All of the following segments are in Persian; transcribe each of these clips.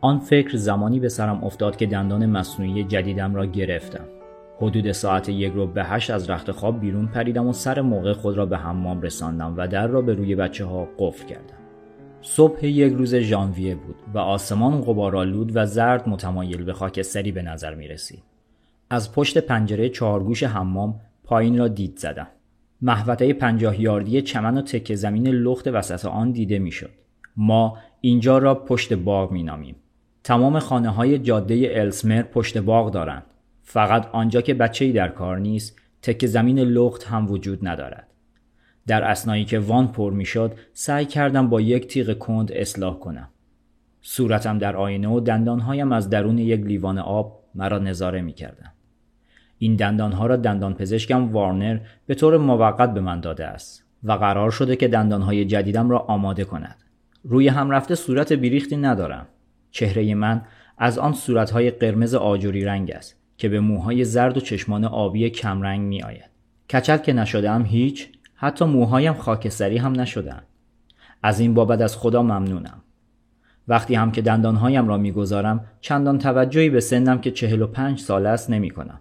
آن فکر زمانی به سرم افتاد که دندان مصنوعی جدیدم را گرفتم حدود ساعت یک رو به هشت از رخت خواب بیرون پریدم و سر موقع خود را به حمام رساندم و در را به روی بچه ها قفل کردم صبح یک روز ژانویه بود و آسمان غبارآلود و زرد متمایل به خاکستری به نظر می رسید. از پشت پنجره چهارگوش حمام پایین را دید زدم. محوطه پنجاه یاردی چمن و تکه زمین لخت وسط آن دیده می‌شد. ما اینجا را پشت باغ می نامیم. تمام خانه های جاده السمر پشت باغ دارند. فقط آنجا که بچه ای در کار نیست تکه زمین لخت هم وجود ندارد. در اسنایی که وان پر می‌شد سعی کردم با یک تیغ کند اصلاح کنم. صورتم در آینه و دندانهایم از درون یک لیوان آب مرا نظاره می‌کردند. این دندانها را دندان پزشکم وارنر به طور موقت به من داده است و قرار شده که دندانهای جدیدم را آماده کند. روی هم رفته صورت بیریختی ندارم. چهره من از آن صورتهای قرمز آجوری رنگ است که به موهای زرد و چشمان آبی کمرنگ می آید. کچل که نشدم هیچ حتی موهایم خاکستری هم نشدن. از این بابت از خدا ممنونم. وقتی هم که دندانهایم را می‌گذارم چندان توجهی به سنم که چهل و پنج سال است نمی کنم.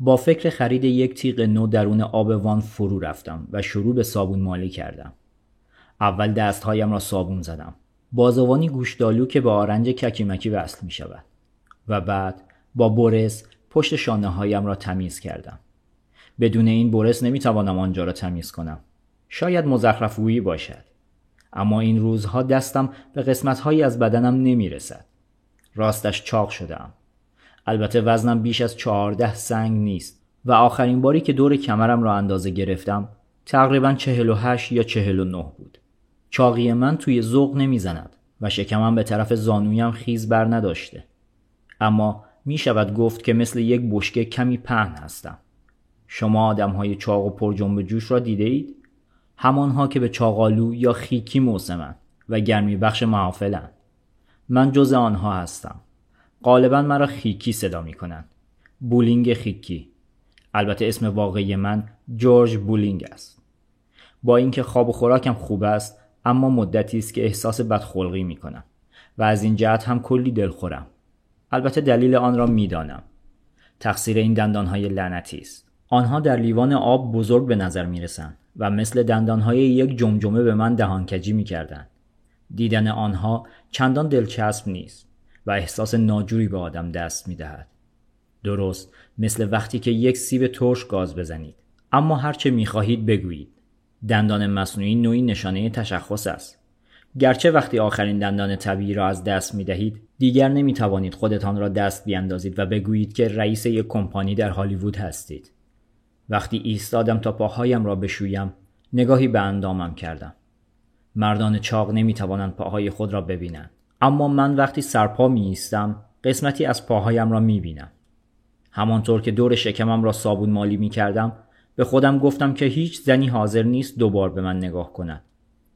با فکر خرید یک تیغ نو درون آب وان فرو رفتم و شروع به صابون مالی کردم. اول دستهایم را صابون زدم. بازوانی گوشدالو که به آرنج ککیمکی وصل می شود. و بعد با برس پشت شانه هایم را تمیز کردم. بدون این برس نمی‌توانم آنجا را تمیز کنم. شاید مزخرفویی باشد. اما این روزها دستم به قسمتهایی از بدنم نمی‌رسد. راستش چاق شدم. البته وزنم بیش از چهارده سنگ نیست و آخرین باری که دور کمرم را اندازه گرفتم تقریبا هشت یا نه بود. چاقی من توی ذوق نمی‌زند و شکمم به طرف زانویم خیز بر نداشته. اما می شود گفت که مثل یک بشکه کمی پهن هستم. شما آدم های چاق و پر جنب جوش را دیده اید؟ همانها که به چاقالو یا خیکی موسمن و گرمی بخش محافلن. من جز آنها هستم. غالبا مرا خیکی صدا می کنند. بولینگ خیکی. البته اسم واقعی من جورج بولینگ است. با اینکه خواب و خوراکم خوب است اما مدتی است که احساس بدخلقی می کنم و از این جهت هم کلی دلخورم. البته دلیل آن را می‌دانم. تقصیر این دندانهای لعنتی است. آنها در لیوان آب بزرگ به نظر می رسند و مثل دندانهای یک جمجمه به من دهانکجی می کردن. دیدن آنها چندان دلچسب نیست و احساس ناجوری به آدم دست می دهد. درست مثل وقتی که یک سیب ترش گاز بزنید اما هرچه می خواهید بگویید دندان مصنوعی نوعی نشانه تشخص است. گرچه وقتی آخرین دندان طبیعی را از دست می دهید دیگر نمی توانید خودتان را دست بیاندازید و بگویید که رئیس یک کمپانی در هالیوود هستید. وقتی ایستادم تا پاهایم را بشویم نگاهی به اندامم کردم. مردان چاق نمی توانند پاهای خود را ببینند. اما من وقتی سرپا می ایستم قسمتی از پاهایم را می بینم همانطور که دور شکمم را صابون مالی می کردم به خودم گفتم که هیچ زنی حاضر نیست دوبار به من نگاه کند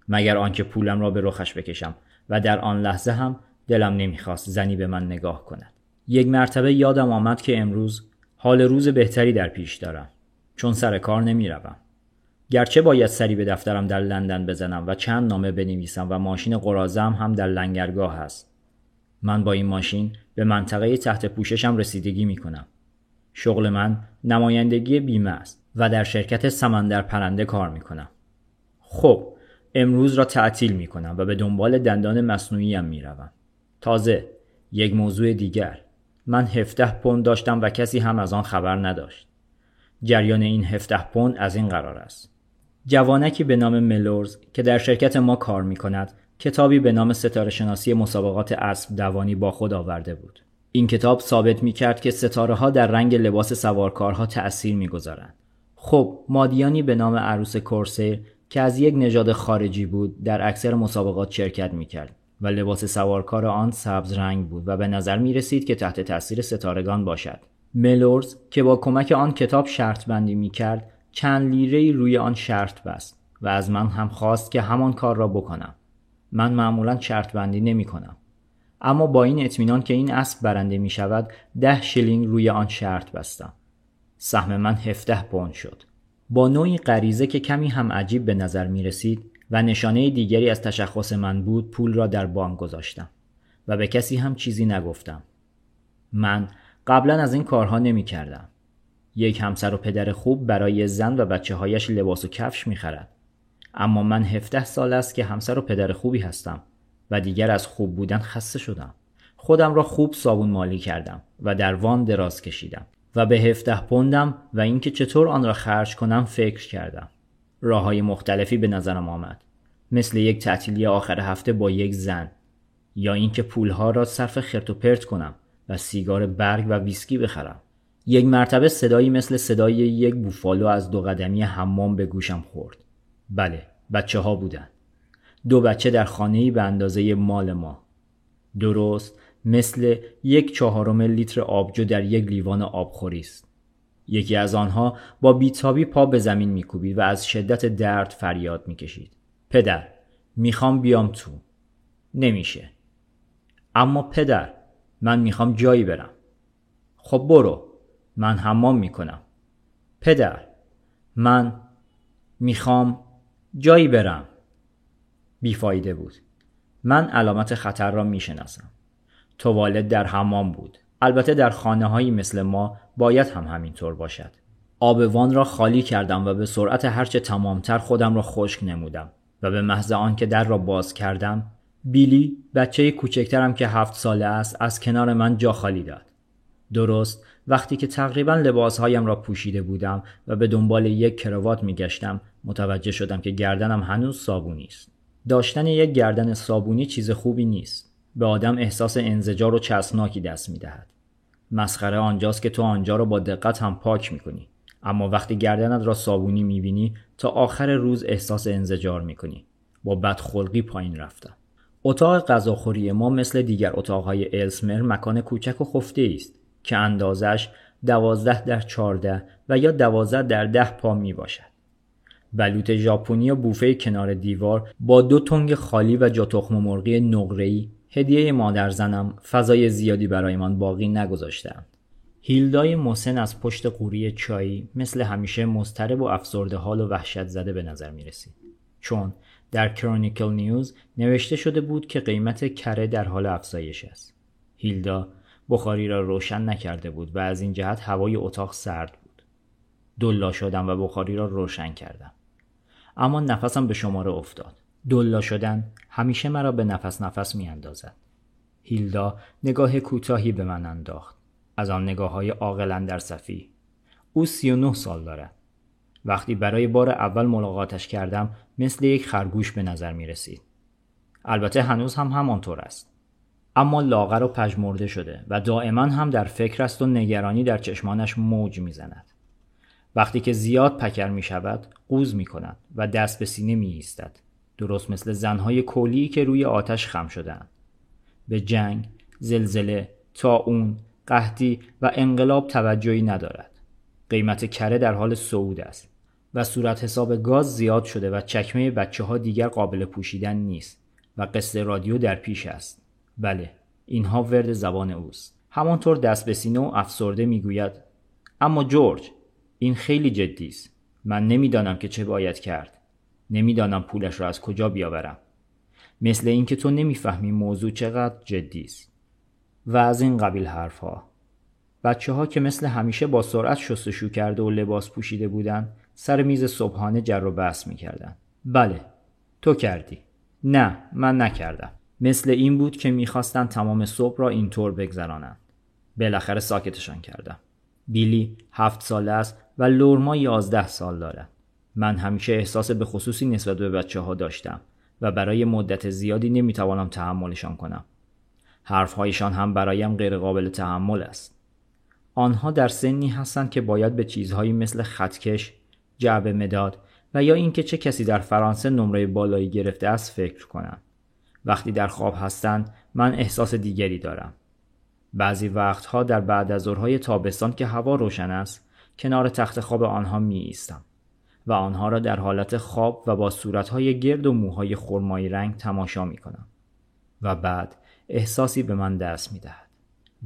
مگر آنکه پولم را به رخش بکشم و در آن لحظه هم دلم نمی‌خواست زنی به من نگاه کند یک مرتبه یادم آمد که امروز حال روز بهتری در پیش دارم چون سر کار نمی روم. گرچه باید سری به دفترم در لندن بزنم و چند نامه بنویسم و ماشین قرازم هم در لنگرگاه هست. من با این ماشین به منطقه تحت پوششم رسیدگی می کنم. شغل من نمایندگی بیمه است و در شرکت سمندر پرنده کار می کنم. خب امروز را تعطیل می کنم و به دنبال دندان مصنوعیم می روم. تازه یک موضوع دیگر من هفته پوند داشتم و کسی هم از آن خبر نداشت. جریان این 17 پوند از این قرار است. جوانکی به نام ملورز که در شرکت ما کار می کند کتابی به نام ستاره شناسی مسابقات اسب دوانی با خود آورده بود. این کتاب ثابت می کرد که ستاره ها در رنگ لباس سوارکارها تأثیر می گذارند. خب مادیانی به نام عروس کورسه که از یک نژاد خارجی بود در اکثر مسابقات شرکت می کرد و لباس سوارکار آن سبز رنگ بود و به نظر می رسید که تحت تاثیر ستارگان باشد. ملورز که با کمک آن کتاب شرط بندی می کرد چند لیره روی آن شرط بست و از من هم خواست که همان کار را بکنم. من معمولا شرط بندی نمی کنم. اما با این اطمینان که این اسب برنده می شود ده شلینگ روی آن شرط بستم. سهم من هفته پوند شد. با نوعی غریزه که کمی هم عجیب به نظر می رسید و نشانه دیگری از تشخص من بود پول را در بانک گذاشتم. و به کسی هم چیزی نگفتم. من قبلا از این کارها نمی کردم. یک همسر و پدر خوب برای زن و بچه هایش لباس و کفش می خرد. اما من هفته سال است که همسر و پدر خوبی هستم و دیگر از خوب بودن خسته شدم. خودم را خوب صابون مالی کردم و در وان دراز کشیدم و به هفته پوندم و اینکه چطور آن را خرج کنم فکر کردم. راه های مختلفی به نظرم آمد. مثل یک تعطیلی آخر هفته با یک زن یا اینکه پولها را صرف خرت و پرت کنم و سیگار برگ و ویسکی بخرم. یک مرتبه صدایی مثل صدای یک بوفالو از دو قدمی حمام به گوشم خورد. بله، بچه ها بودن. دو بچه در خانه‌ای به اندازه مال ما. درست مثل یک چهارم لیتر آبجو در یک لیوان آبخوری است. یکی از آنها با بیتابی پا به زمین میکوبید و از شدت درد فریاد می‌کشید. پدر می‌خوام بیام تو. نمیشه. اما پدر من می‌خوام جایی برم. خب برو. من حمام می‌کنم. پدر من می‌خوام جایی برم. بیفایده بود. من علامت خطر را می‌شناسم. توالت در حمام بود. البته در خانه هایی مثل ما باید هم همینطور باشد. آب وان را خالی کردم و به سرعت هرچه تمامتر خودم را خشک نمودم و به محض آنکه در را باز کردم بیلی بچه کوچکترم که هفت ساله است از کنار من جا خالی داد. درست وقتی که تقریبا لباسهایم را پوشیده بودم و به دنبال یک کروات می گشتم متوجه شدم که گردنم هنوز صابونی است. داشتن یک گردن صابونی چیز خوبی نیست. به آدم احساس انزجار و چسبناکی دست می دهد. مسخره آنجاست که تو آنجا را با دقت هم پاک می کنی. اما وقتی گردنت را صابونی می بینی تا آخر روز احساس انزجار می کنی. با بدخلقی پایین رفتم. اتاق غذاخوری ما مثل دیگر اتاقهای السمر مکان کوچک و خفته است که اندازش دوازده در چارده و یا دوازده در ده پا می باشد. بلوط ژاپنی و بوفه کنار دیوار با دو تنگ خالی و جا تخم مرغی نقره‌ای هدیه مادر زنم فضای زیادی برایمان باقی نگذاشتند. هیلدای موسن از پشت قوری چایی مثل همیشه مضطرب و افسرده حال و وحشت زده به نظر می رسید. چون در کرونیکل نیوز نوشته شده بود که قیمت کره در حال افزایش است. هیلدا بخاری را روشن نکرده بود و از این جهت هوای اتاق سرد بود. دلا شدم و بخاری را روشن کردم. اما نفسم به شماره افتاد. دلا شدن همیشه مرا به نفس نفس می اندازد. هیلدا نگاه کوتاهی به من انداخت. از آن نگاه های عاقلا در صفی. او سی و نه سال دارد. وقتی برای بار اول ملاقاتش کردم مثل یک خرگوش به نظر می رسید. البته هنوز هم همانطور است. اما لاغر و پژمرده شده و دائما هم در فکر است و نگرانی در چشمانش موج می‌زند. وقتی که زیاد پکر می شود قوز می کند و دست به سینه می ایستد. درست مثل زنهای کولی که روی آتش خم شدند. به جنگ، زلزله، اون، قحطی و انقلاب توجهی ندارد. قیمت کره در حال صعود است و صورت حساب گاز زیاد شده و چکمه بچه ها دیگر قابل پوشیدن نیست و قصه رادیو در پیش است. بله، اینها ورد زبان اوست. همانطور دست به سینه و افسرده می‌گوید اما جورج این خیلی جدی است. من نمی‌دانم که چه باید کرد. نمی‌دانم پولش را از کجا بیاورم. مثل اینکه تو نمی‌فهمی موضوع چقدر جدی است. و از این قبیل حرفها. بچه ها که مثل همیشه با سرعت شستشو کرده و لباس پوشیده بودند سر میز صبحانه جر و بحث می‌کردند بله تو کردی. نه من نکردم. مثل این بود که می‌خواستند تمام صبح را اینطور بگذرانند بالاخره ساکتشان کردم. بیلی هفت ساله است و لورما یازده سال دارد. من همیشه احساس به خصوصی نسبت به بچه ها داشتم و برای مدت زیادی نمی‌توانم تحملشان کنم. حرفهایشان هم برایم غیرقابل تحمل است. آنها در سنی هستند که باید به چیزهایی مثل خطکش، جعب مداد و یا اینکه چه کسی در فرانسه نمره بالایی گرفته است فکر کنند. وقتی در خواب هستند من احساس دیگری دارم. بعضی وقتها در بعد از تابستان که هوا روشن است کنار تخت خواب آنها می ایستم. و آنها را در حالت خواب و با صورتهای گرد و موهای خرمایی رنگ تماشا می کنم. و بعد احساسی به من دست می دهد.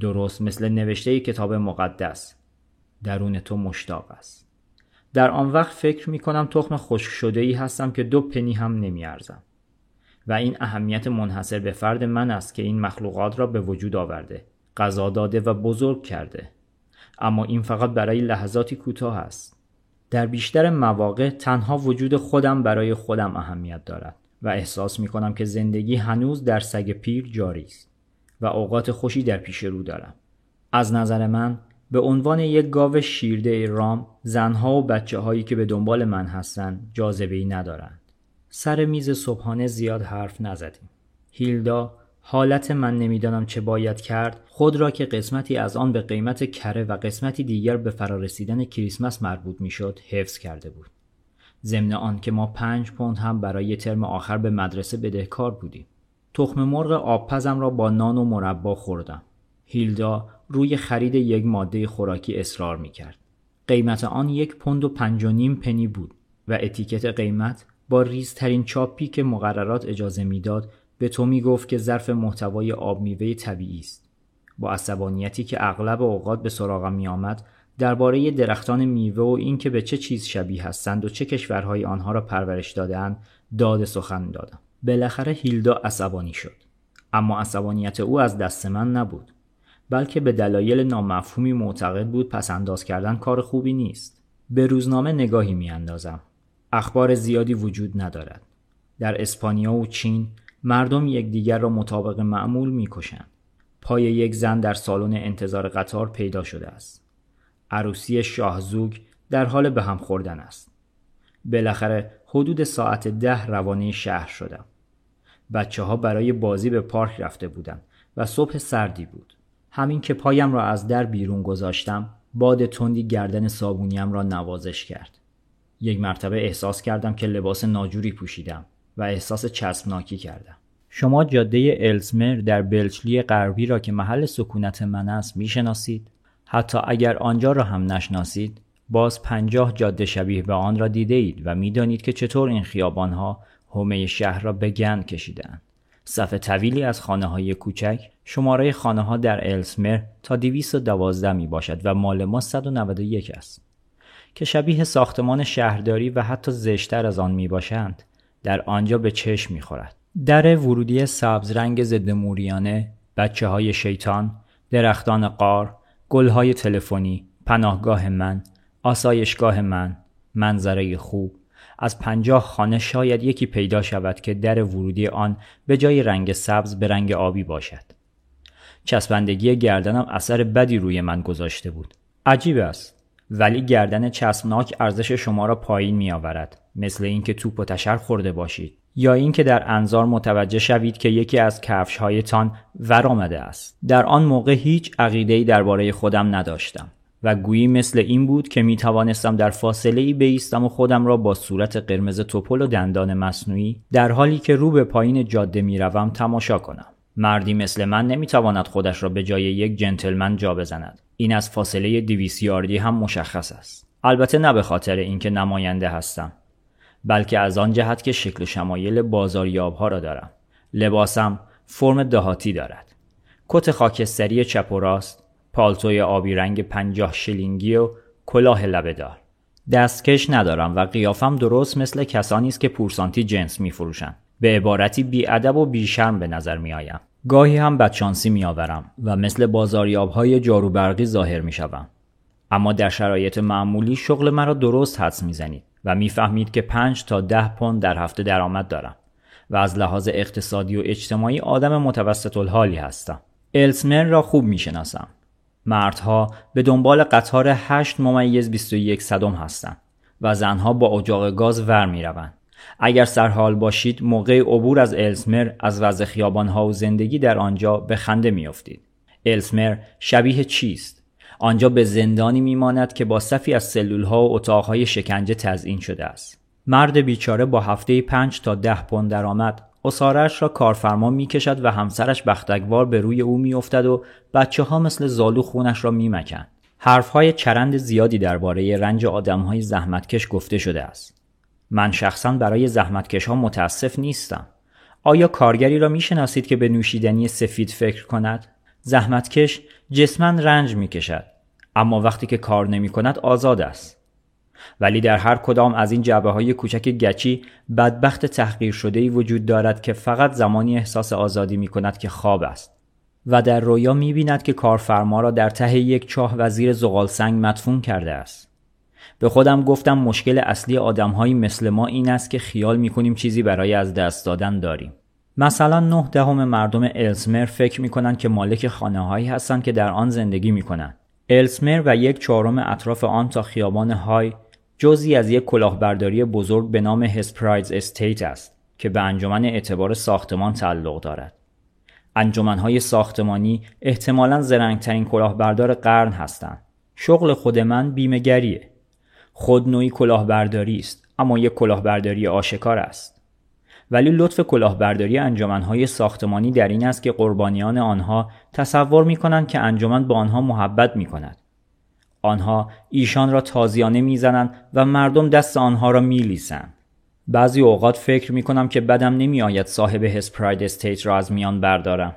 درست مثل نوشته کتاب مقدس. درون تو مشتاق است. در آن وقت فکر می کنم تخم خشک شده ای هستم که دو پنی هم نمی ارزم. و این اهمیت منحصر به فرد من است که این مخلوقات را به وجود آورده غذا داده و بزرگ کرده اما این فقط برای لحظاتی کوتاه است در بیشتر مواقع تنها وجود خودم برای خودم اهمیت دارد و احساس می کنم که زندگی هنوز در سگ پیر جاری است و اوقات خوشی در پیش رو دارم. از نظر من به عنوان یک گاو شیرده رام زنها و بچه هایی که به دنبال من هستند جاذبه ای ندارند. سر میز صبحانه زیاد حرف نزدیم. هیلدا حالت من نمی‌دانم چه باید کرد خود را که قسمتی از آن به قیمت کره و قسمتی دیگر به فرارسیدن کریسمس مربوط می‌شد حفظ کرده بود. ضمن آن که ما پنج پوند هم برای ترم آخر به مدرسه بدهکار بودیم. تخم مرغ آبپزم را با نان و مربا خوردم. هیلدا روی خرید یک ماده خوراکی اصرار می کرد. قیمت آن یک پوند و پنج و نیم پنی بود و اتیکت قیمت با ریزترین چاپی که مقررات اجازه می‌داد به تو می گفت که ظرف محتوای آب میوه طبیعی است. با عصبانیتی که اغلب اوقات به سراغم می آمد درباره درختان میوه و اینکه به چه چیز شبیه هستند و چه کشورهای آنها را پرورش دادهاند داد سخن دادم. بالاخره هیلدا عصبانی شد. اما عصبانیت او از دست من نبود. بلکه به دلایل نامفهومی معتقد بود پس انداز کردن کار خوبی نیست. به روزنامه نگاهی می اندازم. اخبار زیادی وجود ندارد. در اسپانیا و چین مردم یکدیگر را مطابق معمول می‌کشند. پای یک زن در سالن انتظار قطار پیدا شده است. عروسی شاهزوگ در حال به هم خوردن است. بالاخره حدود ساعت ده روانه شهر شدم. بچه ها برای بازی به پارک رفته بودند و صبح سردی بود. همین که پایم را از در بیرون گذاشتم باد تندی گردن صابونیم را نوازش کرد. یک مرتبه احساس کردم که لباس ناجوری پوشیدم و احساس چسبناکی کردم. شما جاده الزمر در بلچلی غربی را که محل سکونت من است می‌شناسید؟ حتی اگر آنجا را هم نشناسید باز پنجاه جاده شبیه به آن را دیده اید و می‌دانید که چطور این خیابانها حومه شهر را به گند کشیدند. صف طویلی از خانه های کوچک شماره خانه ها در السمر تا 212 می باشد و مال ما 191 است که شبیه ساختمان شهرداری و حتی زشتر از آن می باشند در آنجا به چشم می خورد. در ورودی سبز رنگ ضد موریانه، بچه های شیطان، درختان قار، گل های تلفنی، پناهگاه من، آسایشگاه من، منظره خوب، از پنجاه خانه شاید یکی پیدا شود که در ورودی آن به جای رنگ سبز به رنگ آبی باشد. چسبندگی گردنم اثر بدی روی من گذاشته بود. عجیب است. ولی گردن چسبناک ارزش شما را پایین می آورد. مثل اینکه توپ و تشر خورده باشید. یا اینکه در انظار متوجه شوید که یکی از کفش هایتان ور آمده است. در آن موقع هیچ عقیده‌ای درباره خودم نداشتم. و گویی مثل این بود که می توانستم در فاصله ای بیستم و خودم را با صورت قرمز توپل و دندان مصنوعی در حالی که رو به پایین جاده می روم تماشا کنم. مردی مثل من نمی‌تواند خودش را به جای یک جنتلمن جا بزند. این از فاصله دیویس یاردی هم مشخص است. البته نه به خاطر اینکه نماینده هستم. بلکه از آن جهت که شکل شمایل بازاریاب ها را دارم. لباسم فرم دهاتی دارد. کت خاکستری چپ و راست، پالتوی آبی رنگ پنجاه شلینگی و کلاه لبهدار دستکش ندارم و قیافم درست مثل کسانی است که پورسانتی جنس میفروشند به عبارتی بیادب و بیشرم به نظر میآیم گاهی هم بدشانسی میآورم و مثل بازاریاب های جاروبرقی ظاهر می‌شوم. اما در شرایط معمولی شغل مرا درست حدس می‌زنید و می‌فهمید که پنج تا ده پوند در هفته درآمد دارم و از لحاظ اقتصادی و اجتماعی آدم متوسط الحالی هستم. السمر را خوب می‌شناسم. مردها به دنبال قطار 8 ممیز 21 صدم هستند و زنها با اجاق گاز ور می روند. اگر سرحال باشید موقع عبور از السمر از وضع خیابانها و زندگی در آنجا به خنده میافتید. السمر شبیه چیست؟ آنجا به زندانی میماند که با صفی از سلول ها و اتاقهای شکنجه تزئین شده است. مرد بیچاره با هفته 5 تا 10 پوند درآمد اسارش را کارفرما می‌کشد و همسرش بختگوار به روی او میافتد و بچه ها مثل زالو خونش را میمکند حرفهای چرند زیادی درباره رنج آدمهای زحمتکش گفته شده است من شخصا برای زحمتکش ها متاسف نیستم. آیا کارگری را می‌شناسید که به نوشیدنی سفید فکر کند؟ زحمتکش جسما رنج می‌کشد اما وقتی که کار نمی کند آزاد است. ولی در هر کدام از این جبه های کوچک گچی بدبخت تحقیر شده ای وجود دارد که فقط زمانی احساس آزادی می کند که خواب است. و در رویا می بیند که کارفرما را در ته یک چاه وزیر زغال سنگ مدفون کرده است. به خودم گفتم مشکل اصلی آدمهایی مثل ما این است که خیال می کنیم چیزی برای از دست دادن داریم مثلا نه دهم مردم السمر فکر می کنند که مالک خانه هایی هستند که در آن زندگی می کنند. السمر و یک چهارم اطراف آن تا خیابان های جزی از یک کلاهبرداری بزرگ به نام هسپرایز استیت است که به انجمن اعتبار ساختمان تعلق دارد. انجمنهای ساختمانی احتمالا زرنگترین کلاهبردار قرن هستند. شغل خود من بیمهگریه. خود نوعی کلاهبرداری است اما یک کلاهبرداری آشکار است. ولی لطف کلاهبرداری انجمنهای ساختمانی در این است که قربانیان آنها تصور می کنند که انجمن با آنها محبت می کند. آنها ایشان را تازیانه می‌زنند و مردم دست آنها را میلیسند. بعضی اوقات فکر می کنم که بدم نمی آید صاحب هسپراید استیت را از میان بردارم.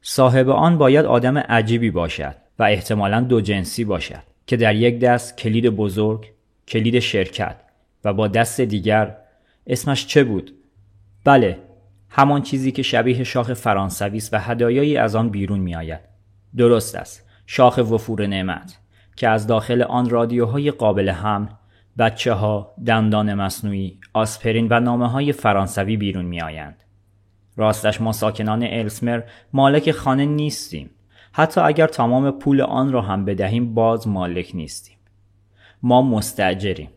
صاحب آن باید آدم عجیبی باشد و احتمالا دو جنسی باشد که در یک دست کلید بزرگ، کلید شرکت و با دست دیگر اسمش چه بود؟ بله، همان چیزی که شبیه شاخ فرانسوی است و هدایایی از آن بیرون می آید. درست است. شاخ وفور نعمت که از داخل آن رادیوهای قابل حمل بچه ها، دندان مصنوعی، آسپرین و نامه های فرانسوی بیرون می آیند. راستش ما ساکنان السمر مالک خانه نیستیم. حتی اگر تمام پول آن را هم بدهیم باز مالک نیستیم. ما مستجریم.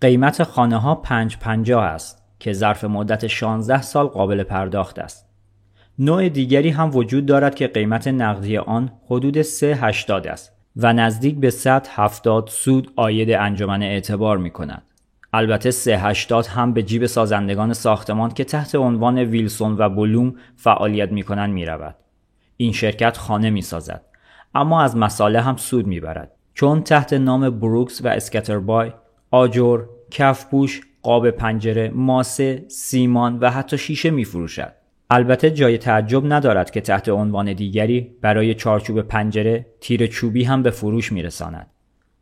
قیمت خانه ها پنج پنجاه است که ظرف مدت 16 سال قابل پرداخت است. نوع دیگری هم وجود دارد که قیمت نقدی آن حدود 380 است و نزدیک به 170 سود آید انجمن اعتبار می کند. البته 380 هم به جیب سازندگان ساختمان که تحت عنوان ویلسون و بلوم فعالیت می کنند می رود. این شرکت خانه می سازد. اما از مساله هم سود می برد. چون تحت نام بروکس و اسکتربای آجر، کفپوش، قاب پنجره، ماسه، سیمان و حتی شیشه می فروشد. البته جای تعجب ندارد که تحت عنوان دیگری برای چارچوب پنجره تیر چوبی هم به فروش میرساند.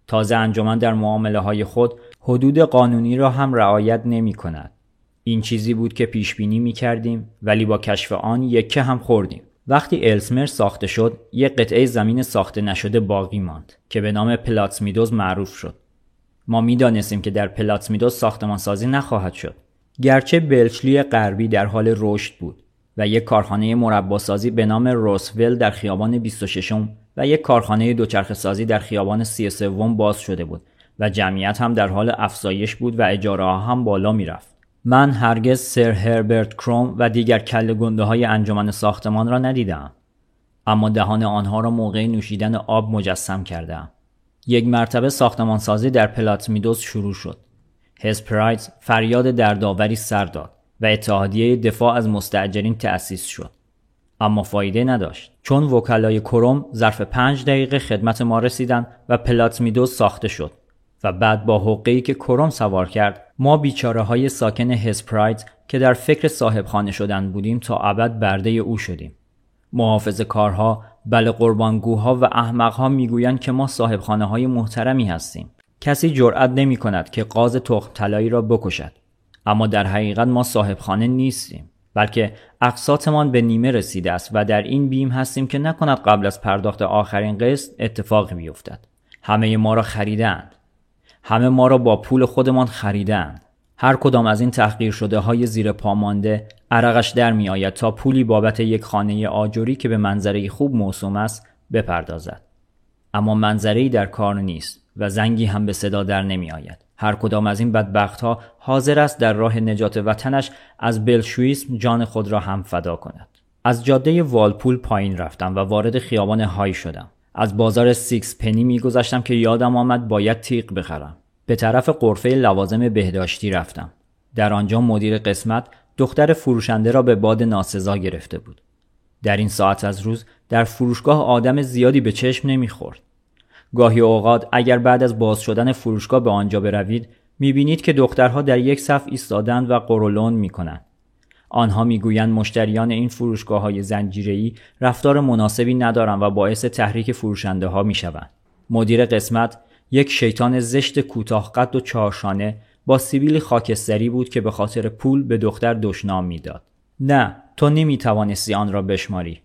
تازه انجمن در معامله های خود حدود قانونی را هم رعایت نمی کند. این چیزی بود که پیش بینی می کردیم ولی با کشف آن یکه هم خوردیم. وقتی السمر ساخته شد یک قطعه زمین ساخته نشده باقی ماند که به نام پلاتسمیدوز معروف شد. ما می‌دانستیم که در پلاتسمیدوز ساختمان سازی نخواهد شد. گرچه بلچلی غربی در حال رشد بود و یک کارخانه مرباسازی به نام روسول در خیابان 26 و یک کارخانه دوچرخه سازی در خیابان 33 باز شده بود و جمعیت هم در حال افزایش بود و اجاره ها هم بالا می‌رفت. من هرگز سر هربرت کروم و دیگر کل گنده های انجمن ساختمان را ندیدم. اما دهان آنها را موقع نوشیدن آب مجسم کردم. یک مرتبه ساختمانسازی در پلاتمیدوس شروع شد. هسپرایز فریاد دردآوری سر داد. و اتحادیه دفاع از مستجرین تأسیس شد. اما فایده نداشت چون وکلای کروم ظرف پنج دقیقه خدمت ما رسیدن و پلاتمیدوز ساخته شد و بعد با حقی که کروم سوار کرد ما بیچاره های ساکن هسپراید که در فکر صاحب خانه شدن بودیم تا ابد برده او شدیم. محافظ کارها بله قربانگوها و احمقها می‌گویند که ما صاحب خانه های محترمی هستیم. کسی جرأت نمی کند که قاز تخم طلایی را بکشد. اما در حقیقت ما صاحب خانه نیستیم بلکه اقساطمان به نیمه رسیده است و در این بیم هستیم که نکند قبل از پرداخت آخرین قسط اتفاقی بیفتد همه ما را خریدند همه ما را با پول خودمان خریدند هر کدام از این تحقیر شده های زیر پا مانده عرقش در می آید تا پولی بابت یک خانه آجوری که به منظره خوب موسوم است بپردازد اما منظره در کار نیست و زنگی هم به صدا در نمی آید هر کدام از این بدبخت ها حاضر است در راه نجات وطنش از بلشویسم جان خود را هم فدا کند. از جاده والپول پایین رفتم و وارد خیابان های شدم. از بازار سیکس پنی میگذشتم که یادم آمد باید تیغ بخرم. به طرف قرفه لوازم بهداشتی رفتم. در آنجا مدیر قسمت دختر فروشنده را به باد ناسزا گرفته بود. در این ساعت از روز در فروشگاه آدم زیادی به چشم نمی‌خورد. گاهی اوقات اگر بعد از باز شدن فروشگاه به آنجا بروید می‌بینید که دخترها در یک صف ایستادند و قرولون می‌کنند آنها می‌گویند مشتریان این فروشگاه های زنجیری رفتار مناسبی ندارند و باعث تحریک فروشنده ها می‌شوند. مدیر قسمت یک شیطان زشت کوتاه قد و چهارشانه با سیبیلی خاکستری بود که به خاطر پول به دختر دشنام می‌داد. نه تو نمی توانستی آن را بشماری.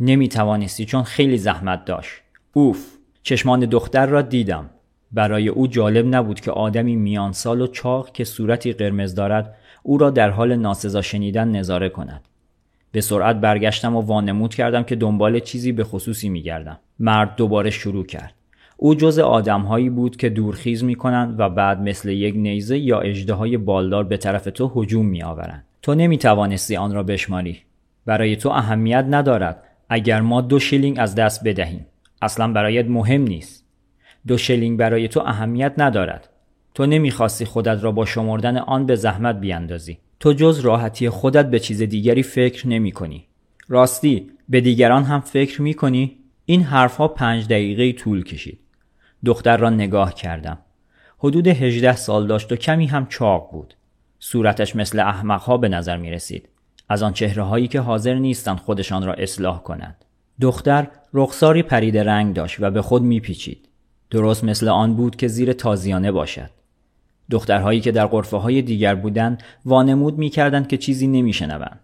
نمی توانستی چون خیلی زحمت داشت. اوف چشمان دختر را دیدم. برای او جالب نبود که آدمی میانسال و چاق که صورتی قرمز دارد او را در حال ناسزا شنیدن نظاره کند به سرعت برگشتم و وانمود کردم که دنبال چیزی به خصوصی میگردم مرد دوباره شروع کرد او جز آدمهایی بود که دورخیز می کنند و بعد مثل یک نیزه یا های بالدار به طرف تو هجوم می آورند. تو نمی توانستی آن را بشماری. برای تو اهمیت ندارد اگر ما دو شیلینگ از دست بدهیم. اصلا برایت مهم نیست. دو شیلینگ برای تو اهمیت ندارد. تو نمی‌خواستی خودت را با شمردن آن به زحمت بیاندازی. تو جز راحتی خودت به چیز دیگری فکر نمی کنی. راستی به دیگران هم فکر می کنی؟ این حرفها پنج دقیقه طول کشید. دختر را نگاه کردم. حدود هجده سال داشت و کمی هم چاق بود. صورتش مثل احمقها به نظر می رسید. از آن چهره هایی که حاضر نیستند خودشان را اصلاح کنند. دختر رخساری پرید رنگ داشت و به خود میپیچید. درست مثل آن بود که زیر تازیانه باشد. دخترهایی که در قرفه های دیگر بودند وانمود می‌کردند که چیزی نمیشنوند.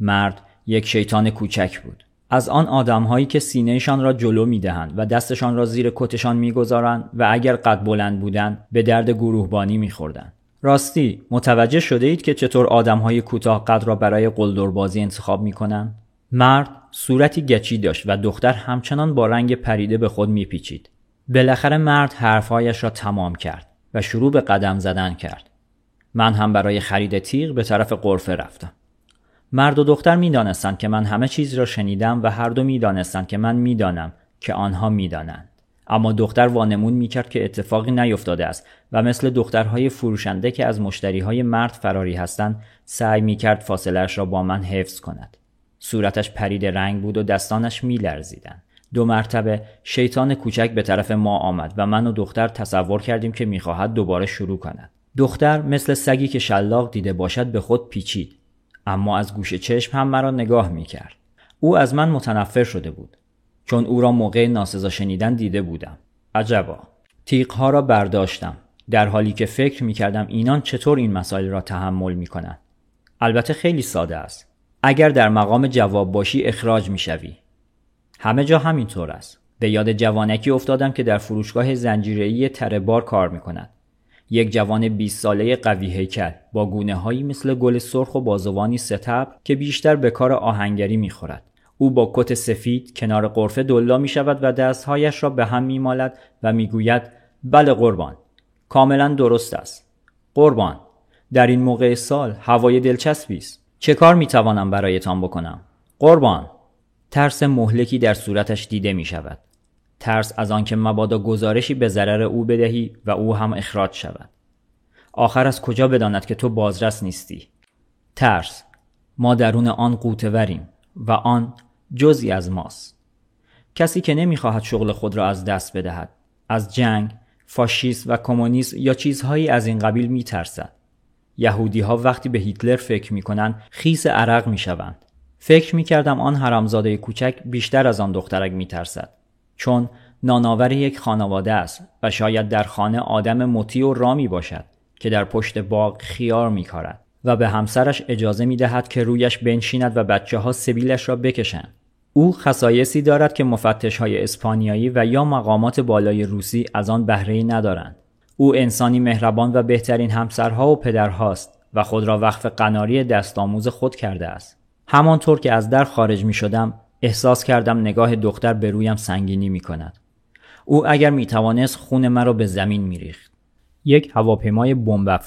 مرد یک شیطان کوچک بود. از آن آدمهایی که سینهشان را جلو می‌دهند و دستشان را زیر کتشان می‌گذارند و اگر قد بلند بودند به درد گروهبانی میخوردند. راستی متوجه شده اید که چطور آدمهای کوتاه قد را برای قلدربازی انتخاب می‌کنند؟ مرد صورتی گچی داشت و دختر همچنان با رنگ پریده به خود میپیچید. بالاخره مرد حرفهایش را تمام کرد و شروع به قدم زدن کرد. من هم برای خرید تیغ به طرف قرفه رفتم. مرد و دختر می‌دانستند که من همه چیز را شنیدم و هر دو می‌دانستند که من می‌دانم که آنها می‌دانند. اما دختر وانمون می‌کرد که اتفاقی نیفتاده است و مثل دخترهای فروشنده که از مشتریهای مرد فراری هستند سعی می‌کرد فاصلش را با من حفظ کند. صورتش پرید رنگ بود و دستانش میلرزیدند. دو مرتبه شیطان کوچک به طرف ما آمد و من و دختر تصور کردیم که می‌خواهد دوباره شروع کند. دختر مثل سگی که شلاق دیده باشد به خود پیچید اما از گوش چشم هم مرا نگاه می‌کرد. او از من متنفر شده بود چون او را موقع ناسزا شنیدن دیده بودم. عجبا. تیغها را برداشتم در حالی که فکر می‌کردم اینان چطور این مسائل را تحمل می‌کنند. البته خیلی ساده است. اگر در مقام جواب باشی اخراج می‌شوی. همه جا همینطور است. به یاد جوانکی افتادم که در فروشگاه زنجیره‌ای تربار کار می‌کند. یک جوان 20 ساله قوی هیکل با گونه هایی مثل گل سرخ و بازوانی ستبر که بیشتر به کار آهنگری می‌خورد. او با کت سفید کنار قرفه دلا می شود و دستهایش را به هم می مالد و می گوید بله قربان کاملا درست است قربان در این موقع سال هوای دلچسبی است چه کار می توانم برایتان بکنم قربان ترس مهلکی در صورتش دیده می شود ترس از آنکه مبادا گزارشی به ضرر او بدهی و او هم اخراج شود. آخر از کجا بداند که تو بازرس نیستی؟ ترس ما درون آن قوتوریم و آن جزی از ماست. کسی که نمی‌خواهد شغل خود را از دست بدهد از جنگ فاشیست و کمونیسم یا چیزهایی از این قبیل میترسد. یهودی ها وقتی به هیتلر فکر می‌کنند خیس عرق می‌شوند. فکر می‌کردم آن حرامزاده کوچک بیشتر از آن دخترک میترسد چون ناناور یک خانواده است و شاید در خانه آدم مطیع و رامی باشد که در پشت باغ خیار میکارد و به همسرش اجازه می دهد که رویش بنشیند و بچه ها سبیلش را بکشند. او خصایصی دارد که مفتش های اسپانیایی و یا مقامات بالای روسی از آن بهره ندارند. او انسانی مهربان و بهترین همسرها و پدرهاست و خود را وقف قناری دستآموز خود کرده است. همانطور که از در خارج می شدم احساس کردم نگاه دختر به رویم سنگینی می کند. او اگر می توانست خون مرا به زمین می ریخت. یک هواپیمای بمب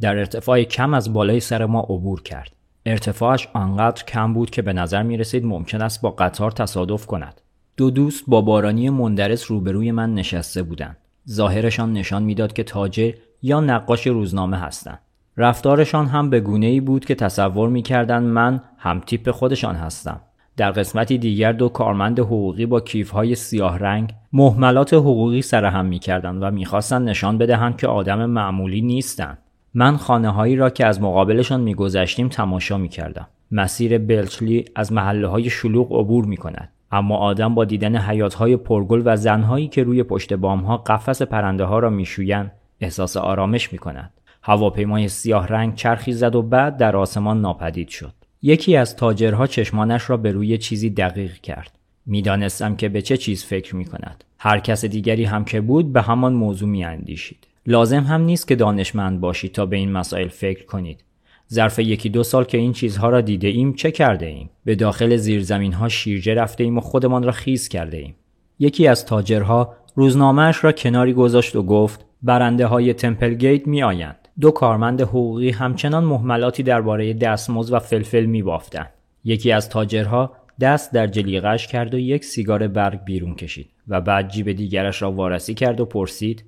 در ارتفاع کم از بالای سر ما عبور کرد. ارتفاعش آنقدر کم بود که به نظر می رسید ممکن است با قطار تصادف کند. دو دوست با بارانی مندرس روبروی من نشسته بودند. ظاهرشان نشان می‌داد که تاجر یا نقاش روزنامه هستند. رفتارشان هم به گونه ای بود که تصور می‌کردند من هم تیپ خودشان هستم. در قسمتی دیگر دو کارمند حقوقی با کیفهای سیاه رنگ محملات حقوقی سرهم می‌کردند و می‌خواستند نشان بدهند که آدم معمولی نیستند. من خانه هایی را که از مقابلشان میگذشتیم تماشا می کردم. مسیر بلچلی از محله های شلوغ عبور می کند. اما آدم با دیدن حیاتهای پرگل و زنهایی که روی پشت بامها قفس پرنده ها را میشویند احساس آرامش می کند. هواپیمای سیاه رنگ چرخی زد و بعد در آسمان ناپدید شد. یکی از تاجرها چشمانش را به روی چیزی دقیق کرد. می‌دانستم که به چه چیز فکر می کند. هر کس دیگری هم که بود به همان موضوع می اندیشید. لازم هم نیست که دانشمند باشید تا به این مسائل فکر کنید. ظرف یکی دو سال که این چیزها را دیده ایم چه کرده ایم؟ به داخل زیرزمین ها شیرجه رفته ایم و خودمان را خیز کرده ایم. یکی از تاجرها روزنامهش را کناری گذاشت و گفت برنده های تمپل گیت می آیند. دو کارمند حقوقی همچنان محملاتی درباره دستمزد و فلفل می بافتن. یکی از تاجرها دست در جلیقش کرد و یک سیگار برگ بیرون کشید و بعد جیب دیگرش را وارسی کرد و پرسید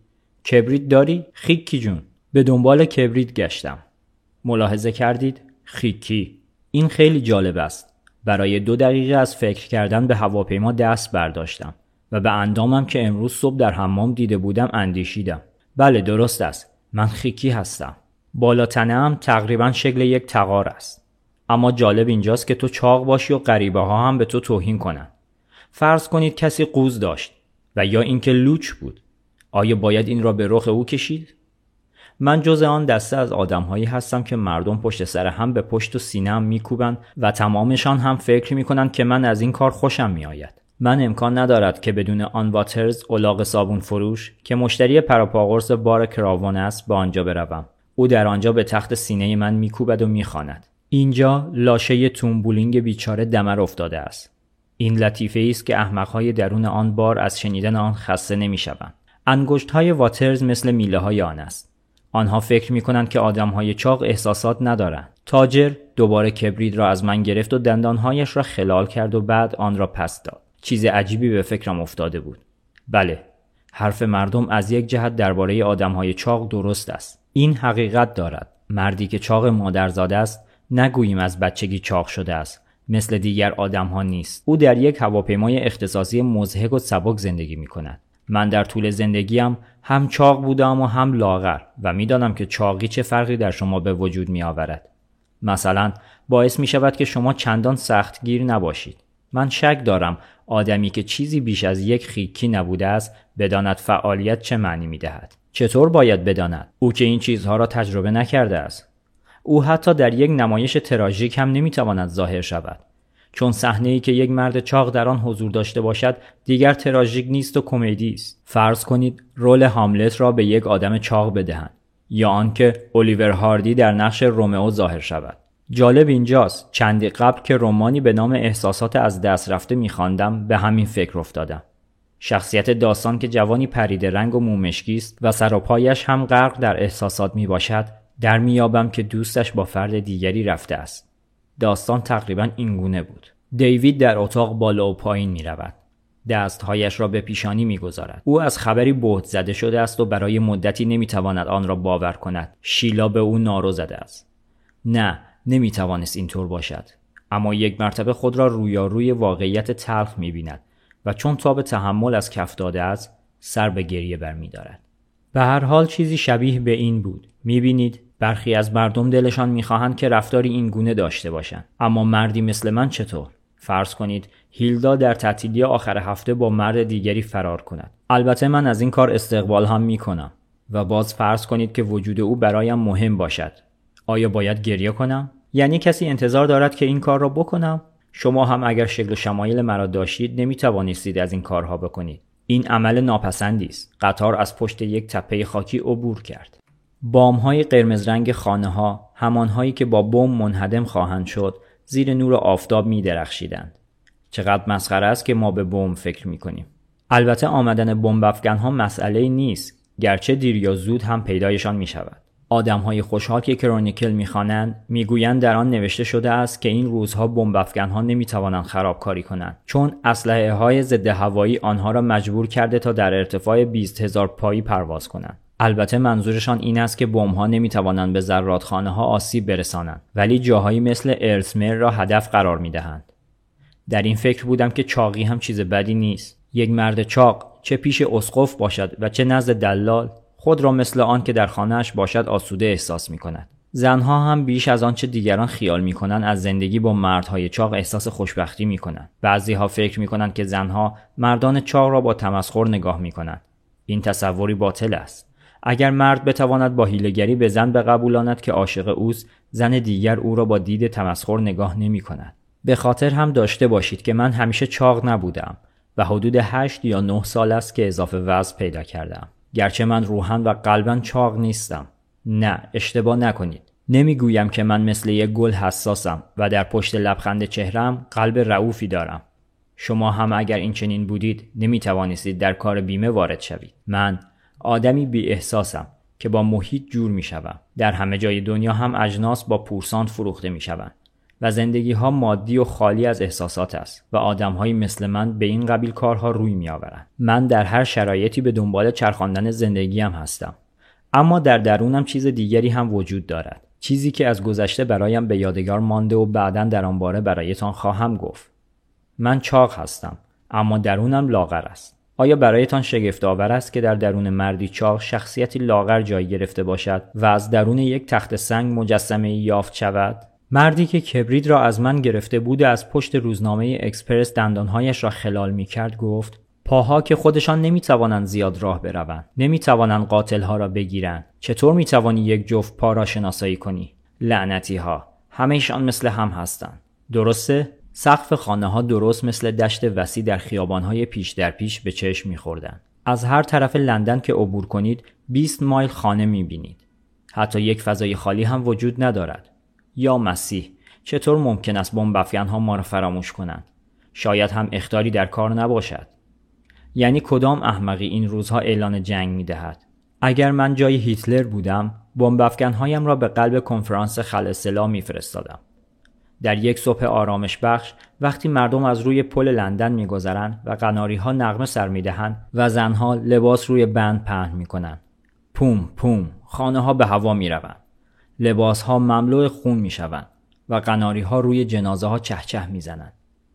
کبریت داری؟ خیکی جون به دنبال کبریت گشتم ملاحظه کردید؟ خیکی این خیلی جالب است برای دو دقیقه از فکر کردن به هواپیما دست برداشتم و به اندامم که امروز صبح در حمام دیده بودم اندیشیدم بله درست است من خیکی هستم. بالا هم تقریبا شکل یک تقار است. اما جالب اینجاست که تو چاق باشی و غریبه ها هم به تو توهین کنند فرض کنید کسی قوز داشت و یا اینکه لوچ بود. آیا باید این را به رخ او کشید؟ من جز آن دسته از آدمهایی هستم که مردم پشت سر هم به پشت و سینه هم میکوبند و تمامشان هم فکر می‌کنند که من از این کار خوشم میآید. من امکان ندارد که بدون آن واترز الاغ صابون فروش که مشتری پراپاگورس بار کراوان است به آنجا بروم. او در آنجا به تخت سینه من میکوبد و می‌خواند. اینجا لاشه تومبولینگ بیچاره دمر افتاده است. این لطیفه است که احمقهای درون آن بار از شنیدن آن خسته نمی‌شوند. انگشت های واترز مثل میله های آن است. آنها فکر می کنند که آدم های چاق احساسات ندارند. تاجر دوباره کبرید را از من گرفت و دندانهایش را خلال کرد و بعد آن را پس داد. چیز عجیبی به فکرم افتاده بود. بله حرف مردم از یک جهت درباره های چاق درست است. این حقیقت دارد. مردی که چاق مادرزاده است نگوییم از بچگی چاق شده است. مثل دیگر آدم ها نیست. او در یک هواپیمای اختصاصی مزهک و سبک زندگی می کند من در طول زندگیم هم چاق بودم و هم لاغر و می‌دانم که چاقی چه فرقی در شما به وجود می آورد. مثلا باعث می شود که شما چندان سختگیر نباشید. من شک دارم آدمی که چیزی بیش از یک خیکی نبوده است بداند فعالیت چه معنی می دهد. چطور باید بداند؟ او که این چیزها را تجربه نکرده است. او حتی در یک نمایش تراژیک هم نمی‌تواند ظاهر شود. چون صحنه ای که یک مرد چاق در آن حضور داشته باشد دیگر تراژیک نیست و کمدی است فرض کنید رول هاملت را به یک آدم چاق بدهند یا آنکه الیور هاردی در نقش رومئو ظاهر شود جالب اینجاست. چندی قبل که رومانی به نام احساسات از دست رفته میخواندم به همین فکر افتادم. شخصیت داستان که جوانی پرید رنگ و مومشکی است و سر و پایش هم غرق در احساسات می باشد در میابم که دوستش با فرد دیگری رفته است. داستان تقریبا اینگونه بود. دیوید در اتاق بالا و پایین می رود. دستهایش را به پیشانی می‌گذارد. او از خبری بهت زده شده است و برای مدتی نمی‌تواند آن را باور کند. شیلا به او نارو زده است. نه نمی‌توانست اینطور باشد. اما یک مرتبه خود را رویاروی واقعیت تلخ می‌بیند و چون تاب تحمل از کف داده است سر به گریه برمیدارد. به هر حال چیزی شبیه به این بود. می‌بینید برخی از مردم دلشان می‌خواهند که رفتاری این گونه داشته باشند. اما مردی مثل من چطور؟ فرض کنید هیلدا در تعطیلی آخر هفته با مرد دیگری فرار کند. البته من از این کار استقبال هم می کنم و باز فرض کنید که وجود او برایم مهم باشد. آیا باید گریه کنم؟ یعنی کسی انتظار دارد که این کار را بکنم شما هم اگر شکل و شمایل مرا داشتید نمی توانستید از این کارها بکنید این عمل ناپسندی است قطار از پشت یک تپه خاکی عبور کرد بام های قرمز رنگ خانه ها همان هایی که با بم منهدم خواهند شد زیر نور آفتاب می درخشیدند. چقدر مسخره است که ما به بمب فکر می کنیم. البته آمدن بمب ها مسئله نیست گرچه دیر یا زود هم پیدایشان می شود. آدم های خوشحال که کرونیکل می‌خوانند می‌گویند در آن نوشته شده است که این روزها بمب ها نمی توانند خرابکاری کنند چون اسلحه های ضد هوایی آنها را مجبور کرده تا در ارتفاع 20 هزار پایی پرواز کنند البته منظورشان این است که بمب ها نمی توانند به زرادخانه ها آسیب برسانند ولی جاهایی مثل ارسمر را هدف قرار می دهند. در این فکر بودم که چاقی هم چیز بدی نیست. یک مرد چاق چه پیش اسقف باشد و چه نزد دلال خود را مثل آن که در خانهاش باشد آسوده احساس می کند. زنها هم بیش از آنچه دیگران خیال می‌کنند از زندگی با مردهای چاق احساس خوشبختی می‌کنند بعضیها فکر می‌کنند که زنها مردان چاق را با تمسخر نگاه می‌کنند این تصوری باطل است اگر مرد بتواند با هیلگری به زن بقبولاند که عاشق اوست زن دیگر او را با دید تمسخر نگاه نمی کند. به خاطر هم داشته باشید که من همیشه چاق نبودم و حدود هشت یا نه سال است که اضافه وزن پیدا کردم. گرچه من روحن و قلبا چاق نیستم. نه اشتباه نکنید. نمی‌گویم که من مثل یک گل حساسم و در پشت لبخند چهرم قلب رعوفی دارم. شما هم اگر این چنین بودید نمی توانستید در کار بیمه وارد شوید. من آدمی بی احساسم که با محیط جور می شوم. در همه جای دنیا هم اجناس با پورسانت فروخته می شوند. و زندگی ها مادی و خالی از احساسات است و آدم مثل من به این قبیل کارها روی می آورند. من در هر شرایطی به دنبال چرخاندن زندگی هم هستم. اما در درونم چیز دیگری هم وجود دارد. چیزی که از گذشته برایم به یادگار مانده و بعدا در آن باره برایتان خواهم گفت. من چاق هستم اما درونم لاغر است. آیا برایتان شگفت آور است که در درون مردی چاق شخصیتی لاغر جای گرفته باشد و از درون یک تخت سنگ مجسمه یافت شود؟ مردی که کبرید را از من گرفته بود از پشت روزنامه اکسپرس دندانهایش را خلال می کرد گفت پاها که خودشان نمی توانند زیاد راه بروند نمی توانند قاتلها را بگیرند چطور می توانی یک جفت پا را شناسایی کنی لعنتی ها همهشان مثل هم هستند درسته سقف خانه ها درست مثل دشت وسیع در خیابان های پیش در پیش به چشم میخوردند. از هر طرف لندن که عبور کنید 20 مایل خانه می‌بینید. حتی یک فضای خالی هم وجود ندارد. یا مسیح چطور ممکن است بمب ها ما را فراموش کنند؟ شاید هم اختاری در کار نباشد. یعنی کدام احمقی این روزها اعلان جنگ می‌دهد؟ اگر من جای هیتلر بودم بمب هایم را به قلب کنفرانس خلصلا میفرستادم. در یک صبح آرامش بخش وقتی مردم از روی پل لندن میگذرند و قناری ها نغمه سر می‌دهند و زنها لباس روی بند پهن می‌کنند پوم پوم خانه ها به هوا می‌روند لباس ها مملو خون می‌شوند و قناری ها روی جنازه ها چهچه می‌زنند.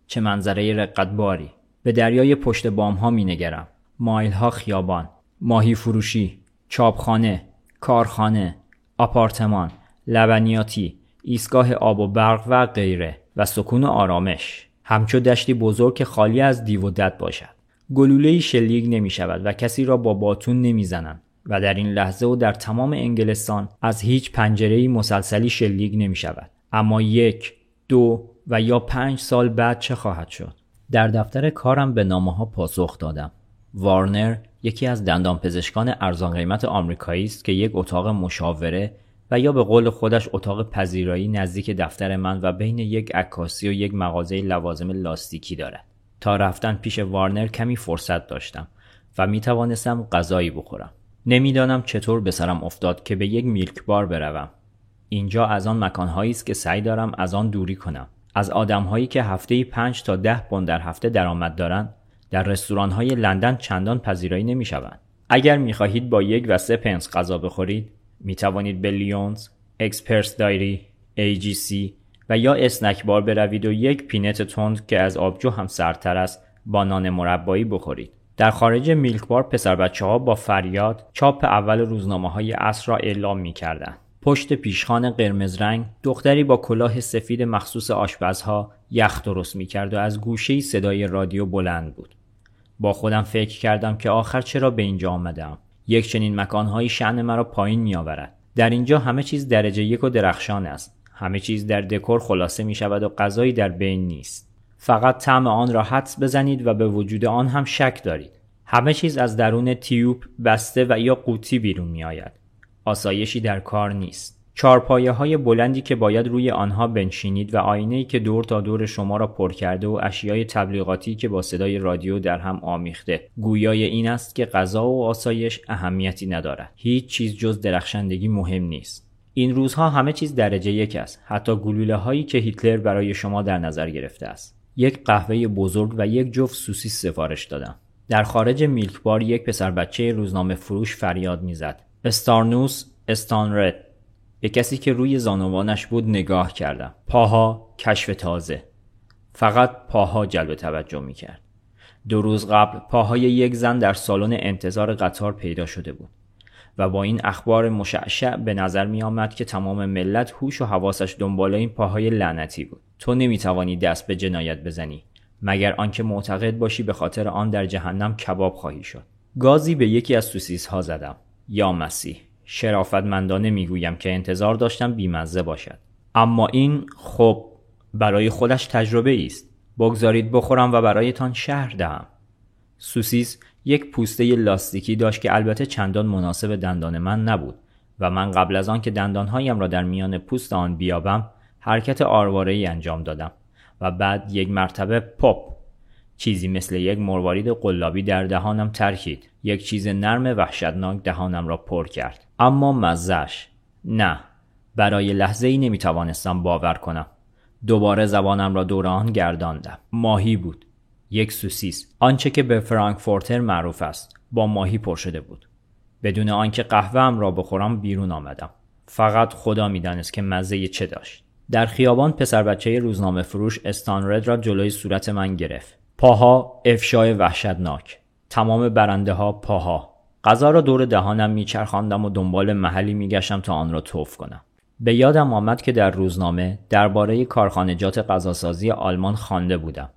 چه منظره رقتباری. به دریای پشت بام ها می نگرم. مایل ها خیابان. ماهی فروشی. چاپخانه. کارخانه. آپارتمان. لبنیاتی. ایستگاه آب و برق و غیره و سکون و آرامش. همچو دشتی بزرگ که خالی از دیو و دد باشد. گلوله شلیک نمی شود و کسی را با باتون نمی زنند و در این لحظه و در تمام انگلستان از هیچ پنجره مسلسلی شلیک نمی شود اما یک دو و یا پنج سال بعد چه خواهد شد؟ در دفتر کارم به نامه ها پاسخ دادم. وارنر یکی از دندان پزشکان ارزان قیمت آمریکایی است که یک اتاق مشاوره و یا به قول خودش اتاق پذیرایی نزدیک دفتر من و بین یک عکاسی و یک مغازه لوازم لاستیکی دارد. تا رفتن پیش وارنر کمی فرصت داشتم و می توانستم غذایی بخورم. نمی‌دانم چطور به سرم افتاد که به یک میلک بار بروم اینجا از آن مکانهایی است که سعی دارم از آن دوری کنم از آدمهایی که هفته پنج تا ده پوند در هفته درآمد دارند در رستوران های لندن چندان پذیرایی نمی شوند. اگر می خواهید با یک و سه پنس غذا بخورید می توانید به لیونز، اکسپرس دایری، AGC و یا snack bar بروید و یک پینت تند که از آبجو هم سرتر است با نان مربایی بخورید. در خارج milk bar پسر بچه ها با فریاد چاپ اول روزنامه های عصر را اعلام می کردن. پشت پیشخوان قرمز رنگ دختری با کلاه سفید مخصوص آشپزها یخ درست می کرد و از گوشه صدای رادیو بلند بود. با خودم فکر کردم که آخر چرا به اینجا آمدم یک چنین مکانهایی شأن مرا پایین می آورد. در اینجا همه چیز درجه یک و درخشان است. همه چیز در دکور خلاصه می شود و غذایی در بین نیست. فقط طعم آن را حدس بزنید و به وجود آن هم شک دارید. همه چیز از درون تیوب بسته و یا قوطی بیرون می آید. آسایشی در کار نیست. چارپایه های بلندی که باید روی آنها بنشینید و آینه که دور تا دور شما را پر کرده و اشیای تبلیغاتی که با صدای رادیو در هم آمیخته گویای این است که غذا و آسایش اهمیتی ندارد هیچ چیز جز درخشندگی مهم نیست این روزها همه چیز درجه یک است حتی گلوله هایی که هیتلر برای شما در نظر گرفته است یک قهوه بزرگ و یک جفت سوسیس سفارش دادم. در خارج میلک بار یک پسر بچه روزنامه فروش فریاد می‌زد. استارنوس استانرد. به کسی که روی زانوانش بود نگاه کردم. پاها کشف تازه. فقط پاها جلب توجه می کرد دو روز قبل پاهای یک زن در سالن انتظار قطار پیدا شده بود. و با این اخبار مشعشع به نظر می آمد که تمام ملت هوش و حواسش دنبال این پاهای لعنتی بود. تو نمی توانی دست به جنایت بزنی مگر آنکه معتقد باشی به خاطر آن در جهنم کباب خواهی شد. گازی به یکی از سوسیس ها زدم. یا مسیح شرافتمندانه می‌گویم که انتظار داشتم بیمزه باشد. اما این خب برای خودش تجربه است. بگذارید بخورم و برایتان شهر دهم. سوسیس یک پوسته لاستیکی داشت که البته چندان مناسب دندان من نبود و من قبل از آن که دندانهایم را در میان پوست آن بیابم حرکت آرواره ای انجام دادم و بعد یک مرتبه پاپ چیزی مثل یک مروارید قلابی در دهانم ترکید. یک چیز نرم وحشتناک دهانم را پر کرد. اما مزش نه. برای لحظه ای نمی توانستم باور کنم. دوباره زبانم را دور آن گرداندم. ماهی بود. یک سوسیس آنچه که به فرانکفورتر معروف است. با ماهی پر شده بود. بدون آنکه قهوهام را بخورم بیرون آمدم. فقط خدا می‌دانست که مزه چه داشت. در خیابان پسر بچه روزنامه فروش استانرد را جلوی صورت من گرفت. پاها افشای وحشتناک. تمام برنده ها پاها. غذا را دور دهانم میچرخاندم و دنبال محلی میگشتم تا آن را توف کنم. به یادم آمد که در روزنامه درباره کارخانجات غذاسازی آلمان خوانده بودم.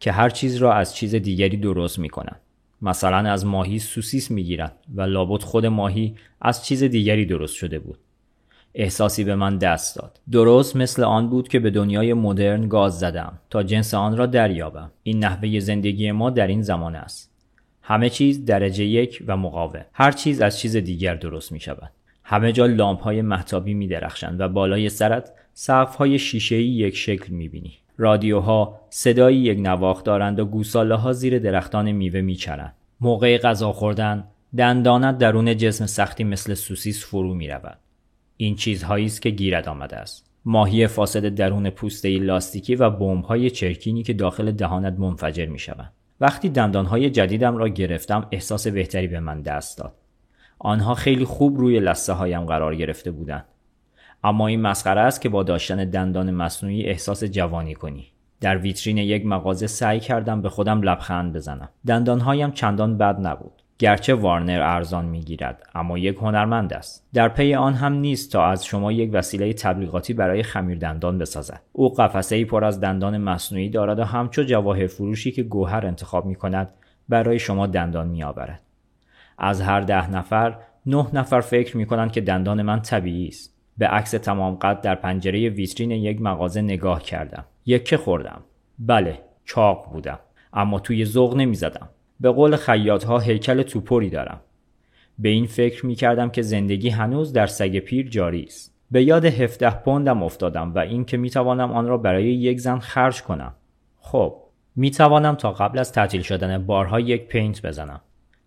که هر چیز را از چیز دیگری درست می‌کنند مثلا از ماهی سوسیس می‌گیرند و لابد خود ماهی از چیز دیگری درست شده بود. احساسی به من دست داد. درست مثل آن بود که به دنیای مدرن گاز زدم تا جنس آن را دریابم. این نحوه زندگی ما در این زمان است. همه چیز درجه یک و مقاوم. هر چیز از چیز دیگر درست می شود همه جا لامپ های محتابی می درخشند و بالای سرت سقف های شیشه یک شکل می بینی رادیوها صدایی یک نواخت دارند و گوساله ها زیر درختان میوه میچرند موقع غذا خوردن دندانت درون جسم سختی مثل سوسیس فرو می رود. این چیزهایی است که گیرد آمده است ماهی فاسد درون پوسته لاستیکی و های چرکینی که داخل دهانت منفجر می شود. وقتی دندانهای جدیدم را گرفتم احساس بهتری به من دست داد. آنها خیلی خوب روی لسه هایم قرار گرفته بودند. اما این مسخره است که با داشتن دندان مصنوعی احساس جوانی کنی. در ویترین یک مغازه سعی کردم به خودم لبخند بزنم. دندانهایم چندان بد نبود. گرچه وارنر ارزان می‌گیرد اما یک هنرمند است در پی آن هم نیست تا از شما یک وسیله تبلیغاتی برای خمیر دندان بسازد او قفسه ای پر از دندان مصنوعی دارد و همچو جواهر فروشی که گوهر انتخاب می کند برای شما دندان می آورد. از هر ده نفر نه نفر فکر می کنند که دندان من طبیعی است به عکس تمام قد در پنجره ویترین یک مغازه نگاه کردم. یکه خوردم. بله چاق بودم. اما توی ذوق نمی زدم به قول خیاط ها هیکل توپری دارم. به این فکر می کردم که زندگی هنوز در سگ پیر جاری است. به یاد 17 پوندم افتادم و اینکه می توانم آن را برای یک زن خرج کنم. خب می توانم تا قبل از تعطیل شدن بارها یک پینت بزنم.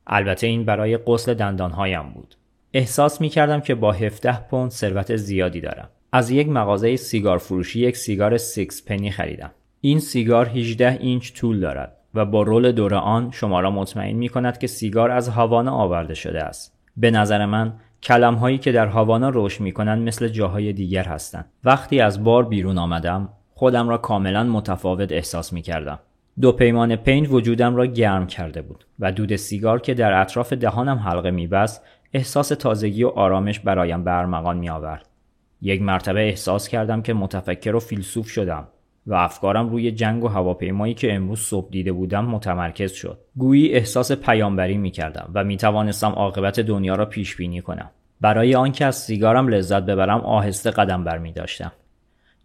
البته این برای غسل دندانهایم بود. احساس می کردم که با 17 پوند ثروت زیادی دارم از یک مغازه سیگار فروشی یک سیگار six penny خریدم این سیگار 18 اینچ طول دارد و با رول دور آن شما را مطمئن می کند که سیگار از هاوانا آورده شده است. به نظر من کلم هایی که در هاوانا روش می کنند مثل جاهای دیگر هستند. وقتی از بار بیرون آمدم خودم را کاملا متفاوت احساس می کردم. دو پیمان پینت وجودم را گرم کرده بود و دود سیگار که در اطراف دهانم حلقه میبست احساس تازگی و آرامش برایم برمغان می آورد. یک مرتبه احساس کردم که متفکر و فیلسوف شدم و افکارم روی جنگ و هواپیمایی که امروز صبح دیده بودم متمرکز شد. گویی احساس پیامبری می کردم و می توانستم عاقبت دنیا را پیش بینی کنم. برای آنکه از سیگارم لذت ببرم آهسته قدم بر می داشتم.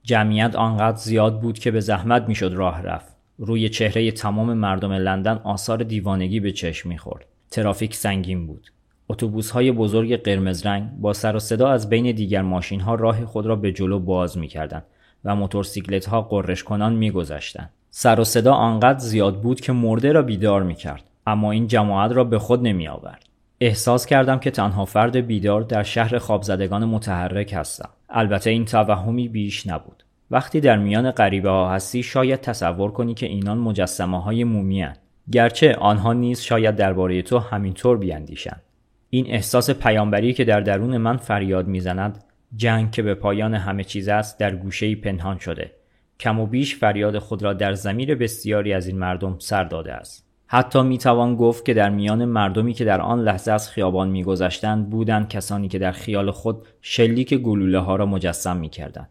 جمعیت آنقدر زیاد بود که به زحمت می‌شد راه رفت. روی چهره تمام مردم لندن آثار دیوانگی به چشم می‌خورد ترافیک سنگین بود. اتوبوس های بزرگ قرمز رنگ با سر و صدا از بین دیگر ماشین ها راه خود را به جلو باز می‌کردند و موتورسیکلت ها قررش کنان میگذشتند سر و صدا آنقدر زیاد بود که مرده را بیدار می‌کرد اما این جماعت را به خود نمی آورد. احساس کردم که تنها فرد بیدار در شهر خوابزدگان متحرک هستم. البته این توهمی بیش نبود. وقتی در میان غریبه ها هستی شاید تصور کنی که اینان مجسمه های مومی گرچه آنها نیز شاید درباره تو همینطور بیاندیشند. این احساس پیامبری که در درون من فریاد می‌زند جنگ که به پایان همه چیز است در گوشه پنهان شده. کم و بیش فریاد خود را در زمیر بسیاری از این مردم سر داده است. حتی می توان گفت که در میان مردمی که در آن لحظه از خیابان میگذشتند بودند کسانی که در خیال خود شلیک گلوله ها را مجسم می کردن.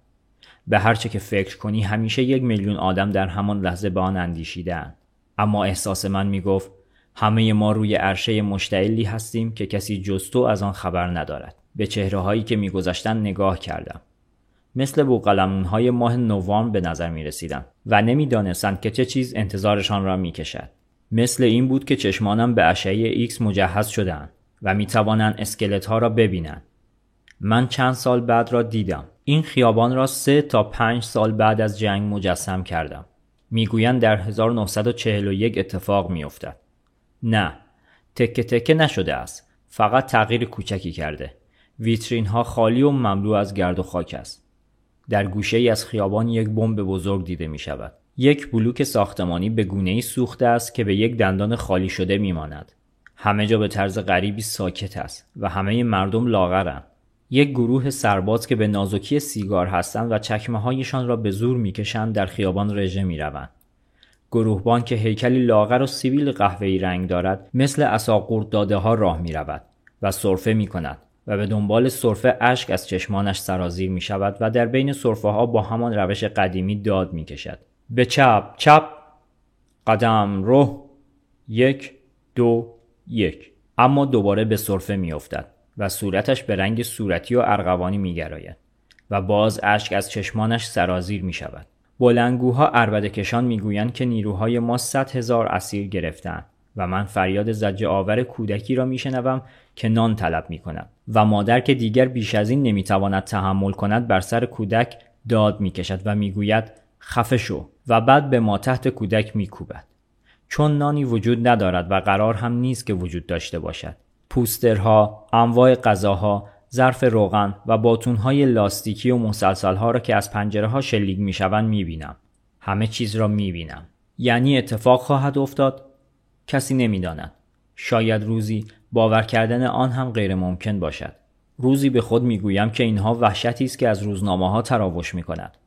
به هرچه که فکر کنی همیشه یک میلیون آدم در همان لحظه به آن اندیشیدند اما احساس من می گفت همه ما روی عرشه مشتعلی هستیم که کسی جز تو از آن خبر ندارد به چهره هایی که میگذشتند نگاه کردم مثل بوقلمون های ماه نوامبر به نظر می رسیدن و نمی‌دانستند که چه چیز انتظارشان را می کشد. مثل این بود که چشمانم به اشعه ایکس مجهز شدند و می توانند اسکلت ها را ببینند. من چند سال بعد را دیدم. این خیابان را سه تا پنج سال بعد از جنگ مجسم کردم. می‌گویند در 1941 اتفاق میافتد. نه، تکه تکه نشده است. فقط تغییر کوچکی کرده. ویترین ها خالی و مملو از گرد و خاک است. در گوشه ای از خیابان یک بمب بزرگ دیده می شود. یک بلوک ساختمانی به گونه ای سوخته است که به یک دندان خالی شده می ماند. همه جا به طرز غریبی ساکت است و همه مردم لاغرند. یک گروه سرباز که به نازکی سیگار هستند و چکمه هایشان را به زور می‌کشند در خیابان رژه می‌روند. گروهبان که هیکلی لاغر و سیبیل قهوه‌ای رنگ دارد مثل اساقورت داده ها راه می رود و صرفه می کند و به دنبال صرفه اشک از چشمانش سرازیر می شود و در بین صرفه ها با همان روش قدیمی داد می کشد. به چپ چپ قدم رو یک دو یک اما دوباره به صرفه می افتد و صورتش به رنگ صورتی و ارغوانی می گراید و باز اشک از چشمانش سرازیر می شود. بلنگوها اربده کشان می‌گویند که نیروهای ما صد هزار اسیر گرفتند و من فریاد زجه آور کودکی را میشنوم که نان طلب می کند و مادر که دیگر بیش از این نمی‌تواند تحمل کند بر سر کودک داد می‌کشد و می‌گوید خفه شو و بعد به ما تحت کودک میکوبد. چون نانی وجود ندارد و قرار هم نیست که وجود داشته باشد. پوسترها انواع غذاها ظرف روغن و باتونهای لاستیکی و مسلسلها را که از پنجره ها شلیک می‌شوند می‌بینم. همه چیز را می‌بینم. یعنی اتفاق خواهد افتاد؟ کسی نمی‌داند. شاید روزی باور کردن آن هم غیر ممکن باشد. روزی به خود می‌گویم که اینها وحشتی است که از روزنامه ها تراوش می کند.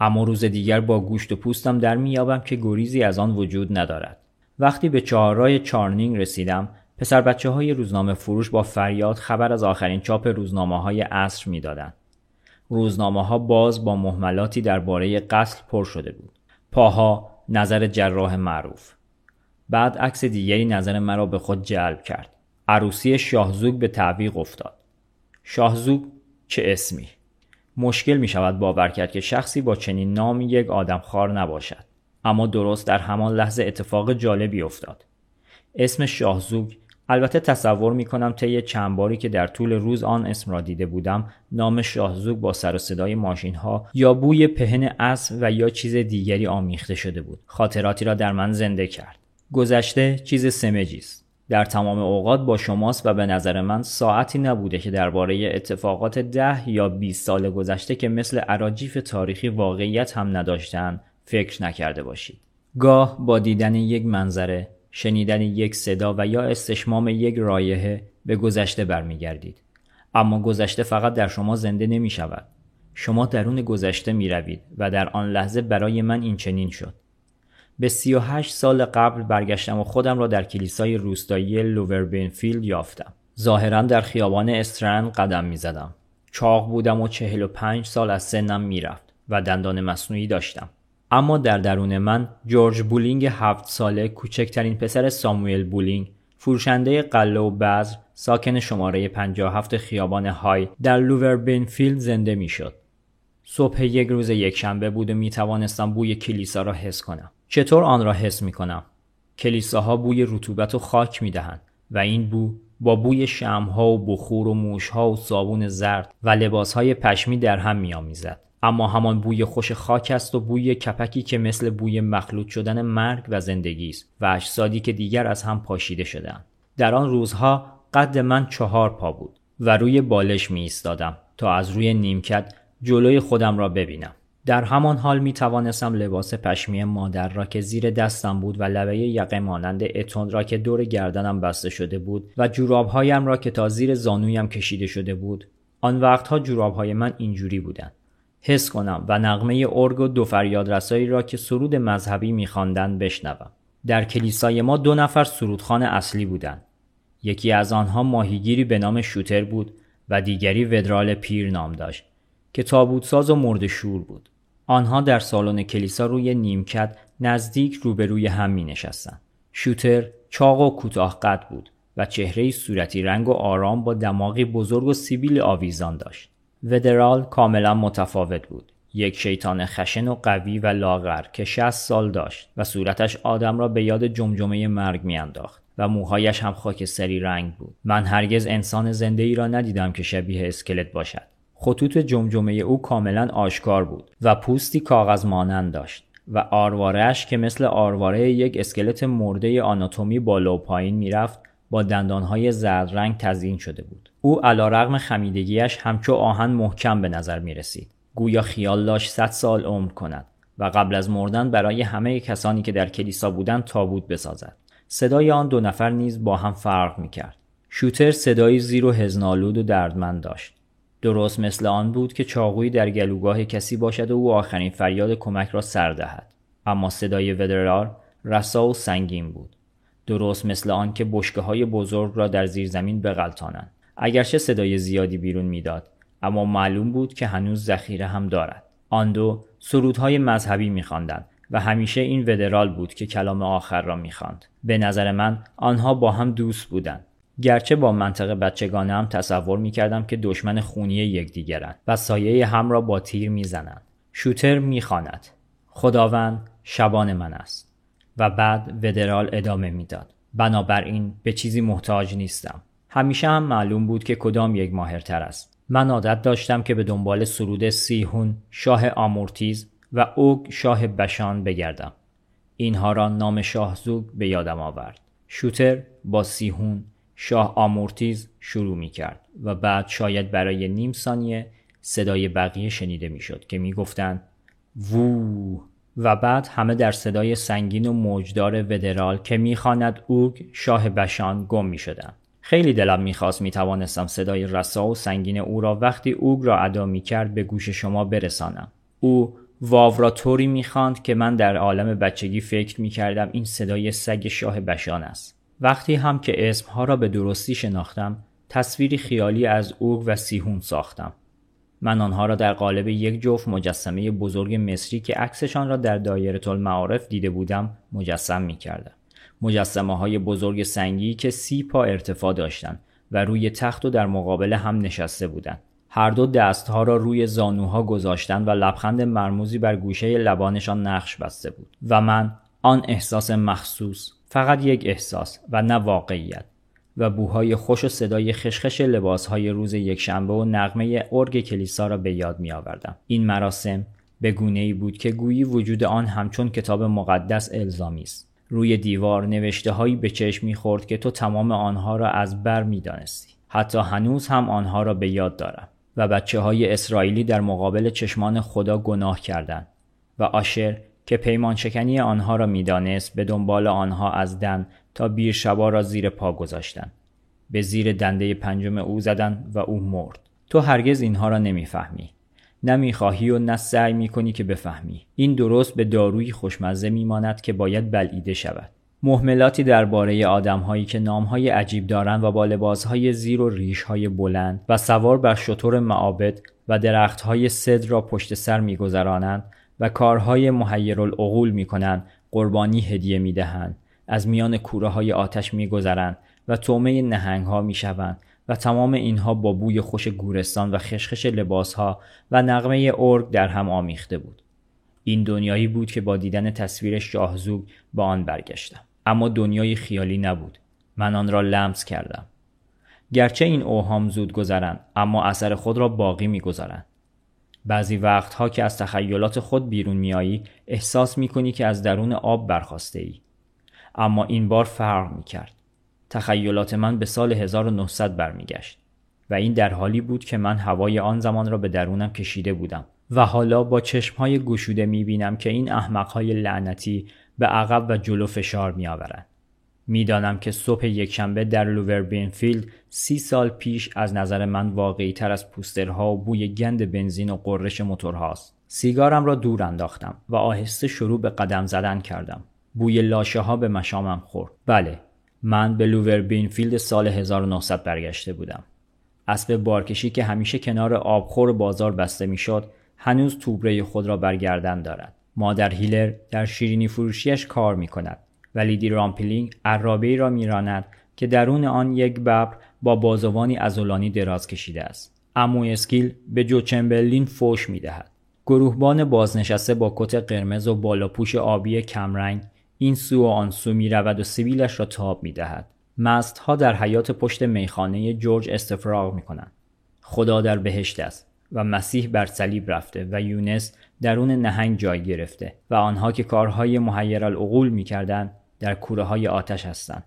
اما روز دیگر با گوشت و پوستم در میابم که گریزی از آن وجود ندارد. وقتی به چهارراه چارنینگ رسیدم پسر بچه های روزنامه فروش با فریاد خبر از آخرین چاپ روزنامه های عصر می‌دادند. روزنامه ها باز با محملاتی درباره قتل پر شده بود. پاها نظر جراح معروف. بعد عکس دیگری نظر مرا به خود جلب کرد. عروسی شاهزوگ به تعویق افتاد. شاهزوگ چه اسمی؟ مشکل می شود باور کرد که شخصی با چنین نامی یک آدم خار نباشد. اما درست در همان لحظه اتفاق جالبی افتاد. اسم شاهزوگ البته تصور می کنم طی چند باری که در طول روز آن اسم را دیده بودم نام شاهزوگ با سر و صدای ماشین ها یا بوی پهن اسب و یا چیز دیگری آمیخته شده بود. خاطراتی را در من زنده کرد. گذشته چیز سمجی است. در تمام اوقات با شماست و به نظر من ساعتی نبوده که درباره اتفاقات ده یا 20 سال گذشته که مثل عراجیف تاریخی واقعیت هم نداشتن فکر نکرده باشید. گاه با دیدن یک منظره شنیدن یک صدا و یا استشمام یک رایحه به گذشته برمیگردید اما گذشته فقط در شما زنده نمی شود شما درون گذشته می روید و در آن لحظه برای من این چنین شد به 38 سال قبل برگشتم و خودم را در کلیسای روستایی لووربینفیلد یافتم ظاهرا در خیابان استرند قدم می زدم. چاق بودم و 45 سال از سنم می‌رفت و دندان مصنوعی داشتم. اما در درون من جورج بولینگ هفت ساله کوچکترین پسر ساموئل بولینگ فروشنده غله و بذر ساکن شماره 57 خیابان های در لووربینفیلد زنده می‌شد. صبح یک روز یکشنبه بود و می توانستم بوی کلیسا را حس کنم. چطور آن را حس می کنم؟ کلیساها بوی رطوبت و خاک می دهند و این بو با بوی شمها و بخور و موشها و صابون زرد و لباسهای پشمی در هم می آمیزد. اما همان بوی خوش خاک است و بوی کپکی که مثل بوی مخلوط شدن مرگ و زندگی است و اجسادی که دیگر از هم پاشیده شدهاند. در آن روزها قد من چهار پا بود و روی بالش می ایستادم تا از روی نیمکت جلوی خودم را ببینم. در همان حال می توانستم لباس پشمی مادر را که زیر دستم بود و لبه یقه مانند اتون را که دور گردنم بسته شده بود و جورابهایم را که تا زیر زانویم کشیده شده بود آن وقتها جورابهای من اینجوری بودند. حس کنم و نغمه ارگ و دو فریاد رسایی را که سرود مذهبی میخواندند بشنوم در کلیسای ما دو نفر سرودخان اصلی بودند. یکی از آنها ماهیگیری به نام شوتر بود و دیگری ودرال پیر نام داشت که تابوتساز و مرد شور بود. آنها در سالن کلیسا روی نیمکت نزدیک روبروی هم می نشستن. شوتر چاق و کوتاه قد بود و چهره صورتی رنگ و آرام با دماغی بزرگ و سیبیل آویزان داشت. ودرال کاملا متفاوت بود. یک شیطان خشن و قوی و لاغر که 60 سال داشت و صورتش آدم را به یاد جمجمه مرگ میانداخت و موهایش هم خاکستری رنگ بود. من هرگز انسان زنده ای را ندیدم که شبیه اسکلت باشد. خطوط جمجمه او کاملا آشکار بود و پوستی کاغذ مانند داشت و آروارش که مثل آرواره یک اسکلت مرده آناتومی بالا و پایین می‌رفت با دندانهای زرد رنگ تزیین شده بود. او علا رغم خمیدگیش همچو آهن محکم به نظر می رسید. گویا خیال داشت صد سال عمر کند و قبل از مردن برای همه کسانی که در کلیسا بودند تابوت بسازد. صدای آن دو نفر نیز با هم فرق می کرد. شوتر صدایی زیر و هزنالود و دردمند داشت. درست مثل آن بود که چاقویی در گلوگاه کسی باشد و او آخرین فریاد کمک را سر دهد. اما صدای ودرار رسا و سنگین بود. درست مثل آن که بشکه های بزرگ را در زیر زمین بغلطانند. اگرچه صدای زیادی بیرون می‌داد اما معلوم بود که هنوز ذخیره هم دارد. آن دو سرودهای مذهبی میخواندند و همیشه این ودرال بود که کلام آخر را می‌خواند. به نظر من آنها با هم دوست بودند. گرچه با منطق بچگانه هم تصور می‌کردم که دشمن خونی یکدیگرند و سایه هم را با تیر می‌زنند. شوتر می‌خواند. خداوند شبان من است. و بعد ودرال ادامه می‌داد. بنابراین به چیزی محتاج نیستم. همیشه هم معلوم بود که کدام یک ماهرتر است. من عادت داشتم که به دنبال سرود سیهون شاه آمورتیز و اوگ شاه بشان بگردم. اینها را نام شاهزوگ به یادم آورد. شوتر با سیهون شاه آمورتیز شروع می کرد و بعد شاید برای نیم ثانیه صدای بقیه شنیده می شد که می گفتند وو و بعد همه در صدای سنگین و موجدار ودرال که می‌خواند اوگ شاه بشان گم می شدن. خیلی دلم می‌خواست می توانستم صدای رسا و سنگین او را وقتی اوگ را ادا می کرد به گوش شما برسانم. او واو را طوری می‌خواند که من در عالم بچگی فکر می کردم این صدای سگ شاه بشان است. وقتی هم که اسمها را به درستی شناختم تصویری خیالی از اوگ و سیهون ساختم. من آنها را در قالب یک جفت مجسمه بزرگ مصری که عکسشان را در دایره المعارف دیده بودم مجسم می کردم. مجسمه های بزرگ سنگی که سی پا ارتفاع داشتند و روی تخت و در مقابل هم نشسته بودند. هر دو دستها را روی زانوها گذاشتند و لبخند مرموزی بر گوشه لبانشان نقش بسته بود و من آن احساس مخصوص فقط یک احساس و نه واقعیت و بوهای خوش و صدای خشخش لباسهای روز یکشنبه و نغمه ارگ کلیسا را به یاد می آوردم. این مراسم به گونه ای بود که گویی وجود آن همچون کتاب مقدس الزامی است. روی دیوار نوشته هایی به چشم می‌خورد که تو تمام آنها را از بر می‌دانستی. حتی هنوز هم آنها را به یاد دارم و بچه های اسرائیلی در مقابل چشمان خدا گناه کردند و آشر که پیمان شکنی آنها را می‌دانست به دنبال آنها از دن تا بیر شبا را زیر پا گذاشتند. به زیر دنده پنجم او زدند و او مرد. تو هرگز اینها را نمی‌فهمی. نه می‌خواهی و نه سعی می‌کنی که بفهمی. این درست به دارویی خوشمزه میماند که باید بلعیده شود. محملاتی درباره آدمهایی که نامهای عجیب دارند و با لباسهای زیر و ریشهای بلند و سوار بر شطور معابد و درختهای صد را پشت سر میگذرانند و کارهای محیرالعقول می‌کنند قربانی هدیه می‌دهند. از میان کوره های آتش میگذرند و تومه نهنگ ها می‌شوند. و تمام اینها با بوی خوش گورستان و خشخش لباس ها و نغمه ارگ در هم آمیخته بود. این دنیایی بود که با دیدن تصویر شاهزوگ به آن برگشتم. اما دنیای خیالی نبود. من آن را لمس کردم. گرچه این اوهام زود گذرند اما اثر خود را باقی می‌گذارند. بعضی وقتها که از تخیلات خود بیرون میایی احساس می‌کنی که از درون آب برخواسته ای. اما این بار فرق می‌کرد. تخیلات من به سال 1900 برمیگشت و این در حالی بود که من هوای آن زمان را به درونم کشیده بودم و حالا با چشمهای گشوده می‌بینم که این احمقهای لعنتی به عقب و جلو فشار میآورند. می‌دانم که صبح یکشنبه در لووربینفیلد سی سال پیش از نظر من واقعی تر از پوسترها و بوی گند بنزین و غرش موتورهاست. سیگارم را دور انداختم و آهسته شروع به قدم زدن کردم. بوی لاشه ها به مشامم خورد بله من به لوور بینفیلد سال 1900 برگشته بودم. اسب بارکشی که همیشه کنار آبخور بازار بسته می‌شد هنوز توبره خود را برگردن دارد. مادر هیلر در شیرینی فروشیش کار می کند و لیدی رامپلینگ ارابه را میراند که درون آن یک ببر با بازوانی عضلانی دراز کشیده است. امو اسکیل به جو چمبرلین فوش می دهد. گروهبان بازنشسته با کت قرمز و بالاپوش آبی کمرنگ این سو و آن سو می و سیبیلش را تاب می دهد. مست ها در حیاط پشت میخانه جورج استفراغ می کنند. خدا در بهشت است و مسیح بر صلیب رفته و یونس درون نهنگ جای گرفته و آنها که کارهای محیر العقول می کردن در کوره های آتش هستند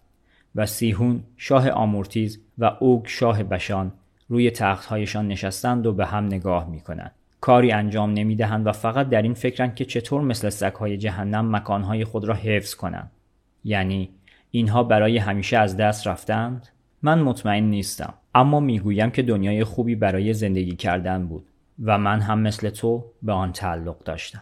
و سیهون شاه آمورتیز و اوگ شاه بشان روی تختهایشان نشستند و به هم نگاه می کنند. کاری انجام نمی دهند و فقط در این فکرند که چطور مثل سگهای جهنم مکانهای خود را حفظ کنند. یعنی اینها برای همیشه از دست رفتند؟ من مطمئن نیستم. اما می‌گویم که دنیای خوبی برای زندگی کردن بود و من هم مثل تو به آن تعلق داشتم.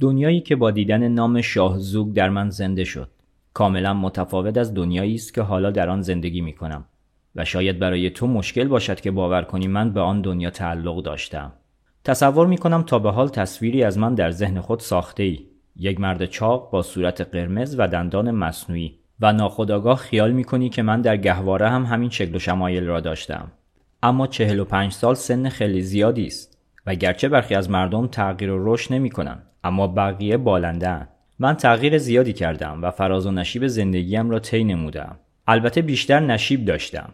دنیایی که با دیدن نام شاه زوگ در من زنده شد. کاملا متفاوت از دنیایی است که حالا در آن زندگی می کنم و شاید برای تو مشکل باشد که باور کنی من به آن دنیا تعلق داشتم. تصور می کنم تا به حال تصویری از من در ذهن خود ساخته ای. یک مرد چاق با صورت قرمز و دندان مصنوعی و ناخداگاه خیال می کنی که من در گهواره هم همین شکل و شمایل را داشتم. اما چهل و پنج سال سن خیلی زیادی است و گرچه برخی از مردم تغییر و رشد نمی کنن اما بقیه بالنده من تغییر زیادی کردم و فراز و نشیب زندگیم را طی نمودم. البته بیشتر نشیب داشتم.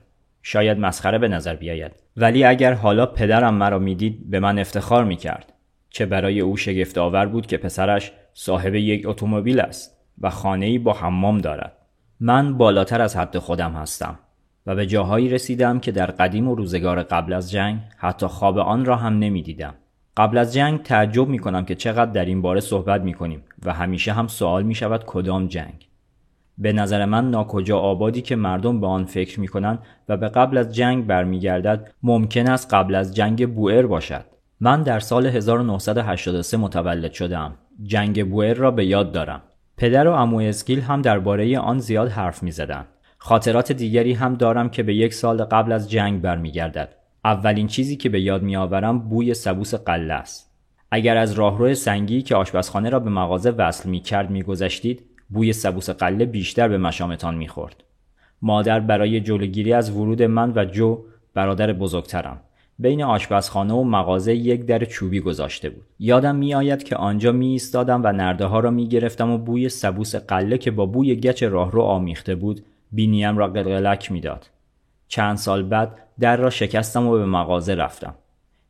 شاید مسخره به نظر بیاید. ولی اگر حالا پدرم مرا می‌دید به من افتخار می‌کرد. چه برای او شگفت آور بود که پسرش صاحب یک اتومبیل است و خانه‌ای با حمام دارد. من بالاتر از حد خودم هستم و به جاهایی رسیدم که در قدیم و روزگار قبل از جنگ حتی خواب آن را هم نمی‌دیدم. قبل از جنگ تعجب می کنم که چقدر در این باره صحبت می کنیم و همیشه هم سوال می شود کدام جنگ. به نظر من ناکجا آبادی که مردم به آن فکر می کنند و به قبل از جنگ برمیگردد ممکن است قبل از جنگ بوئر باشد. من در سال 1983 متولد شدم جنگ بوئر را به یاد دارم. پدر و امو اسکیل هم درباره آن زیاد حرف می زدن. خاطرات دیگری هم دارم که به یک سال قبل از جنگ برمیگردد. اولین چیزی که به یاد میآورم بوی سبوس قله است. اگر از راهرو سنگی که آشپزخانه را به مغازه وصل می کرد می گذشتید بوی سبوس قله بیشتر به مشامتان می‌خورد. مادر برای جلوگیری از ورود من و جو برادر بزرگترم بین آشپزخانه و مغازه یک در چوبی گذاشته بود. یادم میآید که آنجا می ایستادم و نرده ها را می گرفتم و بوی سبوس قله که با بوی گچ راهرو آمیخته بود بینیم را قلقلک می‌داد. چند سال بعد در را شکستم و به مغازه رفتم.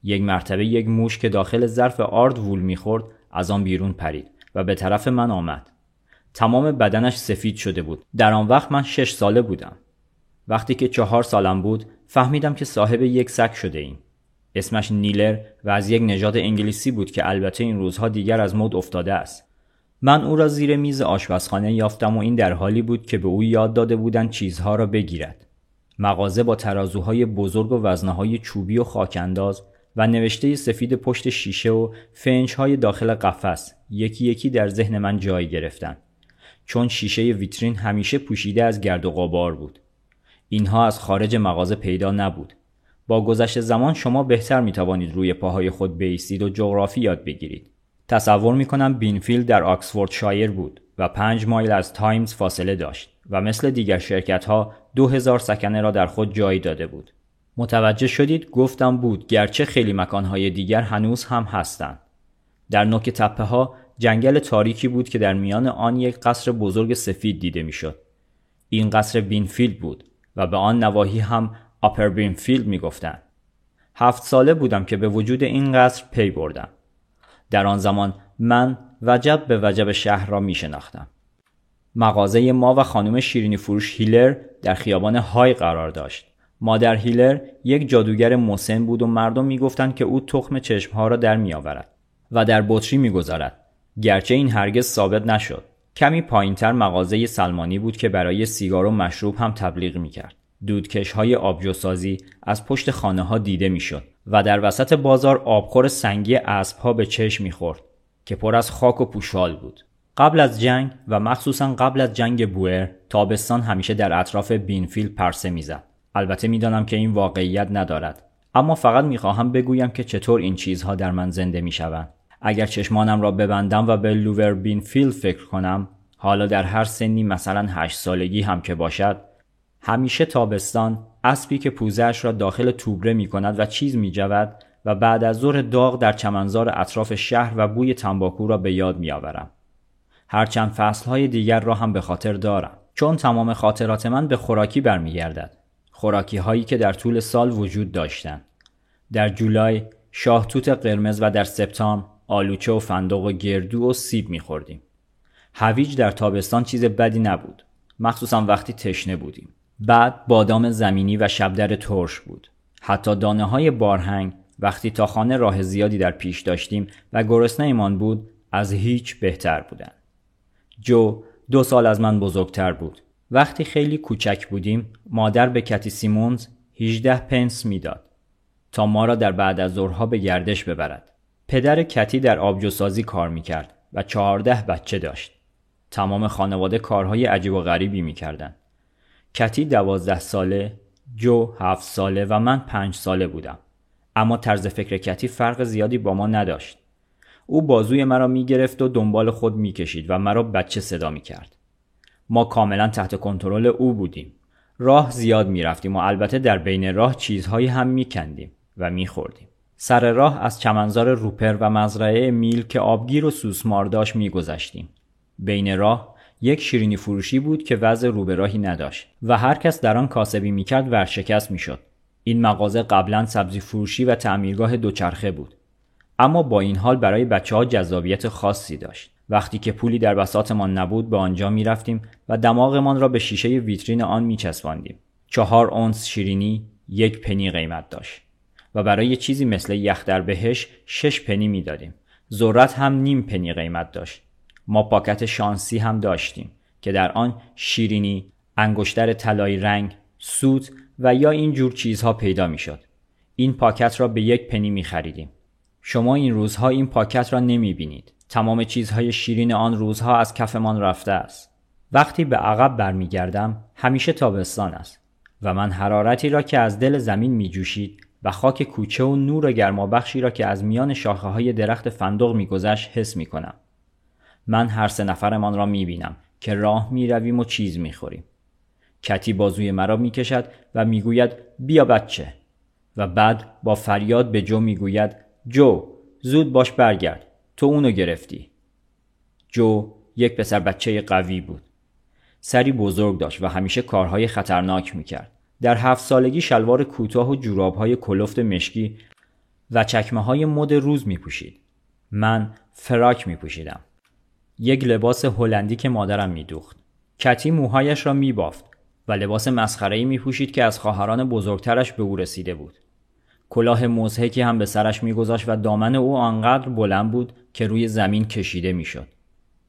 یک مرتبه یک موش که داخل ظرف آرد وول می‌خورد از آن بیرون پرید و به طرف من آمد. تمام بدنش سفید شده بود. در آن وقت من شش ساله بودم. وقتی که چهار سالم بود فهمیدم که صاحب یک سگ شده ایم. اسمش نیلر و از یک نژاد انگلیسی بود که البته این روزها دیگر از مد افتاده است. من او را زیر میز آشپزخانه یافتم و این در حالی بود که به او یاد داده بودند چیزها را بگیرد. مغازه با ترازوهای بزرگ و وزنهای چوبی و خاکانداز و نوشته سفید پشت شیشه و فنجهای داخل قفس یکی یکی در ذهن من جای گرفتند. چون شیشه ویترین همیشه پوشیده از گرد و غبار بود. اینها از خارج مغازه پیدا نبود. با گذشت زمان شما بهتر می توانید روی پاهای خود بیستید و جغرافی یاد بگیرید. تصور می کنم بینفیلد در آکسفورد شایر بود و پنج مایل از تایمز فاصله داشت و مثل دیگر شهرک ها دو هزار سکنه را در خود جای داده بود. متوجه شدید گفتم بود گرچه خیلی مکانهای دیگر هنوز هم هستند. در نوک تپه ها جنگل تاریکی بود که در میان آن یک قصر بزرگ سفید دیده می‌شد. این قصر بینفیلد بود و به آن نواحی هم آپر بینفیلد می‌گفتند. هفت ساله بودم که به وجود این قصر پی بردم. در آن زمان من وجب به وجب شهر را می شناختم. مغازه ما و خانم شیرینی فروش هیلر در خیابان های قرار داشت. مادر هیلر یک جادوگر مسن بود و مردم می‌گفتند که او تخم چشمها را در میآورد و در بطری می‌گذارد گرچه این هرگز ثابت نشد. کمی پایینتر مغازه سلمانی بود که برای سیگار و مشروب هم تبلیغ می‌کرد. دودکش های آبجوسازی از پشت خانه ها دیده می‌شد و در وسط بازار آبخور سنگی اسب ها به چشم می‌خورد که پر از خاک و پوشال بود. قبل از جنگ و مخصوصا قبل از جنگ بوئر تابستان همیشه در اطراف بینفیلد پرسه می‌زد. البته می‌دانم که این واقعیت ندارد. اما فقط می‌خواهم بگویم که چطور این چیزها در من زنده می‌شوند. اگر چشمانم را ببندم و به لوور بینفیلد فکر کنم حالا در هر سنی مثلا هشت سالگی هم که باشد همیشه تابستان اسبی که پوزش را داخل توبره می کند و چیز می جود و بعد از ظهر داغ در چمنزار اطراف شهر و بوی تنباکو را به یاد می آورم. هرچند فصلهای دیگر را هم به خاطر دارم. چون تمام خاطرات من به خوراکی برمیگردد. خوراکی هایی که در طول سال وجود داشتند. در جولای شاهتوت قرمز و در سپتامبر آلوچه و فندق و گردو و سیب میخوردیم. هویج در تابستان چیز بدی نبود. مخصوصا وقتی تشنه بودیم. بعد بادام زمینی و شبدر ترش بود. حتی دانه های بارهنگ وقتی تا خانه راه زیادی در پیش داشتیم و گرسنه ایمان بود از هیچ بهتر بودن. جو دو سال از من بزرگتر بود. وقتی خیلی کوچک بودیم مادر به کتی سیمونز 18 پنس می‌داد تا ما را در بعد از ظهرها به گردش ببرد. پدر کتی در آبجوسازی کار می‌کرد و چهارده بچه داشت. تمام خانواده کارهای عجیب و غریبی می‌کردند کتی دوازده ساله جو هفت ساله و من پنج ساله بودم. اما طرز فکر کتی فرق زیادی با ما نداشت. او بازوی مرا می‌گرفت و دنبال خود می‌کشید و مرا بچه صدا می‌کرد. ما کاملا تحت کنترل او بودیم. راه زیاد می‌رفتیم و البته در بین راه چیزهایی هم میکندیم و میخوردیم. سر راه از چمنزار روپر و مزرعه میل که آبگیر و سوسمار داشت میگذشتیم. بین راه یک شیرینی فروشی بود که وضع رو راهی نداشت و هر کس در آن کاسبی می‌کرد ورشکست می‌شد. این مغازه قبلا سبزی فروشی و تعمیرگاه دوچرخه بود. اما با این حال برای بچه ها جذابیت خاصی داشت. وقتی که پولی در بساتمان نبود به آنجا می رفتیم و دماغمان را به شیشه ویترین آن می چسباندیم. چهار اونس شیرینی یک پنی قیمت داشت. و برای چیزی مثل یخ در بهش شش پنی می دادیم. ذرت هم نیم پنی قیمت داشت. ما پاکت شانسی هم داشتیم که در آن شیرینی، انگشتر طلایی رنگ، سوت و یا این جور چیزها پیدا می شد. این پاکت را به یک پنی می خریدیم. شما این روزها این پاکت را نمی بینید. تمام چیزهای شیرین آن روزها از کفمان رفته است. وقتی به عقب برمیگردم همیشه تابستان است و من حرارتی را که از دل زمین می جوشید و خاک کوچه و نور گرمابخشی را که از میان شاخه های درخت فندق میگذشت حس می کنم. من هر سه نفرمان را می بینم که راه می رویم و چیز می خوریم. کتی بازوی مرا می کشد و می گوید بیا بچه و بعد با فریاد به جو می گوید جو زود باش برگرد تو اونو گرفتی جو یک پسر بچه قوی بود سری بزرگ داشت و همیشه کارهای خطرناک می‌کرد در هفت سالگی شلوار کوتاه و جورابهای کلفت مشکی و چکمه های مد روز می پوشید. من فراک می پوشیدم. یک لباس هلندی که مادرم می دوخت. کتی موهایش را می بافت و لباس مسخره‌ای می پوشید که از خواهران بزرگترش به او رسیده بود. کلاه مزهکی هم به سرش میگذاشت و دامن او آنقدر بلند بود که روی زمین کشیده می‌شد.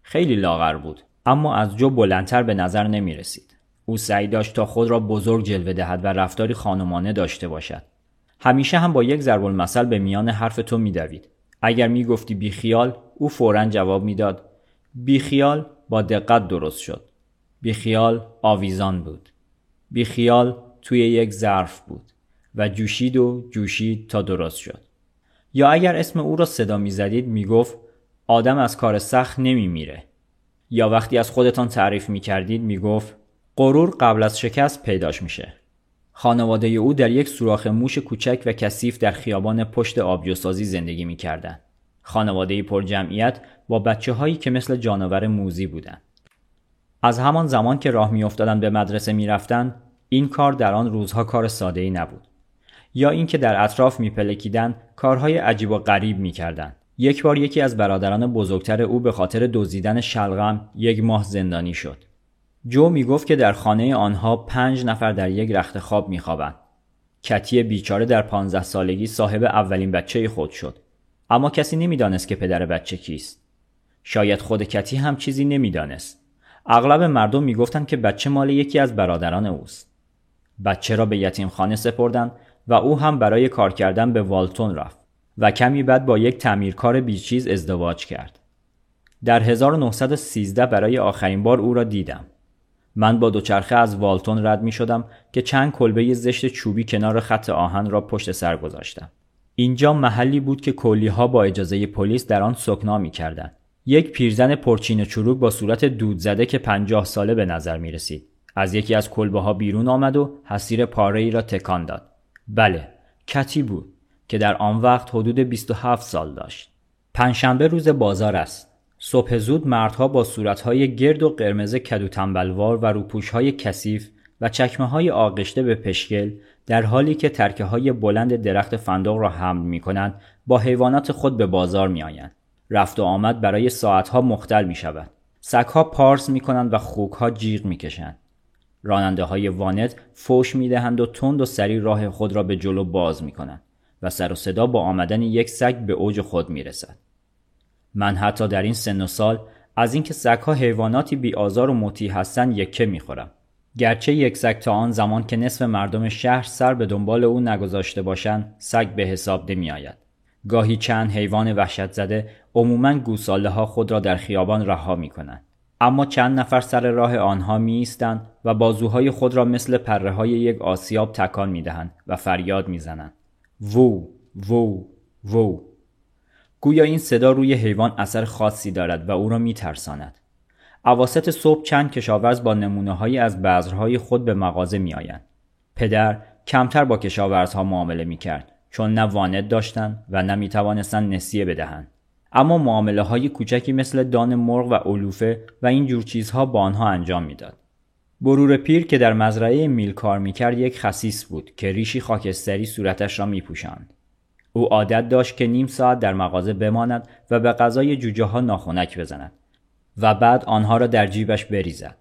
خیلی لاغر بود اما از جو بلندتر به نظر نمی رسید. او سعی داشت تا خود را بزرگ جلوه دهد و رفتاری خانمانه داشته باشد. همیشه هم با یک ضرب المثل به میان حرف تو میدوید. اگر می‌گفتی بیخیال او فورا جواب می‌داد بیخیال با دقت درست شد. بیخیال آویزان بود. بیخیال توی یک ظرف بود. و جوشید و جوشید تا درست شد یا اگر اسم او را صدا می زدید می گفت آدم از کار سخت نمی میره یا وقتی از خودتان تعریف می کردید می گفت غرور قبل از شکست پیداش میشه خانواده او در یک سوراخ موش کوچک و کثیف در خیابان پشت آبجوسازی زندگی می‌کردند. خانواده پر جمعیت با بچه هایی که مثل جانور موزی بودند. از همان زمان که راه میافتادند به مدرسه می‌رفتند این کار در آن روزها کار ساده ای نبود. یا اینکه در اطراف میپلکیدند کارهای عجیب و غریب می‌کردند یک بار یکی از برادران بزرگتر او به خاطر دزدیدن شلغم یک ماه زندانی شد جو می‌گفت که در خانه آنها پنج نفر در یک رخت خواب میخوابند. کتی بیچاره در پانزده سالگی صاحب اولین بچه خود شد. اما کسی نمی‌دانست که پدر بچه کیست. شاید خود کتی هم چیزی نمی‌دانست. اغلب مردم می‌گفتند که بچه مال یکی از برادران اوست. بچه را به یتیم خانه سپردند و او هم برای کار کردن به والتون رفت و کمی بعد با یک تعمیرکار بیچیز ازدواج کرد. در 1913 برای آخرین بار او را دیدم. من با دوچرخه از والتون رد می شدم که چند کلبه زشت چوبی کنار خط آهن را پشت سر گذاشتم. اینجا محلی بود که کلی ها با اجازه پلیس در آن سکنا می کردن. یک پیرزن پرچین چروک با صورت دود زده که پنجاه ساله به نظر می رسید. از یکی از کلبه ها بیرون آمد و حسیر پاره ای را تکان داد. بله، کتی بود که در آن وقت حدود 27 سال داشت. پنجشنبه روز بازار است. صبح زود مردها با صورتهای گرد و قرمز کدو تنبلوار و روپوشهای کثیف و چکمه های آغشته به پشکل در حالی که ترکه های بلند درخت فندق را حمل می کنند با حیوانات خود به بازار می آیند. رفت و آمد برای ساعتها مختل می شود. سگها پارس می کنند و خوکها جیغ می کشند. راننده های وانت فوش می دهند و تند و سری راه خود را به جلو باز می کنند و سر و صدا با آمدن یک سگ به اوج خود می رسد. من حتی در این سن و سال از اینکه سگها حیواناتی بی آزار و مطیع هستند یکه می‌خورم گرچه یک سگ تا آن زمان که نصف مردم شهر سر به دنبال او نگذاشته باشند سگ به حساب نمی آید. گاهی چند حیوان وحشت زده عموما گوساله ها خود را در خیابان رها می کنند. اما چند نفر سر راه آنها می ایستند و بازوهای خود را مثل پره های یک آسیاب تکان می دهند و فریاد می زنند. وو وو وو گویا این صدا روی حیوان اثر خاصی دارد و او را می ترساند. عواست صبح چند کشاورز با نمونه از بذرهای خود به مغازه می آیند. پدر کمتر با کشاورزها معامله می کرد چون نه وانت داشتند و نه می توانستند نسیه بدهند. اما معامله های کوچکی مثل دان مرغ و علوفه و این جور چیزها با آنها انجام می‌داد. برور پیر که در مزرعه میل کار می‌کرد یک خسیس بود که ریشی خاکستری صورتش را میپوشاند. او عادت داشت که نیم ساعت در مغازه بماند و به غذای جوجه ها ناخونک بزند و بعد آنها را در جیبش بریزد.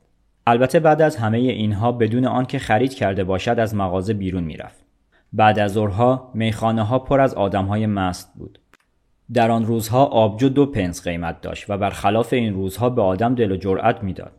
البته بعد از همه اینها بدون آنکه خرید کرده باشد از مغازه بیرون می‌رفت. بعد از ظهرها میخانه ها پر از آدم های مست بود. در آن روزها آبجو دو پنس قیمت داشت و برخلاف این روزها به آدم دل و جرأت می‌داد.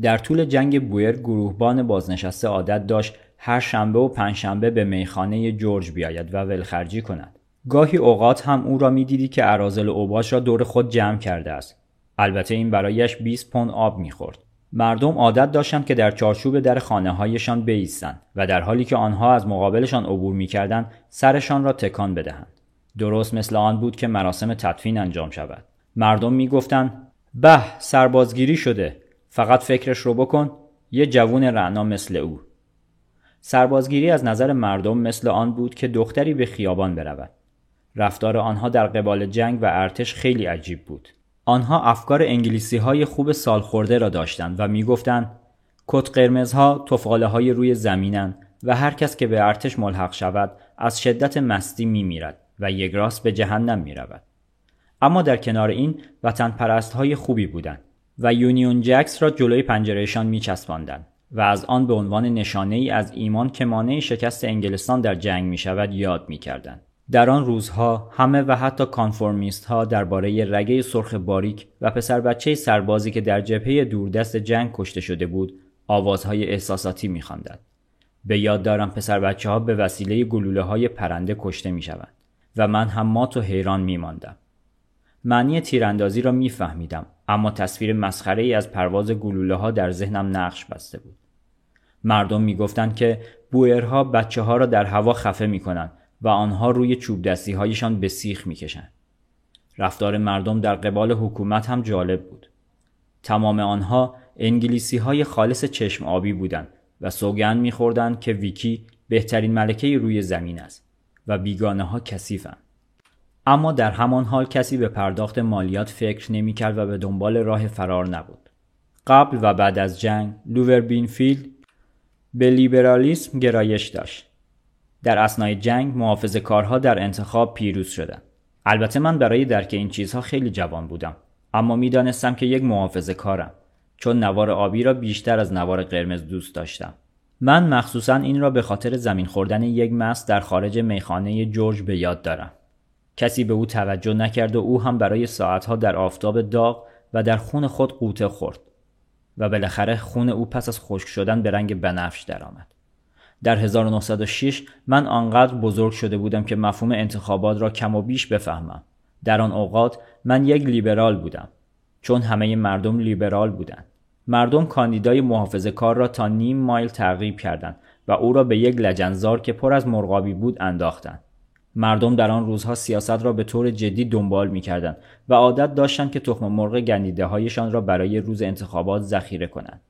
در طول جنگ بویر گروهبان بازنشسته عادت داشت هر شنبه و پنجشنبه به میخانه جورج بیاید و ولخرجی کند. گاهی اوقات هم او را می‌دیدی که ارازل اوباش را دور خود جمع کرده است. البته این برایش 20 پوند آب می‌خورد. مردم عادت داشتند که در چارچوب در خانه هایشان بیستند و در حالی که آنها از مقابلشان عبور می‌کردند سرشان را تکان بدهند. درست مثل آن بود که مراسم تدفین انجام شود. مردم می‌گفتند به سربازگیری شده فقط فکرش رو بکن یه جوون رعنا مثل او سربازگیری از نظر مردم مثل آن بود که دختری به خیابان برود. رفتار آنها در قبال جنگ و ارتش خیلی عجیب بود. آنها افکار انگلیسی های خوب سالخورده را داشتند و می‌گفتند کت قرمزها تفاله های روی زمینند و هر کس که به ارتش ملحق شود از شدت مستی می میرد و یک راست به جهنم می رود. اما در کنار این وطن پرست های خوبی بودند و یونیون جکس را جلوی پنجرهشان می چسباندند. و از آن به عنوان نشانه ای از ایمان که مانع شکست انگلستان در جنگ می شود یاد می کردن. در آن روزها همه و حتی کانفورمیست ها درباره رگه سرخ باریک و پسر بچه سربازی که در جبهه دوردست جنگ کشته شده بود آوازهای احساساتی می خاندد. به یاد دارم پسر بچه ها به وسیله گلوله های پرنده کشته می شود و من هم مات و حیران می ماندم. معنی تیراندازی را میفهمیدم اما تصویر مسخره ای از پرواز گلوله ها در ذهنم نقش بسته بود مردم می‌گفتند که بوئرها بچه ها را در هوا خفه می کنند و آنها روی چوب دستی هایشان به سیخ می‌کشند. رفتار مردم در قبال حکومت هم جالب بود. تمام آنها انگلیسی های خالص چشم آبی بودند و سوگند میخوردند که ویکی بهترین ملکه روی زمین است و بیگانه ها کثیفند. اما در همان حال کسی به پرداخت مالیات فکر نمی‌کرد و به دنبال راه فرار نبود. قبل و بعد از جنگ لوور بینفیلد به لیبرالیسم گرایش داشت. در اسنای جنگ محافظ کارها در انتخاب پیروز شدند. البته من برای درک این چیزها خیلی جوان بودم اما می‌دانستم که یک محافظ کارم چون نوار آبی را بیشتر از نوار قرمز دوست داشتم. من مخصوصا این را به خاطر زمین خوردن یک مست در خارج میخانه جورج به یاد دارم. کسی به او توجه نکرد و او هم برای ساعتها در آفتاب داغ و در خون خود قوطه خورد و بالاخره خون او پس از خشک شدن به رنگ بنفش درآمد. در 1906 من آنقدر بزرگ شده بودم که مفهوم انتخابات را کم و بیش بفهمم. در آن اوقات من یک لیبرال بودم. چون همه مردم لیبرال بودند. مردم کاندیدای محافظه کار را تا نیم مایل تعقیب کردند و او را به یک لجنزار که پر از مرغابی بود انداختند. مردم در آن روزها سیاست را به طور جدی دنبال می کردند و عادت داشتند که تخم مرغ گندیده هایشان را برای روز انتخابات ذخیره کنند.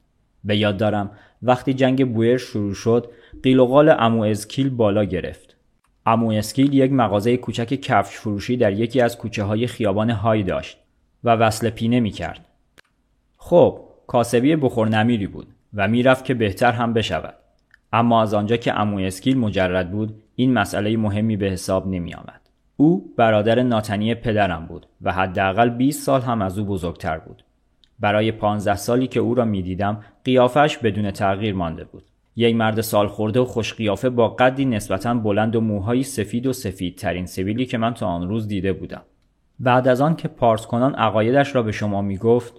به یاد دارم وقتی جنگ بویر شروع شد قیل و قال عمو ازکیل بالا گرفت. عمو ازکیل یک مغازه کوچک کفش فروشی در یکی از کوچه های خیابان های داشت و وصله پینه می کرد. خب کاسبی بخور نمیری بود و می‌رفت که بهتر هم بشود. اما از آنجا که عمو ازکیل مجرد بود این مسئله مهمی به حساب نمی آمد. او برادر ناتنی پدرم بود و حداقل 20 سال هم از او بزرگتر بود. برای 15 سالی که او را می دیدم قیافش بدون تغییر مانده بود. یک مرد سالخورده و خوش قیافه با قدی نسبتا بلند و موهایی سفید و سفید ترین سبیلی که من تا آن روز دیده بودم. بعد از آن که پارس کنان عقایدش را به شما می گفت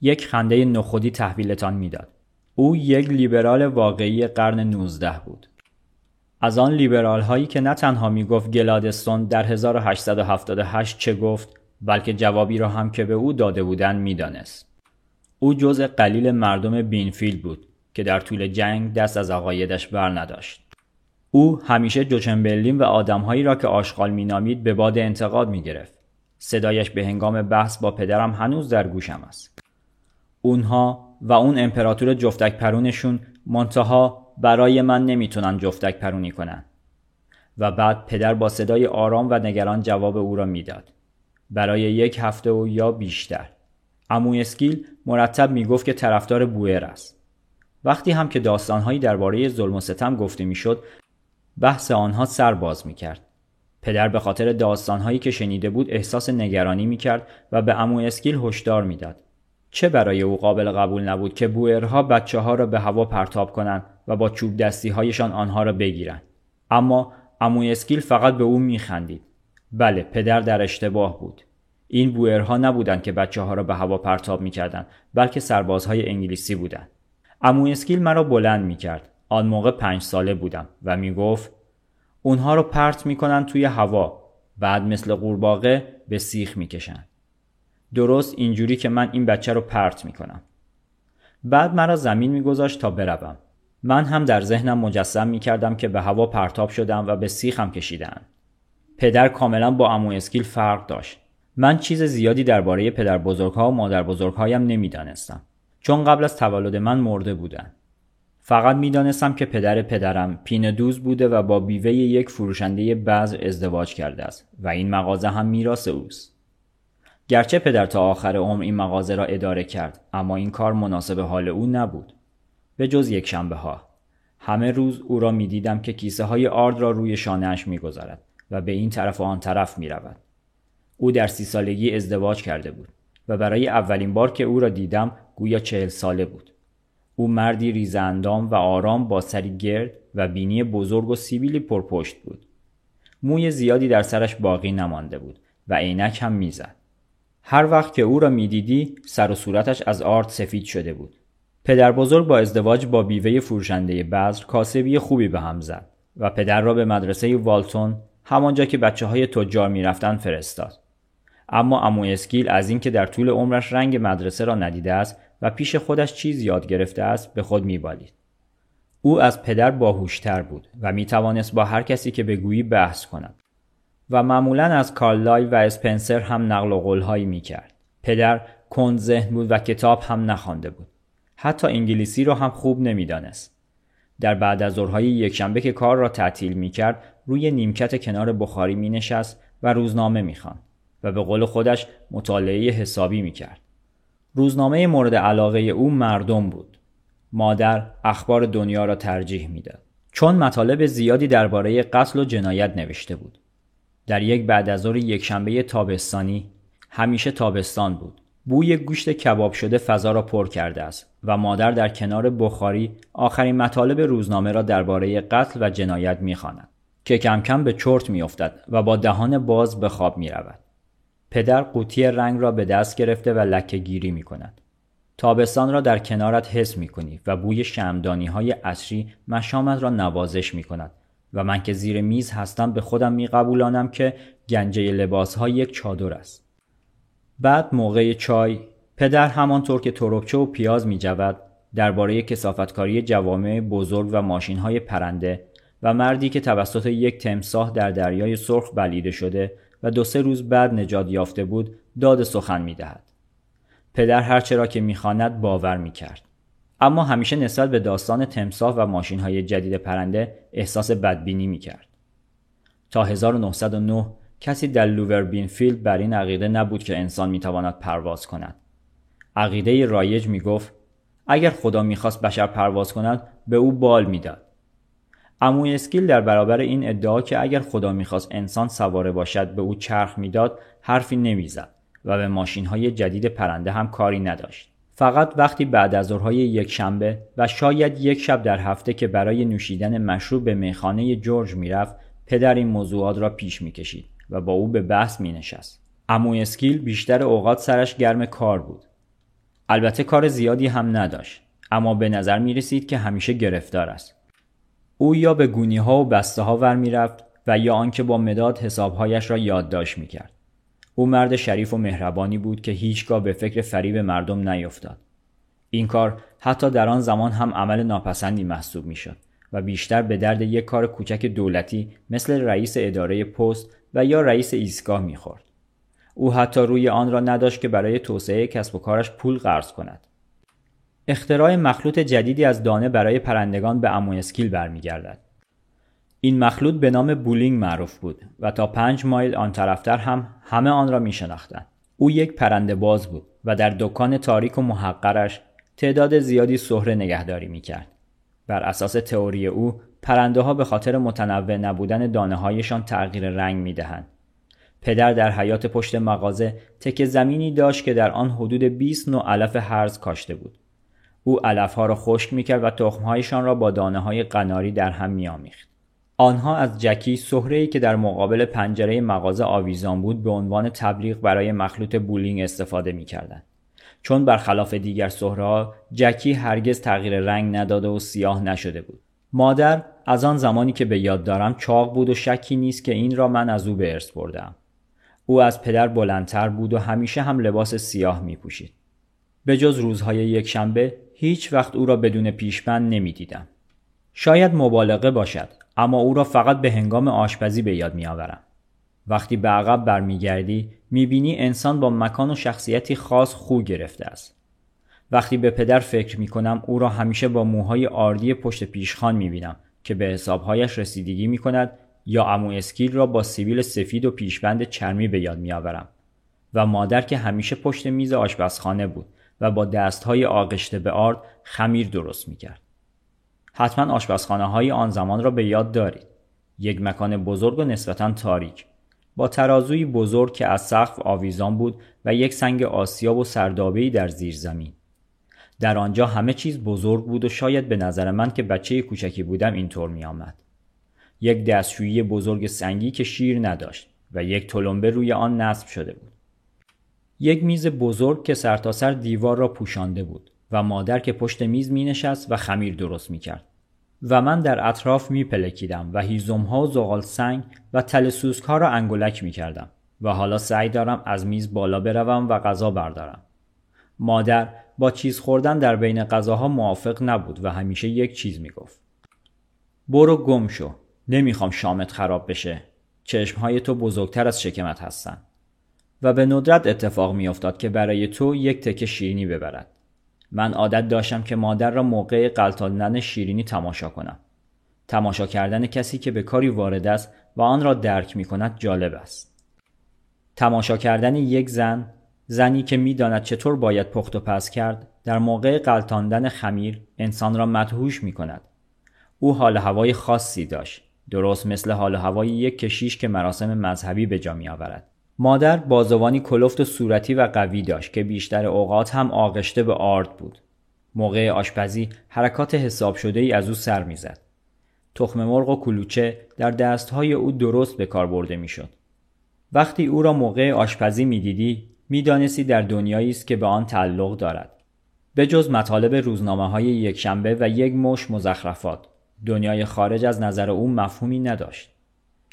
یک خنده نخودی تحویلتان می‌داد. او یک لیبرال واقعی قرن 19 بود. از آن لیبرال هایی که نه تنها می گفت گلادستون در 1878 چه گفت بلکه جوابی را هم که به او داده بودند می‌دانست. او جزء قلیل مردم بینفیلد بود که در طول جنگ دست از عقایدش بر نداشت. او همیشه جوچنبرلین و آدمهایی را که آشغال مینامید به باد انتقاد می گرفت. صدایش به هنگام بحث با پدرم هنوز در گوشم است. اونها و اون امپراتور جفتک پرونشون منتها برای من نمی‌تونن جفتک پرونی کنن. و بعد پدر با صدای آرام و نگران جواب او را می‌داد. برای یک هفته و یا بیشتر. اموی اسکیل مرتب می‌گفت که طرفدار بوئر است. وقتی هم که داستانهایی درباره ظلم و ستم گفته می‌شد بحث آنها سر باز می‌کرد. پدر به خاطر داستانهایی که شنیده بود احساس نگرانی می‌کرد و به امو اسکیل هشدار می‌داد. چه برای او قابل قبول نبود که بوئرها بچه ها را به هوا پرتاب کنند و با چوب دستی هایشان آنها را بگیرند. اما امو اسکیل فقط به او میخندید. بله پدر در اشتباه بود. این بوئرها نبودند که بچه ها را به هوا پرتاب می‌کردند بلکه سربازهای انگلیسی بودند. امو اسکیل مرا بلند می‌کرد. آن موقع پنج ساله بودم و می‌گفت اونها رو پرت می‌کنن توی هوا بعد مثل قورباغه به سیخ می‌کشن درست اینجوری که من این بچه رو پرت می‌کنم. بعد مرا زمین میگذاشت تا بروم. من هم در ذهنم مجسم می‌کردم که به هوا پرتاب شدم و به سیخم کشیدن پدر کاملا با امو اسکیل فرق داشت. من چیز زیادی درباره پدر بزرگها و مادر بزرگهایم نمی‌دانستم. چون قبل از تولد من مرده بودند فقط می‌دانستم که پدر پدرم پین دوز بوده و با بیوه یک فروشنده بذر ازدواج کرده است و این مغازه هم میراث اوست. گرچه پدر تا آخر عمر این مغازه را اداره کرد اما این کار مناسب حال او نبود. به جز یک شنبه ها. همه روز او را می‌دیدم که کیسه های آرد را روی شانهاش می‌گذارد و به این طرف و آن طرف می رود. او در سی سالگی ازدواج کرده بود و برای اولین بار که او را دیدم گویا چهل ساله بود. او مردی ریزاندام و آرام با سری گرد و بینی بزرگ و سیبیلی پرپشت بود. موی زیادی در سرش باقی نمانده بود و عینک هم می‌زد. هر وقت که او را می‌دیدی سر و صورتش از آرد سفید شده بود. پدر بزرگ با ازدواج با بیوه فروشنده بذر کاسبی خوبی به هم زد و پدر را به مدرسه والتون همانجا که بچه های تجار می‌رفتند فرستاد. اما امو اسکیل از اینکه در طول عمرش رنگ مدرسه را ندیده است و پیش خودش چیز یاد گرفته است به خود میبالید. او از پدر باهوشتر بود و می توانست با هر کسی که بگویی بحث کند و معمولا از کارلای و اسپنسر هم نقل و قولهایی می کرد. پدر کند ذهن بود و کتاب هم نخوانده بود. حتی انگلیسی را هم خوب نمی‌دانست. در بعد از ظهرهای یکشنبه که کار را تعطیل می کرد روی نیمکت کنار بخاری می نشست و روزنامه می و به قول خودش مطالعه حسابی می کرد. روزنامه مورد علاقه او مردم بود. مادر اخبار دنیا را ترجیح می‌داد. چون مطالب زیادی درباره قتل و جنایت نوشته بود. در یک بعد از ظهر یکشنبه تابستانی همیشه تابستان بود. بوی گوشت کباب شده فضا را پر کرده است و مادر در کنار بخاری آخرین مطالب روزنامه را درباره قتل و جنایت می‌خواند که کم کم به چرت میافتد و با دهان باز به خواب می رود. پدر قوطی رنگ را به دست گرفته و لکه گیری می کند. تابستان را در کنارت حس می کنی و بوی شمدانی های عصری مشامت را نوازش می کند و من که زیر میز هستم به خودم می قبولانم که گنجه لباس ها یک چادر است. بعد موقع چای پدر همانطور که تروبچه و پیاز می جود درباره کسافتکاری جوامع بزرگ و ماشین های پرنده و مردی که توسط یک تمساه در دریای سرخ بلیده شده و دو سه روز بعد نجات یافته بود داد سخن می دهد. پدر هرچه را که می‌خواند باور می کرد. اما همیشه نسبت به داستان تمساه و ماشین های جدید پرنده احساس بدبینی می کرد. تا 1909 کسی در لووربین فیلد بر این عقیده نبود که انسان می‌تواند پرواز کند. عقیده رایج می گفت اگر خدا می‌خواست بشر پرواز کند به او بال می‌داد. اموی اسکیل در برابر این ادعا که اگر خدا می‌خواست انسان سواره باشد به او چرخ می‌داد حرفی نمی‌زد و به ماشین های جدید پرنده هم کاری نداشت. فقط وقتی بعد از ظهرهای یک شنبه و شاید یک شب در هفته که برای نوشیدن مشروب به میخانه جورج می‌رفت پدر این موضوعات را پیش می‌کشید و با او به بحث مینشست. اموی اسکیل بیشتر اوقات سرش گرم کار بود. البته کار زیادی هم نداشت اما به نظر می رسید که همیشه گرفتار است. او یا به گونی ها و بسته ها ور می رفت و یا آنکه با مداد حسابهایش را یادداشت می کرد. او مرد شریف و مهربانی بود که هیچگاه به فکر فریب مردم نیفتاد. این کار حتی در آن زمان هم عمل ناپسندی محسوب می شد و بیشتر به درد یک کار کوچک دولتی مثل رئیس اداره پست و یا رئیس ایستگاه می‌خورد. او حتی روی آن را نداشت که برای توسعه کسب و کارش پول قرض کند. اختراع مخلوط جدیدی از دانه برای پرندگان به عمو ازکیل برمیگردد. این مخلوط به نام بولینگ معروف بود و تا پنج مایل آن طرفتر هم همه آن را می شناختند. او یک پرنده باز بود و در دکان تاریک و محقرش تعداد زیادی سهره نگهداری می کرد. بر اساس تئوری او پرنده ها به خاطر متنوع نبودن دانه هایشان تغییر رنگ می دهند. پدر در حیاط پشت مغازه تک زمینی داشت که در آن حدود 20 نوع علف هرز کاشته بود. او ها را خشک می‌کرد و تخمهایشان را با دانه های قناری در هم میآمیخت. آنها از جکی ای که در مقابل پنجره مغازه آویزان بود به عنوان تبلیغ برای مخلوط بولینگ استفاده می‌کردند. چون برخلاف دیگر ها جکی هرگز تغییر رنگ نداده و سیاه نشده بود. مادر از آن زمانی که به یاد دارم چاق بود و شکی نیست که این را من از او به ارث بردم. او از پدر بلندتر بود و همیشه هم لباس سیاه می پوشید. به جز روزهای یک شنبه هیچ وقت او را بدون پیشبند نمی دیدم. شاید مبالغه باشد اما او را فقط به هنگام آشپزی به یاد می آورم. وقتی به عقب برمیگردی می‌بینی انسان با مکان و شخصیتی خاص خو گرفته است. وقتی به پدر فکر می کنم او را همیشه با موهای آردی پشت پیشخان می بینم که به حسابهایش رسیدگی می کند یا امو اسکیل را با سیبیل سفید و پیشبند چرمی به یاد می آورم. و مادر که همیشه پشت میز آشپزخانه بود و با دستهای آغشته به آرد خمیر درست می کرد. حتما آشپزخانه های آن زمان را به یاد دارید. یک مکان بزرگ و نسبتا تاریک با ترازوی بزرگ که از سقف آویزان بود و یک سنگ آسیاب و سردابهی در زیر زمین. در آنجا همه چیز بزرگ بود و شاید به نظر من که بچه کوچکی بودم اینطور می آمد. یک دستشویی بزرگ سنگی که شیر نداشت و یک تلمبه روی آن نصب شده بود. یک میز بزرگ که سرتاسر سر دیوار را پوشانده بود و مادر که پشت میز می نشست و خمیر درست می کرد. و من در اطراف می پلکیدم و هیزم ها و زغال سنگ و تلسوسک ها را انگولک می کردم و حالا سعی دارم از میز بالا بروم و غذا بردارم. مادر با چیز خوردن در بین غذاها موافق نبود و همیشه یک چیز می گفت. برو گم شو. نمی‌خوام شامت خراب بشه. چشمهای تو بزرگتر از شکمت هستن. و به ندرت اتفاق میافتاد که برای تو یک تکه شیرینی ببرد. من عادت داشتم که مادر را موقع قلتاندن شیرینی تماشا کنم. تماشا کردن کسی که به کاری وارد است و آن را درک می کند جالب است. تماشا کردن یک زن، زنی که می‌داند چطور باید پخت و پس کرد، در موقع قلتاندن خمیر انسان را مدهوش می کند. او حال هوای خاصی داشت. درست مثل حال هوای یک کشیش که مراسم مذهبی به جا می آورد. مادر بازوانی کلفت و صورتی و قوی داشت که بیشتر اوقات هم آغشته به آرد بود. موقع آشپزی حرکات حساب شده ای از او سر می‌زد. تخم مرغ و کلوچه در دستهای او درست به کار برده می‌شد. وقتی او را موقع آشپزی می‌دیدی می‌دانستی در دنیایی است که به آن تعلق دارد. به جز مطالب روزنامه های یکشنبه و یک مش مزخرفات دنیای خارج از نظر او مفهومی نداشت.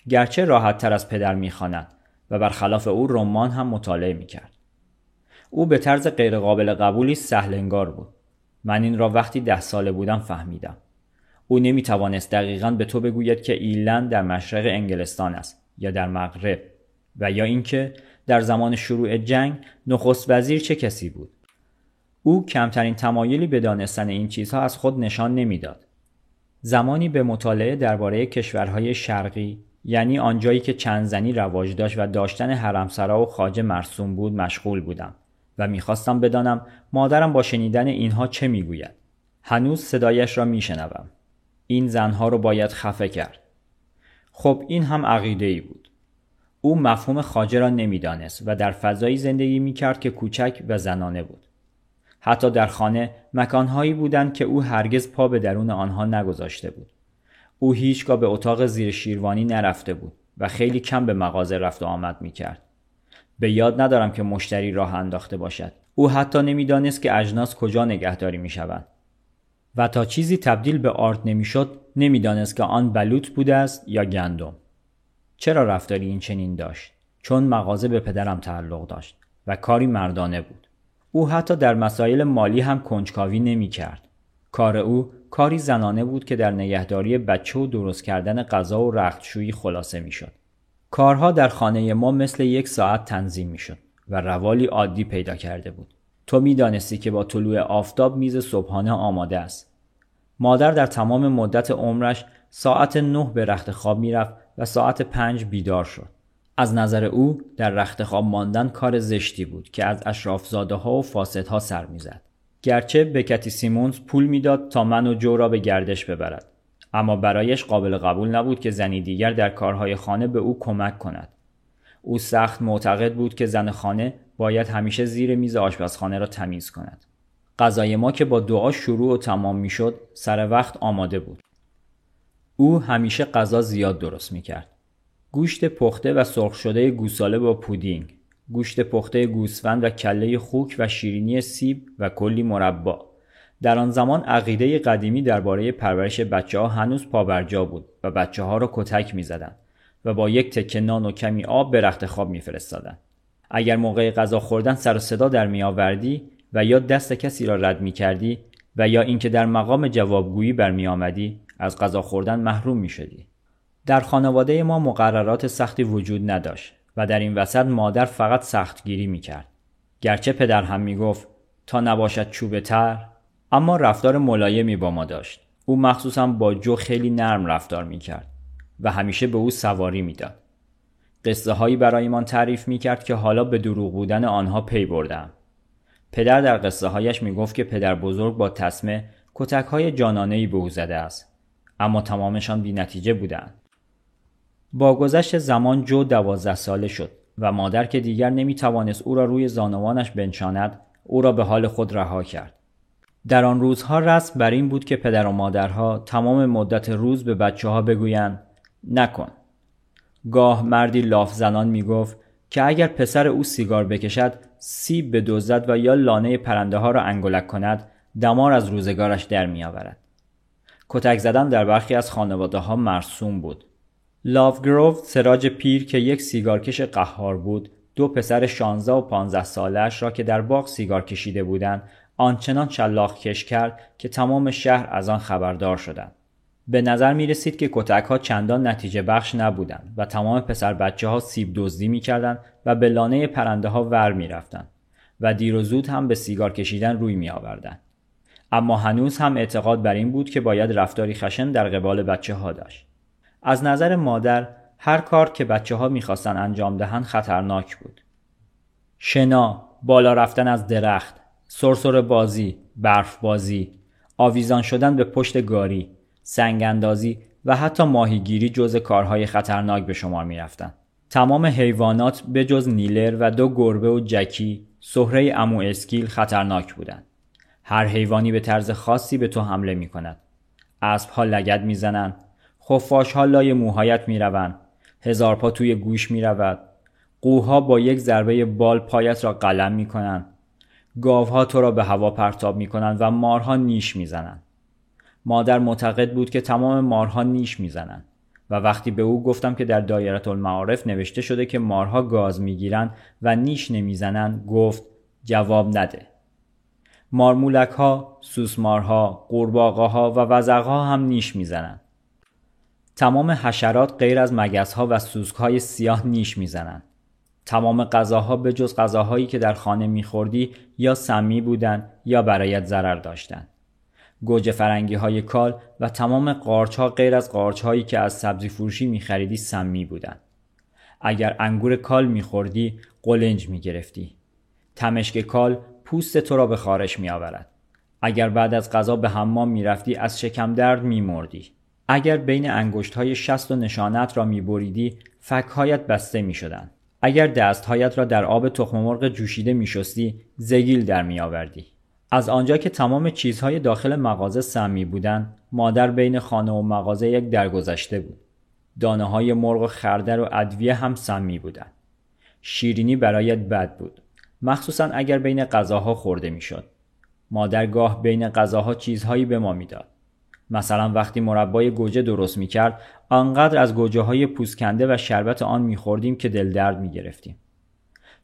گرچه راحت تر از پدر می‌خواند و برخلاف او رمان هم مطالعه می کرد. او به طرز غیرقابل قبولی سهلنگار بود. من این را وقتی ده ساله بودم فهمیدم. او نمی توانست دقیقا به تو بگوید که ایلند در مشرق انگلستان است یا در مغرب و یا اینکه در زمان شروع جنگ نخست وزیر چه کسی بود. او کمترین تمایلی به دانستن این چیزها از خود نشان نمی‌داد. زمانی به مطالعه درباره کشورهای شرقی یعنی آنجایی که چند زنی رواج داشت و داشتن حرمسرا و خاجه مرسوم بود مشغول بودم و می‌خواستم بدانم مادرم با شنیدن اینها چه می‌گوید. هنوز صدایش را میشنوم. این زنها رو باید خفه کرد. خب این هم عقیده ای بود. او مفهوم خاجه را نمی‌دانست و در فضایی زندگی می‌کرد که کوچک و زنانه بود. حتی در خانه مکانهایی بودند که او هرگز پا به درون آنها نگذاشته بود. او هیچگاه به اتاق زیر شیروانی نرفته بود و خیلی کم به مغازه رفت و آمد می‌کرد. به یاد ندارم که مشتری راه انداخته باشد. او حتی نمی‌دانست که اجناس کجا نگهداری می‌شوند. و تا چیزی تبدیل به آرد نمی‌شد نمی‌دانست که آن بلوط بوده است یا گندم. چرا رفتاری این چنین داشت؟ چون مغازه به پدرم تعلق داشت و کاری مردانه بود. او حتی در مسائل مالی هم کنجکاوی نمی کرد. کار او کاری زنانه بود که در نگهداری بچه و درست کردن غذا و رختشویی خلاصه می شد. کارها در خانه ما مثل یک ساعت تنظیم می شد و روالی عادی پیدا کرده بود. تو می دانستی که با طلوع آفتاب میز صبحانه آماده است. مادر در تمام مدت عمرش ساعت نه به رخت خواب می‌رفت و ساعت پنج بیدار شد. از نظر او در رخت خواب ماندن کار زشتی بود که از اشرافزاده ها و فاسدها سر می‌زد. گرچه به کتی سیمونز پول می‌داد تا من و جو را به گردش ببرد. اما برایش قابل قبول نبود که زنی دیگر در کارهای خانه به او کمک کند. او سخت معتقد بود که زن خانه باید همیشه زیر میز آشپزخانه را تمیز کند. غذای ما که با دعا شروع و تمام می‌شد سر وقت آماده بود. او همیشه غذا زیاد درست می‌کرد. گوشت پخته و سرخ شده گوساله با پودینگ. گوشت پخته گوسفند و کله خوک و شیرینی سیب و کلی مربا در آن زمان عقیده قدیمی درباره پرورش بچه ها هنوز پابرجا بود و بچه ها را کتک می زدن و با یک تکه نان و کمی آب به رخت خواب میفرستادند. اگر موقع غذا خوردن سر و صدا در می آوردی و یا دست کسی را رد می کردی و یا اینکه در مقام جوابگویی برمی آمدی از غذا خوردن محروم می شدی. در خانواده ما مقررات سختی وجود نداشت و در این وسط مادر فقط سختگیری می کرد. گرچه پدر هم می گفت تا نباشد چوبه تر اما رفتار ملایمی با ما داشت. او مخصوصا با جو خیلی نرم رفتار می کرد و همیشه به او سواری می‌داد. قصه هایی برایمان تعریف می کرد که حالا به دروغ بودن آنها پی بردم. پدر در قصه هایش می گفت که پدر بزرگ با تصمه کتک های جانانه به او زده است. اما تمامشان بی نتیجه بودند. با گذشت زمان جو دوازده ساله شد و مادر که دیگر نمی توانست او را روی زانوانش بنشاند او را به حال خود رها کرد. در آن روزها رسم بر این بود که پدر و مادرها تمام مدت روز به بچه ها بگویند نکن. گاه مردی لاف زنان می گفت که اگر پسر او سیگار بکشد سیب به دوزد و یا لانه پرنده ها را انگلک کند دمار از روزگارش در می آورد. کتک زدن در برخی از خانواده ها مرسوم بود لاوگروو سراج پیر که یک سیگارکش قهار بود دو پسر 16 و 15 سالش را که در باغ سیگار کشیده بودند آنچنان شلاق کش کرد که تمام شهر از آن خبردار شدند به نظر می رسید که کتک ها چندان نتیجه بخش نبودند و تمام پسر بچه ها سیب دزدی می کردند و به لانه پرنده ها ور می رفتند و دیر و زود هم به سیگار کشیدن روی می آوردند. اما هنوز هم اعتقاد بر این بود که باید رفتاری خشن در قبال بچه ها داشت. از نظر مادر هر کار که بچه ها می‌خواستن انجام دهند خطرناک بود. شنا، بالا رفتن از درخت، سرسر بازی، برف بازی، آویزان شدن به پشت گاری، سنگ اندازی و حتی ماهیگیری جز کارهای خطرناک به شمار می رفتن. تمام حیوانات به جز نیلر و دو گربه و جکی سهره امو اسکیل خطرناک بودند. هر حیوانی به طرز خاصی به تو حمله می کند. اسب ها لگد می زنند خفاش ها لای موهایت می روند. هزار پا توی گوش می رود. قوها با یک ضربه بال پایت را قلم می کنند. گاوها تو را به هوا پرتاب می کنند و مارها نیش می زنند. مادر معتقد بود که تمام مارها نیش می زنند. و وقتی به او گفتم که در دایره المعارف نوشته شده که مارها گاز می‌گیرند و نیش نمی‌زنند گفت جواب نده مارمولک ها، سوسمارها، قورباغه و وزغها هم نیش می‌زنند. تمام حشرات غیر از مگس ها و سوسک های سیاه نیش می‌زنند. تمام غذاها به جز غذاهایی که در خانه میخوردی یا سمی بودند یا برایت ضرر داشتند. گوجه فرنگی های کال و تمام قارچ ها غیر از قارچ هایی که از سبزی فروشی میخریدی سمی بودند. اگر انگور کال میخوردی قلنج می‌گرفتی. تمشک کال پوست تو را به خارش می آورد. اگر بعد از غذا به حمام می رفتی از شکم درد می مردی. اگر بین انگشت های شست و نشانت را می بریدی فکهایت بسته می شدن. اگر دستهایت را در آب تخم مرغ جوشیده می شستی زگیل در می آوردی. از آنجا که تمام چیزهای داخل مغازه سمی بودند مادر بین خانه و مغازه یک درگذشته بود دانه های مرغ خردر و ادویه هم سمی بودند شیرینی برایت بد بود مخصوصا اگر بین غذاها خورده می‌شد. مادر گاه بین غذاها چیزهایی به ما می‌داد. مثلا وقتی مربای گوجه درست می کرد آنقدر از گوجه های پوسکنده و شربت آن می خوردیم که دل درد می گرفتیم.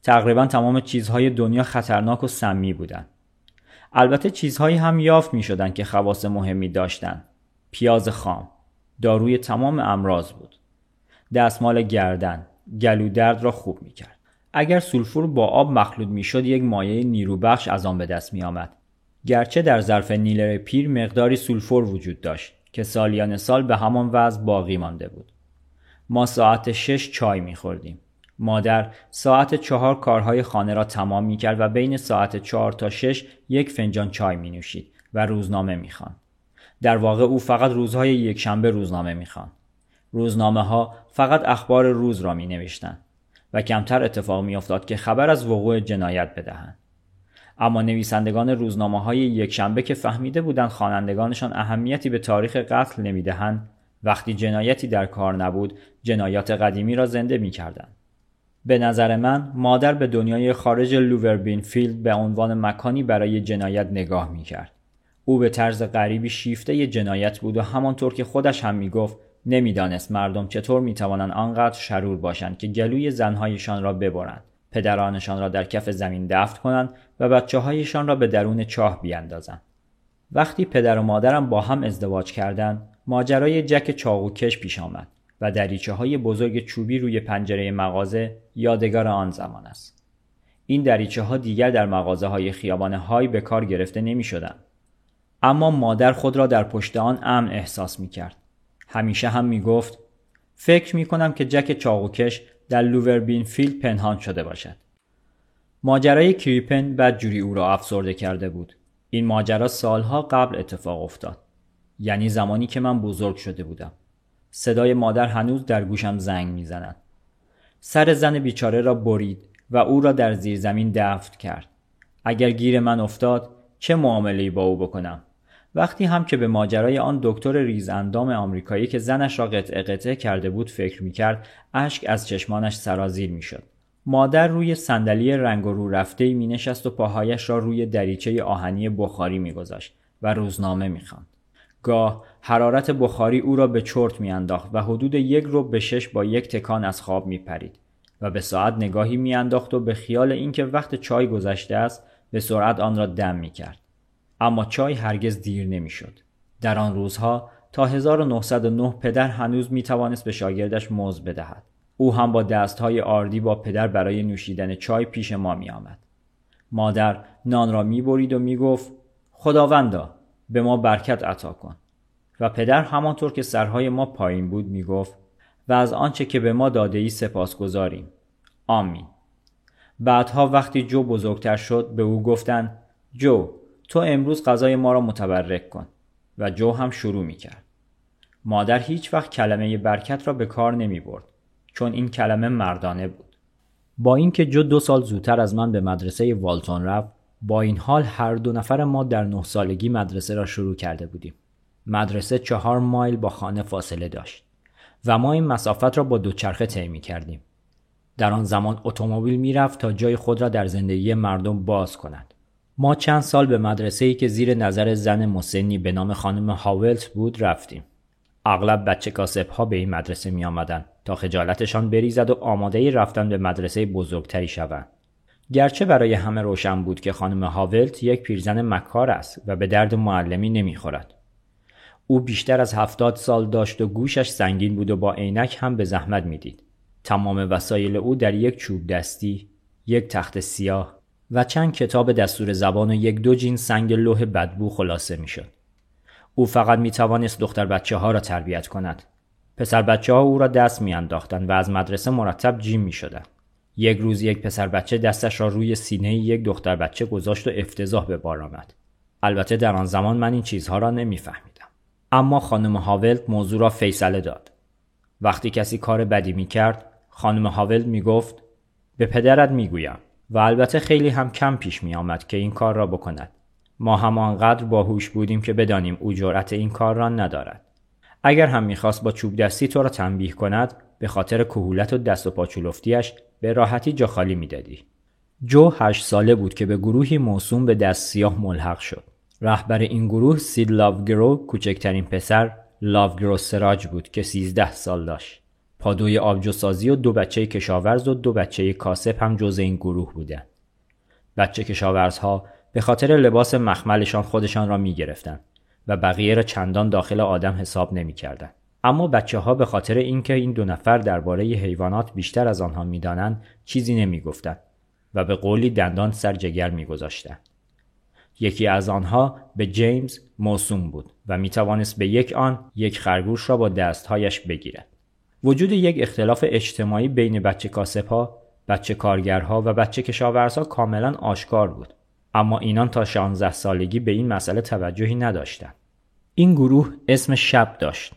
تقریبا تمام چیزهای دنیا خطرناک و سمی بودند. البته چیزهایی هم یافت می شدن که خواص مهمی داشتند. پیاز خام، داروی تمام امراض بود. دستمال گردن، گلو درد را خوب می کرد. اگر سولفور با آب مخلوط می‌شد یک مایع نیروبخش از آن به دست می آمد. گرچه در ظرف نیلر پیر مقداری سولفور وجود داشت که سالیان سال به همان وضع باقی مانده بود. ما ساعت شش چای می خوردیم. مادر ساعت چهار کارهای خانه را تمام می کرد و بین ساعت چهار تا شش یک فنجان چای می نوشید و روزنامه می خان. در واقع او فقط روزهای یک شنبه روزنامه می خان. روزنامه ها فقط اخبار روز را می نوشتند. و کمتر اتفاق میافتاد که خبر از وقوع جنایت بدهند اما نویسندگان روزنامه های یکشنبه که فهمیده بودند خوانندگانشان اهمیتی به تاریخ قتل نمی‌دهند وقتی جنایتی در کار نبود جنایات قدیمی را زنده می‌کردند. به نظر من مادر به دنیای خارج لووربین فیلد به عنوان مکانی برای جنایت نگاه می‌کرد. او به طرز غریبی شیفته جنایت بود و همانطور که خودش هم می‌گفت نمی‌دانست مردم چطور می‌توانند آنقدر شرور باشند که گلوی زنهایشان را ببرند. پدرانشان را در کف زمین دفن کنند و بچه هایشان را به درون چاه بیاندازند وقتی پدر و مادرم با هم ازدواج کردند ماجرای جک چاقوکش پیش آمد و دریچه های بزرگ چوبی روی پنجره مغازه یادگار آن زمان است این دریچه ها دیگر در مغازه های خیابان های به کار گرفته نمی شدن. اما مادر خود را در پشت آن امن احساس می کرد. همیشه هم می‌گفت فکر می کنم که جک چاقوکش در لووربین پنهان شده باشد. ماجرای کریپن بدجوری او را افسرده کرده بود. این ماجرا سالها قبل اتفاق افتاد. یعنی زمانی که من بزرگ شده بودم. صدای مادر هنوز در گوشم زنگ می‌زند. سر زن بیچاره را برید و او را در زیر زمین دفن کرد. اگر گیر من افتاد چه معامله با او بکنم؟ وقتی هم که به ماجرای آن دکتر ریزاندام آمریکایی که زنش را قطعه قطعه کرده بود فکر می‌کرد اشک از چشمانش سرازیر می‌شد. مادر روی صندلی رنگ و رو رفته می نشست و پاهایش را روی دریچه آهنی بخاری میگذاشت و روزنامه می‌خواند. گاه حرارت بخاری او را به چرت میانداخت و حدود یک رو به شش با یک تکان از خواب میپرید و به ساعت نگاهی میانداخت و به خیال اینکه وقت چای گذشته است به سرعت آن را دم می‌کرد. اما چای هرگز دیر نمی‌شد. در آن روزها تا 1909 پدر هنوز می توانست به شاگردش موز بدهد. او هم با دستهای آردی با پدر برای نوشیدن چای پیش ما می آمد. مادر نان را می برید و می گفت خداوندا به ما برکت عطا کن. و پدر همانطور که سرهای ما پایین بود می گفت و از آنچه که به ما داده ای سپاس گذاریم. آمین. بعدها وقتی جو بزرگتر شد به او گفتند جو تو امروز غذای ما را متبرک کن و جو هم شروع می کرد. مادر هیچ وقت کلمه برکت را به کار نمی برد چون این کلمه مردانه بود. با اینکه جو دو سال زودتر از من به مدرسه والتون رفت با این حال هر دو نفر ما در نه سالگی مدرسه را شروع کرده بودیم. مدرسه چهار مایل با خانه فاصله داشت و ما این مسافت را با دوچرخه طی می کردیم. در آن زمان اتومبیل می‌رفت تا جای خود را در زندگی مردم باز کند. ما چند سال به مدرسه‌ای که زیر نظر زن مسنی به نام خانم هاولت بود رفتیم. اغلب بچه کاسب ها به این مدرسه می آمدن تا خجالتشان بریزد و آماده رفتن به مدرسه بزرگتری شوند. گرچه برای همه روشن بود که خانم هاولت یک پیرزن مکار است و به درد معلمی نمی‌خورد. او بیشتر از هفتاد سال داشت و گوشش سنگین بود و با عینک هم به زحمت می‌دید. تمام وسایل او در یک چوب دستی، یک تخت سیاه و چند کتاب دستور زبان و یک دو جین سنگ لوح بدبو خلاصه می‌شد. او فقط می توانست دختر بچه ها را تربیت کند. پسر بچه ها او را دست می و از مدرسه مرتب جیم می شدن. یک روز یک پسر بچه دستش را روی سینه یک دختر بچه گذاشت و افتضاح به بار آمد. البته در آن زمان من این چیزها را نمیفهمیدم. اما خانم هاولت موضوع را فیصله داد. وقتی کسی کار بدی می کرد خانم هاولت می گفت به پدرت می گویم و البته خیلی هم کم پیش می آمد که این کار را بکند. ما همانقدر باهوش بودیم که بدانیم او جرأت این کار را ندارد. اگر هم می‌خواست با چوب دستی تو را تنبیه کند به خاطر کهولت و دست و پاچولفتیش به راحتی جا خالی می‌دادی. جو هشت ساله بود که به گروهی موسوم به دست سیاه ملحق شد. رهبر این گروه سید لاوگرو کوچکترین پسر لاوگرو سراج بود که 13 سال داشت. پادوی آبجوسازی و دو بچه کشاورز و دو بچه کاسب هم جز این گروه بودند. بچه کشاورزها به خاطر لباس مخملشان خودشان را می گرفتن و بقیه را چندان داخل آدم حساب نمی کردن. اما بچه ها به خاطر اینکه این دو نفر درباره حیوانات بیشتر از آنها می‌دانند چیزی نمی گفتن و به قولی دندان سر جگر می گذاشتن. یکی از آنها به جیمز موسوم بود و می توانست به یک آن یک خرگوش را با دستهایش بگیرد. وجود یک اختلاف اجتماعی بین بچه کاسبها، بچه کارگرها و بچه کشاورزها کاملا آشکار بود. اما اینان تا 16 سالگی به این مسئله توجهی نداشتند. این گروه اسم شب داشت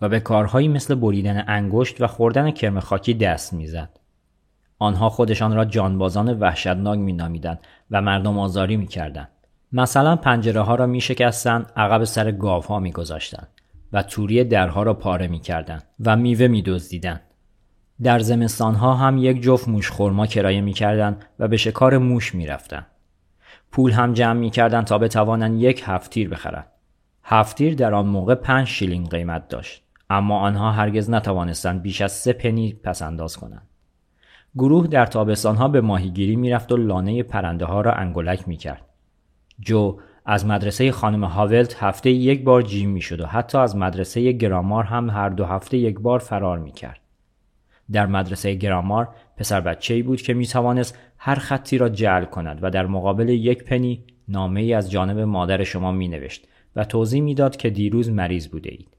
و به کارهایی مثل بریدن انگشت و خوردن کرم خاکی دست می‌زد. آنها خودشان را جانبازان وحشتناک مینامیدند و مردم آزاری می‌کردند. مثلا پنجره ها را می شکستن عقب سر گاف ها می و توری درها را پاره می و میوه می دزدیدن. در زمستان ها هم یک جفت موش خورما کرایه می و به شکار موش می پول هم جمع می کردن تا بتوانند یک هفتیر بخرند. هفتیر در آن موقع پنج شیلینگ قیمت داشت اما آنها هرگز نتوانستند بیش از سه پنی پس انداز کنند. گروه در تابستانها به ماهیگیری می‌رفت و لانه پرنده ها را انگلک می کرد. جو از مدرسه خانم هاولت هفته یک بار جیم می شد و حتی از مدرسه گرامار هم هر دو هفته یک بار فرار می کرد. در مدرسه گرامار پسر بچه بود که می توانست هر خطی را جعل کند و در مقابل یک پنی نامه ای از جانب مادر شما می نوشت و توضیح می‌داد که دیروز مریض بوده اید.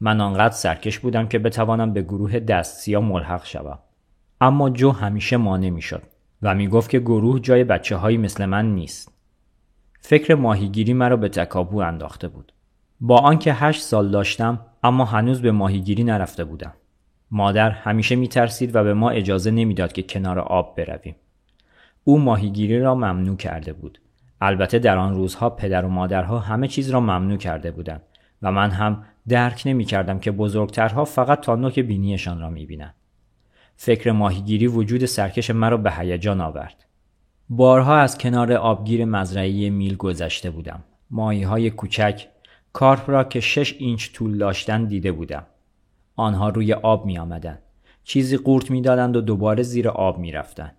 من آنقدر سرکش بودم که بتوانم به گروه دستسیا ملحق شوم. اما جو همیشه مانع می شد و می گفت که گروه جای بچه هایی مثل من نیست. فکر ماهیگیری مرا به تکابو انداخته بود. با آنکه هشت سال داشتم اما هنوز به ماهیگیری نرفته بودم. مادر همیشه می ترسید و به ما اجازه نمی‌داد که کنار آب برویم. او ماهیگیری را ممنوع کرده بود. البته در آن روزها پدر و مادرها همه چیز را ممنوع کرده بودند و من هم درک نمی کردم که بزرگترها فقط تا نوک بینیشان را می بینند. فکر ماهیگیری وجود سرکش مرا به هیجان آورد. بارها از کنار آبگیر مزرعی میل گذشته بودم. ماهی های کوچک کارپ را که شش اینچ طول داشتن دیده بودم. آنها روی آب می آمدن. چیزی قورت می دادند و دوباره زیر آب می رفتن.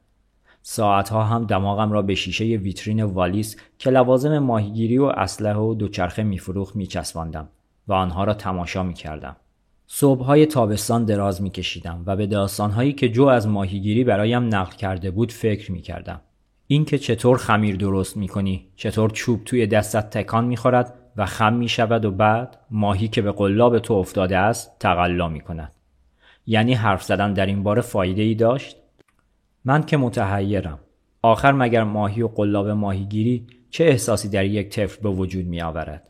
ساعتها هم دماغم را به شیشه ویترین والیس که لوازم ماهیگیری و اسلحه و دوچرخه میفروخت میچسباندم و آنها را تماشا می‌کردم صبحهای تابستان دراز میکشیدم و به داستانهایی که جو از ماهیگیری برایم نقل کرده بود فکر می‌کردم اینکه چطور خمیر درست می‌کنی چطور چوب توی دستت تکان می‌خورد و خم می‌شود و بعد ماهی که به قلاب تو افتاده است تقلا می‌کند یعنی حرف زدن در این باره فایده ای داشت من که متحیرم آخر مگر ماهی و قلاب ماهیگیری چه احساسی در یک طفل به وجود می آورد؟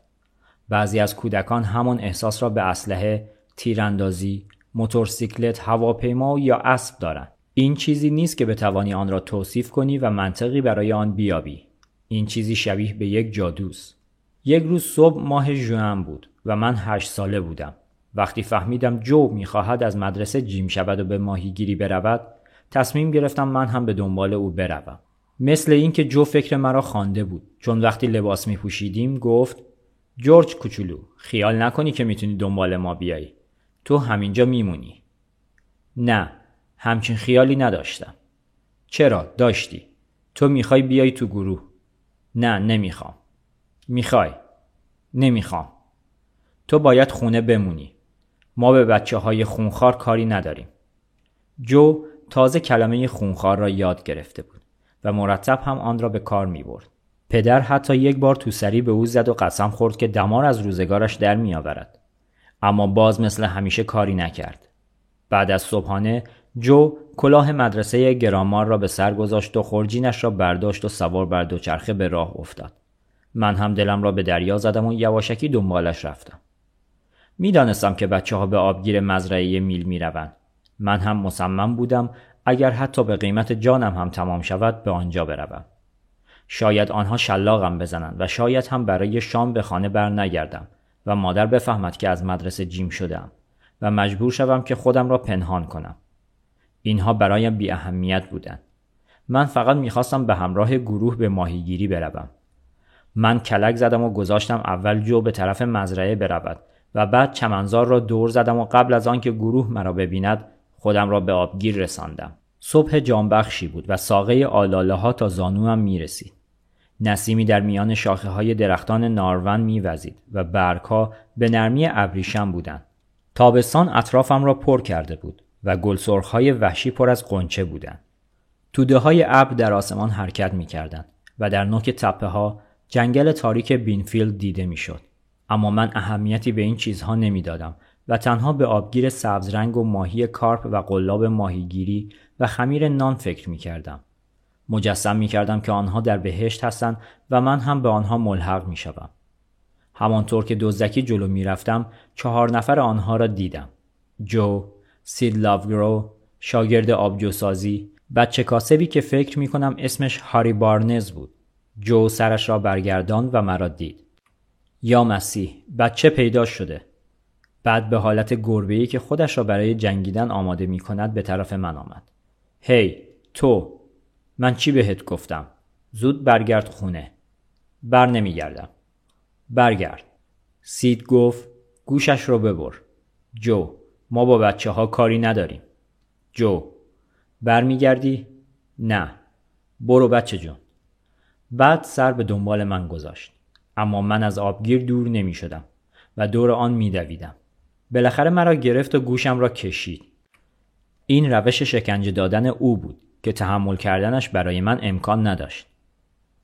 بعضی از کودکان همان احساس را به اسلحه، تیراندازی، موتورسیکلت، هواپیما یا اسب دارند. این چیزی نیست که بتوانی آن را توصیف کنی و منطقی برای آن بیابی. این چیزی شبیه به یک جادوست. یک روز صبح ماه ژوئن بود و من هشت ساله بودم. وقتی فهمیدم جو می‌خواهد از مدرسه جیم شود و به ماهیگیری برود تصمیم گرفتم من هم به دنبال او بروم مثل اینکه جو فکر مرا خوانده بود چون وقتی لباس می پوشیدیم گفت جورج کوچولو خیال نکنی که می‌تونی دنبال ما بیایی تو همینجا میمونی نه همچین خیالی نداشتم. چرا داشتی؟ تو می‌خوای بیای تو گروه؟ نه نمی‌خوام. می‌خوای؟ نمی‌خوام. تو باید خونه بمونی. ما به بچه های خونخوار کاری نداریم. جو تازه کلمه خونخوار را یاد گرفته بود و مرتب هم آن را به کار می برد. پدر حتی یک بار تو سری به او زد و قسم خورد که دمار از روزگارش در می آورد. اما باز مثل همیشه کاری نکرد. بعد از صبحانه جو کلاه مدرسه گرامار را به سر گذاشت و خورجینش را برداشت و سوار بر دوچرخه به راه افتاد. من هم دلم را به دریا زدم و یواشکی دنبالش رفتم. می‌دانستم که بچه ها به آبگیر مزرعه میل می روند. من هم مصمم بودم اگر حتی به قیمت جانم هم تمام شود به آنجا بروم. شاید آنها شلاقم بزنند و شاید هم برای شام به خانه بر نگردم و مادر بفهمد که از مدرسه جیم شدم و مجبور شوم که خودم را پنهان کنم. اینها برایم بی اهمیت بودند. من فقط می‌خواستم به همراه گروه به ماهیگیری بروم. من کلک زدم و گذاشتم اول جو به طرف مزرعه برود و بعد چمنزار را دور زدم و قبل از آنکه گروه مرا ببیند خودم را به آبگیر رساندم. صبح جانبخشی بود و ساقه آلاله ها تا زانوم می رسید. نسیمی در میان شاخه های درختان نارون می وزید و برگها به نرمی ابریشم بودند. تابستان اطرافم را پر کرده بود و گلسرخ های وحشی پر از قنچه بودند. توده های ابر در آسمان حرکت می کردند و در نوک تپه ها جنگل تاریک بینفیلد دیده می شد. اما من اهمیتی به این چیزها نمی‌دادم و تنها به آبگیر سبزرنگ و ماهی کارپ و قلاب ماهیگیری و خمیر نان فکر می کردم. مجسم می کردم که آنها در بهشت هستند و من هم به آنها ملحق می شدم. همانطور که دزدکی جلو می رفتم چهار نفر آنها را دیدم. جو، سید لاوگرو، شاگرد آبجوسازی، بچه کاسبی که فکر می کنم اسمش هاری بارنز بود. جو سرش را برگردان و مرا دید. یا مسیح بچه پیدا شده. بعد به حالت گربه‌ای که خودش را برای جنگیدن آماده می کند به طرف من آمد. هی تو من چی بهت گفتم؟ زود برگرد خونه. بر نمیگردم. برگرد. سید گفت گوشش رو ببر. جو ما با بچه ها کاری نداریم. جو برمیگردی؟ نه. برو بچه جون. بعد سر به دنبال من گذاشت. اما من از آبگیر دور نمی شدم و دور آن می دویدم. بالاخره مرا گرفت و گوشم را کشید. این روش شکنجه دادن او بود که تحمل کردنش برای من امکان نداشت.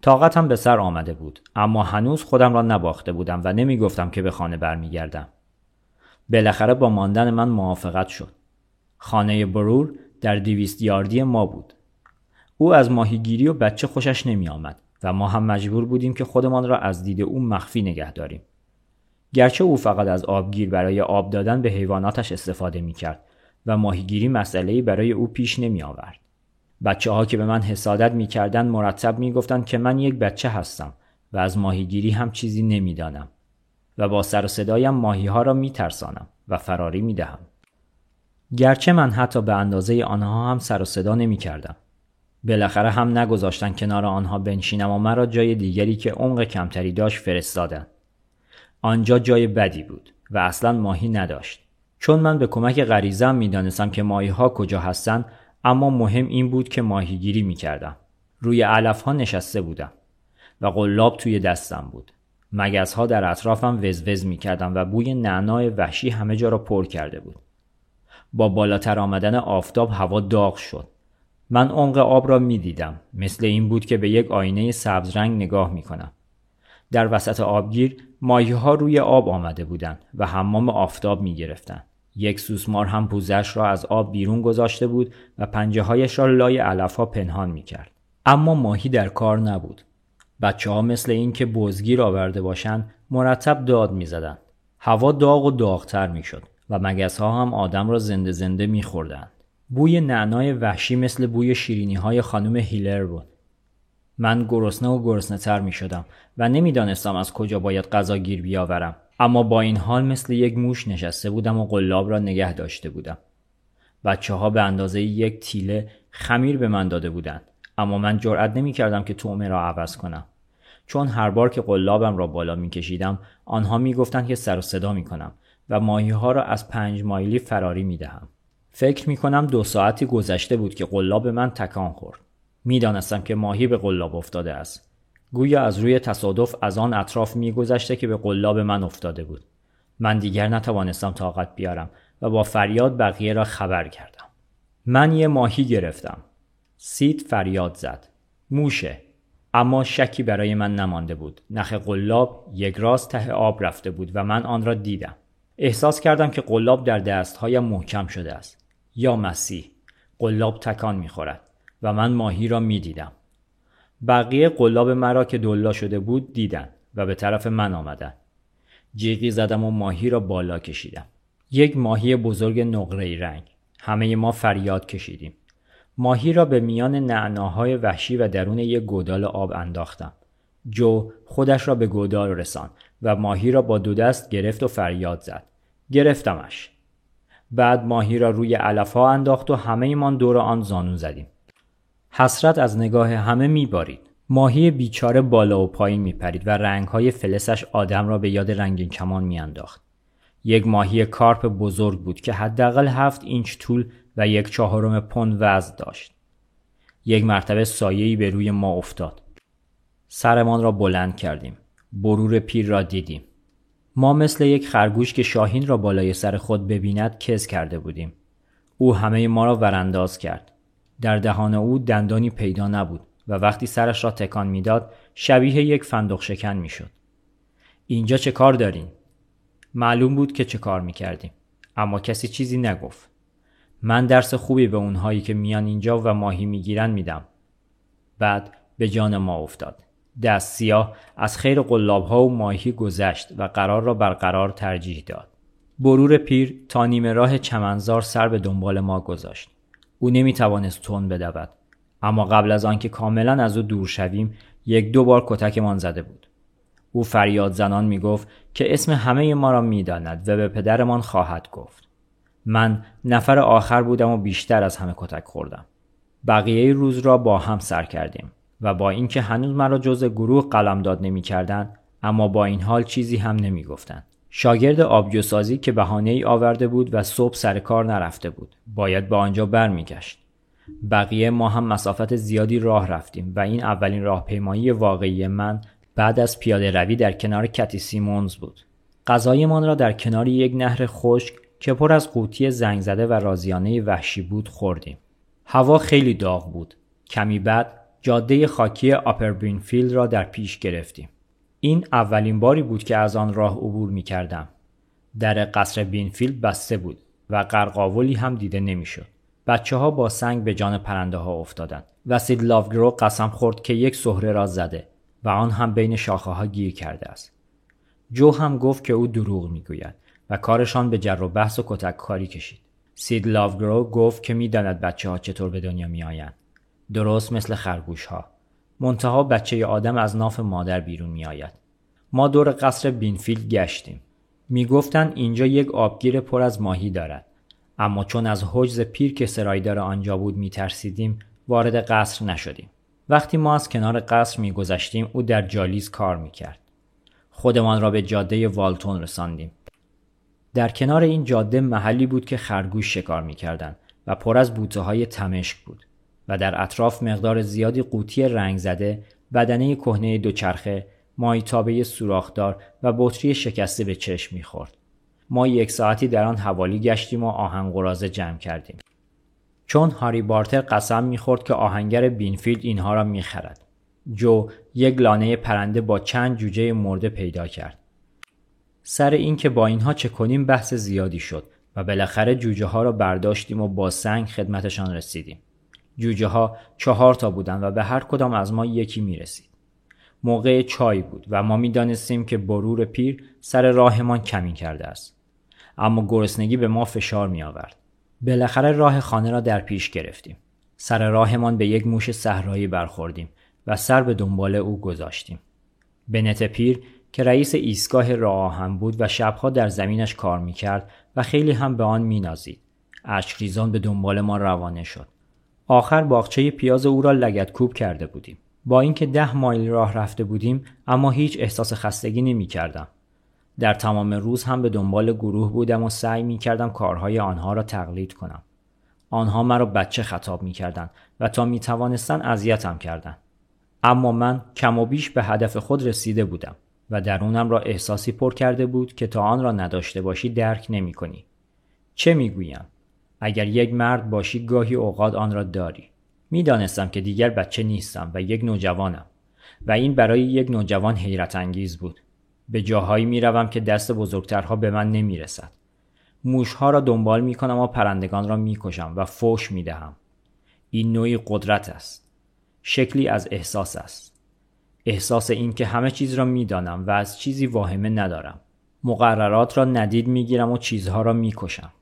طاقتم به سر آمده بود اما هنوز خودم را نباخته بودم و نمی گفتم که به خانه برمیگردم. بالاخره با ماندن من موافقت شد. خانه برور در دیویست یاردی ما بود. او از ماهیگیری و بچه خوشش نمی آمد و ما هم مجبور بودیم که خودمان را از دید او مخفی نگه داریم. گرچه او فقط از آبگیر برای آب دادن به حیواناتش استفاده می کرد و ماهیگیری مسئله برای او پیش نمی آورد. بچه ها که به من حسادت می کردن مرتب می گفتن که من یک بچه هستم و از ماهیگیری هم چیزی نمی دانم و با سر و صدایم ماهی ها را می ترسانم و فراری می دهم. گرچه من حتی به اندازه آنها هم سر و صدا نمی کردم. بالاخره هم نگذاشتن کنار آنها بنشینم و مرا جای دیگری که عمق کمتری داشت فرستادن. آنجا جای بدی بود و اصلا ماهی نداشت. چون من به کمک غریزم می‌دانستم که ماهی ها کجا هستند اما مهم این بود که ماهیگیری می‌کردم. روی علف ها نشسته بودم و قلاب توی دستم بود. مگز ها در اطرافم وزوز می‌کردم و بوی نعنای وحشی همه جا را پر کرده بود. با بالاتر آمدن آفتاب هوا داغ شد. من عمق آب را می دیدم. مثل این بود که به یک آینه سبز رنگ نگاه می کنم. در وسط آبگیر ماهی ها روی آب آمده بودند و حمام آفتاب می گرفتن. یک سوسمار هم پوزش را از آب بیرون گذاشته بود و پنجه هایش را لای علف ها پنهان می کرد. اما ماهی در کار نبود. بچه ها مثل این که بزگیر آورده باشند مرتب داد می زدن. هوا داغ و داغتر می شد و مگس ها هم آدم را زنده زنده می خوردن. بوی نعنای وحشی مثل بوی شیرینی های خانم هیلر بود. من گرسنه و گرسنه تر می شدم و نمی‌دانستم از کجا باید غذا گیر بیاورم. اما با این حال مثل یک موش نشسته بودم و قلاب را نگه داشته بودم. بچه ها به اندازه یک تیله خمیر به من داده بودند. اما من جرأت نمی کردم که تومه را عوض کنم. چون هر بار که قلابم را بالا می کشیدم آنها می گفتند که سر و صدا می کنم و ماهی ها را از پنج مایلی فراری می دهم. فکر می کنم دو ساعتی گذشته بود که قلاب من تکان خورد. می‌دانستم که ماهی به قلاب افتاده است. گویا از روی تصادف از آن اطراف میگذشته که به قلاب من افتاده بود. من دیگر نتوانستم طاقت بیارم و با فریاد بقیه را خبر کردم. من یه ماهی گرفتم. سید فریاد زد. موشه. اما شکی برای من نمانده بود. نخ قلاب یک راست ته آب رفته بود و من آن را دیدم. احساس کردم که قلاب در دستهایم محکم شده است. یا مسیح قلاب تکان می‌خورد و من ماهی را می‌دیدم. بقیه قلاب مرا که دلا شده بود دیدن و به طرف من آمدن. جیغی زدم و ماهی را بالا کشیدم. یک ماهی بزرگ نقره رنگ. همه ما فریاد کشیدیم. ماهی را به میان نعناهای وحشی و درون یک گودال آب انداختم. جو خودش را به گودال رسان و ماهی را با دو دست گرفت و فریاد زد. گرفتمش. بعد ماهی را روی علفها انداخت و همه ایمان دور آن زانو زدیم. حسرت از نگاه همه میبارید. ماهی بیچاره بالا و پایین میپرید و رنگهای فلسش آدم را به یاد رنگین کمان میانداخت. یک ماهی کارپ بزرگ بود که حداقل هفت اینچ طول و یک چهارم پوند وزن داشت. یک مرتبه سایه‌ای به روی ما افتاد. سرمان را بلند کردیم. برور پیر را دیدیم. ما مثل یک خرگوش که شاهین را بالای سر خود ببیند کز کرده بودیم. او همه ما را ورانداز کرد. در دهان او دندانی پیدا نبود و وقتی سرش را تکان می‌داد شبیه یک فندق شکن می‌شد. اینجا چه کار دارین؟ معلوم بود که چه کار می‌کردیم. اما کسی چیزی نگفت. من درس خوبی به اونهایی که میان اینجا و ماهی می‌گیرن میدم. بعد به جان ما افتاد. دست سیاه از خیر قلاب ها و ماهی گذشت و قرار را برقرار ترجیح داد. برور پیر تا نیمه راه چمنزار سر به دنبال ما گذاشت. او نمی توانست تون بدود. اما قبل از آنکه کاملا از او دور شویم یک دو بار کتکمان زده بود. او فریاد زنان می گفت که اسم همه ما را می داند و به پدرمان خواهد گفت. من نفر آخر بودم و بیشتر از همه کتک خوردم. بقیه روز را با هم سر کردیم و با اینکه هنوز مرا جز گروه قلمداد نمی‌کردند اما با این حال چیزی هم نمی‌گفتند. شاگرد آبجوسازی که بهانه ای آورده بود و صبح سر کار نرفته بود. باید به آنجا برمیگشت. بقیه ما هم مسافت زیادی راه رفتیم و این اولین راهپیمایی واقعی من بعد از پیاده روی در کنار کتی سیمونز بود. غذایمان را در کنار یک نهر خشک که پر از قوطی زنگ زده و رازیانه وحشی بود خوردیم هوا خیلی داغ بود کمی بعد جاده خاکی آپربینفیلد را در پیش گرفتیم این اولین باری بود که از آن راه عبور می کردم. در قصر بینفیلد بسته بود و قرقاولی هم دیده نمی‌شد. بچه ها با سنگ به جان پرنده ها افتادند و سید لاوگرو قسم خورد که یک سهره را زده و آن هم بین شاخه ها گیر کرده است. جو هم گفت که او دروغ می‌گوید و کارشان به جر و بحث و کتک کاری کشید. سید لاوگرو گفت که می‌داند بچه ها چطور به دنیا میآیند. درست مثل خرگوش ها. منتها بچه آدم از ناف مادر بیرون می آید. ما دور قصر بینفیلد گشتیم. می‌گفتند اینجا یک آبگیر پر از ماهی دارد. اما چون از حجز پیر که سرایدار آنجا بود می ترسیدیم وارد قصر نشدیم. وقتی ما از کنار قصر میگذشتیم او در جالیز کار می‌کرد. خودمان را به جاده والتون رساندیم. در کنار این جاده محلی بود که خرگوش شکار می‌کردند و پر از بوته های تمشک بود. و در اطراف مقدار زیادی قوطی رنگ زده، بدنه کهنه دوچرخه، مایتابه سوراخدار و بطری شکسته به چشم می‌خورد. ما یک ساعتی در آن حوالی گشتیم و آهن قرازه جمع کردیم. چون هاری بارتر قسم می‌خورد که آهنگر بینفیلد اینها را می‌خرد. جو یک لانه پرنده با چند جوجه مرده پیدا کرد. سر اینکه با اینها چه کنیم بحث زیادی شد و بالاخره جوجه ها را برداشتیم و با سنگ خدمتشان رسیدیم. جوجه ها چهار تا بودند و به هر کدام از ما یکی می رسید. موقع چای بود و ما می دانستیم که برور پیر سر راهمان کمی کرده است. اما گرسنگی به ما فشار می آورد. بالاخره راه خانه را در پیش گرفتیم. سر راهمان به یک موش صحرایی برخوردیم و سر به دنبال او گذاشتیم. بنت پیر که رئیس ایستگاه راه بود و شبها در زمینش کار می کرد و خیلی هم به آن می نازید. ریزان به دنبال ما روانه شد. آخر باغچه پیاز او را لگت کوب کرده بودیم. با اینکه ده مایل راه رفته بودیم اما هیچ احساس خستگی نمی کردم. در تمام روز هم به دنبال گروه بودم و سعی می کردم کارهای آنها را تقلید کنم. آنها مرا بچه خطاب می کردن و تا می توانستن اذیتم کردند. اما من کم و بیش به هدف خود رسیده بودم و درونم را احساسی پر کرده بود که تا آن را نداشته باشی درک نمی کنی. چه می گویم؟ اگر یک مرد باشی گاهی اوقات آن را داری. می‌دانستم که دیگر بچه نیستم و یک نوجوانم و این برای یک نوجوان حیرت انگیز بود. به جاهایی می روم که دست بزرگترها به من نمی رسد. موشها را دنبال می کنم و پرندگان را می کشم و فوش می دهم. این نوعی قدرت است. شکلی از احساس است. احساس این که همه چیز را می دانم و از چیزی واهمه ندارم. مقررات را ندید می گیرم و چیزها را می کشم.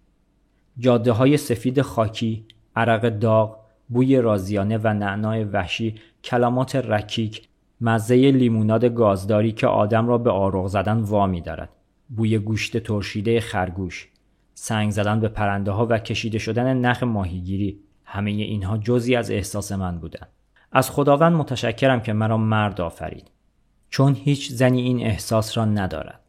جاده های سفید خاکی، عرق داغ، بوی رازیانه و نعنای وحشی، کلمات رکیک، مزه لیموناد گازداری که آدم را به آروغ زدن وامی دارد. بوی گوشت ترشیده خرگوش، سنگ زدن به پرنده ها و کشیده شدن نخ ماهیگیری همه اینها جزی از احساس من بودند. از خداوند متشکرم که مرا مرد آفرید چون هیچ زنی این احساس را ندارد.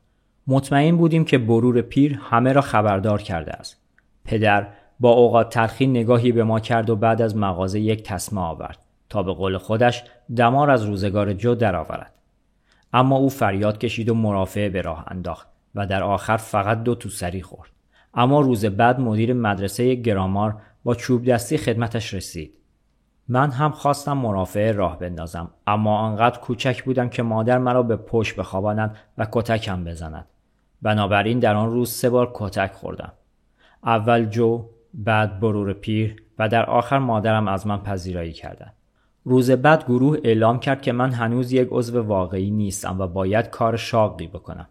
مطمئن بودیم که برور پیر همه را خبردار کرده است. پدر با اوقات تلخی نگاهی به ما کرد و بعد از مغازه یک تسمه آورد تا به قول خودش دمار از روزگار جو درآورد. اما او فریاد کشید و مرافعه به راه انداخت و در آخر فقط دو تو سری خورد. اما روز بعد مدیر مدرسه گرامار با چوب دستی خدمتش رسید. من هم خواستم مرافعه راه بندازم اما آنقدر کوچک بودم که مادر مرا به پشت بخواباند و کتکم بزند. بنابراین در آن روز سه بار کتک خوردم. اول جو، بعد برور پیر و در آخر مادرم از من پذیرایی کردند. روز بعد گروه اعلام کرد که من هنوز یک عضو واقعی نیستم و باید کار شاقی بکنم.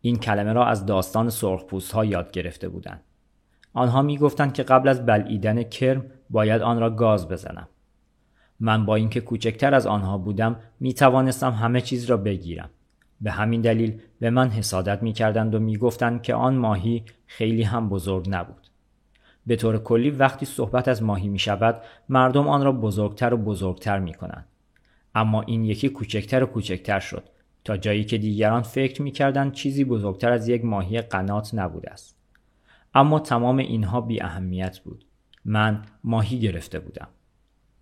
این کلمه را از داستان سرخپوست ها یاد گرفته بودند. آنها می گفتند که قبل از بلعیدن کرم باید آن را گاز بزنم. من با اینکه کوچکتر از آنها بودم می توانستم همه چیز را بگیرم. به همین دلیل به من حسادت می کردند و می گفتند که آن ماهی خیلی هم بزرگ نبود. به طور کلی وقتی صحبت از ماهی می شود مردم آن را بزرگتر و بزرگتر می کنند. اما این یکی کوچکتر و کوچکتر شد تا جایی که دیگران فکر می کردن چیزی بزرگتر از یک ماهی قنات نبوده است. اما تمام اینها بی اهمیت بود. من ماهی گرفته بودم.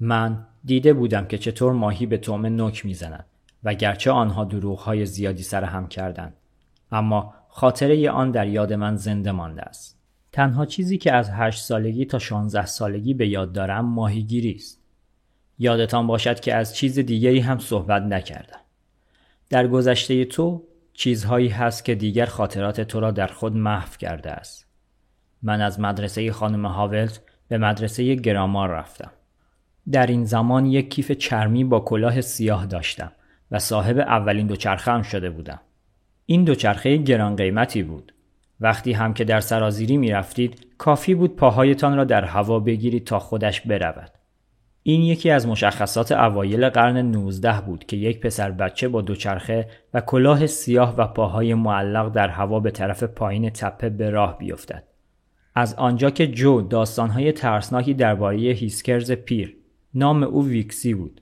من دیده بودم که چطور ماهی به توم نوک می‌زند و گرچه آنها دروغهای زیادی سر هم کردند اما خاطره آن در یاد من زنده مانده است. تنها چیزی که از هشت سالگی تا 16 سالگی به یاد دارم ماهیگیری است. یادتان باشد که از چیز دیگری هم صحبت نکردم. در گذشته تو چیزهایی هست که دیگر خاطرات تو را در خود محو کرده است. من از مدرسه خانم هاولت به مدرسه گرامار رفتم. در این زمان یک کیف چرمی با کلاه سیاه داشتم و صاحب اولین دوچرخه هم شده بودم. این دوچرخه گران قیمتی بود. وقتی هم که در سرازیری می رفتید کافی بود پاهایتان را در هوا بگیرید تا خودش برود. این یکی از مشخصات اوایل قرن 19 بود که یک پسر بچه با دوچرخه و کلاه سیاه و پاهای معلق در هوا به طرف پایین تپه به راه بیفتد. از آنجا که جو داستانهای ترسناکی درباره ویسکرز پیر نام او ویکسی بود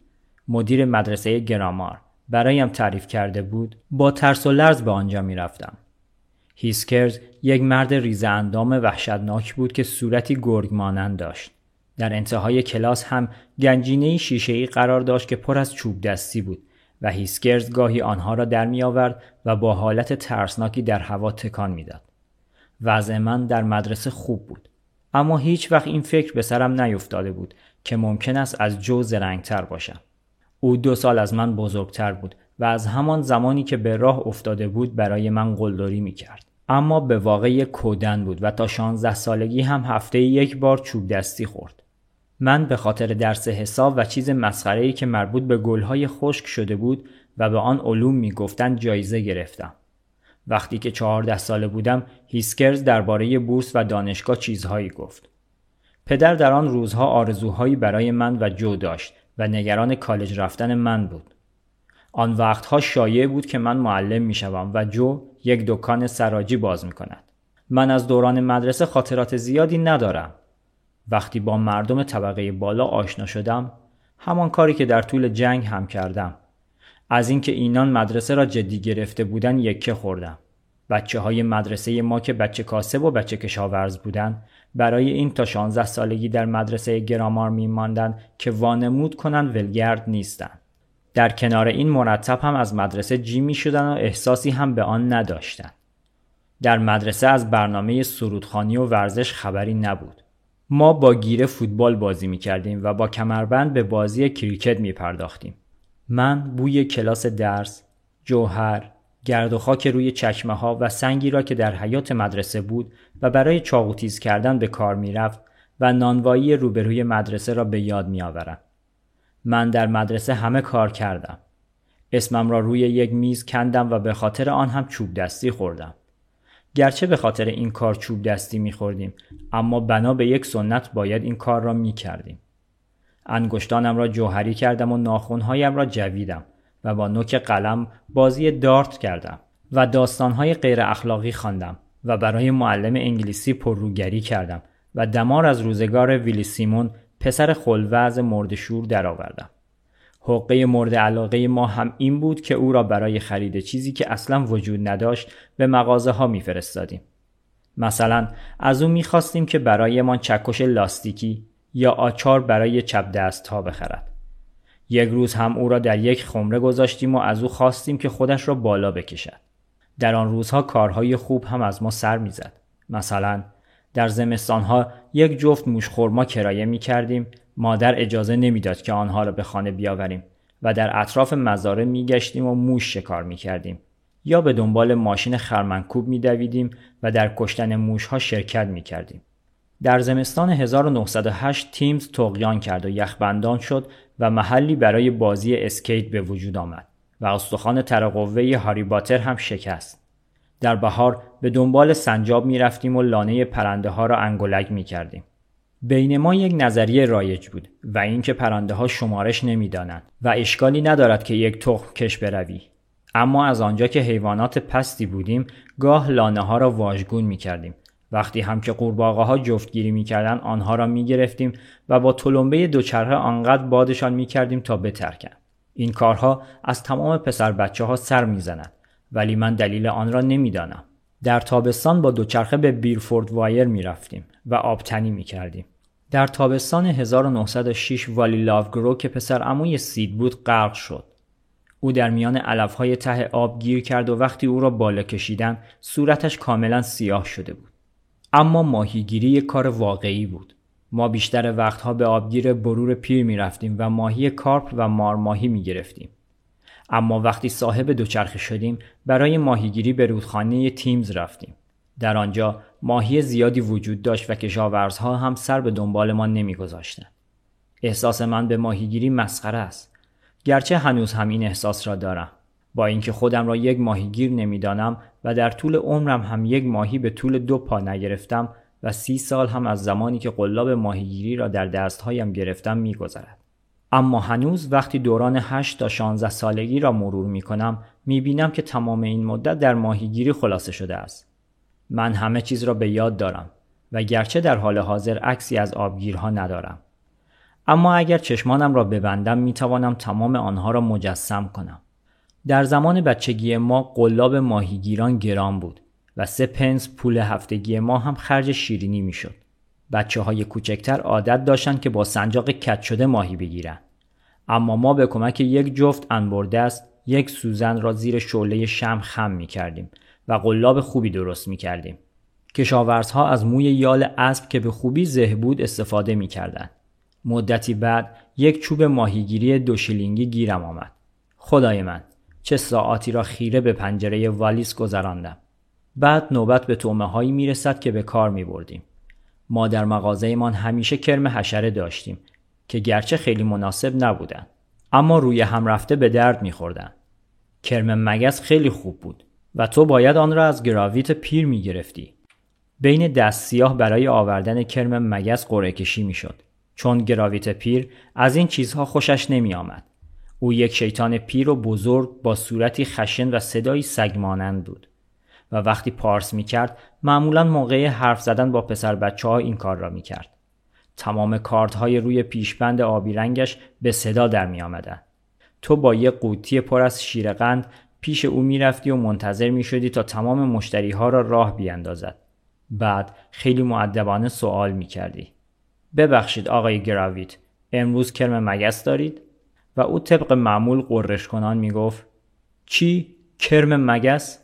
مدیر مدرسه گرامار برایم تعریف کرده بود با ترس و لرز به آنجا می رفتم. ویسکرز یک مرد ریزه اندام وحشتناک بود که صورتی گرگ مانند داشت. در انتهای کلاس هم گنجینه شیشه قرار داشت که پر از چوب دستی بود و هیسکرز گاهی آنها را در می آورد و با حالت ترسناکی در هوا تکان می‌داد. وضع من در مدرسه خوب بود اما هیچ وقت این فکر به سرم نیفتاده بود که ممکن است از جو زرنگتر باشم. او دو سال از من بزرگتر بود و از همان زمانی که به راه افتاده بود برای من قلدری می کرد. اما به واقع یک کودن بود و تا 16 سالگی هم هفته یک بار چوب دستی خورد. من به خاطر درس حساب و چیز مسخره‌ای که مربوط به گلهای خشک شده بود و به آن علوم می‌گفتند جایزه گرفتم. وقتی که چهارده ساله بودم هیسکرز درباره بورس و دانشگاه چیزهایی گفت. پدر در آن روزها آرزوهایی برای من و جو داشت و نگران کالج رفتن من بود. آن وقتها شایع بود که من معلم می شوم و جو یک دکان سراجی باز می کند. من از دوران مدرسه خاطرات زیادی ندارم. وقتی با مردم طبقه بالا آشنا شدم همان کاری که در طول جنگ هم کردم. از اینکه اینان مدرسه را جدی گرفته بودن یکه خوردم. بچه های مدرسه ما که بچه کاسب و بچه کشاورز بودن برای این تا 16 سالگی در مدرسه گرامار میماندن که وانمود کنن ولگرد نیستن. در کنار این مرتب هم از مدرسه جی می شدن و احساسی هم به آن نداشتن. در مدرسه از برنامه سرودخانی و ورزش خبری نبود. ما با گیره فوتبال بازی می کردیم و با کمربند به بازی کریکت می پرداختیم. من بوی کلاس درس، جوهر، گرد و خاک روی چکمه ها و سنگی را که در حیات مدرسه بود و برای چاقوتیز کردن به کار می رفت و نانوایی روبروی مدرسه را به یاد می آورم. من در مدرسه همه کار کردم. اسمم را روی یک میز کندم و به خاطر آن هم چوب دستی خوردم. گرچه به خاطر این کار چوب دستی می خوردیم اما بنا به یک سنت باید این کار را می کردیم. انگشتانم را جوهری کردم و ناخونهایم را جویدم و با نوک قلم بازی دارت کردم و داستانهای غیر اخلاقی خواندم و برای معلم انگلیسی پرروگری کردم و دمار از روزگار ویلی سیمون پسر خلوز مردشور درآوردم. حقه مورد علاقه ما هم این بود که او را برای خرید چیزی که اصلا وجود نداشت به مغازه ها میفرستادیم. مثلا از او می‌خواستیم که برایمان چکش لاستیکی یا آچار برای چپ دست ها بخرد. یک روز هم او را در یک خمره گذاشتیم و از او خواستیم که خودش را بالا بکشد. در آن روزها کارهای خوب هم از ما سر می‌زد. مثلا در زمستانها یک جفت موشخورما کرایه می کردیم مادر اجازه نمی‌داد که آنها را به خانه بیاوریم و در اطراف مزاره می گشتیم و موش شکار می کردیم. یا به دنبال ماشین خرمنکوب می دویدیم و در کشتن موش ها شرکت می کردیم. در زمستان 1908 تیمز تقیان کرد و یخبندان شد و محلی برای بازی اسکیت به وجود آمد و استخوان ترقوه هاری باتر هم شکست. در بهار به دنبال سنجاب می رفتیم و لانه پرنده ها را انگولک می کردیم. بین ما یک نظریه رایج بود و اینکه پرنده ها شمارش نمی‌دانند و اشکالی ندارد که یک تخم کش بروی اما از آنجا که حیوانات پستی بودیم گاه لانه ها را واژگون می کردیم وقتی هم که قورباغه ها جفتگیری می کردن آنها را می گرفتیم و با تلمبه دوچرخه آنقدر بادشان می کردیم تا بترکند. این کارها از تمام پسر بچه ها سر می زند ولی من دلیل آن را نمی‌دانم. در تابستان با دوچرخه به بیرفورد وایر می رفتیم و آبتنی می کردیم. در تابستان 1906 والی لاوگرو که پسر عموی سید بود غرق شد. او در میان علفهای ته آب گیر کرد و وقتی او را بالا کشیدن صورتش کاملا سیاه شده بود. اما ماهیگیری یک کار واقعی بود. ما بیشتر وقتها به آبگیر برور پیر می رفتیم و ماهی کارپ و مارماهی می گرفتیم. اما وقتی صاحب دوچرخه شدیم برای ماهیگیری به رودخانه تیمز رفتیم. در آنجا ماهی زیادی وجود داشت و کشاورزها هم سر به دنبال ما نمیگذاشتند. احساس من به ماهیگیری مسخره است. گرچه هنوز هم این احساس را دارم. با اینکه خودم را یک ماهیگیر نمی‌دانم و در طول عمرم هم یک ماهی به طول دو پا نگرفتم و سی سال هم از زمانی که قلاب ماهیگیری را در دستهایم گرفتم میگذرد. اما هنوز وقتی دوران 8 تا 16 سالگی را مرور می کنم می بینم که تمام این مدت در ماهیگیری خلاصه شده است. من همه چیز را به یاد دارم و گرچه در حال حاضر عکسی از آبگیرها ندارم. اما اگر چشمانم را ببندم می توانم تمام آنها را مجسم کنم. در زمان بچگی ما قلاب ماهیگیران گران بود و سه پنس پول هفتگی ما هم خرج شیرینی می‌شد. بچه های کوچکتر عادت داشتند که با سنجاق کت شده ماهی بگیرند. اما ما به کمک یک جفت انبرده است یک سوزن را زیر شعله شم خم می کردیم و قلاب خوبی درست می کردیم. کشاورزها از موی یال اسب که به خوبی زه بود استفاده می کردن. مدتی بعد یک چوب ماهیگیری دوشیلینگی گیرم آمد. خدای من چه ساعتی را خیره به پنجره والیس گذراندم. بعد نوبت به تومه هایی می رسد که به کار می بردیم. ما در مغازه همیشه کرم حشره داشتیم که گرچه خیلی مناسب نبودن اما روی هم رفته به درد میخوردن. کرم مگس خیلی خوب بود و تو باید آن را از گراویت پیر می گرفتی. بین دست سیاه برای آوردن کرم مگس قرعه کشی می شد. چون گراویت پیر از این چیزها خوشش نمی آمد. او یک شیطان پیر و بزرگ با صورتی خشن و صدایی سگمانند بود. و وقتی پارس می کرد معمولا موقع حرف زدن با پسر بچه ها این کار را می کرد. تمام کارت های روی پیشبند آبی رنگش به صدا در می آمدن. تو با یک قوطی پر از شیرقند پیش او می‌رفتی و منتظر می‌شدی تا تمام مشتری ها را راه بیاندازد. بعد خیلی معدبانه سوال می‌کردی. ببخشید آقای گراویت امروز کرم مگس دارید؟ و او طبق معمول قررش کنان می‌گفت چی؟ کرم مگس؟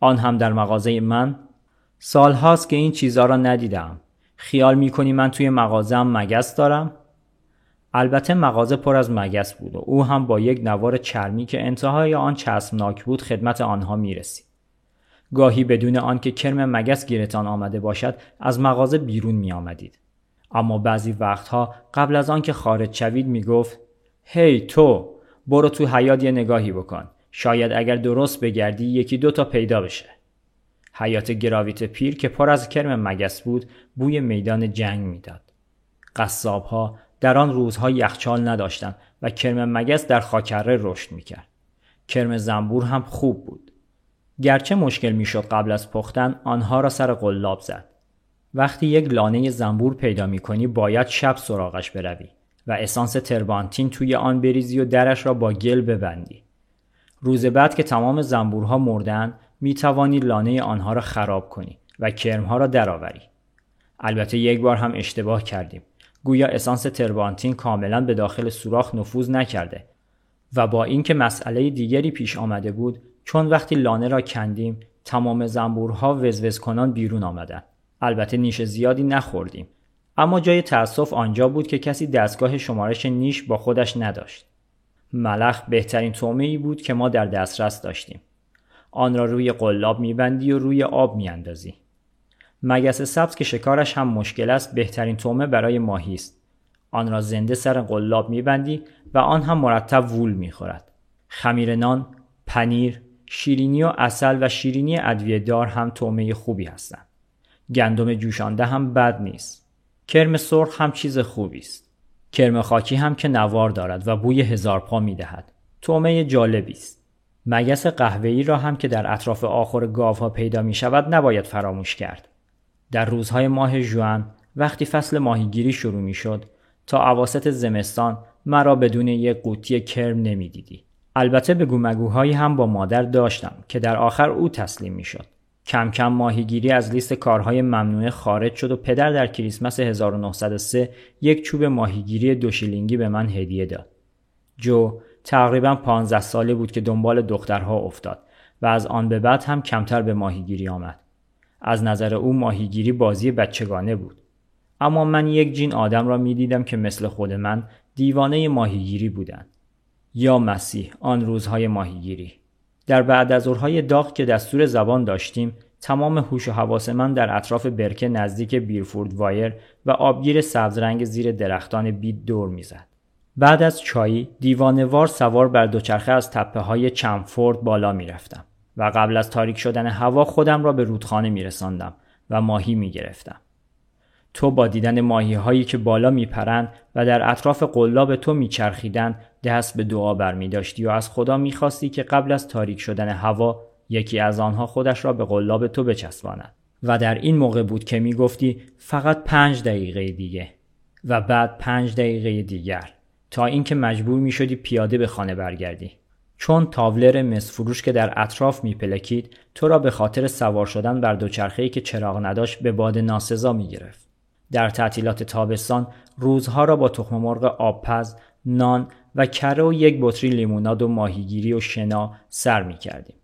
آن هم در مغازه من؟ سال هاست که این چیزها را ندیدم. خیال می‌کنی من توی مغازم مگس دارم؟ البته مغازه پر از مگس بود و او هم با یک نوار چرمی که انتهای آن چسبناک بود خدمت آنها می‌رسید. گاهی بدون آنکه کرم مگس گیرتان آمده باشد از مغازه بیرون می آمدید. اما بعضی وقتها قبل از آنکه خارج شوید می گفت هی تو برو تو حیات یه نگاهی بکن شاید اگر درست بگردی یکی دو تا پیدا بشه. حیات گراویت پیر که پر از کرم مگس بود بوی میدان جنگ می‌داد. قصاب ها در آن روزها یخچال نداشتند و کرم مگس در خاکره رشد می‌کرد. کرم زنبور هم خوب بود. گرچه مشکل می‌شد قبل از پختن آنها را سر قلاب زد. وقتی یک لانه زنبور پیدا می کنی باید شب سراغش بروی و اسانس تربانتین توی آن بریزی و درش را با گل ببندی. روز بعد که تمام زنبورها مردن می توانی لانه آنها را خراب کنی و کرمها را درآوری. البته یک بار هم اشتباه کردیم. گویا اسانس تربانتین کاملا به داخل سوراخ نفوذ نکرده و با اینکه مسئله دیگری پیش آمده بود چون وقتی لانه را کندیم تمام زنبورها وزوز کنان بیرون آمدند. البته نیش زیادی نخوردیم. اما جای تأسف آنجا بود که کسی دستگاه شمارش نیش با خودش نداشت. ملخ بهترین تومه ای بود که ما در دسترس داشتیم. آن را روی قلاب میبندی و روی آب میاندازی. مگس سبز که شکارش هم مشکل است بهترین تومه برای ماهی است. آن را زنده سر قلاب میبندی و آن هم مرتب وول می‌خورد. خمیر نان، پنیر، شیرینی و اصل و شیرینی ادویه دار هم تومه خوبی هستند. گندم جوشانده هم بد نیست. کرم سرخ هم چیز خوبی است. کرم خاکی هم که نوار دارد و بوی هزار پا می دهد. تومه جالبی است. مگس قهوه‌ای را هم که در اطراف آخر گاوها پیدا می شود نباید فراموش کرد. در روزهای ماه جوان وقتی فصل ماهیگیری شروع می شد تا عواست زمستان مرا بدون یک قوطی کرم نمی‌دیدی. البته به گومگوهایی هم با مادر داشتم که در آخر او تسلیم می شد. کم کم ماهیگیری از لیست کارهای ممنوعه خارج شد و پدر در کریسمس 1903 یک چوب ماهیگیری دو شیلینگی به من هدیه داد. جو تقریبا 15 ساله بود که دنبال دخترها افتاد و از آن به بعد هم کمتر به ماهیگیری آمد. از نظر او ماهیگیری بازی بچگانه بود. اما من یک جین آدم را می دیدم که مثل خود من دیوانه ماهیگیری بودند. یا مسیح آن روزهای ماهیگیری. در بعد از ظهرهای داغ که دستور زبان داشتیم تمام هوش و حواس من در اطراف برکه نزدیک بیرفورد وایر و آبگیر سبزرنگ زیر درختان بید دور می‌زد. بعد از چایی دیوانوار سوار بر دوچرخه از تپه های چمفورد بالا می‌رفتم و قبل از تاریک شدن هوا خودم را به رودخانه میرساندم و ماهی می‌گرفتم. تو با دیدن ماهی هایی که بالا میپرند و در اطراف قلاب تو میچرخیدند دست به دعا برمی داشتی و از خدا می‌خواستی که قبل از تاریک شدن هوا یکی از آنها خودش را به قلاب تو بچسباند. و در این موقع بود که می‌گفتی فقط پنج دقیقه دیگه و بعد پنج دقیقه دیگر تا اینکه مجبور می شدی پیاده به خانه برگردی. چون تاولر مسفروش که در اطراف میپلکید تو را به خاطر سوار شدن بر دوچرخه‌ای که چراغ نداشت به باد ناسزا می‌گرفت. در تعطیلات تابستان روزها را با تخم مرغ آبپز، نان و کره و یک بطری لیموناد و ماهیگیری و شنا سر می کردیم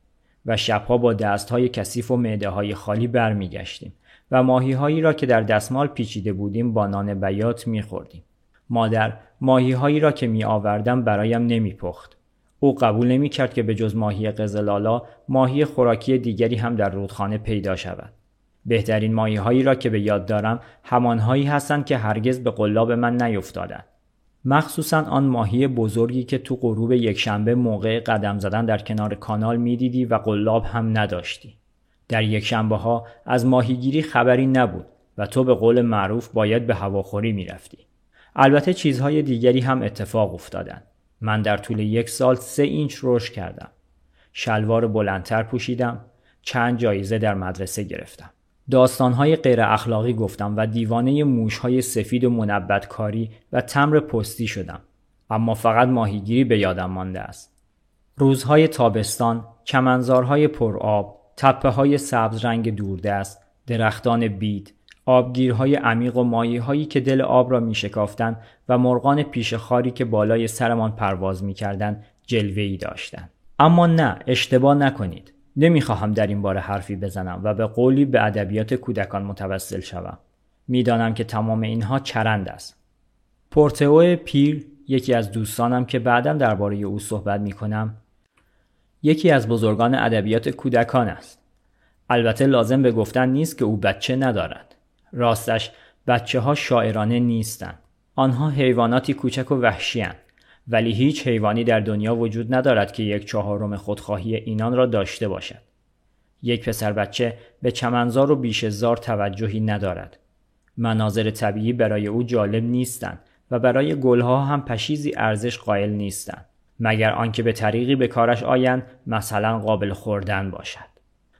و شبها با دستهای کثیف و معده های خالی برمیگشتیم و ماهیهایی را که در دستمال پیچیده بودیم با نان بیات می خوردیم. مادر ماهیهایی را که می آوردم برایم نمی پخت. او قبول نمی کرد که به جز ماهی قزلالا ماهی خوراکی دیگری هم در رودخانه پیدا شود. بهترین ماهی هایی را که به یاد دارم همانهایی هستند که هرگز به قلاب من نیفتادند. مخصوصا آن ماهی بزرگی که تو غروب یکشنبه موقع قدم زدن در کنار کانال می‌دیدی و قلاب هم نداشتی. در یکشنبه ها از ماهیگیری خبری نبود و تو به قول معروف باید به هواخوری می‌رفتی. البته چیزهای دیگری هم اتفاق افتادند. من در طول یک سال سه اینچ رشد کردم. شلوار بلندتر پوشیدم. چند جایزه در مدرسه گرفتم. داستانهای غیر اخلاقی گفتم و دیوانه موشهای سفید و منبتکاری و تمر پستی شدم. اما فقط ماهیگیری به یادم مانده است. روزهای تابستان، چمنزارهای پرآب، تپه های سبز رنگ دوردست، درختان بید، آبگیرهای عمیق و مایه هایی که دل آب را می شکافتن و مرغان پیش خاری که بالای سرمان پرواز می کردن داشتند. اما نه اشتباه نکنید. نمی‌خواهم در این باره حرفی بزنم و به قولی به ادبیات کودکان متوسل شوم. می‌دانم که تمام اینها چرند است. پورتئو پیر یکی از دوستانم که بعدا درباره او صحبت می کنم یکی از بزرگان ادبیات کودکان است. البته لازم به گفتن نیست که او بچه ندارد. راستش بچه ها شاعرانه نیستند. آنها حیواناتی کوچک و وحشی ولی هیچ حیوانی در دنیا وجود ندارد که یک چهارم خودخواهی اینان را داشته باشد. یک پسر بچه به چمنزار و بیشزار توجهی ندارد. مناظر طبیعی برای او جالب نیستند و برای گلها هم پشیزی ارزش قائل نیستند. مگر آنکه به طریقی به کارش آیند مثلا قابل خوردن باشد.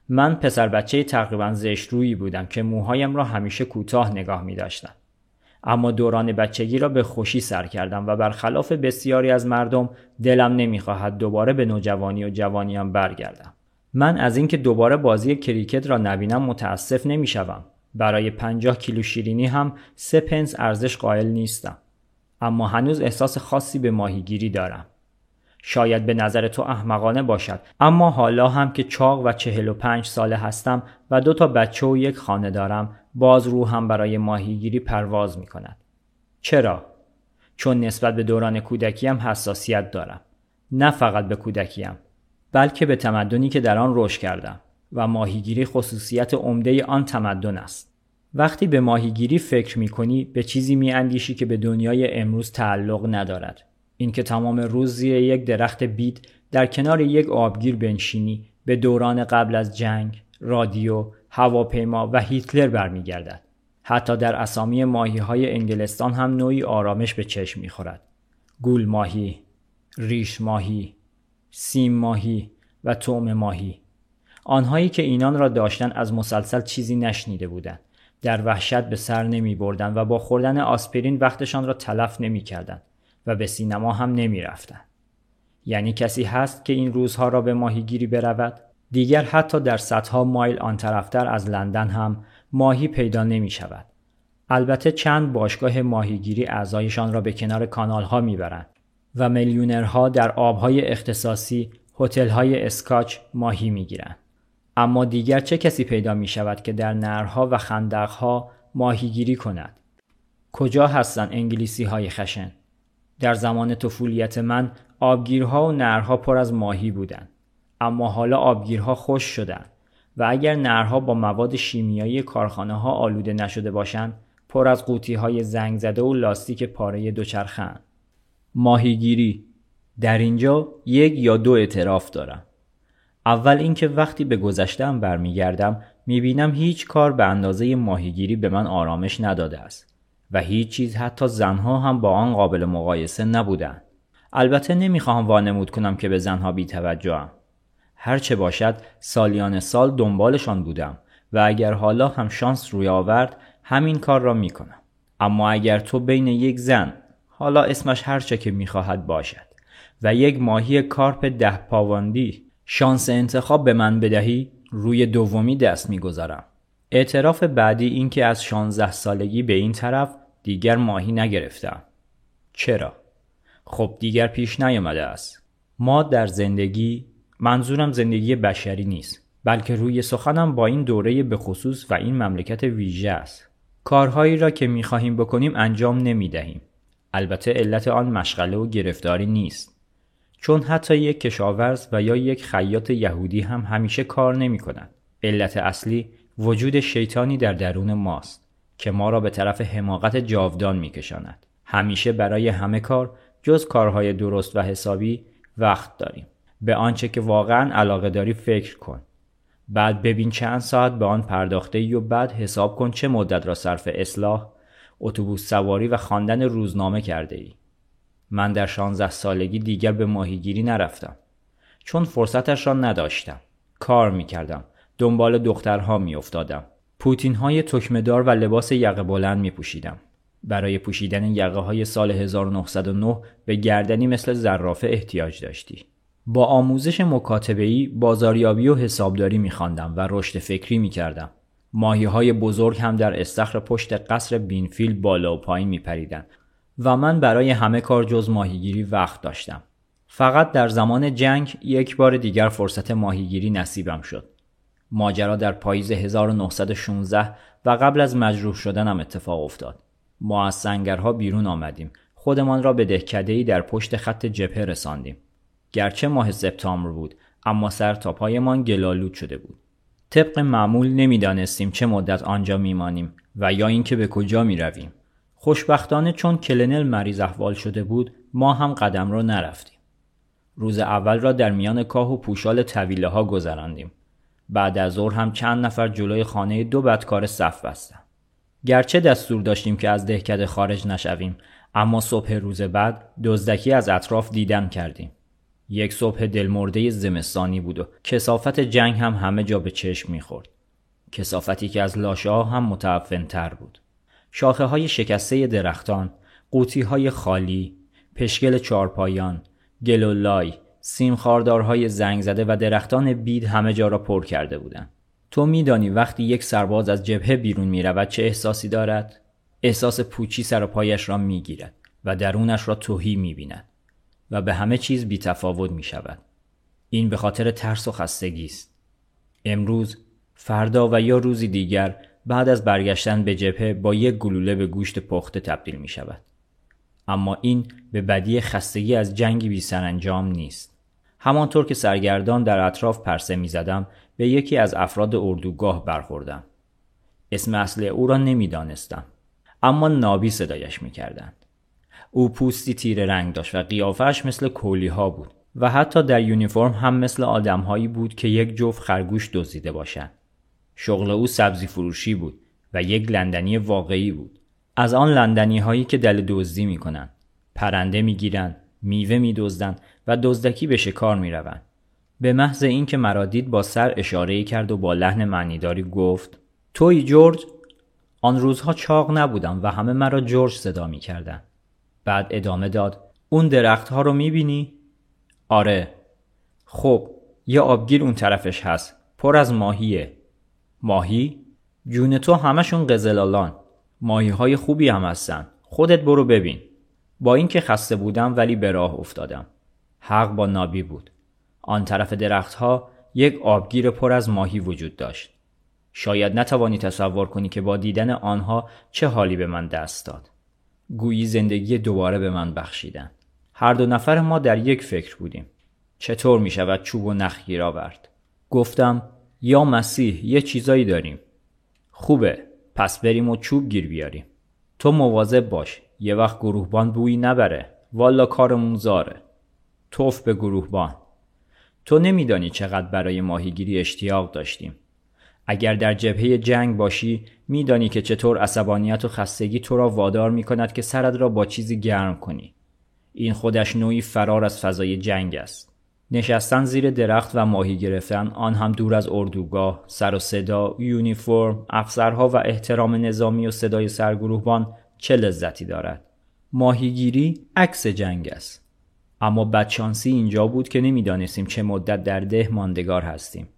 من پسر بچه تقریبا زشت رویی بودم که موهایم را همیشه کوتاه نگاه می داشتم. اما دوران بچگی را به خوشی سر کردم و برخلاف بسیاری از مردم دلم نمی‌خواهد دوباره به نوجوانی و جوانیم برگردم. من از اینکه دوباره بازی کریکت را نبینم متاسف نمی‌شوم. برای پنجاه کیلو شیرینی هم سه پنس ارزش قائل نیستم. اما هنوز احساس خاصی به ماهیگیری دارم. شاید به نظر تو احمقانه باشد اما حالا هم که چاق و چهل و پنج ساله هستم و دو تا بچه و یک خانه دارم باز هم برای ماهیگیری پرواز می کند. چرا؟ چون نسبت به دوران کودکیم حساسیت دارم. نه فقط به کودکیم بلکه به تمدنی که در آن رشد کردم و ماهیگیری خصوصیت عمده آن تمدن است. وقتی به ماهیگیری فکر می کنی به چیزی می اندیشی که به دنیای امروز تعلق ندارد. اینکه تمام روز زیر یک درخت بید در کنار یک آبگیر بنشینی به دوران قبل از جنگ، رادیو، هواپیما و هیتلر برمیگردد. حتی در اسامی ماهی های انگلستان هم نوعی آرامش به چشم می‌خورد. گول ماهی، ریش ماهی، سیم ماهی و توم ماهی. آنهایی که اینان را داشتن از مسلسل چیزی نشنیده بودند. در وحشت به سر نمی بردن و با خوردن آسپرین وقتشان را تلف نمی کردن و به سینما هم نمی رفتن. یعنی کسی هست که این روزها را به ماهیگیری برود؟ دیگر حتی در صدها مایل آن طرفتر از لندن هم ماهی پیدا نمی شود. البته چند باشگاه ماهیگیری اعضایشان را به کنار کانال ها می‌برند و میلیونرها در آبهای اختصاصی هتل‌های اسکاچ ماهی می‌گیرند. اما دیگر چه کسی پیدا می شود که در نرها و خندقها ماهیگیری کند؟ کجا هستند انگلیسی های خشن؟ در زمان طفولیت من آبگیرها و نرها پر از ماهی بودند. اما حالا آبگیرها خوش شدن و اگر نرها با مواد شیمیایی کارخانه ها آلوده نشده باشند پر از قوطی های زنگ زده و لاستیک پاره دوچرخه ماهیگیری. در اینجا یک یا دو اعتراف دارم. اول اینکه وقتی به گذشتم برمیگردم می‌بینم هیچ کار به اندازه ماهیگیری به من آرامش نداده است و هیچ چیز حتی زنها هم با آن قابل مقایسه نبودند. البته نمی‌خواهم وانمود کنم که به زنها بیتوجهم. هرچه باشد سالیان سال دنبالشان بودم و اگر حالا هم شانس روی آورد همین کار را می‌کنم. اما اگر تو بین یک زن حالا اسمش هرچه که می‌خواهد باشد و یک ماهی کارپ ده پاواندی شانس انتخاب به من بدهی روی دومی دست می‌گذارم. اعتراف بعدی این که از 16 سالگی به این طرف دیگر ماهی نگرفتم. چرا؟ خب دیگر پیش نیامده است. ما در زندگی منظورم زندگی بشری نیست بلکه روی سخنم با این دوره به خصوص و این مملکت ویژه است کارهایی را که می‌خواهیم بکنیم انجام نمی دهیم. البته علت آن مشغله و گرفتاری نیست چون حتی یک کشاورز و یا یک خیاط یهودی هم همیشه کار نمی کند. علت اصلی وجود شیطانی در درون ماست که ما را به طرف حماقت جاودان میکشاند. همیشه برای همه کار جز کارهای درست و حسابی وقت داریم. به آنچه که واقعا علاقه داری فکر کن. بعد ببین چند ساعت به آن پرداخته ای و بعد حساب کن چه مدت را صرف اصلاح، اتوبوس سواری و خواندن روزنامه کرده ای. من در 16 سالگی دیگر به ماهیگیری نرفتم. چون فرصتش را نداشتم. کار می کردم. دنبال دخترها می افتادم. پوتین های تکمدار و لباس یقه بلند می پوشیدم. برای پوشیدن یقه های سال 1909 به گردنی مثل زرافه احتیاج داشتی. با آموزش مکاتبه‌ای بازاریابی و حسابداری میخواندم و رشد فکری می‌کردم. ماهی های بزرگ هم در استخر پشت قصر بینفیلد بالا و پایین میپریدند و من برای همه کار جز ماهیگیری وقت داشتم. فقط در زمان جنگ یک بار دیگر فرصت ماهیگیری نصیبم شد. ماجرا در پاییز 1916 و قبل از مجروح شدنم اتفاق افتاد. ما از سنگرها بیرون آمدیم. خودمان را به دهکدهی در پشت خط جبهه رساندیم. گرچه ماه سپتامبر بود اما سر تا پایمان گلالود شده بود. طبق معمول نمی‌دانستیم چه مدت آنجا میمانیم و یا اینکه به کجا می رویم. خوشبختانه چون کلنل مریض احوال شده بود ما هم قدم را نرفتیم. روز اول را در میان کاه و پوشال طویله ها گذراندیم. بعد از ظهر هم چند نفر جلوی خانه دو بدکار صف بستن. گرچه دستور داشتیم که از دهکده خارج نشویم اما صبح روز بعد دزدکی از اطراف دیدن کردیم. یک صبح دلمرده زمستانی بود و کسافت جنگ هم همه جا به چشم می‌خورد. کسافتی که از لاشه ها هم متعفن تر بود. شاخه های شکسته درختان، قوطی های خالی، پشگل چارپایان، گلولای، سیم خاردارهای زنگ زده و درختان بید همه جا را پر کرده بودند. تو میدانی وقتی یک سرباز از جبهه بیرون می رود چه احساسی دارد؟ احساس پوچی سر و پایش را می گیرد و درونش را توهی می بیند و به همه چیز بی تفاوت می شود. این به خاطر ترس و خستگی است. امروز، فردا و یا روزی دیگر بعد از برگشتن به جبهه با یک گلوله به گوشت پخته تبدیل می شود. اما این به بدی خستگی از جنگی بی سرانجام نیست. همانطور که سرگردان در اطراف پرسه می زدم به یکی از افراد اردوگاه برخوردم. اسم اصل او را نمی‌دانستم اما نابی صدایش می‌کردند. او پوستی تیر رنگ داشت و قیافش مثل کولی ها بود و حتی در یونیفرم هم مثل آدمهایی بود که یک جفت خرگوش دزدیده باشند. شغل او سبزی فروشی بود و یک لندنی واقعی بود. از آن لندنی هایی که دل دزدی می کنند. پرنده می گیرند، میوه می دزدند و دزدکی به شکار می روند. به محض اینکه مرا دید با سر اشاره کرد و با لحن معنیداری گفت توی جورج آن روزها چاق نبودم و همه مرا جورج صدا می کردن. بعد ادامه داد. اون درخت ها رو می بینی؟ آره. خب یه آبگیر اون طرفش هست. پر از ماهیه. ماهی؟ جون تو همشون قزلالان. ماهی های خوبی هم هستن. خودت برو ببین. با اینکه خسته بودم ولی به راه افتادم. حق با نابی بود. آن طرف درختها یک آبگیر پر از ماهی وجود داشت. شاید نتوانی تصور کنی که با دیدن آنها چه حالی به من دست داد. گویی زندگی دوباره به من بخشیدن. هر دو نفر ما در یک فکر بودیم. چطور می شود چوب و نخ گیر آورد؟ گفتم یا مسیح یه چیزایی داریم. خوبه پس بریم و چوب گیر بیاریم. تو مواظب باش یه وقت گروهبان بویی نبره. والا کارمون زاره. توف به گروهبان. تو نمیدانی چقدر برای ماهیگیری اشتیاق داشتیم. اگر در جبهه جنگ باشی میدانی که چطور عصبانیت و خستگی تو را وادار می کند که سرت را با چیزی گرم کنی. این خودش نوعی فرار از فضای جنگ است. نشستن زیر درخت و ماهی گرفتن آن هم دور از اردوگاه، سر و صدا، یونیفرم، افسرها و احترام نظامی و صدای سرگروهبان چه لذتی دارد. ماهیگیری عکس جنگ است. اما بدشانسی اینجا بود که نمی‌دانستیم چه مدت در ده ماندگار هستیم.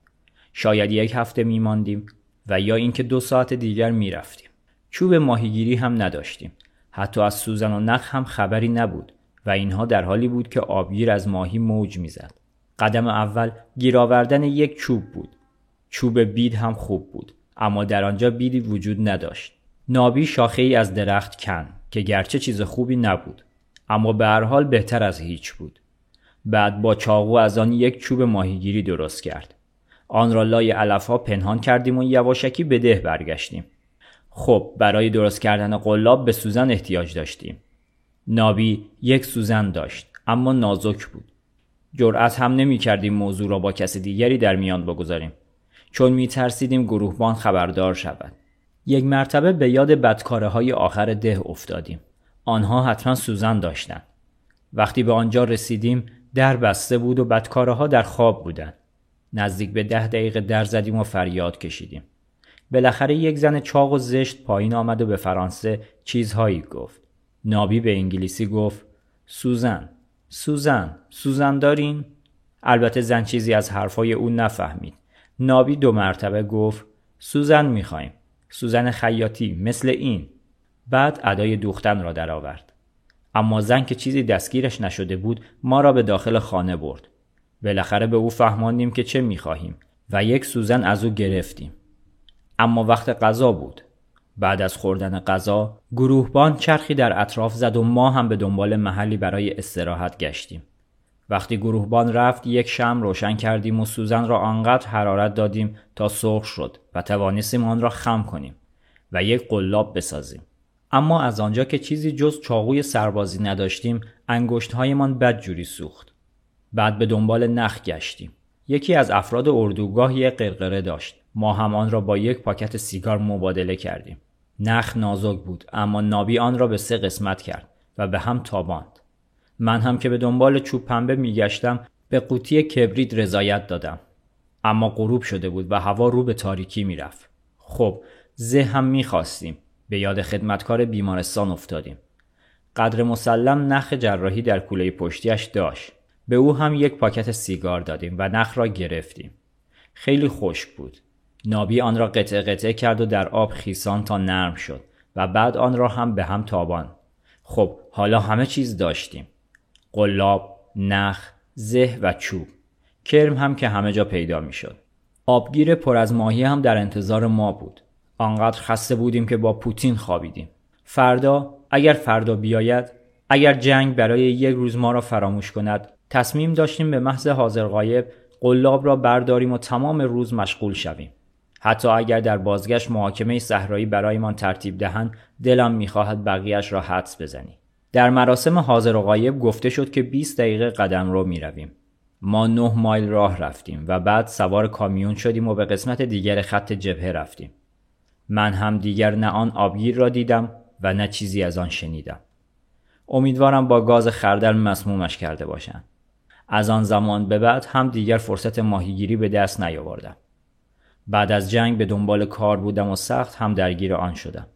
شاید یک هفته میماندیم و یا اینکه دو ساعت دیگر می‌رفتیم. چوب ماهیگیری هم نداشتیم. حتی از سوزن و نخ هم خبری نبود و اینها در حالی بود که آبگیر از ماهی موج می‌زد. قدم اول گیر آوردن یک چوب بود. چوب بید هم خوب بود اما در آنجا بیدی وجود نداشت. نابی شاخه ای از درخت کن که گرچه چیز خوبی نبود اما به هر حال بهتر از هیچ بود. بعد با چاقو از آن یک چوب ماهیگیری درست کرد. آن را لای علف ها پنهان کردیم و یواشکی به ده برگشتیم. خب برای درست کردن قلاب به سوزن احتیاج داشتیم. نابی یک سوزن داشت اما نازک بود. جرأت هم نمی کردیم موضوع را با کسی دیگری در میان بگذاریم چون می ترسیدیم گروهبان خبردار شود. یک مرتبه به یاد بدکاره های آخر ده افتادیم. آنها حتما سوزن داشتند. وقتی به آنجا رسیدیم در بسته بود و بدکاره ها در خواب بودند. نزدیک به ده دقیقه در زدیم و فریاد کشیدیم. بالاخره یک زن چاق و زشت پایین آمد و به فرانسه چیزهایی گفت. نابی به انگلیسی گفت سوزن سوزن سوزن دارین؟ البته زن چیزی از حرفای او نفهمید نابی دو مرتبه گفت سوزن می‌خوایم سوزن خیاطی مثل این بعد ادای دوختن را درآورد اما زن که چیزی دستگیرش نشده بود ما را به داخل خانه برد بالاخره به او فهماندیم که چه می‌خواهیم و یک سوزن از او گرفتیم. اما وقت غذا بود. بعد از خوردن غذا گروهبان چرخی در اطراف زد و ما هم به دنبال محلی برای استراحت گشتیم. وقتی گروهبان رفت یک شم روشن کردیم و سوزن را آنقدر حرارت دادیم تا سرخ شد و توانستیم آن را خم کنیم و یک قلاب بسازیم. اما از آنجا که چیزی جز چاقوی سربازی نداشتیم انگشتهایمان بدجوری سوخت. بعد به دنبال نخ گشتیم. یکی از افراد اردوگاه یک قرقره داشت. ما هم آن را با یک پاکت سیگار مبادله کردیم. نخ نازک بود اما نابی آن را به سه قسمت کرد و به هم تاباند. من هم که به دنبال چوب پنبه میگشتم به قوطی کبریت رضایت دادم. اما غروب شده بود و هوا رو به تاریکی می‌رفت. خب زه هم می‌خواستیم. به یاد خدمتکار بیمارستان افتادیم. قدر مسلم نخ جراحی در کوله پشتیش داشت. به او هم یک پاکت سیگار دادیم و نخ را گرفتیم خیلی خشک بود نابی آن را قطع قطعه کرد و در آب خیسان تا نرم شد و بعد آن را هم به هم تابان خب حالا همه چیز داشتیم قلاب، نخ، زه و چوب کرم هم که همه جا پیدا می شد. آبگیر پر از ماهی هم در انتظار ما بود. آنقدر خسته بودیم که با پوتین خوابیدیم. فردا اگر فردا بیاید اگر جنگ برای یک روز ما را فراموش کند تصمیم داشتیم به محض حاضر غایب قلاب را برداریم و تمام روز مشغول شویم. حتی اگر در بازگشت محاکمه صحرایی برایمان ترتیب دهند دلم می‌خواهد بقیهش را حدس بزنی در مراسم حاضر و غایب گفته شد که 20 دقیقه قدم رو می رویم. ما نه مایل راه رفتیم و بعد سوار کامیون شدیم و به قسمت دیگر خط جبهه رفتیم. من هم دیگر نه آن آبگیر را دیدم و نه چیزی از آن شنیدم. امیدوارم با گاز خردل مسمومش کرده باشند. از آن زمان به بعد هم دیگر فرصت ماهیگیری به دست نیاوردم. بعد از جنگ به دنبال کار بودم و سخت هم درگیر آن شدم.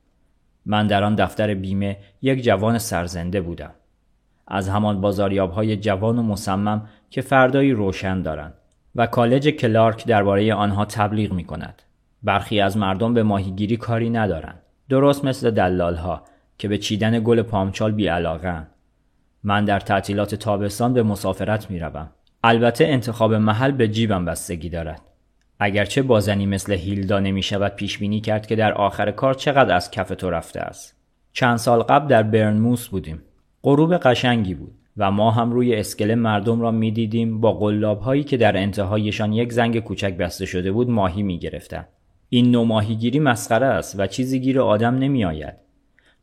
من در آن دفتر بیمه یک جوان سرزنده بودم. از همان بازاریاب های جوان و مصمم که فردایی روشن دارند و کالج کلارک درباره آنها تبلیغ می کند. برخی از مردم به ماهیگیری کاری ندارند. درست مثل دلال ها که به چیدن گل پامچال بی من در تعطیلات تابستان به مسافرت می روم. البته انتخاب محل به جیبم بستگی دارد. اگرچه بازنی مثل هیلدا نمی شود پیش بینی کرد که در آخر کار چقدر از کف تو رفته است. چند سال قبل در برنموس بودیم. غروب قشنگی بود و ما هم روی اسکله مردم را می‌دیدیم با قلاب هایی که در انتهایشان یک زنگ کوچک بسته شده بود ماهی می گرفتن. این نوع ماهیگیری مسخره است و چیزی گیر آدم نمی آید.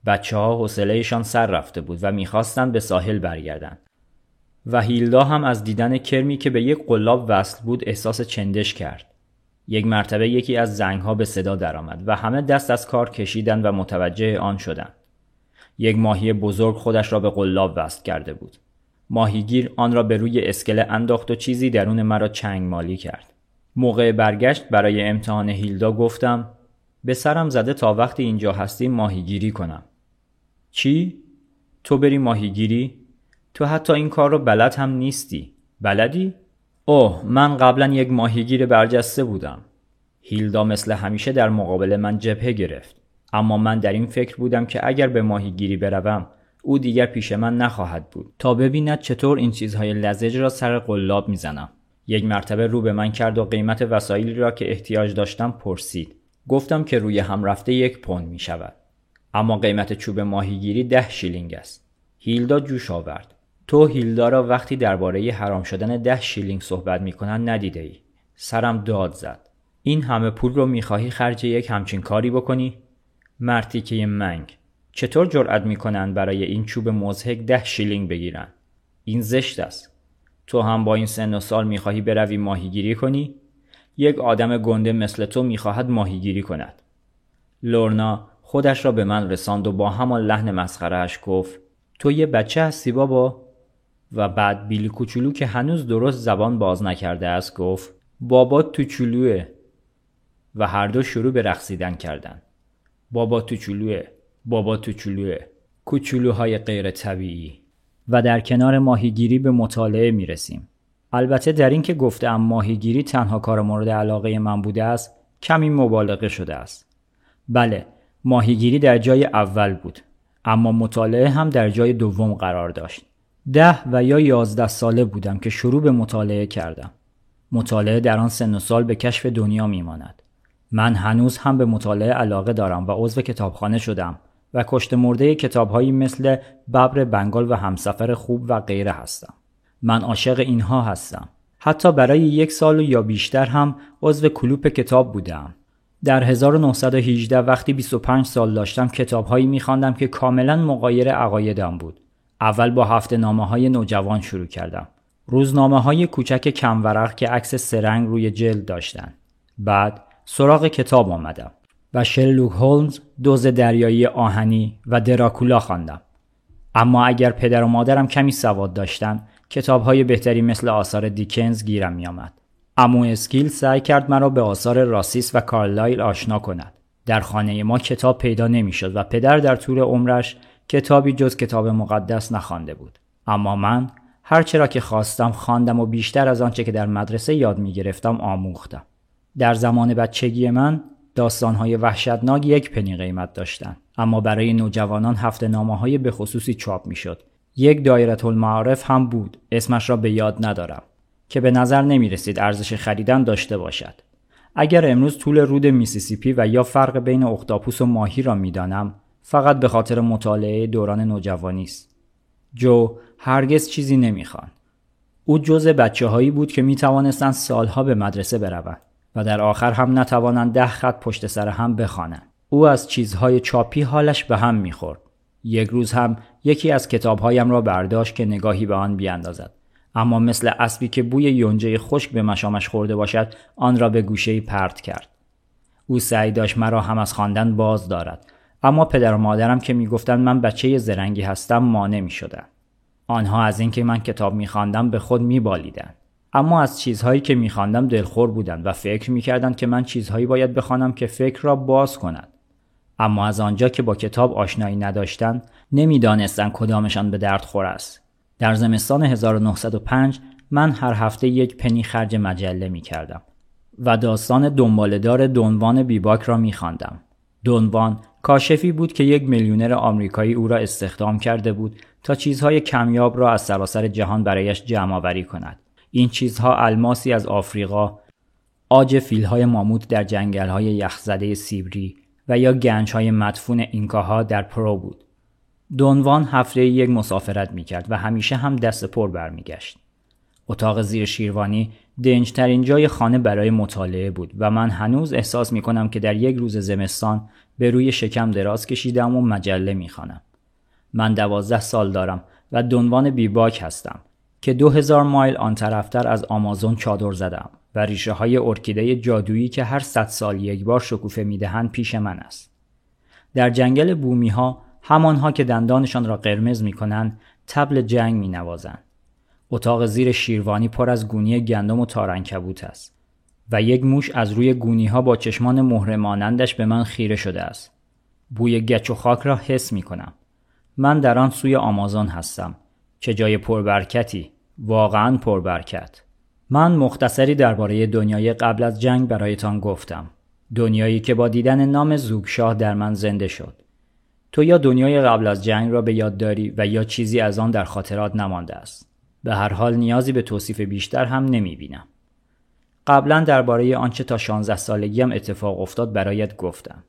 بچه ها حوصلهشان سر رفته بود و می‌خواستند به ساحل برگردند. و هیلدا هم از دیدن کرمی که به یک قلاب وصل بود احساس چندش کرد. یک مرتبه یکی از ها به صدا درآمد و همه دست از کار کشیدند و متوجه آن شدند. یک ماهی بزرگ خودش را به قلاب وصل کرده بود. ماهیگیر آن را به روی اسکله انداخت و چیزی درون مرا چنگ مالی کرد. موقع برگشت برای امتحان هیلدا گفتم به سرم زده تا وقتی اینجا هستی ماهیگیری کنم. چی؟ تو بری ماهیگیری؟ تو حتی این کار رو بلد هم نیستی. بلدی؟ اوه من قبلا یک ماهیگیر برجسته بودم. هیلدا مثل همیشه در مقابل من جبهه گرفت. اما من در این فکر بودم که اگر به ماهیگیری بروم او دیگر پیش من نخواهد بود تا ببیند چطور این چیزهای لزج را سر قلاب می‌زنم یک مرتبه رو به من کرد و قیمت وسایلی را که احتیاج داشتم پرسید گفتم که روی هم رفته یک پوند می شود اما قیمت چوب ماهیگیری ده شیلینگ است هیلدا جوش آورد تو هیلدا را وقتی درباره حرام شدن ده شیلینگ صحبت می‌کنن ندیده ای. سرم داد زد. این همه پول رو می‌خواهی خرج یک همچین کاری بکنی؟ مرتیکه منگ. چطور جرأت می‌کنن برای این چوب مضحک ده شیلینگ بگیرن؟ این زشت است. تو هم با این سن و سال می‌خواهی بروی ماهیگیری کنی؟ یک آدم گنده مثل تو می‌خواهد ماهیگیری کند. لورنا خودش را به من رساند و با همان لحن مسخرهاش گفت تو یه بچه هستی بابا؟ و بعد بیلی کوچولو که هنوز درست زبان باز نکرده است گفت بابا تو چولوه و هر دو شروع به رقصیدن کردند. بابا تو چولوه بابا تو چولوه کوچولوهای غیر طبیعی. و در کنار ماهیگیری به مطالعه می رسیم. البته در این که گفتم ماهیگیری تنها کار مورد علاقه من بوده است کمی مبالغه شده است. بله ماهیگیری در جای اول بود اما مطالعه هم در جای دوم قرار داشت. ده و یا یازده ساله بودم که شروع به مطالعه کردم. مطالعه در آن سن و سال به کشف دنیا میماند. من هنوز هم به مطالعه علاقه دارم و عضو کتابخانه شدم و کشت مرده کتابهایی مثل ببر بنگال و همسفر خوب و غیره هستم. من عاشق اینها هستم. حتی برای یک سال یا بیشتر هم عضو کلوپ کتاب بودم. در 1918 وقتی 25 سال داشتم کتابهایی میخواندم که کاملا مقایر عقایدم بود. اول با هفته نامه های نوجوان شروع کردم. روزنامه های کوچک کمورق که عکس سرنگ روی جلد داشتن. بعد سراغ کتاب آمدم و شرلوک هولمز دوز دریایی آهنی و دراکولا خواندم. اما اگر پدر و مادرم کمی سواد داشتن کتاب های بهتری مثل آثار دیکنز گیرم می آمد. امو اسکیل سعی کرد مرا به آثار راسیس و کارلایل آشنا کند. در خانه ما کتاب پیدا نمی‌شد و پدر در طول عمرش کتابی جز کتاب مقدس نخوانده بود. اما من هرچه را که خواستم خواندم و بیشتر از آنچه که در مدرسه یاد می گرفتم آموختم. در زمان بچگی من داستانهای وحشتناک یک پنی قیمت داشتند اما برای نوجوانان هفته نامه های به خصوصی چاپ می شد. یک دایره المعارف هم بود اسمش را به یاد ندارم که به نظر نمی رسید ارزش خریدن داشته باشد. اگر امروز طول رود میسیسیپی و یا فرق بین اختاپوس و ماهی را می‌دانم فقط به خاطر مطالعه دوران نوجوانی است. جو هرگز چیزی نمی‌خوان. او جز بچه هایی بود که می توانستند سالها به مدرسه بروند و در آخر هم نتوانند ده خط پشت سر هم بخوانند. او از چیزهای چاپی حالش به هم می‌خورد. یک روز هم یکی از کتابهایم را برداشت که نگاهی به آن بیاندازد. اما مثل اسبی که بوی یونجه خشک به مشامش خورده باشد آن را به گوشه پرت کرد. او سعی داشت مرا هم از خواندن باز دارد اما پدر و مادرم که می‌گفتند من بچه زرنگی هستم مانع می شدن. آنها از اینکه من کتاب میخواندم به خود میبالیدند. اما از چیزهایی که میخواندم دلخور بودند و فکر می‌کردند که من چیزهایی باید بخوانم که فکر را باز کند. اما از آنجا که با کتاب آشنایی نداشتند نمی‌دانستند کدامشان به درد خور است. در زمستان 1905 من هر هفته یک پنی خرج مجله می کردم و داستان دنبالدار دنوان بیباک را می خواندم. دنوان کاشفی بود که یک میلیونر آمریکایی او را استخدام کرده بود تا چیزهای کمیاب را از سراسر جهان برایش جمع آوری کند. این چیزها الماسی از آفریقا، آج فیلهای ماموت در جنگلهای یخزده سیبری و یا گنجهای مدفون اینکاها در پرو بود. دونوان هفته یک مسافرت می کرد و همیشه هم دست پر برمیگشت. اتاق زیر شیروانی دنجترین جای خانه برای مطالعه بود و من هنوز احساس می کنم که در یک روز زمستان به روی شکم دراز کشیدم و مجله می خانم. من دوازده سال دارم و دنوان بیباک هستم که دو هزار مایل آن طرفتر از آمازون چادر زدم و ریشه های ارکیده جادویی که هر صد سال یک بار شکوفه می‌دهند پیش من است. در جنگل بومی ها همانها که دندانشان را قرمز می کنند تبل جنگ می نوازند. اتاق زیر شیروانی پر از گونی گندم و تارنکبوت است و یک موش از روی گونی ها با چشمان مهره مانندش به من خیره شده است. بوی گچ و خاک را حس می کنم. من در آن سوی آمازون هستم. چه جای پربرکتی، واقعا پربرکت. من مختصری درباره دنیای قبل از جنگ برایتان گفتم. دنیایی که با دیدن نام زوگشاه در من زنده شد. تو یا دنیای قبل از جنگ را به یاد داری و یا چیزی از آن در خاطرات نمانده است. به هر حال نیازی به توصیف بیشتر هم نمی بینم. قبلا درباره آنچه تا 16 سالگیم اتفاق افتاد برایت گفتم.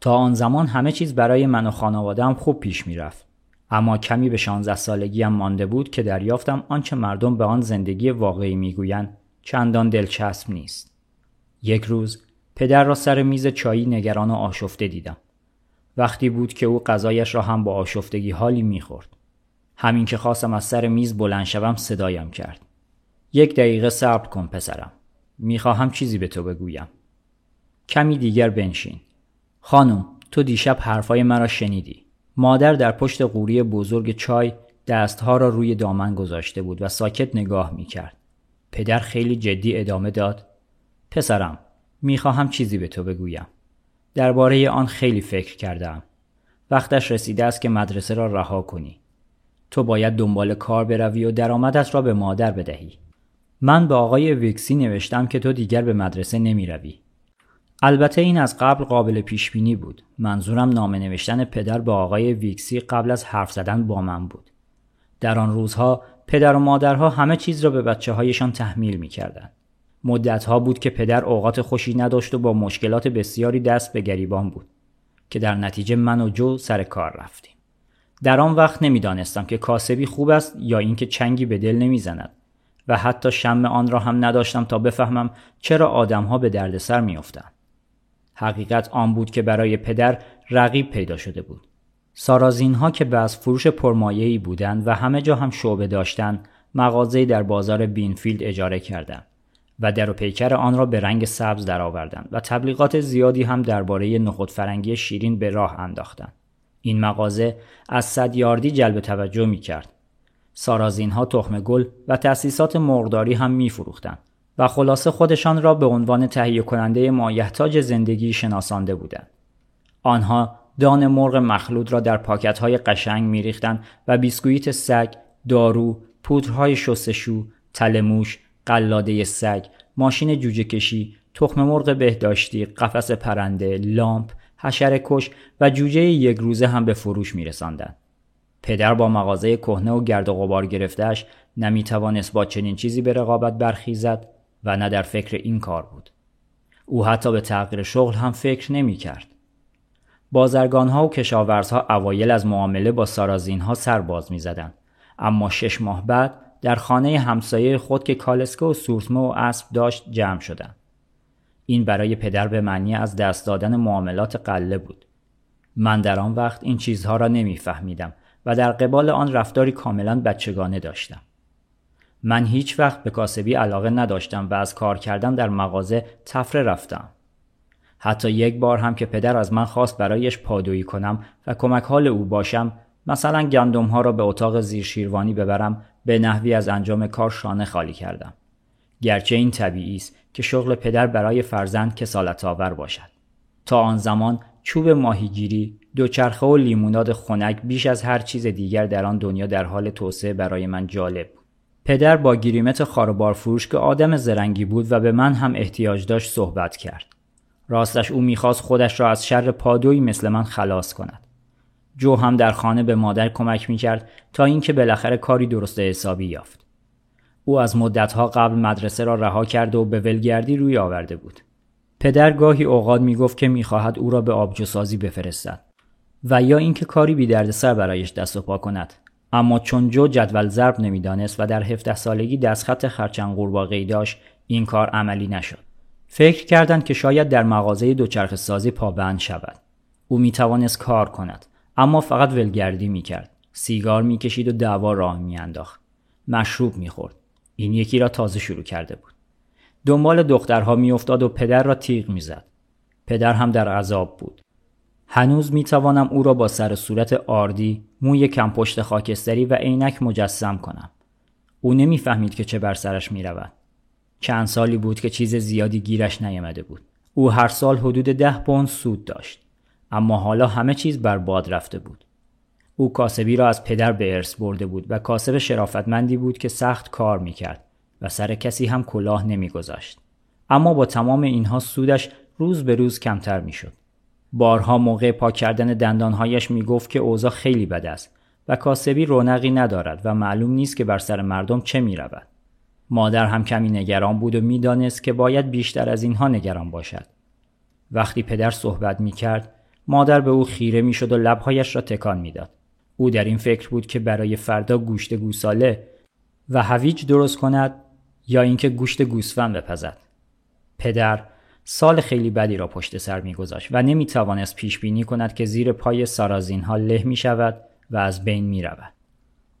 تا آن زمان همه چیز برای من و خانوادم خوب پیش می‌رفت. اما کمی به 16 سالگیم مانده بود که دریافتم آنچه مردم به آن زندگی واقعی می‌گویند چندان دلچسب نیست. یک روز پدر را سر میز چایی نگران و آشفته دیدم. وقتی بود که او غذایش را هم با آشفتگی حالی می‌خورد. همین که خواستم از سر میز بلند شوم صدایم کرد. یک دقیقه صبر کن پسرم. می‌خواهم چیزی به تو بگویم. کمی دیگر بنشین. خانم تو دیشب حرفای مرا شنیدی. مادر در پشت قوری بزرگ چای دستها را روی دامن گذاشته بود و ساکت نگاه می‌کرد. پدر خیلی جدی ادامه داد. پسرم می‌خواهم چیزی به تو بگویم. درباره آن خیلی فکر کردم. وقتش رسیده است که مدرسه را رها کنی. تو باید دنبال کار بروی و درآمدت را به مادر بدهی. من به آقای ویکسی نوشتم که تو دیگر به مدرسه نمی روی. البته این از قبل قابل پیش بینی بود. منظورم نامه نوشتن پدر به آقای ویکسی قبل از حرف زدن با من بود. در آن روزها پدر و مادرها همه چیز را به بچه هایشان تحمیل می کردن. مدت ها بود که پدر اوقات خوشی نداشت و با مشکلات بسیاری دست به گریبان بود که در نتیجه من و جو سر کار رفتیم. در آن وقت نمی‌دانستم که کاسبی خوب است یا اینکه چنگی به دل نمی‌زند و حتی شم آن را هم نداشتم تا بفهمم چرا آدمها به دردسر میافتند. حقیقت آن بود که برای پدر رقیب پیدا شده بود. سارازین ها که از فروش پرمایه‌ای بودند و همه جا هم شعبه داشتند مغازه‌ای در بازار بینفیلد اجاره کردند و در و پیکر آن را به رنگ سبز درآوردند و تبلیغات زیادی هم درباره نخود فرنگی شیرین به راه انداختند. این مغازه از صد یاردی جلب توجه می کرد. سارازین ها تخم گل و تأسیسات مرغداری هم می فروختند و خلاصه خودشان را به عنوان تهیه کننده مایحتاج زندگی شناسانده بودند. آنها دان مرغ مخلوط را در پاکت های قشنگ می و بیسکویت سگ، دارو، پودرهای شستشو، تلموش، قلاده سگ، ماشین جوجه کشی، تخم مرغ بهداشتی، قفس پرنده، لامپ، حشره کش و جوجه یک روزه هم به فروش می رسندن. پدر با مغازه کهنه و گرد و غبار گرفتهش نمی توانست با چنین چیزی به رقابت برخیزد و نه در فکر این کار بود. او حتی به تغییر شغل هم فکر نمی کرد. بازرگان ها و کشاورزها اوایل از معامله با سارازین ها سر باز می زدن. اما شش ماه بعد در خانه همسایه خود که کالسکه و سورتمه و اسب داشت جمع شدند. این برای پدر به معنی از دست دادن معاملات قله بود. من در آن وقت این چیزها را نمیفهمیدم و در قبال آن رفتاری کاملا بچگانه داشتم. من هیچ وقت به کاسبی علاقه نداشتم و از کار کردن در مغازه تفره رفتم. حتی یک بار هم که پدر از من خواست برایش پادویی کنم و کمک حال او باشم مثلا گندم ها را به اتاق زیر شیروانی ببرم به نحوی از انجام کار شانه خالی کردم. گرچه این طبیعی است که شغل پدر برای فرزند کسالت آور باشد. تا آن زمان چوب ماهیگیری، دوچرخه و لیموناد خنک بیش از هر چیز دیگر در آن دنیا در حال توسعه برای من جالب بود. پدر با گریمت خاروبار فروش که آدم زرنگی بود و به من هم احتیاج داشت صحبت کرد. راستش او می‌خواست خودش را از شر پادوی مثل من خلاص کند. جو هم در خانه به مادر کمک می‌کرد تا اینکه بالاخره کاری درست حسابی یافت. او از مدتها قبل مدرسه را رها کرده و به ولگردی روی آورده بود. پدر گاهی اوقات می‌گفت که می‌خواهد او را به آبجوسازی بفرستد و یا اینکه کاری بی سر برایش دست و پا کند اما چون جو جدول ضرب نمی‌دانست و در 17 سالگی دستخط خرچنگ قورباغه‌ای داشت این کار عملی نشد فکر کردند که شاید در مغازه دوچرخه سازی پابند شود او می توانست کار کند اما فقط ولگردی می کرد سیگار می کشید و دعوا راه می انداخت مشروب می خورد این یکی را تازه شروع کرده بود دنبال دخترها میافتاد و پدر را تیغ می‌زد پدر هم در عذاب بود هنوز می توانم او را با سر صورت آردی، موی کم پشت خاکستری و عینک مجسم کنم. او نمی‌فهمید که چه بر سرش می رود. چند سالی بود که چیز زیادی گیرش نیامده بود. او هر سال حدود ده پوند سود داشت. اما حالا همه چیز بر باد رفته بود. او کاسبی را از پدر به ارث برده بود و کاسب شرافتمندی بود که سخت کار می‌کرد و سر کسی هم کلاه نمیگذاشت. اما با تمام اینها سودش روز به روز کمتر می‌شد. بارها موقع پاک کردن دندانهایش می‌گفت که اوضاع خیلی بد است و کاسبی رونقی ندارد و معلوم نیست که بر سر مردم چه می رود. مادر هم کمی نگران بود و می‌دانست که باید بیشتر از اینها نگران باشد. وقتی پدر صحبت می کرد مادر به او خیره می شد و لبهایش را تکان می‌داد. او در این فکر بود که برای فردا گوشت گوساله و هویج درست کند یا اینکه گوشت گوسفند بپزد. پدر سال خیلی بدی را پشت سر میگذاشت و نمی توانست پیش بینی کند که زیر پای سارازین ها له می شود و از بین می رود.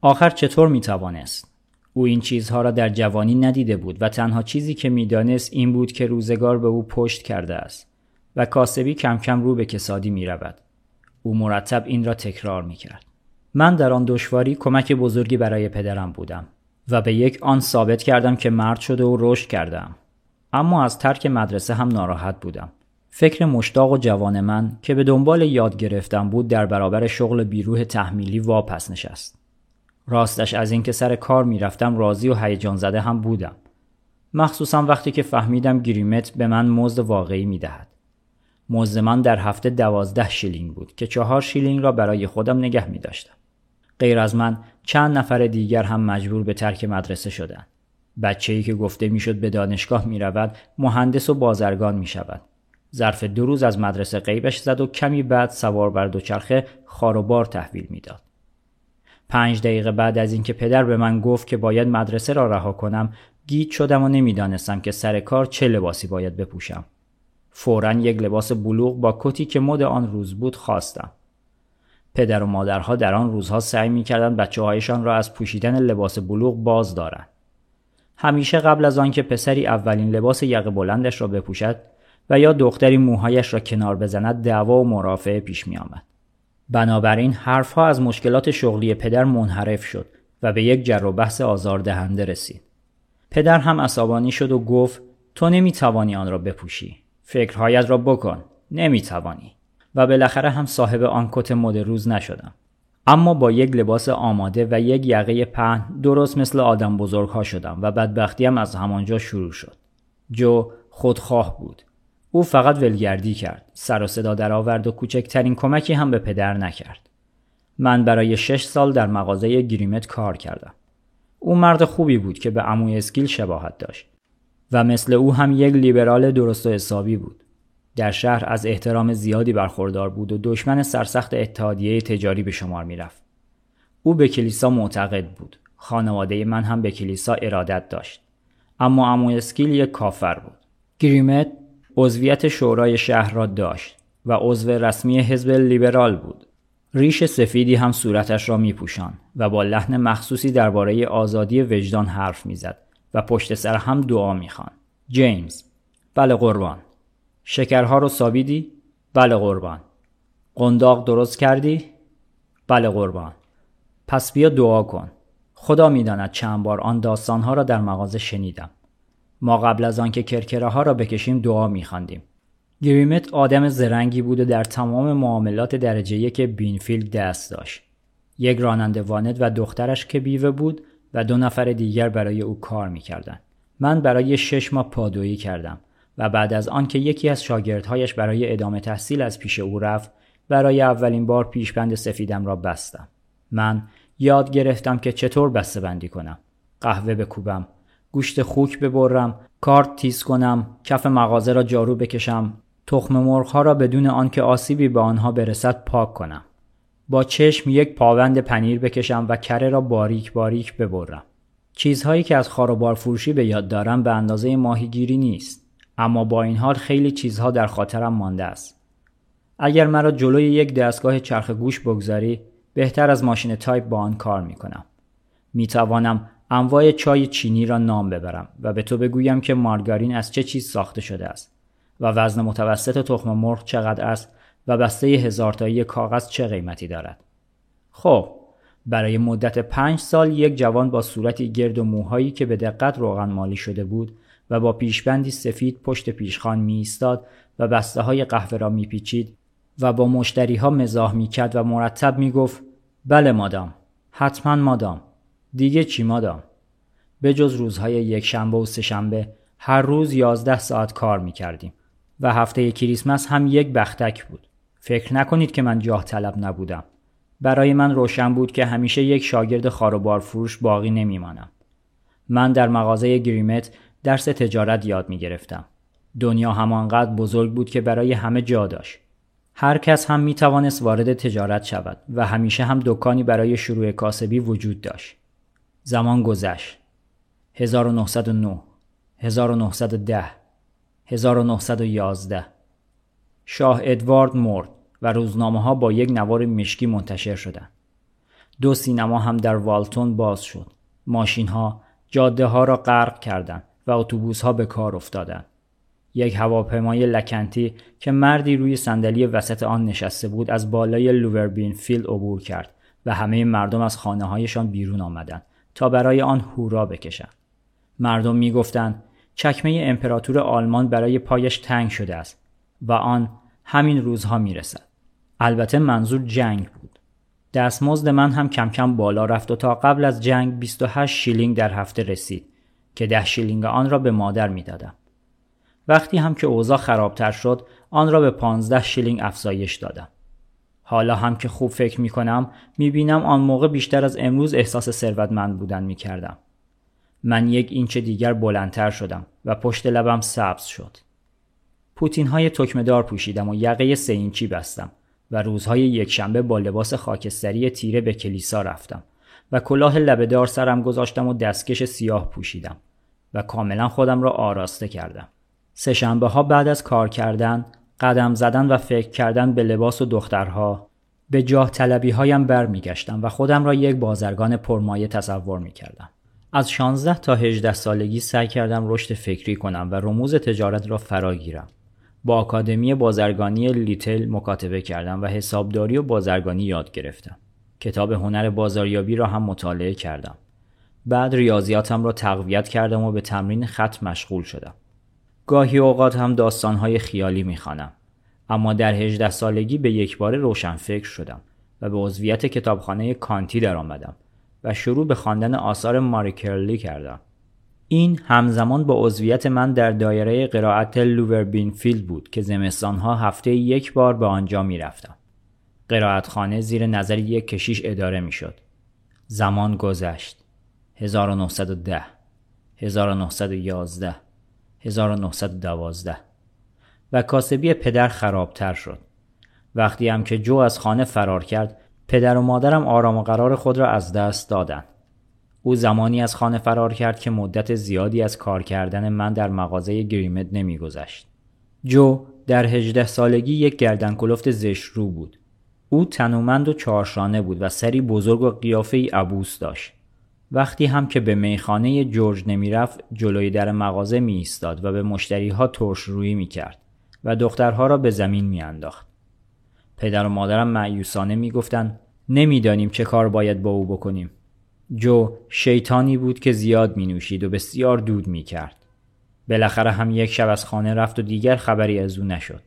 آخر چطور می توانست؟ او این چیزها را در جوانی ندیده بود و تنها چیزی که می‌دانست این بود که روزگار به او پشت کرده است و کاسبی کم کم رو به کسادی می رود. او مرتب این را تکرار می کرد. من در آن دشواری کمک بزرگی برای پدرم بودم و به یک آن ثابت کردم که مرد شده و رشد کردم. اما از ترک مدرسه هم ناراحت بودم. فکر مشتاق و جوان من که به دنبال یاد گرفتم بود در برابر شغل بیروه تحمیلی واپس نشست. راستش از اینکه سر کار می‌رفتم راضی و هیجان زده هم بودم. مخصوصا وقتی که فهمیدم گریمت به من مزد واقعی می‌دهد. مزد من در هفته دوازده شیلینگ بود که چهار شیلینگ را برای خودم نگه می داشتم. غیر از من چند نفر دیگر هم مجبور به ترک مدرسه شدند. بچه ای که گفته می‌شد به دانشگاه می رود مهندس و بازرگان می شود. ظرف دو روز از مدرسه غیبش زد و کمی بعد سوار بر دوچرخه خواروبار تحویل می‌داد. پنج دقیقه بعد از اینکه پدر به من گفت که باید مدرسه را رها کنم گیت شدم و نمی‌دانستم که سر کار چه لباسی باید بپوشم. فورا یک لباس بلوغ با کتی که مد آن روز بود خواستم. پدر و مادرها در آن روزها سعی می‌کردند بچه هایشان را از پوشیدن لباس بلوغ باز دارند. همیشه قبل از آنکه پسری اولین لباس یقه بلندش را بپوشد و یا دختری موهایش را کنار بزند دعوا و مرافعه پیش می آمد. بنابراین حرفها از مشکلات شغلی پدر منحرف شد و به یک جر و بحث آزاردهنده رسید. پدر هم عصبانی شد و گفت تو نمی توانی آن را بپوشی. فکرهایت را بکن. نمی توانی. و بالاخره هم صاحب آن کت مد روز نشدم. اما با یک لباس آماده و یک یقه پهن درست مثل آدم بزرگ ها شدم و بدبختیم از همانجا شروع شد. جو خودخواه بود. او فقط ولگردی کرد. سر و صدا درآورد و کوچکترین کمکی هم به پدر نکرد. من برای شش سال در مغازه گریمت کار کردم. او مرد خوبی بود که به عموی اسکیل شباهت داشت و مثل او هم یک لیبرال درست و حسابی بود. در شهر از احترام زیادی برخوردار بود و دشمن سرسخت اتحادیه تجاری به شمار می‌رفت. او به کلیسا معتقد بود. خانواده من هم به کلیسا ارادت داشت. اما عمو اسکیل یک کافر بود. گریمت عضویت شورای شهر را داشت و عضو رسمی حزب لیبرال بود. ریش سفیدی هم صورتش را می پوشان و با لحن مخصوصی درباره آزادی وجدان حرف می‌زد و پشت سر هم دعا می‌خوان. جیمز بله قربان. شکرها رو سابیدی؟ بله قربان. قنداق درست کردی؟ بله قربان. پس بیا دعا کن. خدا می‌داند چند بار آن داستانها را در مغازه شنیدم. ما قبل از آنکه کرکره ها را بکشیم دعا میخواندیم. گریمت آدم زرنگی بود و در تمام معاملات درجه یک بینفیلد دست داشت. یک راننده واند و دخترش که بیوه بود و دو نفر دیگر برای او کار می‌کردند. من برای شش ماه پادویی کردم و بعد از آنکه یکی از شاگردهایش برای ادامه تحصیل از پیش او رفت برای اولین بار پیشبند سفیدم را بستم. من یاد گرفتم که چطور بسته بندی کنم. قهوه بکوبم گوشت خوک ببرم کارت تیز کنم کف مغازه را جارو بکشم تخم مرغ را بدون آنکه آسیبی به آنها برسد پاک کنم. با چشم یک پاوند پنیر بکشم و کره را باریک باریک ببرم چیزهایی که از خاروبار فروشی به یاد دارم به اندازه ماهیگیری نیست اما با این حال خیلی چیزها در خاطرم مانده است اگر مرا جلوی یک دستگاه چرخ گوش بگذاری بهتر از ماشین تایپ با آن کار می کنم. می توانم انواع چای چینی را نام ببرم و به تو بگویم که مارگارین از چه چیز ساخته شده است و وزن متوسط تخم مرغ چقدر است و بسته هزارتایی کاغذ چه قیمتی دارد. خب برای مدت پنج سال یک جوان با صورتی گرد و موهایی که به دقت روغن مالی شده بود و با پیشبندی سفید پشت پیشخان می ایستاد و بسته های قهوه را می پیچید و با مشتری ها مزاح می کرد و مرتب می گفت بله مادام حتما مادام دیگه چی مادام به جز روزهای یک شنبه و سه شنبه هر روز یازده ساعت کار می کردیم و هفته کریسمس هم یک بختک بود فکر نکنید که من جاه طلب نبودم برای من روشن بود که همیشه یک شاگرد خاروبار فروش باقی نمیمانم من در مغازه گریمت درس تجارت یاد می گرفتم. دنیا همانقدر بزرگ بود که برای همه جا داشت. هر کس هم می توانست وارد تجارت شود و همیشه هم دکانی برای شروع کاسبی وجود داشت. زمان گذشت. 1909 1910 1911 شاه ادوارد مرد و روزنامه ها با یک نوار مشکی منتشر شدند. دو سینما هم در والتون باز شد. ماشین ها جاده ها را غرق کردند و اتوبوس ها به کار افتادند. یک هواپیمای لکنتی که مردی روی صندلی وسط آن نشسته بود از بالای لووربین فیل عبور کرد و همه مردم از خانه هایشان بیرون آمدند تا برای آن هورا بکشند. مردم می گفتند چکمه امپراتور آلمان برای پایش تنگ شده است و آن همین روزها می رسد. البته منظور جنگ بود. دستمزد من هم کم کم بالا رفت و تا قبل از جنگ 28 شیلینگ در هفته رسید که ده شیلینگ آن را به مادر می‌دادم وقتی هم که اوضاع خرابتر شد آن را به پانزده شیلینگ افزایش دادم حالا هم که خوب فکر می کنم می بینم آن موقع بیشتر از امروز احساس ثروتمند بودن می کردم. من یک اینچ دیگر بلندتر شدم و پشت لبم سبز شد. پوتین های دکمه دار پوشیدم و یقه سه اینچی بستم و روزهای یکشنبه با لباس خاکستری تیره به کلیسا رفتم و کلاه لبهدار سرم گذاشتم و دستکش سیاه پوشیدم و کاملا خودم را آراسته کردم. سهشنبه ها بعد از کار کردن قدم زدن و فکر کردن به لباس و دخترها به جاه طلبی هایم برمیگشتم و خودم را یک بازرگان پرمایه تصور می کردم. از 16 تا 18 سالگی سعی کردم رشد فکری کنم و رموز تجارت را فرا گیرم. با آکادمی بازرگانی لیتل مکاتبه کردم و حسابداری و بازرگانی یاد گرفتم. کتاب هنر بازاریابی را هم مطالعه کردم. بعد ریاضیاتم را تقویت کردم و به تمرین خط مشغول شدم. گاهی اوقات هم داستانهای خیالی می‌خوانم. اما در 18 سالگی به یک بار روشن فکر شدم و به عضویت کتابخانه کانتی در آمدم و شروع به خواندن آثار ماری کرلی کردم. این همزمان با عضویت من در دایره قرائت لوور فیلد بود که زمستانها هفته یک بار به آنجا می‌رفتم. قرائتخانه زیر نظر یک کشیش اداره می‌شد. زمان گذشت. 1910 1911 1912 و کاسبی پدر خرابتر شد. وقتی هم که جو از خانه فرار کرد پدر و مادرم آرام و قرار خود را از دست دادند. او زمانی از خانه فرار کرد که مدت زیادی از کار کردن من در مغازه گریمت نمیگذشت. جو در هجده سالگی یک گردن کلفت زشت رو بود. او تنومند و چهارشانه بود و سری بزرگ و قیافه ای عبوس داشت. وقتی هم که به میخانه جورج نمی‌رفت جلوی در مغازه می ایستاد و به مشتری ها ترش روی می کرد و دخترها را به زمین می انداخت. پدر و مادرم معیوسانه می گفتن نمی‌دانیم چه کار باید با او بکنیم. جو شیطانی بود که زیاد می نوشید و بسیار دود می کرد. بالاخره هم یک شب از خانه رفت و دیگر خبری از او نشد.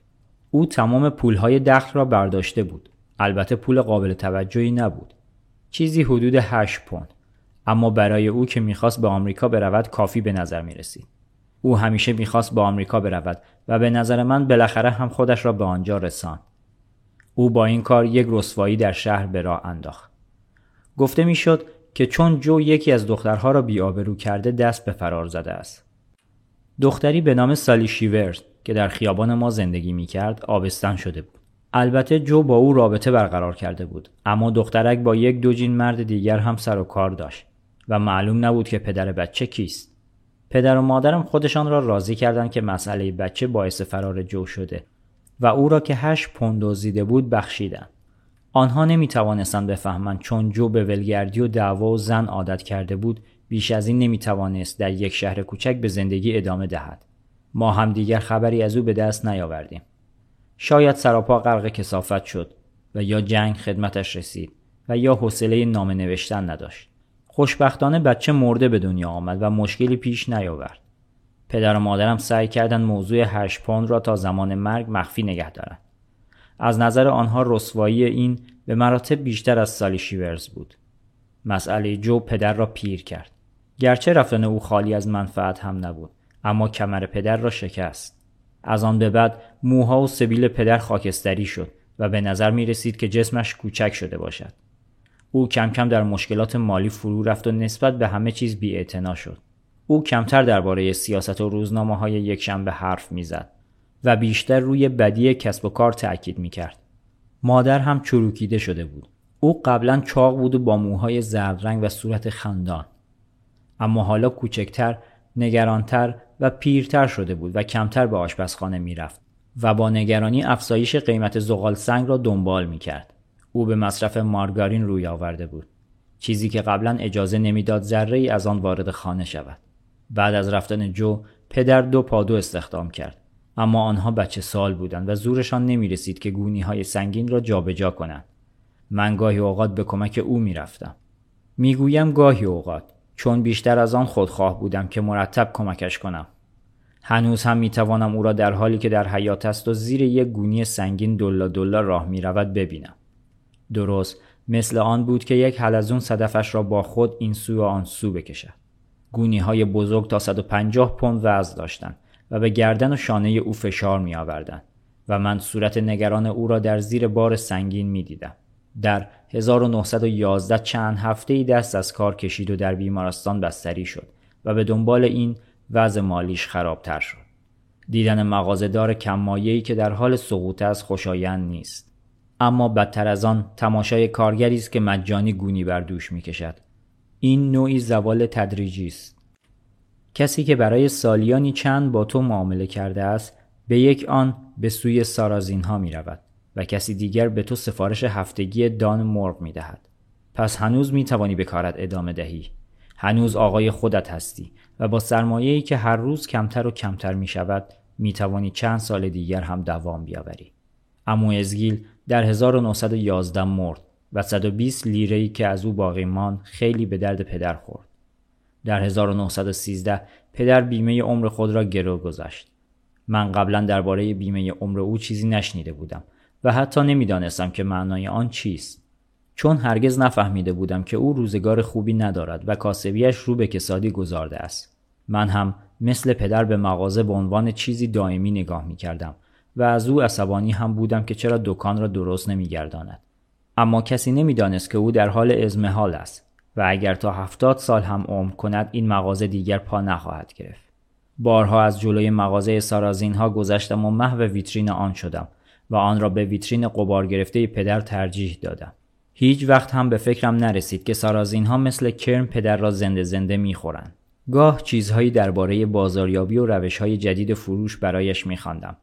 او تمام پولهای دخل را برداشته بود. البته پول قابل توجهی نبود. چیزی حدود هشت پوند. اما برای او که می‌خواست به آمریکا برود کافی به نظر می رسید. او همیشه می‌خواست به آمریکا برود و به نظر من بالاخره هم خودش را به آنجا رساند. او با این کار یک رسوایی در شهر به راه انداخت. گفته می‌شد که چون جو یکی از دخترها را بیآبرو کرده دست به فرار زده است. دختری به نام سالی شیورز که در خیابان ما زندگی می کرد آبستن شده بود. البته جو با او رابطه برقرار کرده بود اما دخترک با یک دوجین مرد دیگر هم سر و کار داشت و معلوم نبود که پدر بچه کیست. پدر و مادرم خودشان را راضی کردند که مسئله بچه باعث فرار جو شده و او را که هشت پوند دزدیده بود بخشیدند. آنها نمی توانستند بفهمند چون جو به ولگردی و دعوا و زن عادت کرده بود بیش از این نمی توانست در یک شهر کوچک به زندگی ادامه دهد. ما هم دیگر خبری از او به دست نیاوردیم. شاید سراپا غرق کسافت شد و یا جنگ خدمتش رسید و یا حوصله نامه نوشتن نداشت. خوشبختانه بچه مرده به دنیا آمد و مشکلی پیش نیاورد. پدر و مادرم سعی کردند موضوع هشت پوند را تا زمان مرگ مخفی نگه دارند. از نظر آنها رسوایی این به مراتب بیشتر از سالی شیورز بود. مسئله جو پدر را پیر کرد. گرچه رفتن او خالی از منفعت هم نبود اما کمر پدر را شکست. از آن به بعد موها و سبیل پدر خاکستری شد و به نظر می رسید که جسمش کوچک شده باشد. او کم کم در مشکلات مالی فرو رفت و نسبت به همه چیز بی شد. او کمتر درباره سیاست و روزنامه های یکشنبه حرف می‌زد و بیشتر روی بدی کسب و کار تأکید می کرد. مادر هم چروکیده شده بود. او قبلا چاق بود و با موهای زرد رنگ و صورت خندان. اما حالا کوچکتر، نگرانتر و پیرتر شده بود و کمتر به آشپزخانه می‌رفت و با نگرانی افزایش قیمت زغال سنگ را دنبال می کرد. او به مصرف مارگارین روی آورده بود. چیزی که قبلا اجازه نمی‌داد ذره ای از آن وارد خانه شود. بعد از رفتن جو پدر دو پادو استخدام کرد. اما آنها بچه سال بودند و زورشان نمی رسید که گونی های سنگین را جابجا جا کنند. من گاهی اوقات به کمک او می رفتم. می گویم گاهی اوقات چون بیشتر از آن خودخواه بودم که مرتب کمکش کنم. هنوز هم می توانم او را در حالی که در حیات است و زیر یک گونی سنگین دلا دلا راه می رود ببینم. درست مثل آن بود که یک حلزون صدفش را با خود این سو و آن سو بکشد. گونی های بزرگ تا 150 پوند وزن داشتند و به گردن و شانه او فشار می آوردن و من صورت نگران او را در زیر بار سنگین می دیدم. در 1911 چند هفته ای دست از کار کشید و در بیمارستان بستری شد و به دنبال این وضع مالیش خرابتر شد. دیدن مغازهدار کممایه‌ای که در حال سقوط از خوشایند نیست. اما بدتر از آن تماشای کارگری است که مجانی گونی بر دوش می‌کشد این نوعی زوال تدریجی است کسی که برای سالیانی چند با تو معامله کرده است به یک آن به سوی سارازین ها می رود و کسی دیگر به تو سفارش هفتگی دان مرغ می دهد. پس هنوز می توانی به کارت ادامه دهی. هنوز آقای خودت هستی و با سرمایه‌ای که هر روز کمتر و کمتر می شود می توانی چند سال دیگر هم دوام بیاوری. امو ازگیل در 1911 مرد و 120 لیره ای که از او باقی ماند خیلی به درد پدر خورد. در 1913 پدر بیمه عمر خود را گرو گذاشت. من قبلا درباره بیمه عمر او چیزی نشنیده بودم و حتی نمی‌دانستم که معنای آن چیست. چون هرگز نفهمیده بودم که او روزگار خوبی ندارد و کاسبیش رو به کسادی گذارده است. من هم مثل پدر به مغازه به عنوان چیزی دائمی نگاه می کردم و از او عصبانی هم بودم که چرا دکان را درست نمیگرداند اما کسی نمی‌دانست که او در حال ازمهال است و اگر تا هفتاد سال هم عمر کند این مغازه دیگر پا نخواهد گرفت. بارها از جلوی مغازه سارازین ها گذشتم و محو ویترین آن شدم و آن را به ویترین قبار گرفته پدر ترجیح دادم. هیچ وقت هم به فکرم نرسید که سارازین ها مثل کرم پدر را زنده زنده می‌خورند. گاه چیزهایی درباره بازاریابی و روش های جدید فروش برایش میخواندم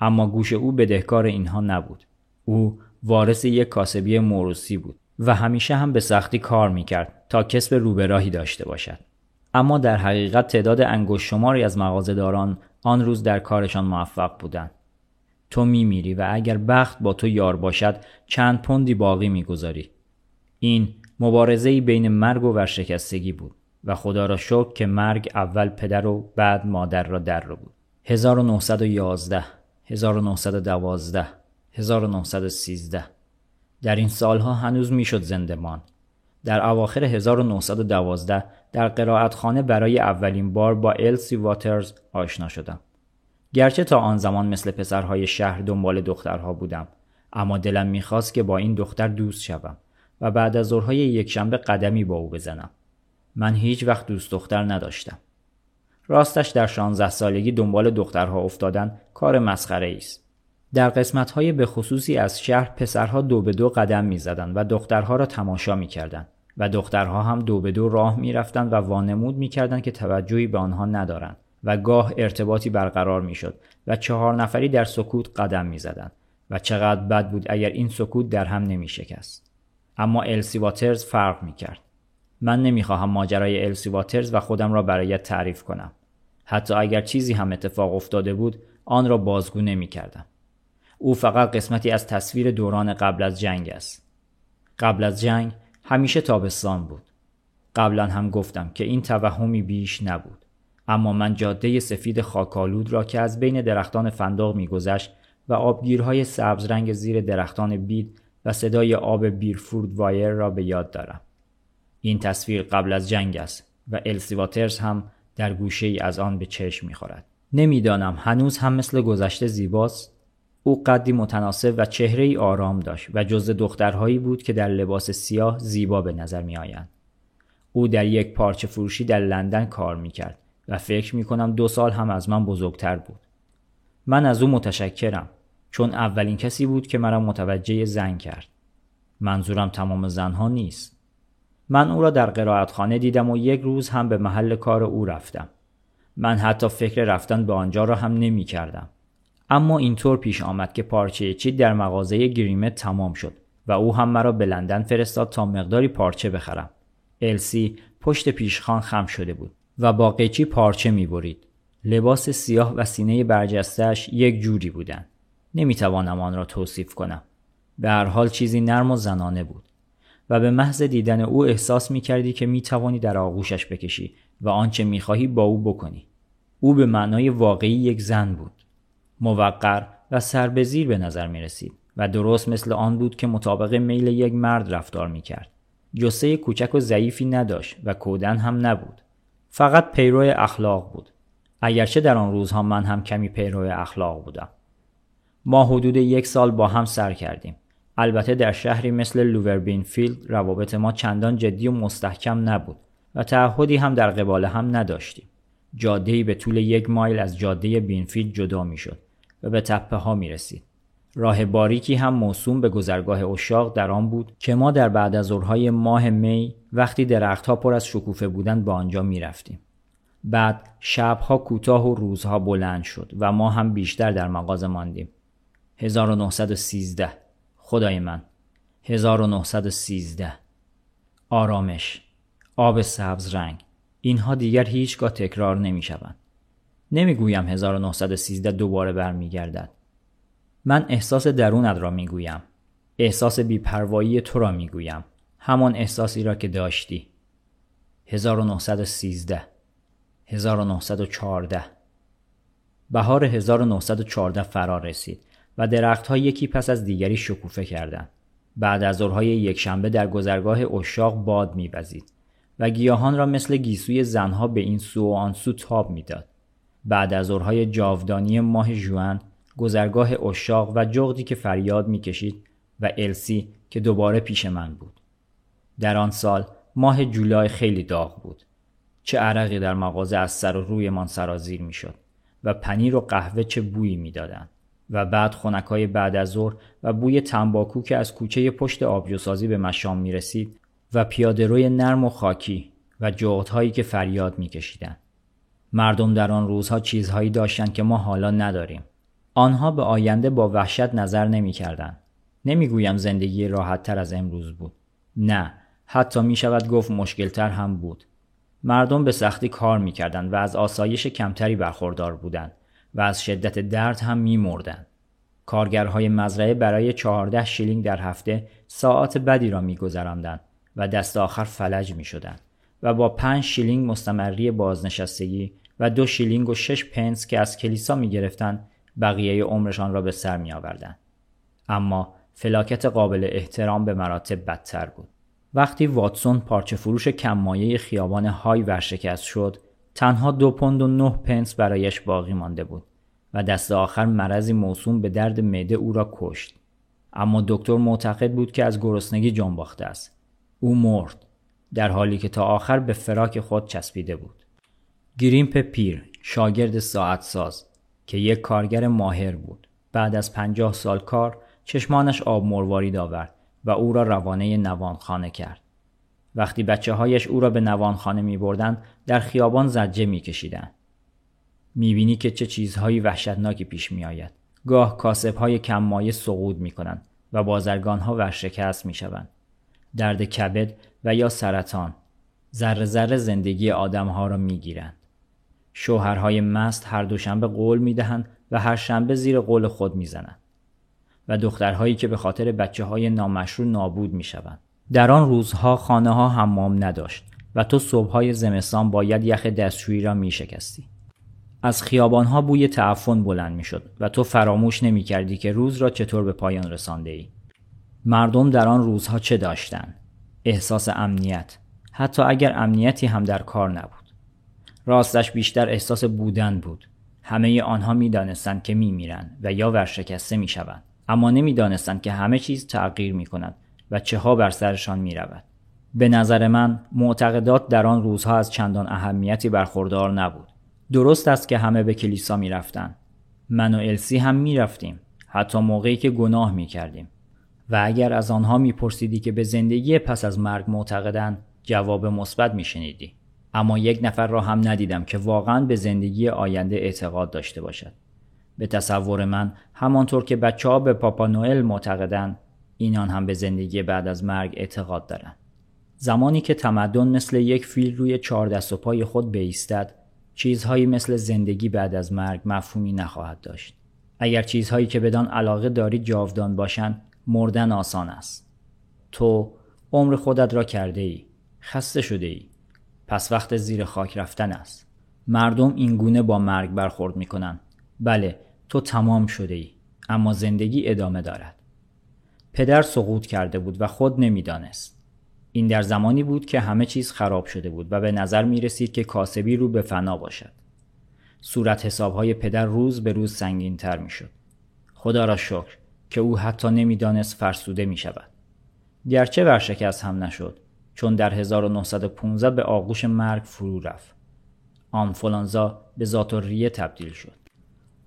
اما گوش او بدهکار اینها نبود. او وارث یک کاسبی موروسی بود. و همیشه هم به سختی کار می‌کرد تا کسب روبراهی داشته باشد. اما در حقیقت تعداد انگشت شماری از مغازهداران آن روز در کارشان موفق بودند. تو میمیری و اگر بخت با تو یار باشد چند پوندی باقی می‌گذاری. این مبارزه بین مرگ و ورشکستگی بود و خدا را شکر که مرگ اول پدر و بعد مادر را در رو بود. 1911 1912 1913 در این سالها هنوز می‌شد زنده مان در اواخر 1912 در قرائتخانه برای اولین بار با السی واترز آشنا شدم. گرچه تا آن زمان مثل پسرهای شهر دنبال دخترها بودم اما دلم می‌خواست که با این دختر دوست شوم و بعد از ظهرهای یکشنبه قدمی با او بزنم. من هیچ وقت دوست دختر نداشتم. راستش در 16 سالگی دنبال دخترها افتادن کار مسخره است. در قسمت های به خصوصی از شهر پسرها دو به دو قدم می زدن و دخترها را تماشا می کردن و دخترها هم دو به دو راه می رفتن و وانمود می کردن که توجهی به آنها ندارند و گاه ارتباطی برقرار می شد و چهار نفری در سکوت قدم می زدن و چقدر بد بود اگر این سکوت در هم نمی شکست. اما السی واترز فرق می کرد. من نمی خواهم ماجرای السی واترز و خودم را برایت تعریف کنم. حتی اگر چیزی هم اتفاق افتاده بود آن را بازگو نمی کردم. او فقط قسمتی از تصویر دوران قبل از جنگ است. قبل از جنگ همیشه تابستان بود. قبلا هم گفتم که این توهمی بیش نبود. اما من جاده سفید خاکالود را که از بین درختان فنداق میگذشت و آبگیرهای سبز رنگ زیر درختان بید و صدای آب بیرفورد وایر را به یاد دارم. این تصویر قبل از جنگ است و السی واترز هم در گوشه ای از آن به چشم می‌خورد نمی‌دانم هنوز هم مثل گذشته زیباست او قدی متناسب و چهره ای آرام داشت و جز دخترهایی بود که در لباس سیاه زیبا به نظر می آیند. او در یک پارچه فروشی در لندن کار می کرد و فکر می کنم دو سال هم از من بزرگتر بود. من از او متشکرم چون اولین کسی بود که مرا متوجه زن کرد. منظورم تمام زنها نیست. من او را در قرائتخانه دیدم و یک روز هم به محل کار او رفتم. من حتی فکر رفتن به آنجا را هم نمی کردم. اما اینطور پیش آمد که پارچه چی در مغازه گریمت تمام شد و او هم مرا به لندن فرستاد تا مقداری پارچه بخرم. السی پشت پیشخان خم شده بود و با قیچی پارچه می برید. لباس سیاه و سینه برجستش یک جوری بودند. نمی توانم آن را توصیف کنم. به هر حال چیزی نرم و زنانه بود. و به محض دیدن او احساس می کردی که می توانی در آغوشش بکشی و آنچه می خواهی با او بکنی. او به معنای واقعی یک زن بود. موقر و سربزیر به نظر می رسید و درست مثل آن بود که مطابق میل یک مرد رفتار می کرد. جثه کوچک و ضعیفی نداشت و کودن هم نبود. فقط پیرو اخلاق بود. اگرچه در آن روزها من هم کمی پیرو اخلاق بودم. ما حدود یک سال با هم سر کردیم. البته در شهری مثل لوور بینفیلد روابط ما چندان جدی و مستحکم نبود و تعهدی هم در قبال هم نداشتیم. جاده ای به طول یک مایل از جاده بینفیلد جدا می‌شد. و به تپه ها می رسید. راه باریکی هم موسوم به گذرگاه اشاق در آن بود که ما در بعد از ظهرهای ماه می وقتی درختها پر از شکوفه بودند به آنجا می رفتیم. بعد شبها کوتاه و روزها بلند شد و ما هم بیشتر در مغازه ماندیم. 1913 خدای من 1913 آرامش آب سبز رنگ اینها دیگر هیچگاه تکرار نمی شوند. نمی گویم 1913 دوباره برمیگردد. من احساس درونت را می گویم. احساس بیپروایی تو را می گویم. همان احساسی را که داشتی. 1913 1914 بهار 1914 فرا رسید و درختها یکی پس از دیگری شکوفه کردند. بعد از ظهرهای یکشنبه در گذرگاه اشاق باد میوزید و گیاهان را مثل گیسوی زنها به این سو و آن سو تاب می‌داد. بعد از ظهرهای جاودانی ماه جوان گذرگاه اشاق و جغدی که فریاد می‌کشید و السی که دوباره پیش من بود. در آن سال ماه جولای خیلی داغ بود. چه عرقی در مغازه از سر و رویمان سرازیر می‌شد و پنیر و قهوه چه بویی می‌دادند. و بعد خونکای بعد از ظهر و بوی تنباکو که از کوچه پشت آبجوسازی به مشام می رسید و پیاده روی نرم و خاکی و جغدهایی که فریاد می کشیدن. مردم در آن روزها چیزهایی داشتند که ما حالا نداریم. آنها به آینده با وحشت نظر نمی کردن. نمی گویم زندگی راحت تر از امروز بود. نه، حتی می شود گفت مشکلتر هم بود. مردم به سختی کار می و از آسایش کمتری برخوردار بودند. و از شدت درد هم میمردند. کارگرهای مزرعه برای چهارده شیلینگ در هفته ساعت بدی را میگذراندند و دست آخر فلج می شدند و با پنج شیلینگ مستمری بازنشستگی و دو شیلینگ و شش پنس که از کلیسا می گرفتن بقیه عمرشان را به سر می آوردن. اما فلاکت قابل احترام به مراتب بدتر بود. وقتی واتسون پارچه فروش کم مایه خیابان های ورشکست شد تنها دو پوند و نه پنس برایش باقی مانده بود و دست آخر مرضی موسوم به درد معده او را کشت اما دکتر معتقد بود که از گرسنگی جنباخته است او مرد در حالی که تا آخر به فراک خود چسبیده بود گریمپ پیر شاگرد ساعت ساز که یک کارگر ماهر بود بعد از پنجاه سال کار چشمانش آب مروارید آورد و او را روانه نوانخانه کرد وقتی بچه هایش او را به نوانخانه می بردن در خیابان زجه می کشیدن. می بینی که چه چیزهایی وحشتناکی پیش می آید. گاه کاسب های کم مایه سقوط می کنند و بازرگان ها ورشکست می شوند. درد کبد و یا سرطان ذره ذره زندگی آدم ها را می گیرند. شوهرهای مست هر دوشنبه قول می دهند و هر شنبه زیر قول خود می زنند. و دخترهایی که به خاطر بچه های نامشروع نابود می شوند. در آن روزها خانه ها حمام نداشت و تو صبحهای زمستان باید یخ دستشویی را می شکستی. از خیابانها بوی تعفن بلند می شد و تو فراموش نمی کردی که روز را چطور به پایان رسانده ای. مردم در آن روزها چه داشتند؟ احساس امنیت حتی اگر امنیتی هم در کار نبود. راستش بیشتر احساس بودن بود. همه آنها می دانستند که می میرن و یا ورشکسته می شوند. اما نمی دانستند که همه چیز تغییر می کند و چه ها بر سرشان می رود. به نظر من معتقدات در آن روزها از چندان اهمیتی برخوردار نبود. درست است که همه به کلیسا می رفتن. من و السی هم می رفتیم. حتی موقعی که گناه می کردیم. و اگر از آنها می پرسیدی که به زندگی پس از مرگ معتقدن جواب مثبت می شنیدی. اما یک نفر را هم ندیدم که واقعا به زندگی آینده اعتقاد داشته باشد. به تصور من همانطور که بچه ها به پاپا نوئل معتقدند اینان هم به زندگی بعد از مرگ اعتقاد دارند. زمانی که تمدن مثل یک فیل روی چهار دست و پای خود بیستد چیزهایی مثل زندگی بعد از مرگ مفهومی نخواهد داشت. اگر چیزهایی که بدان علاقه داری جاودان باشند مردن آسان است. تو عمر خودت را کرده ای. خسته شده ای. پس وقت زیر خاک رفتن است. مردم این گونه با مرگ برخورد می کنند. بله تو تمام شده ای. اما زندگی ادامه دارد. پدر سقوط کرده بود و خود نمی‌دانست. این در زمانی بود که همه چیز خراب شده بود و به نظر می رسید که کاسبی رو به فنا باشد. صورت حسابهای پدر روز به روز سنگین تر می شد. خدا را شکر که او حتی نمی‌دانست فرسوده می شود. گرچه ورشکست هم نشد چون در 1915 به آغوش مرگ فرو رفت. آنفولانزا به ذاتوریه تبدیل شد.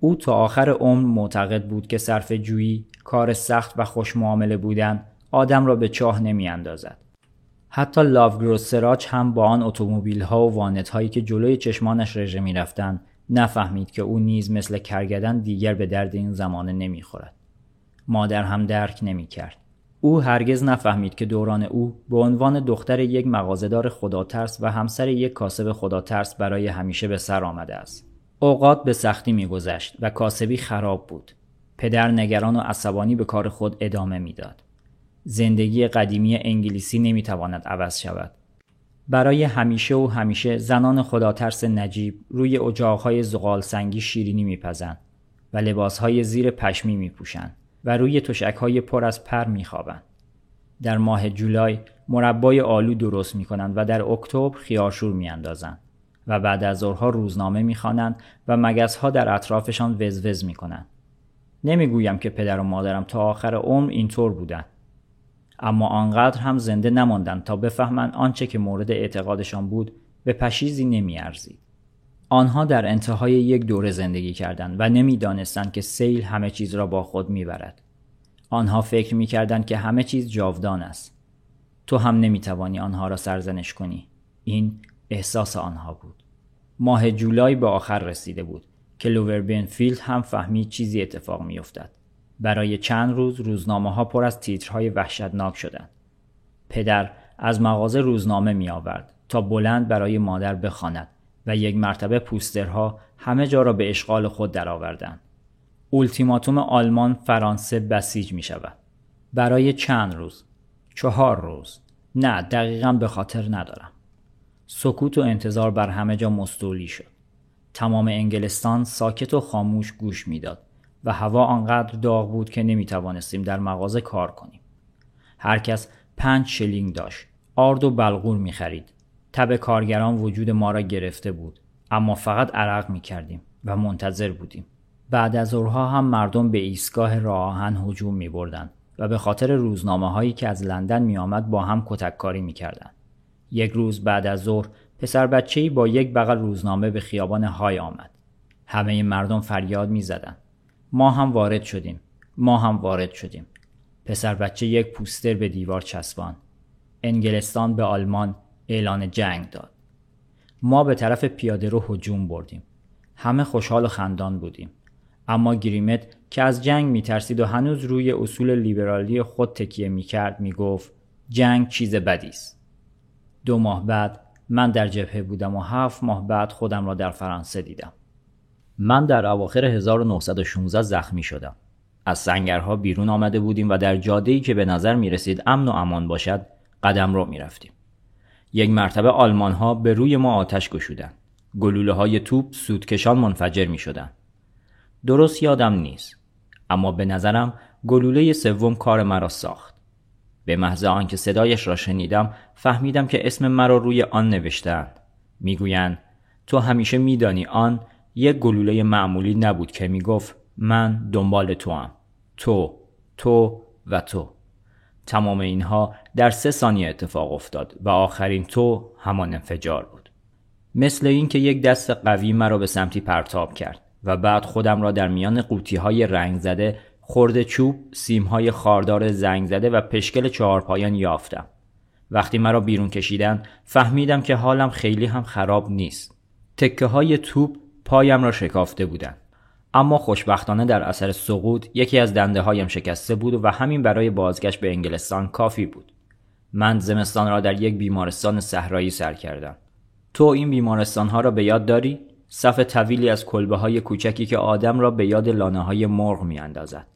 او تا آخر عمر معتقد بود که صرف جویی کار سخت و خوش معامله بودن آدم را به چاه نمی اندازد. حتی لاوگرو سراچ هم با آن اتومبیل ها و وانت هایی که جلوی چشمانش رژه می رفتن نفهمید که او نیز مثل کرگدن دیگر به درد این زمانه نمی خورد. مادر هم درک نمی کرد. او هرگز نفهمید که دوران او به عنوان دختر یک مغازهدار خداترس و همسر یک کاسب خداترس برای همیشه به سر آمده است. اوقات به سختی میگذشت و کاسبی خراب بود. پدر نگران و عصبانی به کار خود ادامه می‌داد. زندگی قدیمی انگلیسی نمی‌تواند عوض شود. برای همیشه و همیشه زنان خداترس نجیب روی اجاقهای زغال سنگی شیرینی میپزند و لباسهای زیر پشمی میپوشند و روی تشکهای پر از پر میخوابند. در ماه جولای مربای آلو درست می‌کنند و در اکتبر خیارشور میاندازند و بعد از ظهرها روزنامه می‌خوانند و مگزها در اطرافشان وزوز می‌کنند. نمی‌گویم که پدر و مادرم تا آخر عمر اینطور بودند. اما آنقدر هم زنده نماندند تا بفهمند آنچه که مورد اعتقادشان بود به پشیزی نمیارزید. آنها در انتهای یک دوره زندگی کردند و نمی‌دانستند که سیل همه چیز را با خود می‌برد. آنها فکر می‌کردند که همه چیز جاودان است. تو هم نمی‌توانی آنها را سرزنش کنی. این احساس آنها بود. ماه جولای به آخر رسیده بود که لوور بینفیلد هم فهمید چیزی اتفاق میافتد. برای چند روز روزنامه ها پر از تیترهای وحشتناک شدند. پدر از مغازه روزنامه می آورد تا بلند برای مادر بخواند و یک مرتبه پوسترها همه جا را به اشغال خود درآوردند. اولتیماتوم آلمان فرانسه بسیج می شود. برای چند روز چهار روز نه دقیقا به خاطر ندارم سکوت و انتظار بر همه جا مستولی شد تمام انگلستان ساکت و خاموش گوش می‌داد و هوا آنقدر داغ بود که نمی توانستیم در مغازه کار کنیم. هر کس پنج شلینگ داشت. آرد و بلغور می خرید. تب کارگران وجود ما را گرفته بود. اما فقط عرق می کردیم و منتظر بودیم. بعد از ظهرها هم مردم به ایستگاه راه آهن هجوم می بردن و به خاطر روزنامه هایی که از لندن می آمد با هم کتککاری می کردن. یک روز بعد از ظهر پسر بچه‌ای با یک بغل روزنامه به خیابان های آمد. همه مردم فریاد می زدن. ما هم وارد شدیم ما هم وارد شدیم پسر بچه یک پوستر به دیوار چسبان انگلستان به آلمان اعلان جنگ داد. ما به طرف پیاده رو هجوم بردیم. همه خوشحال و خندان بودیم. اما گریمت که از جنگ میترسید و هنوز روی اصول لیبرالی خود تکیه می‌کرد می‌گفت جنگ چیز بدی است. دو ماه بعد من در جبهه بودم و هفت ماه بعد خودم را در فرانسه دیدم. من در اواخر 1916 زخمی شدم. از سنگرها بیرون آمده بودیم و در جاده‌ای که به نظر می رسید امن و امان باشد قدم رو می رفتیم. یک مرتبه آلمان ها به روی ما آتش گشودند. گلوله های توپ سودکشان منفجر می شدن. درست یادم نیست. اما به نظرم گلوله سوم کار مرا ساخت. به محض آنکه صدایش را شنیدم فهمیدم که اسم مرا روی آن نوشتند. می‌گویند تو همیشه میدانی آن یک گلوله معمولی نبود که می‌گفت من دنبال تو هم. تو تو و تو تمام اینها در سه ثانیه اتفاق افتاد و آخرین تو همان انفجار بود. مثل اینکه یک دست قوی مرا به سمتی پرتاب کرد و بعد خودم را در میان قوطی های رنگ زده خورده چوب سیم های خاردار زنگ زده و پشکل چهارپایان یافتم. وقتی مرا بیرون کشیدن فهمیدم که حالم خیلی هم خراب نیست. تکه های توپ پایم را شکافته بودند. اما خوشبختانه در اثر سقوط یکی از دنده هایم شکسته بود و همین برای بازگشت به انگلستان کافی بود من زمستان را در یک بیمارستان صحرایی سر کردم تو این بیمارستان ها را به یاد داری صف طویلی از کلبه های کوچکی که آدم را به یاد لانه های مرغ می اندازد.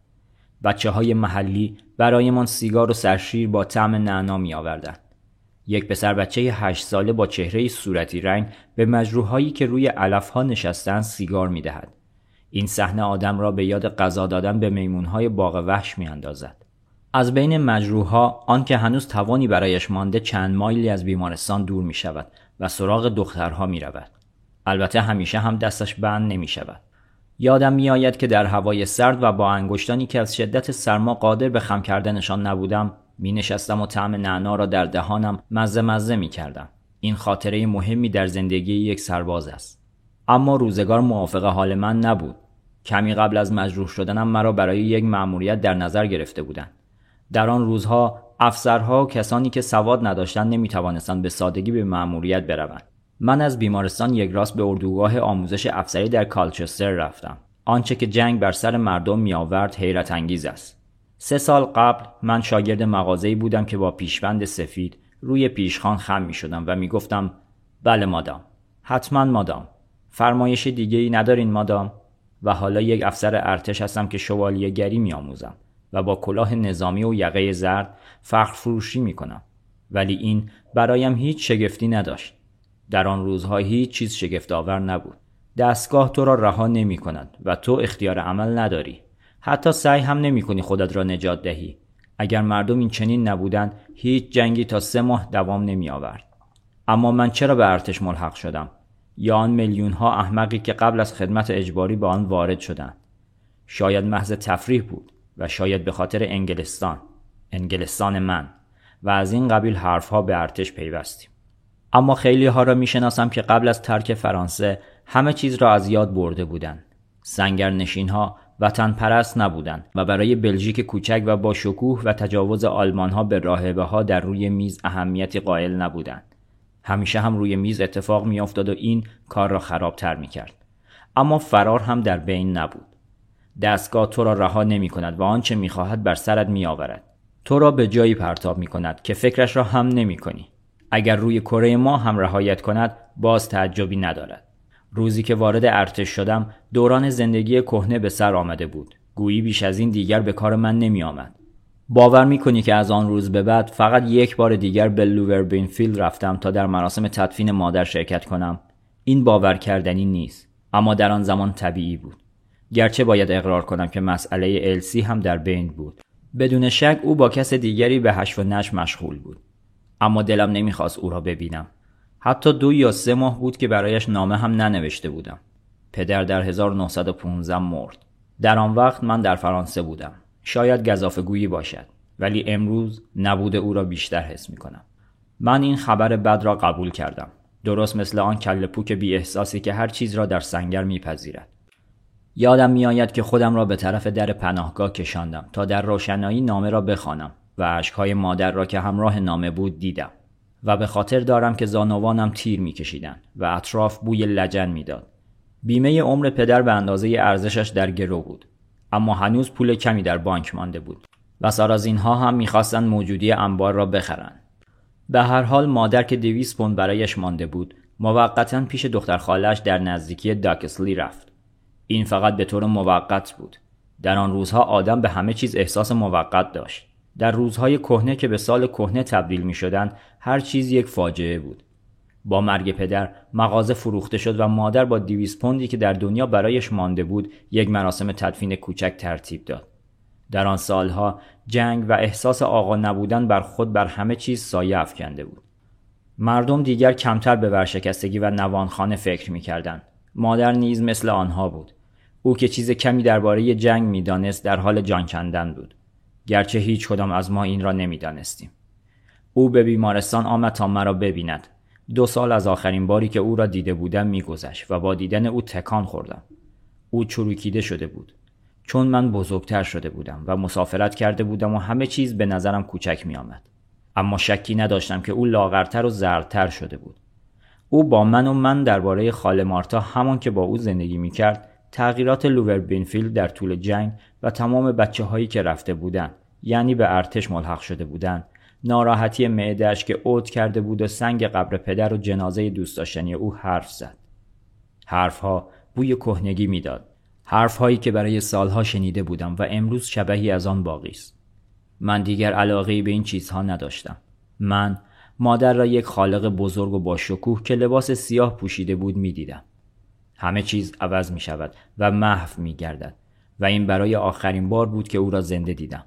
بچه های محلی برایمان سیگار و سرشیر با طعم نعنا می آوردند. یک پسر بچه هشت ساله با چهره صورتی رنگ به مجروحهایی که روی علفها نشستن سیگار می دهد. این صحنه آدم را به یاد غذا دادن به میمونهای باغ وحش می اندازد. از بین مجروحها آن که هنوز توانی برایش مانده چند مایلی از بیمارستان دور می شود و سراغ دخترها می رود. البته همیشه هم دستش بند نمی شود. یادم می آید که در هوای سرد و با انگشتانی که از شدت سرما قادر به خم کردنشان نبودم می نشستم و طعم نعنا را در دهانم مزه مزه می کردم. این خاطره مهمی در زندگی یک سرباز است. اما روزگار موافق حال من نبود. کمی قبل از مجروح شدنم مرا برای یک مأموریت در نظر گرفته بودند. در آن روزها افسرها و کسانی که سواد نداشتند نمی توانستند به سادگی به مأموریت بروند. من از بیمارستان یک راست به اردوگاه آموزش افسری در کالچستر رفتم. آنچه که جنگ بر سر مردم می آورد حیرت انگیز است. سه سال قبل من شاگرد مغازه‌ای بودم که با پیشبند سفید روی پیشخان خم می شدم و می گفتم بله مادام حتما مادام فرمایش دیگه ای ندارین مادام. و حالا یک افسر ارتش هستم که شوالیه گری می آموزم و با کلاه نظامی و یقه زرد فخر فروشی می کنم ولی این برایم هیچ شگفتی نداشت. در آن روزها هیچ چیز شگفتآور نبود. دستگاه تو را رها نمی کند و تو اختیار عمل نداری. حتی سعی هم نمی کنی خودت را نجات دهی. اگر مردم این چنین نبودند هیچ جنگی تا سه ماه دوام نمی آورد اما من چرا به ارتش ملحق شدم؟ یا آن میلیون ها احمقی که قبل از خدمت اجباری به آن وارد شدند. شاید محض تفریح بود و شاید به خاطر انگلستان. انگلستان من. و از این قبیل حرفها به ارتش پیوستیم. اما خیلی ها را می‌شناسم که قبل از ترک فرانسه همه چیز را از یاد برده بودند. سنگر نشین ها وطن پرست نبودند و برای بلژیک کوچک و با شکوه و تجاوز آلمان ها به راهبه ها در روی میز اهمیتی قائل نبودند. همیشه هم روی میز اتفاق میافتاد و این کار را خرابتر می‌کرد. اما فرار هم در بین نبود. دستگاه تو را رها نمی کند و آنچه می‌خواهد بر سرت میآورد. تو را به جایی پرتاب می کند که فکرش را هم نمی کنی. اگر روی کره ما هم رهایت کند باز تعجبی ندارد. روزی که وارد ارتش شدم دوران زندگی کهنه به سر آمده بود. گویی بیش از این دیگر به کار من نمی آمد. باور می کنی که از آن روز به بعد فقط یک بار دیگر به لوور بینفیلد رفتم تا در مراسم تدفین مادر شرکت کنم. این باور کردنی نیست اما در آن زمان طبیعی بود. گرچه باید اقرار کنم که مسئله السی هم در بین بود. بدون شک او با کس دیگری به حشر و نشر مشغول بود. اما دلم نمی‌خواست او را ببینم. حتی دو یا سه ماه بود که برایش نامه هم ننوشته بودم. پدر در 1915 مرد. در آن وقت من در فرانسه بودم. شاید گذافگویی باشد ولی امروز نبود او را بیشتر حس می کنم. من این خبر بد را قبول کردم. درست مثل آن کل پوک بی احساسی که هر چیز را در سنگر میپذیرد. یادم میآید که خودم را به طرف در پناهگاه کشاندم تا در روشنایی نامه را بخوانم و اشکهای مادر را که همراه نامه بود دیدم. و به خاطر دارم که زانوانم تیر میکشیدند و اطراف بوی لجن می‌داد. بیمه عمر پدر به اندازه ارزشش در گرو بود. اما هنوز پول کمی در بانک مانده بود و سارازینها هم می‌خواستند موجودی انبار را بخرند به هر حال مادر که دویست پوند برایش مانده بود موقتا پیش دختر خالش در نزدیکی داکسلی رفت. این فقط به طور موقت بود. در آن روزها آدم به همه چیز احساس موقت داشت. در روزهای کهنه که به سال کهنه تبدیل می شدند هر چیز یک فاجعه بود. با مرگ پدر مغازه فروخته شد و مادر با دیویس پوندی که در دنیا برایش مانده بود یک مراسم تدفین کوچک ترتیب داد. در آن سالها جنگ و احساس آقا نبودن بر خود بر همه چیز سایه افکنده بود. مردم دیگر کمتر به ورشکستگی و نوانخانه فکر می‌کردند. مادر نیز مثل آنها بود. او که چیز کمی درباره جنگ می‌دانست در حال جان کندن بود. گرچه هیچ کدام از ما این را نمی‌دانستیم. او به بیمارستان آمد تا مرا ببیند. دو سال از آخرین باری که او را دیده بودم میگذشت و با دیدن او تکان خوردم او چروکیده شده بود چون من بزرگتر شده بودم و مسافرت کرده بودم و همه چیز به نظرم کوچک می آمد. اما شکی نداشتم که او لاغرتر و زردتر شده بود. او با من و من درباره خاله مارتا همان که با او زندگی می کرد تغییرات لوور بینفیلد در طول جنگ و تمام بچه هایی که رفته بودند یعنی به ارتش ملحق شده بودند ناراحتی معدهش که اوت کرده بود و سنگ قبر پدر و جنازه دوست داشتنی او حرف زد. حرفها بوی کهنگی می‌داد. حرفهایی که برای سالها شنیده بودم و امروز شبهی از آن باقی است. من دیگر علاقه به این چیزها نداشتم. من مادر را یک خالق بزرگ و با شکوه که لباس سیاه پوشیده بود می‌دیدم. همه چیز عوض می شود و محو می گردد و این برای آخرین بار بود که او را زنده دیدم.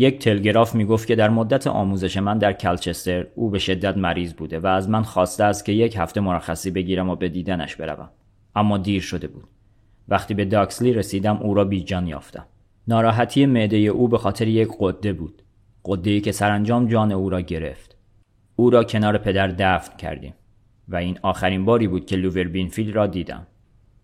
یک تلگراف می‌گفت که در مدت آموزش من در کلچستر او به شدت مریض بوده و از من خواسته است که یک هفته مرخصی بگیرم و به دیدنش بروم. اما دیر شده بود. وقتی به داکسلی رسیدم او را بیجان یافتم. ناراحتی معده او به خاطر یک غده بود. غده که سرانجام جان او را گرفت. او را کنار پدر دفن کردیم و این آخرین باری بود که لوور بینفیلد را دیدم.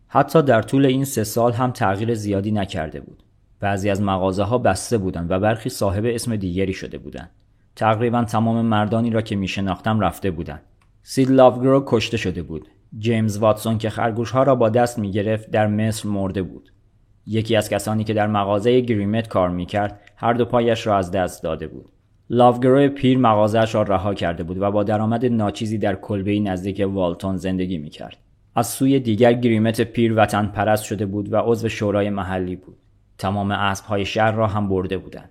حتی در طول این سه سال هم تغییر زیادی نکرده بود. بعضی از مغازه ها بسته بودند و برخی صاحب اسم دیگری شده بودند. تقریبا تمام مردانی را که می شناختم رفته بودند. سید لاوگرو کشته شده بود. جیمز واتسون که خرگوش ها را با دست می گرفت در مصر مرده بود. یکی از کسانی که در مغازه گریمت کار می کرد هر دو پایش را از دست داده بود. لاوگرو پیر مغازهش را رها کرده بود و با درآمد ناچیزی در کلبه نزدیک والتون زندگی می کرد. از سوی دیگر گریمت پیر وطن پرست شده بود و عضو شورای محلی بود. تمام های شهر را هم برده بودند.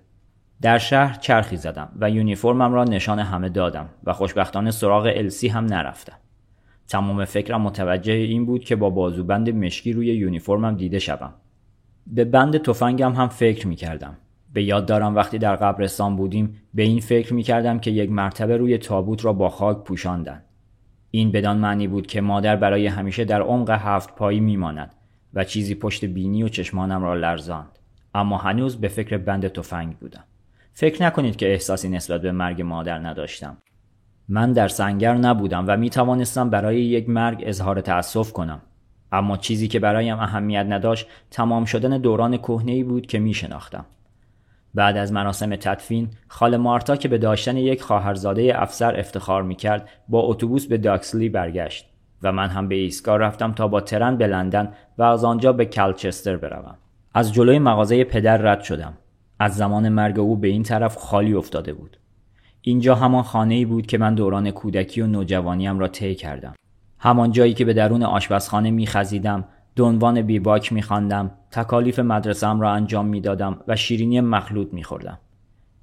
در شهر چرخی زدم و یونیفرمم را نشان همه دادم و خوشبختانه سراغ السی هم نرفتم. تمام فکرم متوجه این بود که با بازوبند مشکی روی یونیفرمم دیده شوم. به بند تفنگم هم فکر می کردم. به یاد دارم وقتی در قبرستان بودیم به این فکر می کردم که یک مرتبه روی تابوت را با خاک پوشاندن. این بدان معنی بود که مادر برای همیشه در عمق هفت پایی میماند و چیزی پشت بینی و چشمانم را لرزاند. اما هنوز به فکر بند تفنگ بودم. فکر نکنید که احساسی نسبت به مرگ مادر نداشتم. من در سنگر نبودم و می توانستم برای یک مرگ اظهار تأسف کنم. اما چیزی که برایم اهمیت نداشت تمام شدن دوران کهنه‌ای بود که می شناختم. بعد از مراسم تدفین خاله مارتا که به داشتن یک خواهرزاده افسر افتخار می‌کرد با اتوبوس به داکسلی برگشت و من هم به ایستگاه رفتم تا با ترن به لندن و از آنجا به کلچستر بروم. از جلوی مغازه پدر رد شدم. از زمان مرگ او به این طرف خالی افتاده بود. اینجا همان خانه ای بود که من دوران کودکی و نوجوانیم را طی کردم. همان جایی که به درون آشپزخانه میخزیدم دنوان بیباک میخواندم تکالیف مدرسم را انجام می‌دادم و شیرینی مخلوط میخوردم.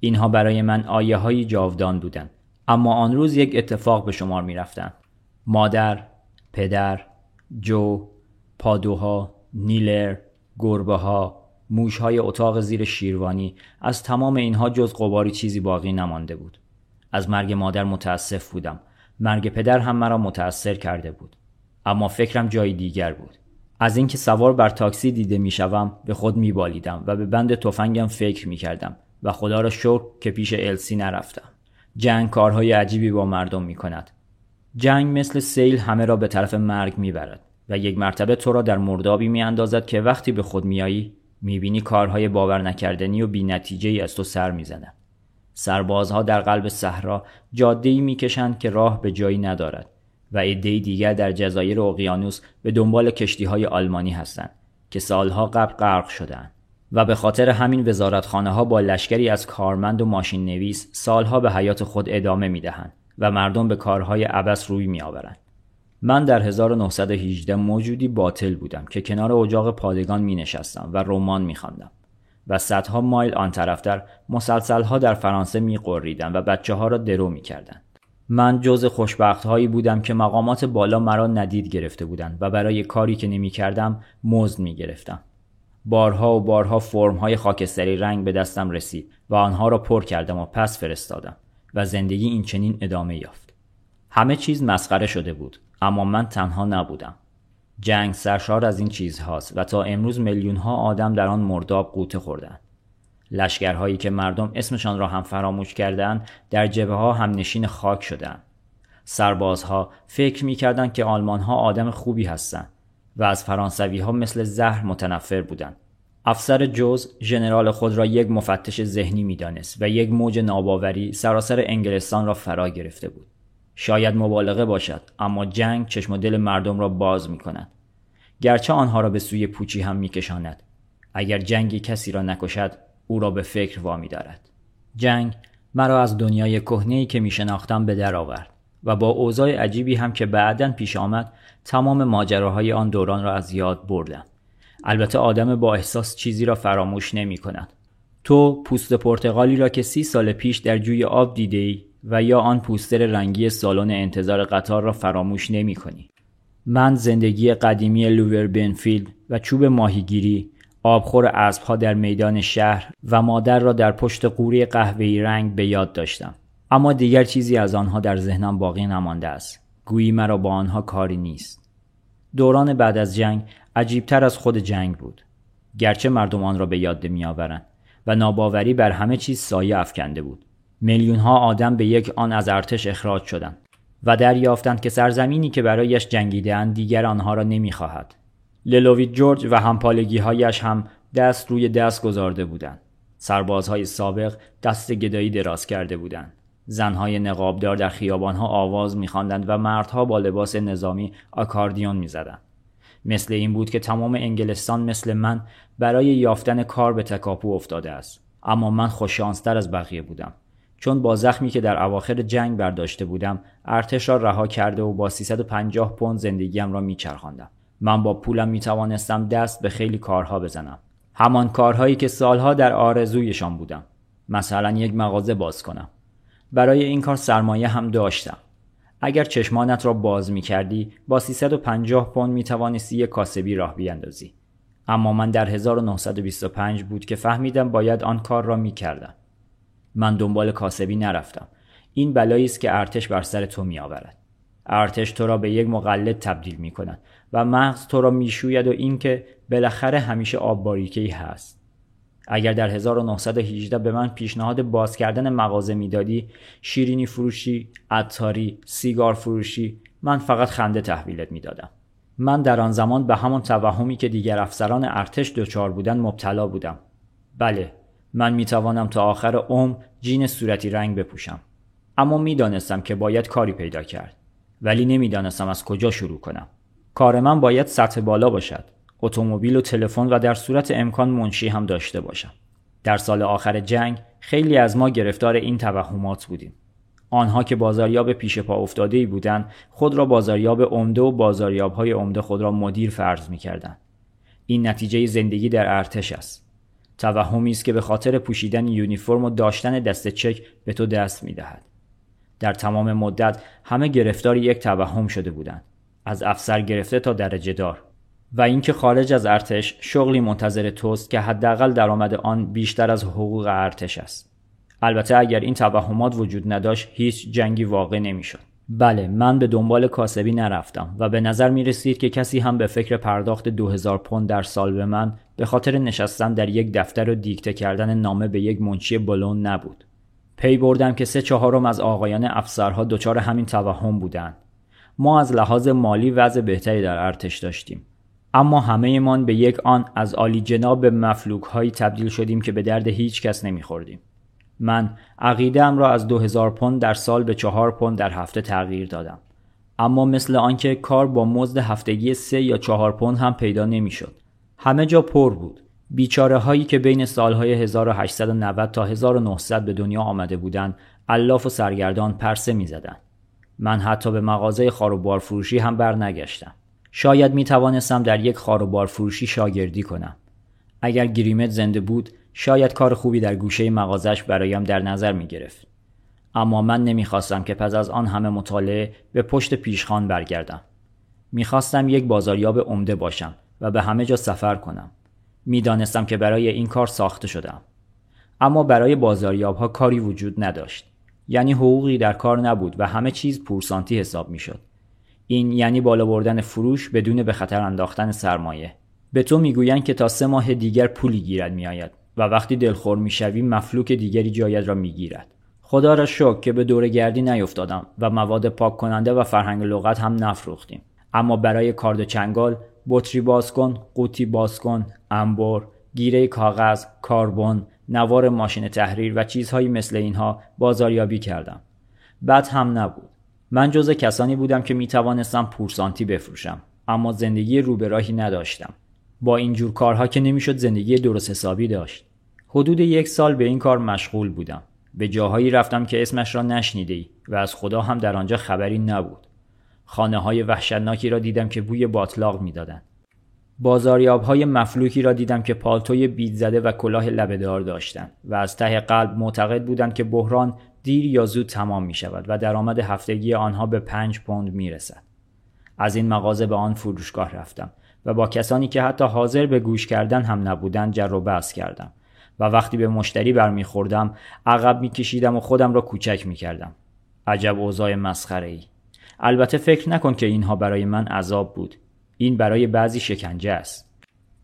اینها برای من آیه های جاودان بودند اما آن روز یک اتفاق به شمار می‌رفتند. مادر پدر جو پادوها نیلر گربه ها موش های اتاق زیر شیروانی از تمام اینها جز قباری چیزی باقی نمانده بود. از مرگ مادر متاسف بودم. مرگ پدر هم مرا متأثر کرده بود. اما فکرم جای دیگر بود. از اینکه سوار بر تاکسی دیده می‌شوم به خود میبالیدم و به بند تفنگم فکر می‌کردم و خدا را شکر که پیش السی نرفتم. جنگ کارهای عجیبی با مردم می‌کند. جنگ مثل سیل همه را به طرف مرگ می‌برد و یک مرتبه تو را در مردابی میاندازد که وقتی به خود میایی می‌بینی کارهای باور نکردنی و بینتیجه ای از تو سر می‌زنند. سربازها در قلب صحرا جاده می‌کشند که راه به جایی ندارد و عدهای دیگر در جزایر اقیانوس به دنبال کشتی های آلمانی هستند که سالها قبل غرق شدند و به خاطر همین وزارتخانه ها با لشکری از کارمند و ماشین نویس سالها به حیات خود ادامه می دهند و مردم به کارهای عبس روی می آورند. من در 1918 موجودی باطل بودم که کنار اجاق پادگان می نشستم و رمان می خواندم. و صدها مایل آن طرفتر مسلسل در فرانسه می قریدن و بچه ها را درو می کردن. من جز خوشبخت هایی بودم که مقامات بالا مرا ندید گرفته بودند و برای کاری که نمی کردم مزد می گرفتم. بارها و بارها فرم های خاکستری رنگ به دستم رسید و آنها را پر کردم و پس فرستادم و زندگی این چنین ادامه یافت. همه چیز مسخره شده بود اما من تنها نبودم. جنگ سرشار از این چیزهاست و تا امروز میلیون ها آدم در آن مرداب قوطه خوردند. لشکرهایی که مردم اسمشان را هم فراموش کردند در جبه ها هم نشین خاک شدند. سربازها فکر می‌کردند که آلمان ها آدم خوبی هستند و از فرانسوی ها مثل زهر متنفر بودند. افسر جوز ژنرال خود را یک مفتش ذهنی می‌دانست و یک موج ناباوری سراسر انگلستان را فرا گرفته بود. شاید مبالغه باشد اما جنگ چشم و دل مردم را باز می کند. گرچه آنها را به سوی پوچی هم میکشاند. اگر جنگی کسی را نکشد او را به فکر وامی دارد جنگ مرا از دنیای کهنه که می شناختم به در آورد و با اوضاع عجیبی هم که بعدا پیش آمد تمام ماجراهای آن دوران را از یاد بردم البته آدم با احساس چیزی را فراموش نمی کند. تو پوست پرتغالی را که سی سال پیش در جوی آب دیده ای و یا آن پوستر رنگی سالن انتظار قطار را فراموش نمی کنی. من زندگی قدیمی لوور بنفیلد و چوب ماهیگیری آبخور اسبها در میدان شهر و مادر را در پشت قوری قهوه‌ای رنگ به یاد داشتم. اما دیگر چیزی از آنها در ذهنم باقی نمانده است. گویی مرا با آنها کاری نیست. دوران بعد از جنگ عجیبتر از خود جنگ بود. گرچه مردم آن را به یاد میآورند و ناباوری بر همه چیز سایه افکنده بود. میلیون ها آدم به یک آن از ارتش اخراج شدند و دریافتند که سرزمینی که برایش جنگیدهاند دیگر آنها را نمی‌خواهد. للویت جورج و همپالگی هایش هم دست روی دست گذارده بودند. سربازهای سابق دست گدایی دراز کرده بودند. زنهای نقابدار در خیابانها آواز میخواندند و مردها با لباس نظامی آکاردیون می‌زدند. مثل این بود که تمام انگلستان مثل من برای یافتن کار به تکاپو افتاده است. اما من خوششانستر از بقیه بودم. چون با زخمی که در اواخر جنگ برداشته بودم ارتش را رها کرده و با 350 پوند زندگیم را میچرخاندم. من با پولم می توانستم دست به خیلی کارها بزنم. همان کارهایی که سالها در آرزویشان بودم. مثلا یک مغازه باز کنم. برای این کار سرمایه هم داشتم. اگر چشمانت را باز می کردی با 350 پوند می توانستی یک کاسبی راه بیاندازی. اما من در 1925 بود که فهمیدم باید آن کار را می کردم. من دنبال کاسبی نرفتم. این بلایی است که ارتش بر سر تو می آورد ارتش تو را به یک مقلد تبدیل می کند و مغز تو را می‌شوید و اینکه بالاخره همیشه آب باریکی هست. اگر در 1918 به من پیشنهاد باز کردن مغازه می‌دادی شیرینی فروشی عطاری سیگار فروشی من فقط خنده تحویلت می‌دادم. من در آن زمان به همان توهمی که دیگر افسران ارتش دچار بودن مبتلا بودم. بله من می توانم تا آخر عمر جین صورتی رنگ بپوشم. اما می‌دانستم که باید کاری پیدا کرد. ولی نمی‌دانستم از کجا شروع کنم. کار من باید سطح بالا باشد. اتومبیل و تلفن و در صورت امکان منشی هم داشته باشم. در سال آخر جنگ خیلی از ما گرفتار این توهمات بودیم. آنها که بازاریاب پیش پا افتاده ای بودند خود را بازاریاب عمده و بازاریاب های عمده خود را مدیر فرض می کردن. این نتیجه زندگی در ارتش است. توهمی است که به خاطر پوشیدن یونیفرم و داشتن دست چک به تو دست می دهد. در تمام مدت همه گرفتار یک توهم شده بودند. از افسر گرفته تا درجه دار. و اینکه خارج از ارتش شغلی منتظر توست که حداقل درآمد آن بیشتر از حقوق ارتش است. البته اگر این توهمات وجود نداشت هیچ جنگی واقع نمی‌شد. بله من به دنبال کاسبی نرفتم و به نظر می رسید که کسی هم به فکر پرداخت 2000 پوند در سال به من به خاطر نشستن در یک دفتر و دیکته کردن نامه به یک منشی بلون نبود. پی بردم که سه چهارم از آقایان افسرها دچار همین توهم بودند. ما از لحاظ مالی وضع بهتری در ارتش داشتیم. اما همهمان به یک آن از عالی جناب مفلوک هایی تبدیل شدیم که به درد هیچ کس نمیخوردیم. من عقیدم را از 2000 پوند در سال به 4 پوند در هفته تغییر دادم. اما مثل آنکه کار با مزد هفتگی سه یا چهار پوند هم پیدا نمی‌شد. همه جا پر بود. بیچاره هایی که بین سالهای 1890 تا 1900 به دنیا آمده بودند الاف و سرگردان پرسه می‌زدند. من حتی به مغازه خاروبار فروشی هم برنگشتم. شاید می توانستم در یک خاروبار فروشی شاگردی کنم اگر گریمت زنده بود شاید کار خوبی در گوشه مغازش برایم در نظر می گرفت. اما من نمی‌خواستم که پس از آن همه مطالعه به پشت پیشخان برگردم. می‌خواستم یک بازاریاب عمده باشم و به همه جا سفر کنم. می‌دانستم که برای این کار ساخته شدم. اما برای بازاریاب ها کاری وجود نداشت. یعنی حقوقی در کار نبود و همه چیز پورسانتی حساب می‌شد. این یعنی بالا بردن فروش بدون به خطر انداختن سرمایه. به تو می‌گویند که تا سه ماه دیگر پولی گیرد میآید و وقتی دلخور می‌شوی مفلوک دیگری جایت را می‌گیرد. خدا را شکر که به دور گردی نیفتادم و مواد پاک کننده و فرهنگ لغت هم نفروختیم. اما برای کارد چنگال بطری باز کن، قوطی باز کن، انبر، گیره کاغذ، کاربن، نوار ماشین تحریر و چیزهایی مثل اینها بازاریابی کردم. بد هم نبود. من جز کسانی بودم که می توانستم پورسانتی بفروشم اما زندگی روبراهی نداشتم. با اینجور کارها که نمی‌شد زندگی درست حسابی داشت. حدود یک سال به این کار مشغول بودم. به جاهایی رفتم که اسمش را نشنیده ای و از خدا هم در آنجا خبری نبود. خانه های وحشتناکی را دیدم که بوی باطلاق می‌دادند. بازاریاب های مفلوکی را دیدم که پالتوی بید زده و کلاه لبهدار داشتند و از ته قلب معتقد بودند که بحران دیر یا زود تمام می شود و درآمد هفتگی آنها به پنج پوند می رسد. از این مغازه به آن فروشگاه رفتم و با کسانی که حتی حاضر به گوش کردن هم نبودند جر و بحث کردم و وقتی به مشتری برمیخوردم عقب میکشیدم و خودم را کوچک می‌کردم. عجب اوضاع مسخره ای البته فکر نکن که اینها برای من عذاب بود. این برای بعضی شکنجه است.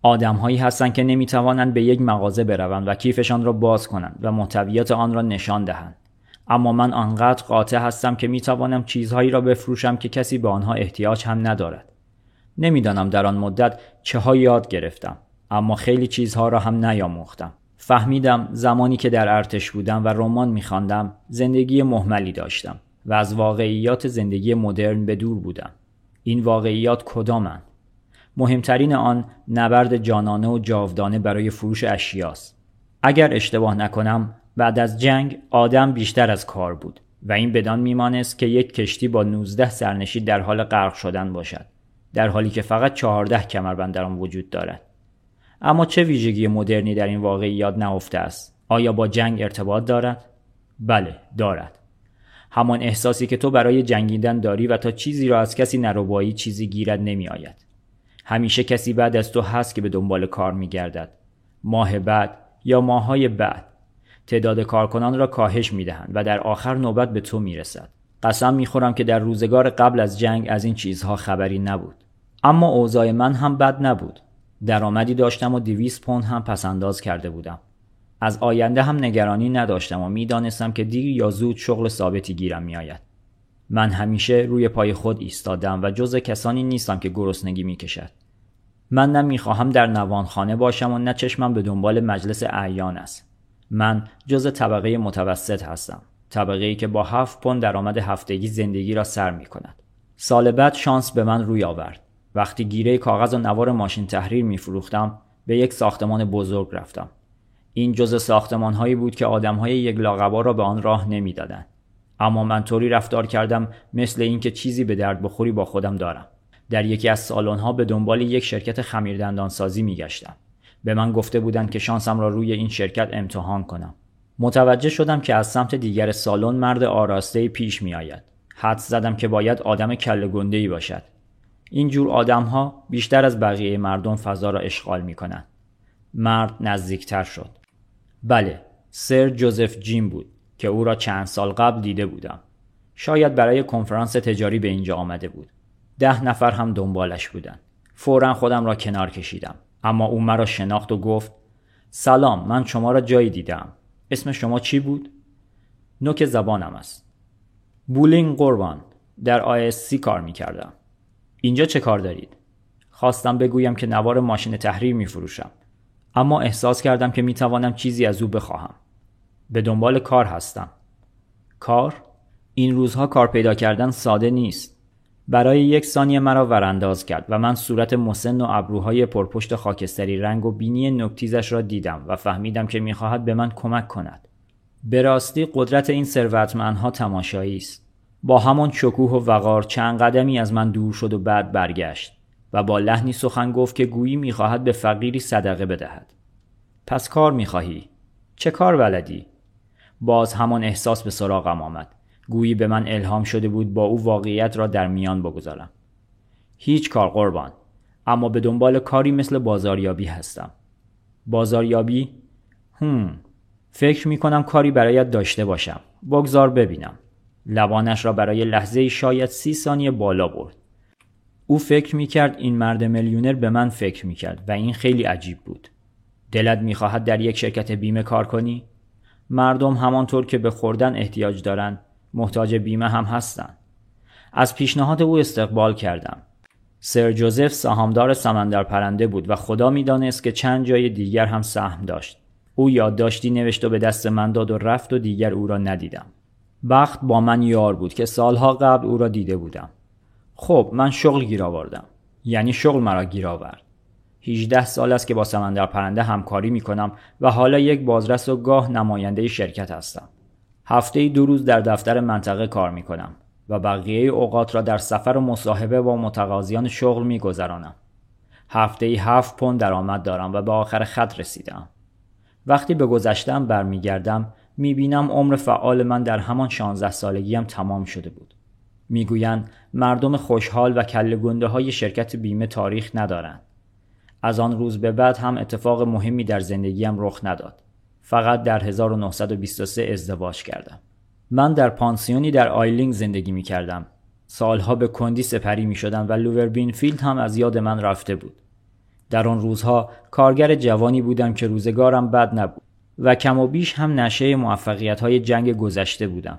آدمهایی هستند که نمی‌توانند به یک مغازه بروند و کیفشان را باز کنند و محتویات آن را نشان دهند. اما من آنقدر قاطع هستم که می‌توانم چیزهایی را بفروشم که کسی به آنها احتیاج هم ندارد. نمی‌دانم در آن مدت چه ها یاد گرفتم اما خیلی چیزها را هم نیاموختم. فهمیدم زمانی که در ارتش بودم و رمان میخواندم زندگی محملی داشتم و از واقعیات زندگی مدرن به دور بودم. این واقعیات کدامند؟ مهمترین آن نبرد جانانه و جاودانه برای فروش اشیاست. اگر اشتباه نکنم بعد از جنگ آدم بیشتر از کار بود و این بدان میمانست که یک کشتی با 19 سرنشین در حال غرق شدن باشد در حالی که فقط 14 کمربند در آن وجود دارد. اما چه ویژگی مدرنی در این واقعیات نهفته است؟ آیا با جنگ ارتباط دارد؟ بله دارد. همان احساسی که تو برای جنگیدن داری و تا چیزی را از کسی نروبایی چیزی گیرد نمی آید. همیشه کسی بعد از تو هست که به دنبال کار می گردد. ماه بعد یا ماهای بعد. تعداد کارکنان را کاهش می دهند و در آخر نوبت به تو می رسد. قسم می خورم که در روزگار قبل از جنگ از این چیزها خبری نبود. اما اوضاع من هم بد نبود. درآمدی داشتم و دیویس پوند هم پسنداز کرده بودم. از آینده هم نگرانی نداشتم و می‌دانستم که دیر یا زود شغل ثابتی گیرم میآید. من همیشه روی پای خود ایستادم و جز کسانی نیستم که گرسنگی می‌کشد. من نه می‌خواهم در نوانخانه باشم و نه چشمم به دنبال مجلس اعیان است. من جز طبقه متوسط هستم. طبقه ای که با هفت پوند درآمد هفتگی زندگی را سر می کند. سال بعد شانس به من روی آورد. وقتی گیره کاغذ و نوار ماشین تحریر می فروختم به یک ساختمان بزرگ رفتم. این جز ساختمان هایی بود که آدم های یک لاغبا را به آن راه نمی‌دادند. اما من طوری رفتار کردم مثل اینکه چیزی به درد بخوری با خودم دارم. در یکی از سالن ها به دنبال یک شرکت خمیردندان سازی می گشتم. به من گفته بودند که شانسم را روی این شرکت امتحان کنم. متوجه شدم که از سمت دیگر سالن مرد آراسته پیش می آید. حد زدم که باید آدم کله گنده ای باشد. این جور آدم ها بیشتر از بقیه مردم فضا را اشغال می کنند. مرد نزدیکتر شد. بله، سر جوزف جیم بود که او را چند سال قبل دیده بودم. شاید برای کنفرانس تجاری به اینجا آمده بود. ده نفر هم دنبالش بودند. فورا خودم را کنار کشیدم. اما او مرا شناخت و گفت سلام من شما را جایی دیدم. اسم شما چی بود؟ نوک زبانم است. بولینگ قربان در آیسسی کار می کردم. اینجا چه کار دارید؟ خواستم بگویم که نوار ماشین تحریر می فروشم. اما احساس کردم که می توانم چیزی از او بخواهم. به دنبال کار هستم. کار؟ این روزها کار پیدا کردن ساده نیست. برای یک ثانیه مرا ورانداز کرد و من صورت مسن و ابروهای پرپشت خاکستری رنگ و بینی نکتیزش را دیدم و فهمیدم که می‌خواهد به من کمک کند. به راستی قدرت این ثروتمندها تماشایی است. با همان شکوه و وقار چند قدمی از من دور شد و بعد برگشت و با لحنی سخن گفت که گویی می‌خواهد به فقیری صدقه بدهد. پس کار می‌خواهی؟ چه کار بلدی؟ باز همان احساس به سراغم آمد. گویی به من الهام شده بود با او واقعیت را در میان بگذارم. هیچ کار قربان اما به دنبال کاری مثل بازاریابی هستم. بازاریابی؟ هم فکر می کنم کاری برایت داشته باشم. بگذار ببینم. لبانش را برای لحظه شاید سی ثانیه بالا برد. او فکر می کرد این مرد میلیونر به من فکر می کرد و این خیلی عجیب بود. دلت می خواهد در یک شرکت بیمه کار کنی؟ مردم همانطور که به خوردن احتیاج دارند محتاج بیمه هم هستند. از پیشنهاد او استقبال کردم. سر جوزف سهامدار سمندر پرنده بود و خدا می‌دانست که چند جای دیگر هم سهم داشت. او یادداشتی نوشت و به دست من داد و رفت و دیگر او را ندیدم. بخت با من یار بود که سالها قبل او را دیده بودم. خب من شغل گیر آوردم. یعنی شغل مرا گیر آورد. 18 سال است که با سمندر پرنده همکاری می کنم و حالا یک بازرس و گاه نماینده شرکت هستم. هفته دو روز در دفتر منطقه کار می کنم و بقیه اوقات را در سفر و مصاحبه با متقاضیان شغل می گذرانم. هفته ای هفت پوند درآمد دارم و به آخر خط رسیدم. وقتی به گذشتم برمیگردم بینم عمر فعال من در همان 16 سالگیم تمام شده بود. می‌گویند مردم خوشحال و کله گنده های شرکت بیمه تاریخ ندارند. از آن روز به بعد هم اتفاق مهمی در زندگیم رخ نداد. فقط در 1923 ازدواج کردم. من در پانسیونی در آیلینگ زندگی می کردم. سالها به کندی سپری می شدند و لوور فیلد هم از یاد من رفته بود. در آن روزها کارگر جوانی بودم که روزگارم بد نبود و کم و بیش هم نشئه موفقیت های جنگ گذشته بودم.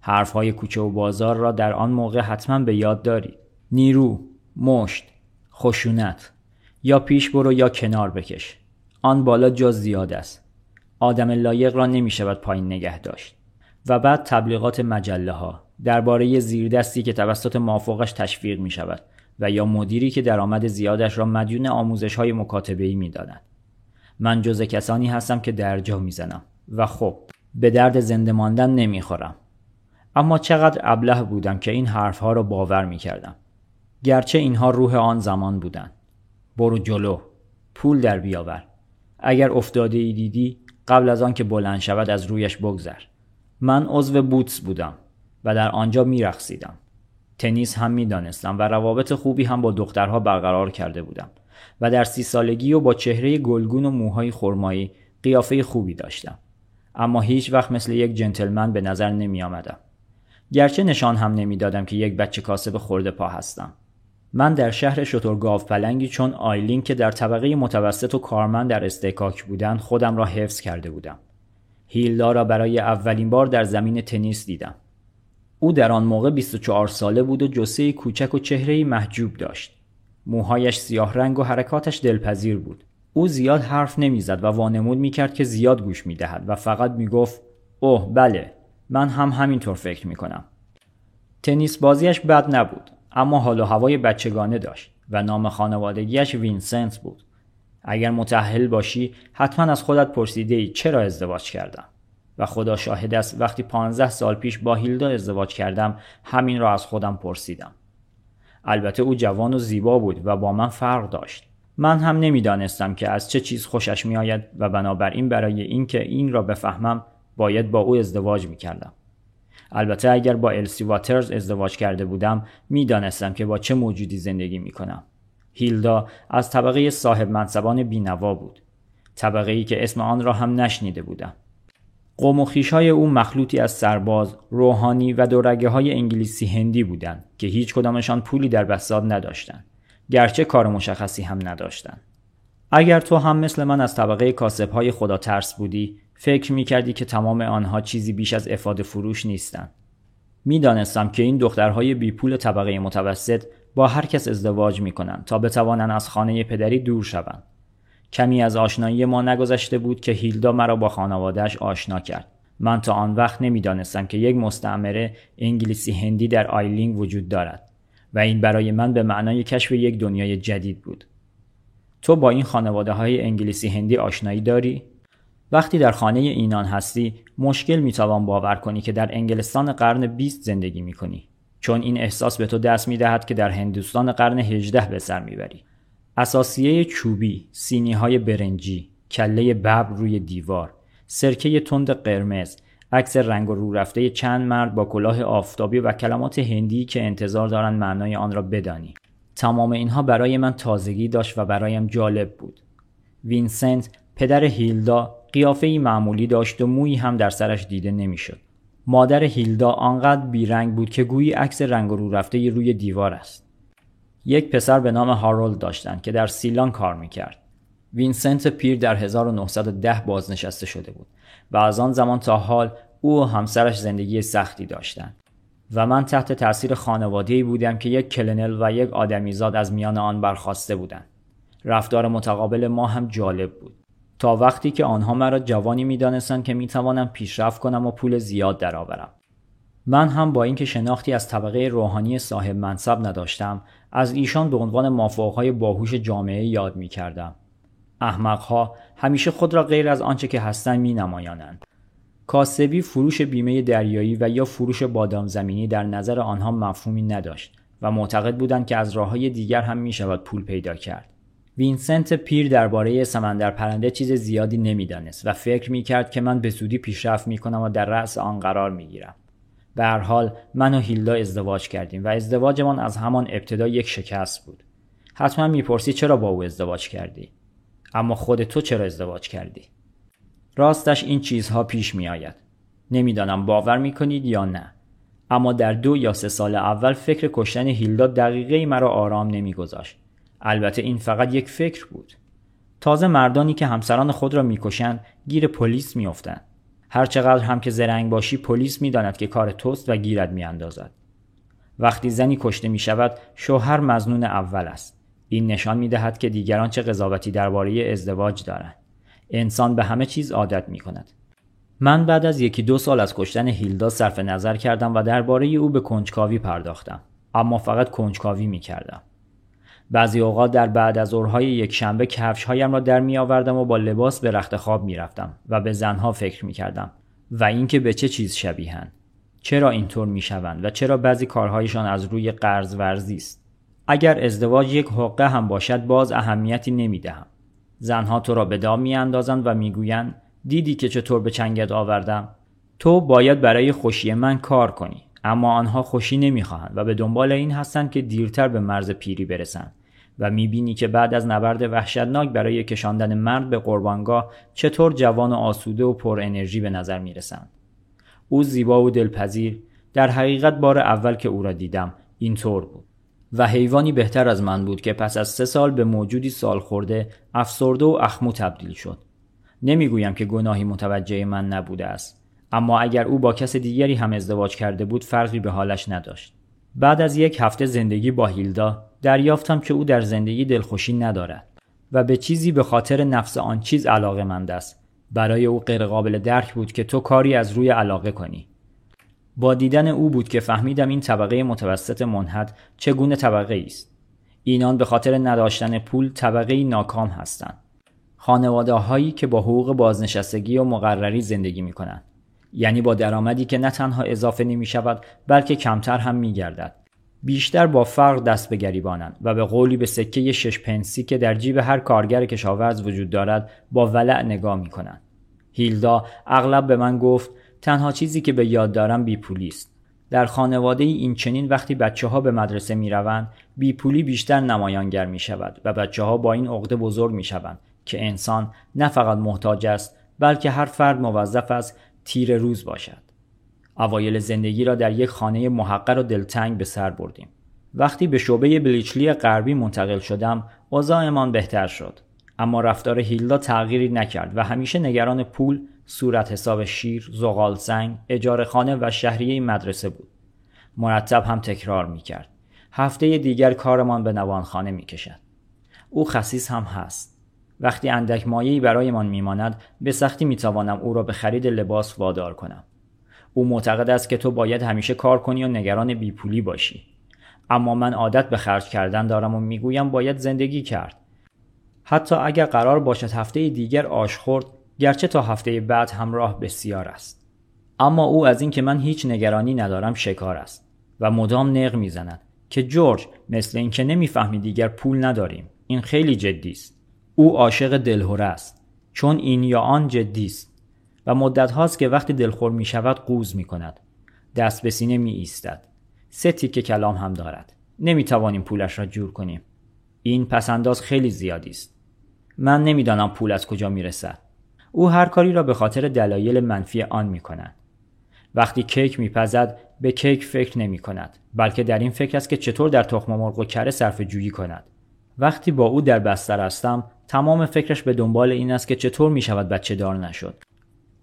حرف های کوچه و بازار را در آن موقع حتما به یاد دارید. نیرو، مشت، خشونت یا پیش برو یا کنار بکش. آن بالا جا زیاد است. آدم لایق را نمی شود پایین نگه داشت. و بعد تبلیغات مجله ها درباره زیردستی که توسط مافوقش تشویق می شود و یا مدیری که درآمد زیادش را مدیون آموزش های مکاتبه ای می دادن. من جز کسانی هستم که درجا می‌زنم و خب به درد زنده ماندن نمی‌خورم اما چقدر ابله بودم که این حرفها را باور می کردم. گرچه اینها روح آن زمان بودند. برو جلو. پول در بیاور. اگر افتاده ای دیدی قبل از آن که بلند شود از رویش بگذر. من عضو بوتس بودم و در آنجا میرقصیدم. تنیس هم می‌دانستم و روابط خوبی هم با دخترها برقرار کرده بودم و در سی سالگی و با چهره گلگون و موهای خرمایی قیافه خوبی داشتم. اما هیچ وقت مثل یک جنتلمن به نظر نمی آمدم. گرچه نشان هم نمی‌دادم که یک بچه کاسب خورده پا هستم. من در شهر شترگاو پلنگی چون آیلین که در طبقه متوسط و کارمند در استکاک بودند خودم را حفظ کرده بودم. هیلدا را برای اولین بار در زمین تنیس دیدم. او در آن موقع 24 ساله بود و جسه کوچک و چهره محجوب داشت. موهایش سیاه رنگ و حرکاتش دلپذیر بود. او زیاد حرف نمی‌زد و وانمود می‌کرد که زیاد گوش می‌دهد و فقط می‌گفت اوه بله من هم همینطور فکر می‌کنم. تنیس بازیش بد نبود اما حال و هوای بچگانه داشت و نام خانوادگیش وینسنت بود. اگر متحل باشی حتما از خودت پرسیده ای چرا ازدواج کردم؟ و خدا شاهد است وقتی 15 سال پیش با هیلدا ازدواج کردم همین را از خودم پرسیدم. البته او جوان و زیبا بود و با من فرق داشت. من هم نمی‌دانستم که از چه چیز خوشش میآید و بنابراین برای اینکه این را بفهمم باید با او ازدواج می‌کردم. البته اگر با السی واترز ازدواج کرده بودم می‌دانستم که با چه موجودی زندگی می‌کنم هیلدا از طبقه صاحب منصبان بینوا بود طبقه ای که اسم آن را هم نشنیده بودم قوم و های او مخلوطی از سرباز، روحانی و دورگه های انگلیسی هندی بودند که هیچ کدامشان پولی در بساد نداشتند. گرچه کار مشخصی هم نداشتند. اگر تو هم مثل من از طبقه کاسب های خدا ترس بودی، فکر می کردی که تمام آنها چیزی بیش از افاده فروش نیستند. می‌دانستم که این دخترهای بی پول طبقه متوسط با هر کس ازدواج می کنند تا بتوانند از خانه پدری دور شوند. کمی از آشنایی ما نگذشته بود که هیلدا مرا با خانوادهش آشنا کرد. من تا آن وقت نمی‌دانستم که یک مستعمره انگلیسی هندی در آیلینگ وجود دارد و این برای من به معنای کشف یک دنیای جدید بود. تو با این خانواده های انگلیسی هندی آشنایی داری؟ وقتی در خانه اینان هستی مشکل می‌توان باور کنی که در انگلستان قرن 20 زندگی می‌کنی چون این احساس به تو دست می‌دهد که در هندوستان قرن 18 به سر می‌بری اساسیه چوبی، سینی های برنجی، کله ببر روی دیوار، سرکه تند قرمز، عکس رنگ و رو رفته چند مرد با کلاه آفتابی و کلمات هندی که انتظار دارند معنای آن را بدانی. تمام اینها برای من تازگی داشت و برایم جالب بود. وینسنت پدر هیلدا قیافه معمولی داشت و مویی هم در سرش دیده نمی‌شد. مادر هیلدا آنقدر بیرنگ بود که گویی عکس رنگ رو رفته روی دیوار است. یک پسر به نام هارولد داشتند که در سیلان کار می‌کرد. وینسنت پیر در 1910 بازنشسته شده بود و از آن زمان تا حال او و همسرش زندگی سختی داشتند و من تحت تاثیر خانواده‌ای بودم که یک کلنل و یک آدمیزاد از میان آن برخواسته بودند. رفتار متقابل ما هم جالب بود. تا وقتی که آنها مرا جوانی می‌دانستند که می‌توانم پیشرفت کنم و پول زیاد درآورم. من هم با اینکه شناختی از طبقه روحانی صاحب منصب نداشتم از ایشان به عنوان مافوقهای باهوش جامعه یاد می کردم. احمقها همیشه خود را غیر از آنچه که هستند می نمایانند. کاسبی فروش بیمه دریایی و یا فروش بادام زمینی در نظر آنها مفهومی نداشت و معتقد بودند که از راه های دیگر هم می شود پول پیدا کرد. وینسنت پیر درباره سمندر پرنده چیز زیادی نمی‌دانست و فکر می کرد که من به زودی پیشرفت می کنم و در رأس آن قرار می گیرم. به حال من و هیلدا ازدواج کردیم و ازدواجمان از همان ابتدا یک شکست بود. حتما می‌پرسی چرا با او ازدواج کردی؟ اما خود تو چرا ازدواج کردی؟ راستش این چیزها پیش می آید نمی‌دانم باور می کنید یا نه. اما در دو یا سه سال اول فکر کشتن هیلدا دقیقه مرا آرام نمیگذاشت. البته این فقط یک فکر بود. تازه مردانی که همسران خود را می‌کشند گیر پلیس میافتند. هرچقدر هم که زرنگ باشی پلیس می‌داند که کار توست و گیرت میاندازد. وقتی زنی کشته می شود شوهر مزنون اول است. این نشان می دهد که دیگران چه قضاوتی درباره ازدواج دارند. انسان به همه چیز عادت می کند من بعد از یکی دو سال از کشتن هیلدا صرف نظر کردم و درباره او به کنجکاوی پرداختم. اما فقط کنجکاوی می کردم بعضی اوقات در بعد از ظهرهای یک شنبه کفش هایم را در می آوردم و با لباس به رخت خواب می رفتم و به زنها فکر می کردم و اینکه به چه چیز شبیهند چرا اینطور می شوند و چرا بعضی کارهایشان از روی قرض ورزی است؟ اگر ازدواج یک حقه هم باشد باز اهمیتی نمی دهم زنها تو را به دام می اندازند و می‌گویند دیدی که چطور به چنگت آوردم؟ تو باید برای خوشی من کار کنی اما آنها خوشی نمی‌خواهند و به دنبال این هستند که دیرتر به مرز پیری برسند. و می‌بینی که بعد از نبرد وحشتناک برای کشاندن مرد به قربانگاه چطور جوان و آسوده و پر انرژی به نظر می‌رسند. او زیبا و دلپذیر در حقیقت بار اول که او را دیدم اینطور بود و حیوانی بهتر از من بود که پس از سه سال به موجودی سال خورده افسرده و اخمو تبدیل شد. نمی‌گویم که گناهی متوجه من نبوده است اما اگر او با کس دیگری هم ازدواج کرده بود فرقی به حالش نداشت. بعد از یک هفته زندگی با هیلدا دریافتم که او در زندگی دلخوشی ندارد و به چیزی به خاطر نفس آن چیز علاقه مند است برای او غیرقابل درک بود که تو کاری از روی علاقه کنی با دیدن او بود که فهمیدم این طبقه متوسط منحد چگونه طبقه است اینان به خاطر نداشتن پول طبقه ناکام هستند خانواده هایی که با حقوق بازنشستگی و مقرری زندگی می کنند. یعنی با درآمدی که نه تنها اضافه نمی شود بلکه کمتر هم می گردد. بیشتر با فرق دست به گریبانند و به قولی به سکه شش پنسی که در جیب هر کارگر کشاورز وجود دارد با ولع نگاه می کنند. هیلدا اغلب به من گفت تنها چیزی که به یاد دارم بیپولی است. در خانواده این چنین وقتی بچه ها به مدرسه می روند بیپولی بیشتر نمایانگر می شود و بچه ها با این عقده بزرگ می شوند که انسان نه فقط محتاج است بلکه هر فرد موظف است تیر روز باشد. اوایل زندگی را در یک خانه محقر و دلتنگ به سر بردیم. وقتی به شعبه بلیچلی غربی منتقل شدم، اوضاعمان بهتر شد. اما رفتار هیلدا تغییری نکرد و همیشه نگران پول، صورت حساب شیر، زغال سنگ، اجاره خانه و شهریه مدرسه بود. مرتب هم تکرار می کرد. هفته دیگر کارمان به نوانخانه می کشد. او خصیص هم هست. وقتی اندک مایهی برایمان میماند به سختی می‌توانم او را به خرید لباس وادار کنم او معتقد است که تو باید همیشه کار کنی و نگران بیپولی باشی. اما من عادت به خرج کردن دارم و می‌گویم باید زندگی کرد. حتی اگر قرار باشد هفته دیگر آش خورد گرچه تا هفته بعد همراه بسیار است. اما او از اینکه من هیچ نگرانی ندارم شکار است و مدام نق می‌زند که جورج مثل اینکه نمی‌فهمی دیگر پول نداریم. این خیلی جدی است. او عاشق دلهوره است. چون این یا آن جدی است. و مدت هاست که وقتی دلخور می شود قوز می کند. دست به سینه می ایستد. سه تیکه کلام هم دارد. نمی توانیم پولش را جور کنیم. این پسنداز خیلی زیادی است. من نمی‌دانم پول از کجا می رسد. او هر کاری را به خاطر دلایل منفی آن می کند. وقتی کیک میپزد به کیک فکر نمی کند. بلکه در این فکر است که چطور در تخم مرغ و کره صرف جویی کند. وقتی با او در بستر هستم تمام فکرش به دنبال این است که چطور می شود بچه دار نشد.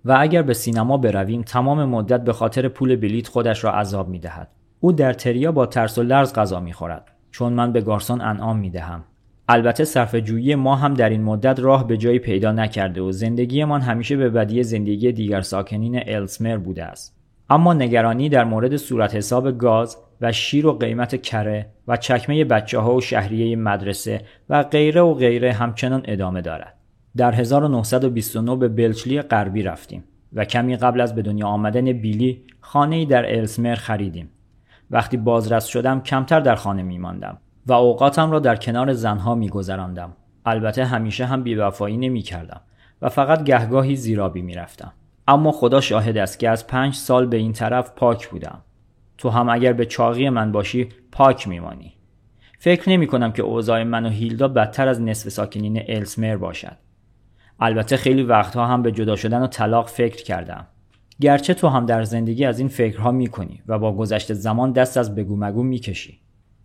و اگر به سینما برویم تمام مدت به خاطر پول بلیت خودش را عذاب می دهد. او در تریا با ترس و لرز غذا می خورد چون من به گارسون انعام می دهم. البته صرف جویی ما هم در این مدت راه به جایی پیدا نکرده و زندگیمان همیشه به بدی زندگی دیگر ساکنین السمر بوده است. اما نگرانی در مورد صورت حساب گاز و شیر و قیمت کره و چکمه بچه ها و شهریه مدرسه و غیره و غیره همچنان ادامه دارد. در 1929 به بلچلی غربی رفتیم و کمی قبل از به دنیا آمدن بیلی خانه در السمر خریدیم. وقتی بازرس شدم کمتر در خانه می ماندم و اوقاتم را در کنار زنها می گذراندم. البته همیشه هم بیوفایی نمی کردم و فقط گهگاهی زیرابی می رفتم. اما خدا شاهد است که از پنج سال به این طرف پاک بودم. تو هم اگر به چاقی من باشی پاک میمانی فکر نمی کنم که اوضاع من و هیلدا بدتر از نصف ساکنین السمر باشد البته خیلی وقتها هم به جدا شدن و طلاق فکر کردم. گرچه تو هم در زندگی از این فکرها می‌کنی و با گذشت زمان دست از بگو مگو می‌کشی.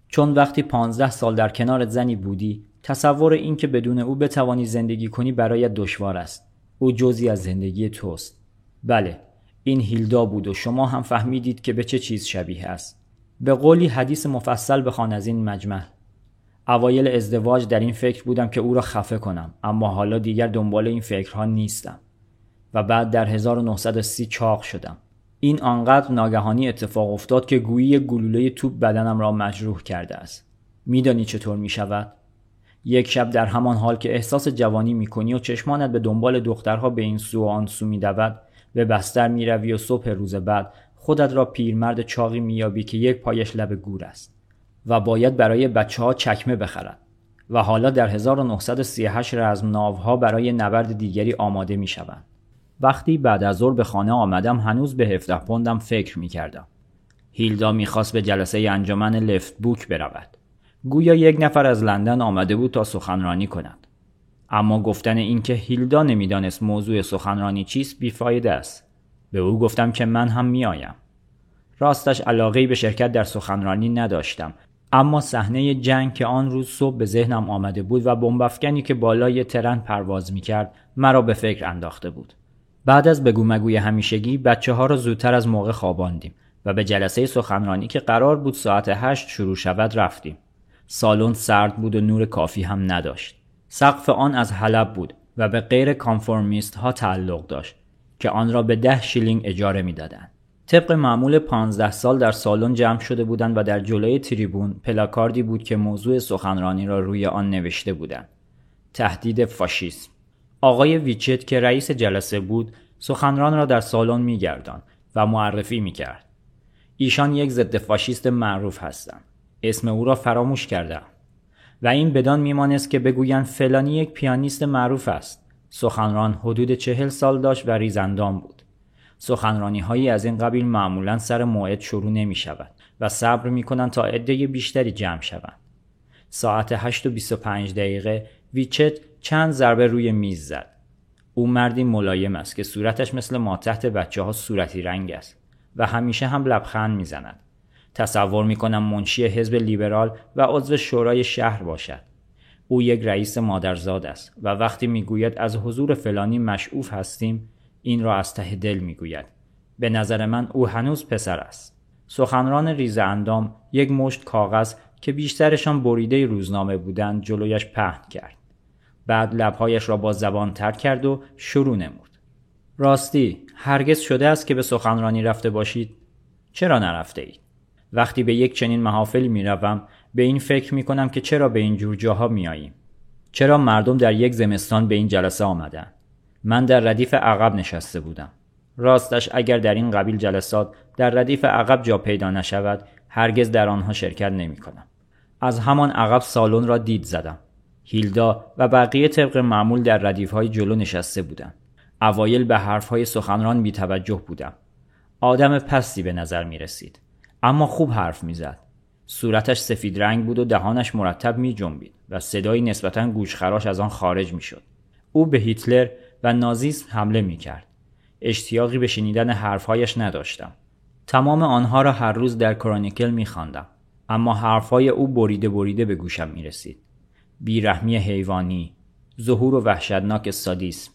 چون وقتی پانزده سال در کنار زنی بودی تصور این که بدون او بتوانی زندگی کنی برایت دشوار است. او جزی از زندگی توست. بله این هیلدا بود و شما هم فهمیدید که به چه چیز شبیه است. به قولی حدیث مفصل بخوان از این مجمع. اوایل ازدواج در این فکر بودم که او را خفه کنم اما حالا دیگر دنبال این فکرها نیستم و بعد در 1930 چاق شدم. این آنقدر ناگهانی اتفاق افتاد که گویی گلوله توپ بدنم را مجروح کرده است. میدانی چطور می شود؟ یک شب در همان حال که احساس جوانی می‌کنی و چشمانت به دنبال دخترها به این سو و آن سو میدود به بستر می‌روی و صبح روز بعد خودت را پیرمرد چاقی مییابی که یک پایش لب گور است. و باید برای بچه ها چکمه بخرد و حالا در 1938 رزم ناوها برای نبرد دیگری آماده می شوند. وقتی بعد از ظهر به خانه آمدم هنوز به 17 پوندم فکر می کردم. هیلدا می‌خواست به جلسه انجمن لفت بوک برود. گویا یک نفر از لندن آمده بود تا سخنرانی کند. اما گفتن اینکه هیلدا نمی‌دانست موضوع سخنرانی چیست بیفایده است. به او گفتم که من هم میآیم. راستش علاقه به شرکت در سخنرانی نداشتم اما صحنه جنگ که آن روز صبح به ذهنم آمده بود و بمبافکنی که بالای ترن پرواز می کرد مرا به فکر انداخته بود. بعد از بگو مگوی همیشگی بچه ها را زودتر از موقع خواباندیم و به جلسه سخنرانی که قرار بود ساعت هشت شروع شود رفتیم. سالن سرد بود و نور کافی هم نداشت. سقف آن از حلب بود و به غیر کانفورمیست ها تعلق داشت که آن را به ده شیلینگ اجاره می‌دادند. طبق معمول 15 سال در سالن جمع شده بودند و در جلوی تریبون پلاکاردی بود که موضوع سخنرانی را روی آن نوشته بودند. تهدید فاشیسم آقای ویچت که رئیس جلسه بود سخنران را در سالن می‌گرداند و معرفی می‌کرد. ایشان یک ضد فاشیست معروف هستند. اسم او را فراموش کردم. و این بدان میمانست که بگویند فلانی یک پیانیست معروف است. سخنران حدود چهل سال داشت و ریزندان بود. سخنرانی هایی از این قبیل معمولا سر موعد شروع نمی شود و صبر می کنند تا عده بیشتری جمع شوند. ساعت 8 و 25 دقیقه ویچت چند ضربه روی میز زد. او مردی ملایم است که صورتش مثل ما تحت بچه ها صورتی رنگ است و همیشه هم لبخند می‌زند. تصور می کنم منشی حزب لیبرال و عضو شورای شهر باشد. او یک رئیس مادرزاد است و وقتی می‌گوید از حضور فلانی مشعوف هستیم این را از ته دل می‌گوید. به نظر من او هنوز پسر است. سخنران ریز اندام یک مشت کاغذ که بیشترشان بریده روزنامه بودند جلویش پهن کرد. بعد لبهایش را با زبان تر کرد و شروع نمود. راستی هرگز شده است که به سخنرانی رفته باشید؟ چرا نرفته اید؟ وقتی به یک چنین محافلی می‌روم به این فکر می کنم که چرا به این جور جاها میاییم چرا مردم در یک زمستان به این جلسه آمدند؟ من در ردیف عقب نشسته بودم راستش اگر در این قبیل جلسات در ردیف عقب جا پیدا نشود هرگز در آنها شرکت نمی کنم. از همان عقب سالن را دید زدم هیلدا و بقیه طبق معمول در ردیف های جلو نشسته بودند اوایل به حرف های سخنران بی توجه بودم آدم پستی به نظر می رسید اما خوب حرف می زد. صورتش سفید رنگ بود و دهانش مرتب می جنبید و صدایی نسبتا گوشخراش از آن خارج می شد. او به هیتلر و نازیسم حمله می کرد. اشتیاقی به شنیدن حرفهایش نداشتم. تمام آنها را هر روز در کرونیکل می خاندم. اما حرفهای او بریده بریده به گوشم می رسید. بیرحمی حیوانی، ظهور و وحشتناک سادیسم،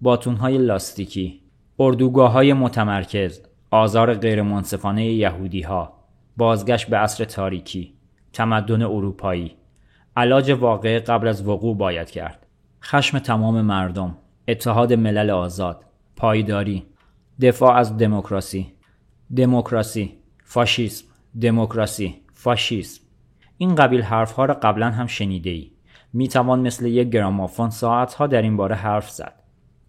باتونهای لاستیکی، اردوگاه های متمرکز، آزار غیرمنصفانه یهودی ها، بازگشت به عصر تاریکی، تمدن اروپایی، علاج واقع قبل از وقوع باید کرد. خشم تمام مردم، اتحاد ملل آزاد، پایداری، دفاع از دموکراسی، دموکراسی، فاشیسم، دموکراسی، فاشیسم. این قبیل حرفها را قبلا هم شنیده ای. می توان مثل یک گرامافون ساعتها در این باره حرف زد.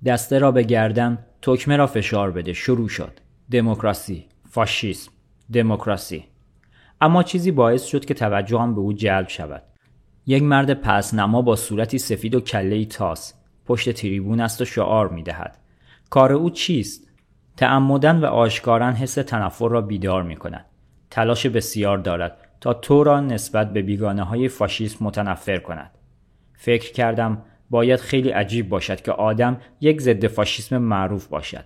دسته را به گردن، تکمه را فشار بده، شروع شد. دموکراسی، فاشیسم، دموکراسی. اما چیزی باعث شد که توجهم به او جلب شود. یک مرد پسنما با صورتی سفید و کله تاس پشت تریبون است و شعار می دهد. کار او چیست؟ تعمدن و آشکارا حس تنفر را بیدار می کند. تلاش بسیار دارد تا تو را نسبت به بیگانه های فاشیسم متنفر کند فکر کردم باید خیلی عجیب باشد که آدم یک ضد فاشیسم معروف باشد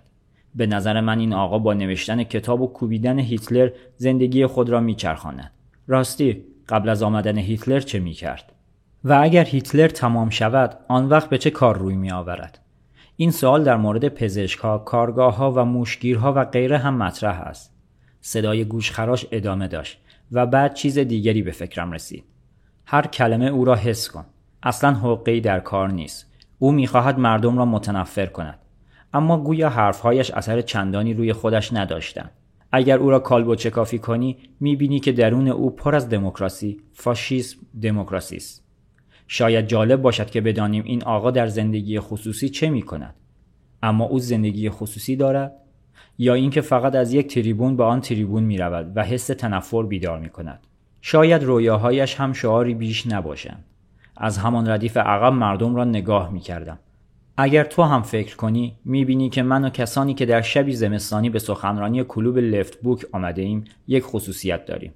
به نظر من این آقا با نوشتن کتاب و کوبیدن هیتلر زندگی خود را میچرخاند راستی قبل از آمدن هیتلر چه می‌کرد و اگر هیتلر تمام شود آن وقت به چه کار روی می آورد؟ این سوال در مورد پزشکها، کارگاه و موشگیرها و غیره هم مطرح است. صدای گوشخراش ادامه داشت و بعد چیز دیگری به فکرم رسید. هر کلمه او را حس کن. اصلا حقی در کار نیست. او می‌خواهد مردم را متنفر کند. اما گویا حرفهایش اثر چندانی روی خودش نداشتند. اگر او را کالبو چکافی کنی می‌بینی که درون او پر از دموکراسی، فاشیسم، دموکراسی است. شاید جالب باشد که بدانیم این آقا در زندگی خصوصی چه می کند. اما او زندگی خصوصی دارد یا اینکه فقط از یک تریبون به آن تریبون می رود و حس تنفر بیدار می کند. شاید رویاهایش هم شعاری بیش نباشند. از همان ردیف عقب مردم را نگاه می کردم. اگر تو هم فکر کنی می بینی که من و کسانی که در شبی زمستانی به سخنرانی کلوب لفت بوک آمده ایم یک خصوصیت داریم.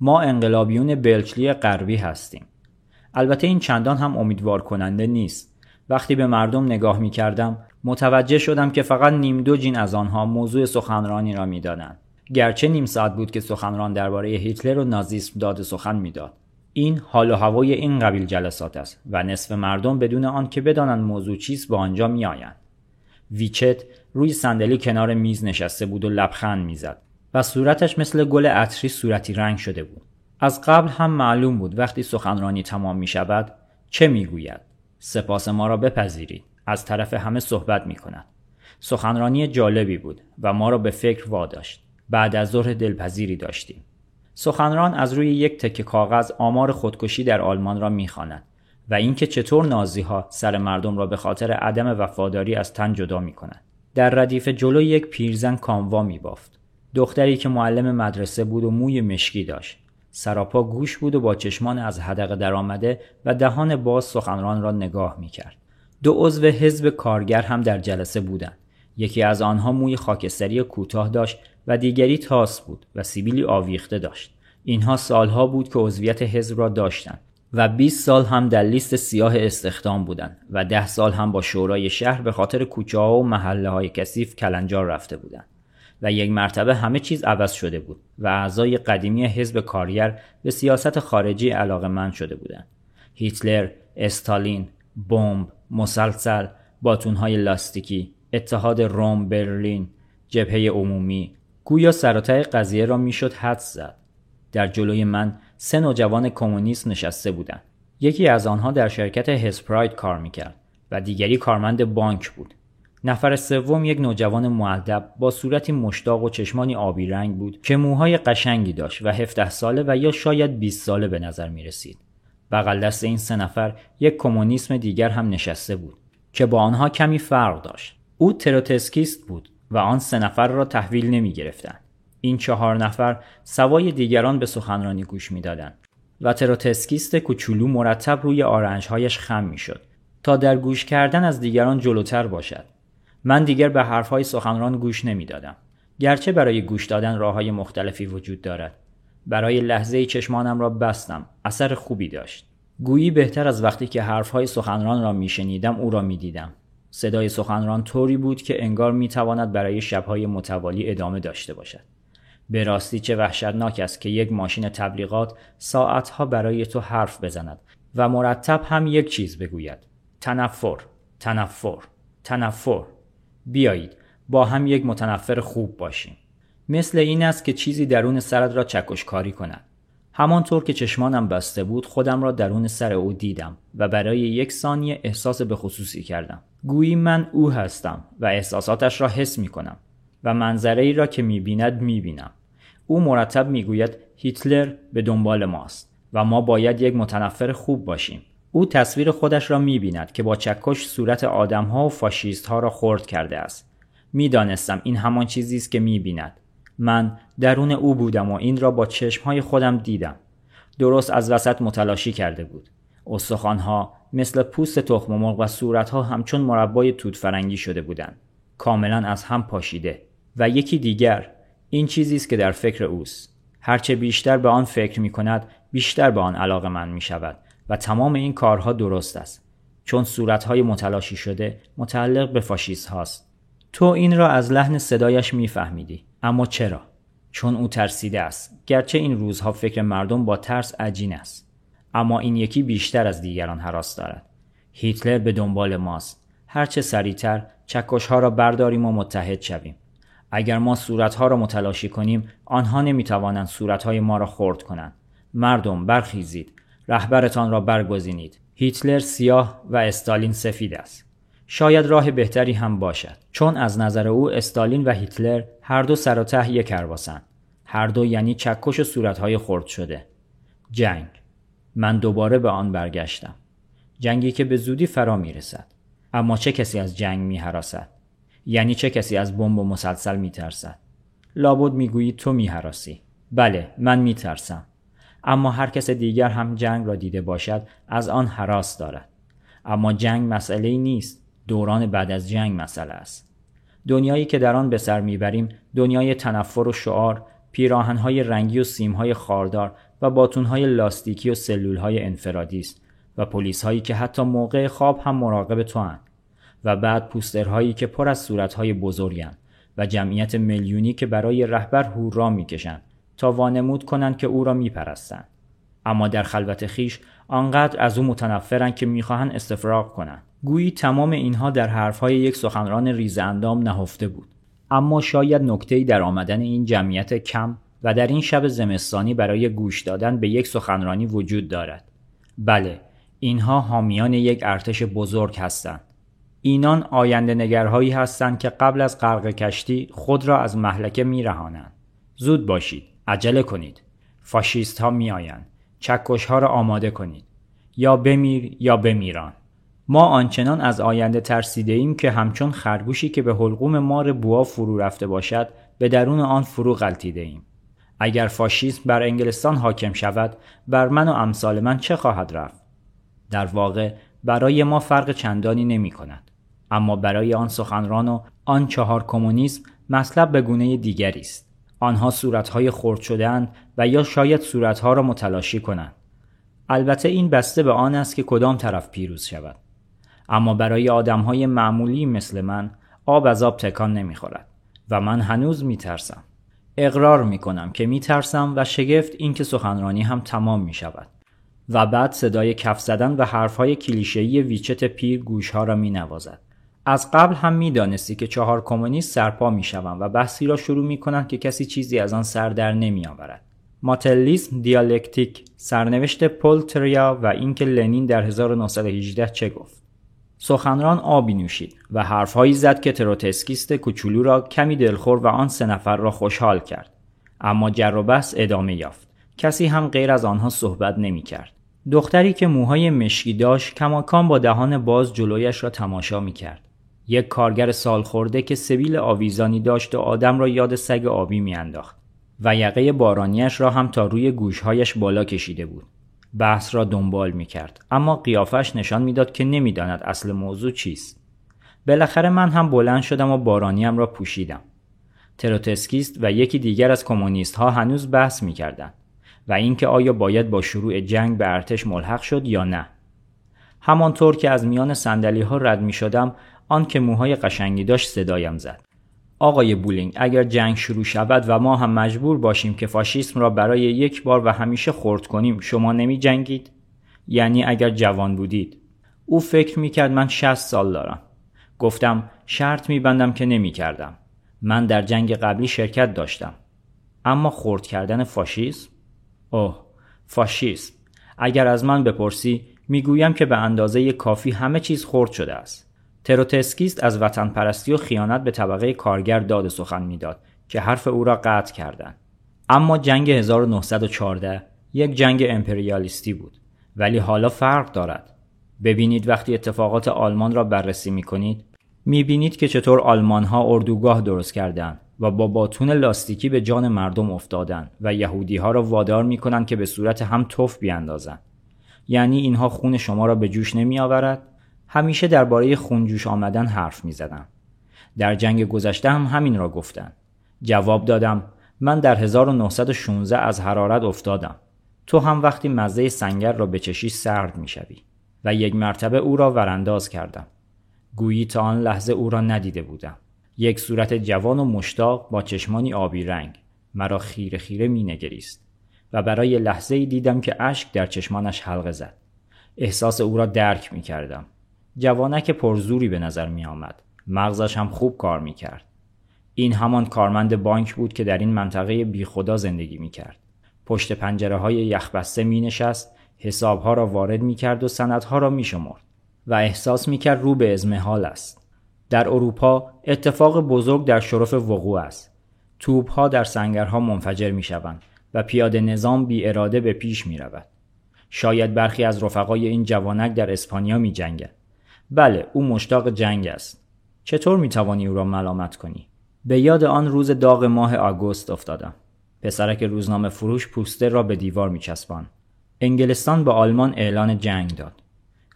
ما انقلابیون بلچلی غربی هستیم. البته این چندان هم امیدوار کننده نیست. وقتی به مردم نگاه می کردم متوجه شدم که فقط نیم دو جین از آنها موضوع سخنرانی را می‌دادند. گرچه نیم ساعت بود که سخنران درباره هیتلر و نازیسم داد سخن می‌داد. این حال و هوای این قبیل جلسات است و نصف مردم بدون آن که بدانند موضوع چیست به آنجا میآیند. ویچت روی صندلی کنار میز نشسته بود و لبخند می‌زد و صورتش مثل گل عطری صورتی رنگ شده بود. از قبل هم معلوم بود وقتی سخنرانی تمام می شود چه می گوید؟ سپاس ما را بپذیرید. از طرف همه صحبت می کند. سخنرانی جالبی بود و ما را به فکر واداشت. بعد از ظهر دلپذیری داشتیم. سخنران از روی یک تکه کاغذ آمار خودکشی در آلمان را می‌خواند و اینکه چطور نازی ها سر مردم را به خاطر عدم وفاداری از تن جدا می کنند. در ردیف جلو یک پیرزن کاموا می بافت. دختری که معلم مدرسه بود و موی مشکی داشت. سراپا گوش بود و با چشمان از حدقه درآمده و دهان باز سخنران را نگاه می کرد. دو عضو حزب کارگر هم در جلسه بودند. یکی از آنها موی خاکستری کوتاه داشت و دیگری تاس بود و سیبیلی آویخته داشت. اینها سالها بود که عضویت حزب را داشتند و 20 سال هم در لیست سیاه استخدام بودند و ده سال هم با شورای شهر به خاطر کوچه ها و محله های کثیف کلنجار رفته بودند. و یک مرتبه همه چیز عوض شده بود و اعضای قدیمی حزب کارگر به سیاست خارجی علاقه من شده بودند. هیتلر، استالین، بمب، مسلسل، باتونهای لاستیکی، اتحاد روم، برلین، جبهه عمومی، گویا سراتای قضیه را می‌شد حد زد. در جلوی من سه نوجوان کمونیست نشسته بودند. یکی از آنها در شرکت هسپراید کار می‌کرد و دیگری کارمند بانک بود. نفر سوم یک نوجوان مودب با صورتی مشتاق و چشمانی آبی رنگ بود که موهای قشنگی داشت و 17 ساله و یا شاید 20 ساله به نظر می رسید. بغل دست این سه نفر یک کمونیسم دیگر هم نشسته بود که با آنها کمی فرق داشت. او تروتسکیست بود و آن سه نفر را تحویل نمی گرفتن. این چهار نفر سوای دیگران به سخنرانی گوش می‌دادند و تروتسکیست کوچولو مرتب روی آرنجهایش خم می‌شد تا در گوش کردن از دیگران جلوتر باشد من دیگر به حرفهای سخنران گوش نمی‌دادم. گرچه برای گوش دادن راه های مختلفی وجود دارد. برای لحظه چشمانم را بستم. اثر خوبی داشت. گویی بهتر از وقتی که حرفهای سخنران را میشنیدم او را می‌دیدم. صدای سخنران طوری بود که انگار می‌تواند برای شبهای متوالی ادامه داشته باشد. به راستی چه وحشتناک است که یک ماشین تبلیغات ساعتها برای تو حرف بزند و مرتب هم یک چیز بگوید. تنفر تنفر تنفر. بیایید با هم یک متنفر خوب باشیم. مثل این است که چیزی درون سرت را چکشکاری کند. همانطور که چشمانم بسته بود خودم را درون سر او دیدم و برای یک ثانیه احساس به خصوصی کردم. گویی من او هستم و احساساتش را حس می کنم و منظره ای را که می بیند می بینم. او مرتب می گوید هیتلر به دنبال ماست و ما باید یک متنفر خوب باشیم. او تصویر خودش را می بیند که با چکش صورت ها و فاشیست ها را خرد کرده است. می‌دانستم این همان چیزی است که می بیند. من درون او بودم و این را با های خودم دیدم. درست از وسط متلاشی کرده بود. ها مثل پوست تخم مرغ و صورتها همچون مربای توت فرنگی شده بودند. کاملا از هم پاشیده. و یکی دیگر این چیزی است که در فکر اوست. هرچه بیشتر به آن فکر می کند بیشتر به آن علاقه من می شود و تمام این کارها درست است. چون صورتهای متلاشی شده متعلق به فاشیست هاست. تو این را از لحن صدایش میفهمیدی. اما چرا؟ چون او ترسیده است. گرچه این روزها فکر مردم با ترس عجین است. اما این یکی بیشتر از دیگران حراس دارد. هیتلر به دنبال ماست. هرچه سریعتر چکشها را برداریم و متحد شویم. اگر ما صورتها را متلاشی کنیم آنها نمی‌توانند صورتهای ما را خرد کنند. مردم برخیزید. رهبرتان را برگزینید. هیتلر سیاه و استالین سفید است. شاید راه بهتری هم باشد. چون از نظر او استالین و هیتلر هر دو سر و ته یک هر دو یعنی چکش و صورتهای خرد شده. جنگ. من دوباره به آن برگشتم. جنگی که به زودی فرا می رسد اما چه کسی از جنگ می حراسد؟ یعنی چه کسی از بمب و مسلسل می ترسد؟ لابد می گویی تو می حراسی. بله من می ترسم اما هر کس دیگر هم جنگ را دیده باشد از آن حراس دارد. اما جنگ مسئله نیست. دوران بعد از جنگ مسئله است. دنیایی که در آن به سر می‌بریم دنیای تنفر و شعار پیراهنهای رنگی و سیمهای خاردار و باتونهای لاستیکی و سلولهای انفرادی است و پلیس هایی که حتی موقع خواب هم مراقب تو هن. و بعد پوسترهایی که پر از صورتهای بزرگن و جمعیت میلیونی که برای رهبر هورا می‌کشند. تا وانمود کنند که او را میپرستند. اما در خلوت خیش آنقدر از او متنفرند که می‌خواهند استفراغ کنند. گویی تمام اینها در حرفهای یک سخنران ریز اندام نهفته بود. اما شاید نکته‌ای در آمدن این جمعیت کم و در این شب زمستانی برای گوش دادن به یک سخنرانی وجود دارد. بله اینها حامیان یک ارتش بزرگ هستند. اینان آینده نگرهایی هستند که قبل از غرق کشتی خود را از محلکه میرهانند. زود باشید. عجله کنید. فاشیست ها می آیند چکش ها را آماده کنید. یا بمیر یا بمیران. ما آنچنان از آینده ترسیده ایم که همچون خرگوشی که به حلقوم مار بوا فرو رفته باشد به درون آن فرو غلطیده ایم. اگر فاشیسم بر انگلستان حاکم شود بر من و امثال من چه خواهد رفت؟ در واقع برای ما فرق چندانی نمی کند. اما برای آن سخنران و آن چهار کمونیسم مطلب به گونه دیگری است. آنها صورتهای خرد شدهاند و یا شاید صورتها را متلاشی کنند. البته این بسته به آن است که کدام طرف پیروز شود. اما برای آدمهای معمولی مثل من آب از آب تکان نمی‌خورد و من هنوز میترسم. اقرار می‌کنم که میترسم و شگفت اینکه سخنرانی هم تمام می شود. و بعد صدای کف زدن و حرفهای کلیشه‌ای ویچت پیر گوشها را می نوازد. از قبل هم می‌دانستی که چهار کمونیست سرپا می‌شوند و بحثی را شروع می‌کنند که کسی چیزی از آن سر در نمیآورد ماتلیسم دیالکتیک سرنوشت پل تریا و اینکه لنین در 1918 چه گفت سخنران آبی نوشید و حرفهایی زد که تروتسکیست کوچولو را کمی دلخور و آن سه نفر را خوشحال کرد اما جر و بحث ادامه یافت کسی هم غیر از آنها صحبت نمی کرد. دختری که موهای مشکی داشت کماکان با دهان باز جلویش را تماشا می کرد. یک کارگر سال خورده که سبیل آویزانی داشت و آدم را یاد سگ آبی میانداخت و یقه بارانیش را هم تا روی گوشهایش بالا کشیده بود. بحث را دنبال می کرد اما قیافش نشان می‌داد که نمی‌داند اصل موضوع چیست. بالاخره من هم بلند شدم و بارانیم را پوشیدم. تروتسکیست و یکی دیگر از کمونیست ها هنوز بحث می کردن و اینکه آیا باید با شروع جنگ به ارتش ملحق شد یا نه. همانطور که از میان صندلی ها رد می شدم آن که موهای قشنگی داشت صدایم زد. آقای بولینگ اگر جنگ شروع شود و ما هم مجبور باشیم که فاشیسم را برای یک بار و همیشه خرد کنیم شما نمی جنگید؟ یعنی اگر جوان بودید. او فکر می کرد من 60 سال دارم. گفتم شرط می بندم که نمی کردم. من در جنگ قبلی شرکت داشتم. اما خرد کردن فاشیسم؟ اوه فاشیسم. اگر از من بپرسی می‌گویم که به اندازه کافی همه چیز خرد شده است. تروتسکیست از وطن پرستی و خیانت به طبقه کارگر داد سخن می‌داد که حرف او را قطع کردند. اما جنگ 1914 یک جنگ امپریالیستی بود ولی حالا فرق دارد. ببینید وقتی اتفاقات آلمان را بررسی می کنید می بینید که چطور آلمان ها اردوگاه درست کردند و با باتون لاستیکی به جان مردم افتادند و یهودی ها را وادار می کنند که به صورت هم توف بیاندازند. یعنی اینها خون شما را به جوش نمی آورد همیشه درباره خونجوش آمدن حرف می زدم. در جنگ گذشته هم همین را گفتن. جواب دادم من در 1916 از حرارت افتادم. تو هم وقتی مزه سنگر را بچشی سرد می‌شوی. و یک مرتبه او را ورانداز کردم. گویی تا آن لحظه او را ندیده بودم. یک صورت جوان و مشتاق با چشمانی آبی رنگ. مرا خیره خیره می نگریست و برای لحظه دیدم که اشک در چشمانش حلقه زد. احساس او را درک می کردم جوانک پرزوری به نظر می آمد مغزش هم خوب کار می کرد این همان کارمند بانک بود که در این منطقه بی خدا زندگی می کرد پشت پنجره های یخبسته می نشست حسابها را وارد می کرد و سندها را می شمرد و احساس می کرد رو به ازمهال است. در اروپا اتفاق بزرگ در شرف وقوع است. توپها در سنگرها منفجر می شوند و پیاده نظام بی اراده به پیش می رود. شاید برخی از رفقای این جوانک در اسپانیا می جنگن. بله او مشتاق جنگ است. چطور می توانی او را ملامت کنی؟ به یاد آن روز داغ ماه آگوست افتادم. پسرک روزنامه فروش پوستر را به دیوار می چسبان. انگلستان به آلمان اعلان جنگ داد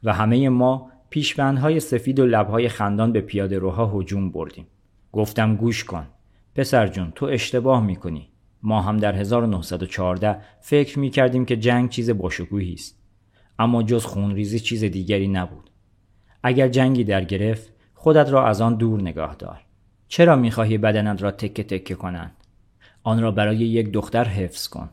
و همه ما پیشبندهای سفید و لبهای خندان به پیاده روها هجوم بردیم. گفتم گوش کن. پسر جون تو اشتباه می‌کنی. ما هم در 1914 فکر می کردیم که جنگ چیز باشکوهی است. اما جز خونریزی چیز دیگری نبود. اگر جنگی در گرفت خودت را از آن دور نگاه دار. چرا می‌خواهی بدنت را تکه تکه کنند؟ آن را برای یک دختر حفظ کن.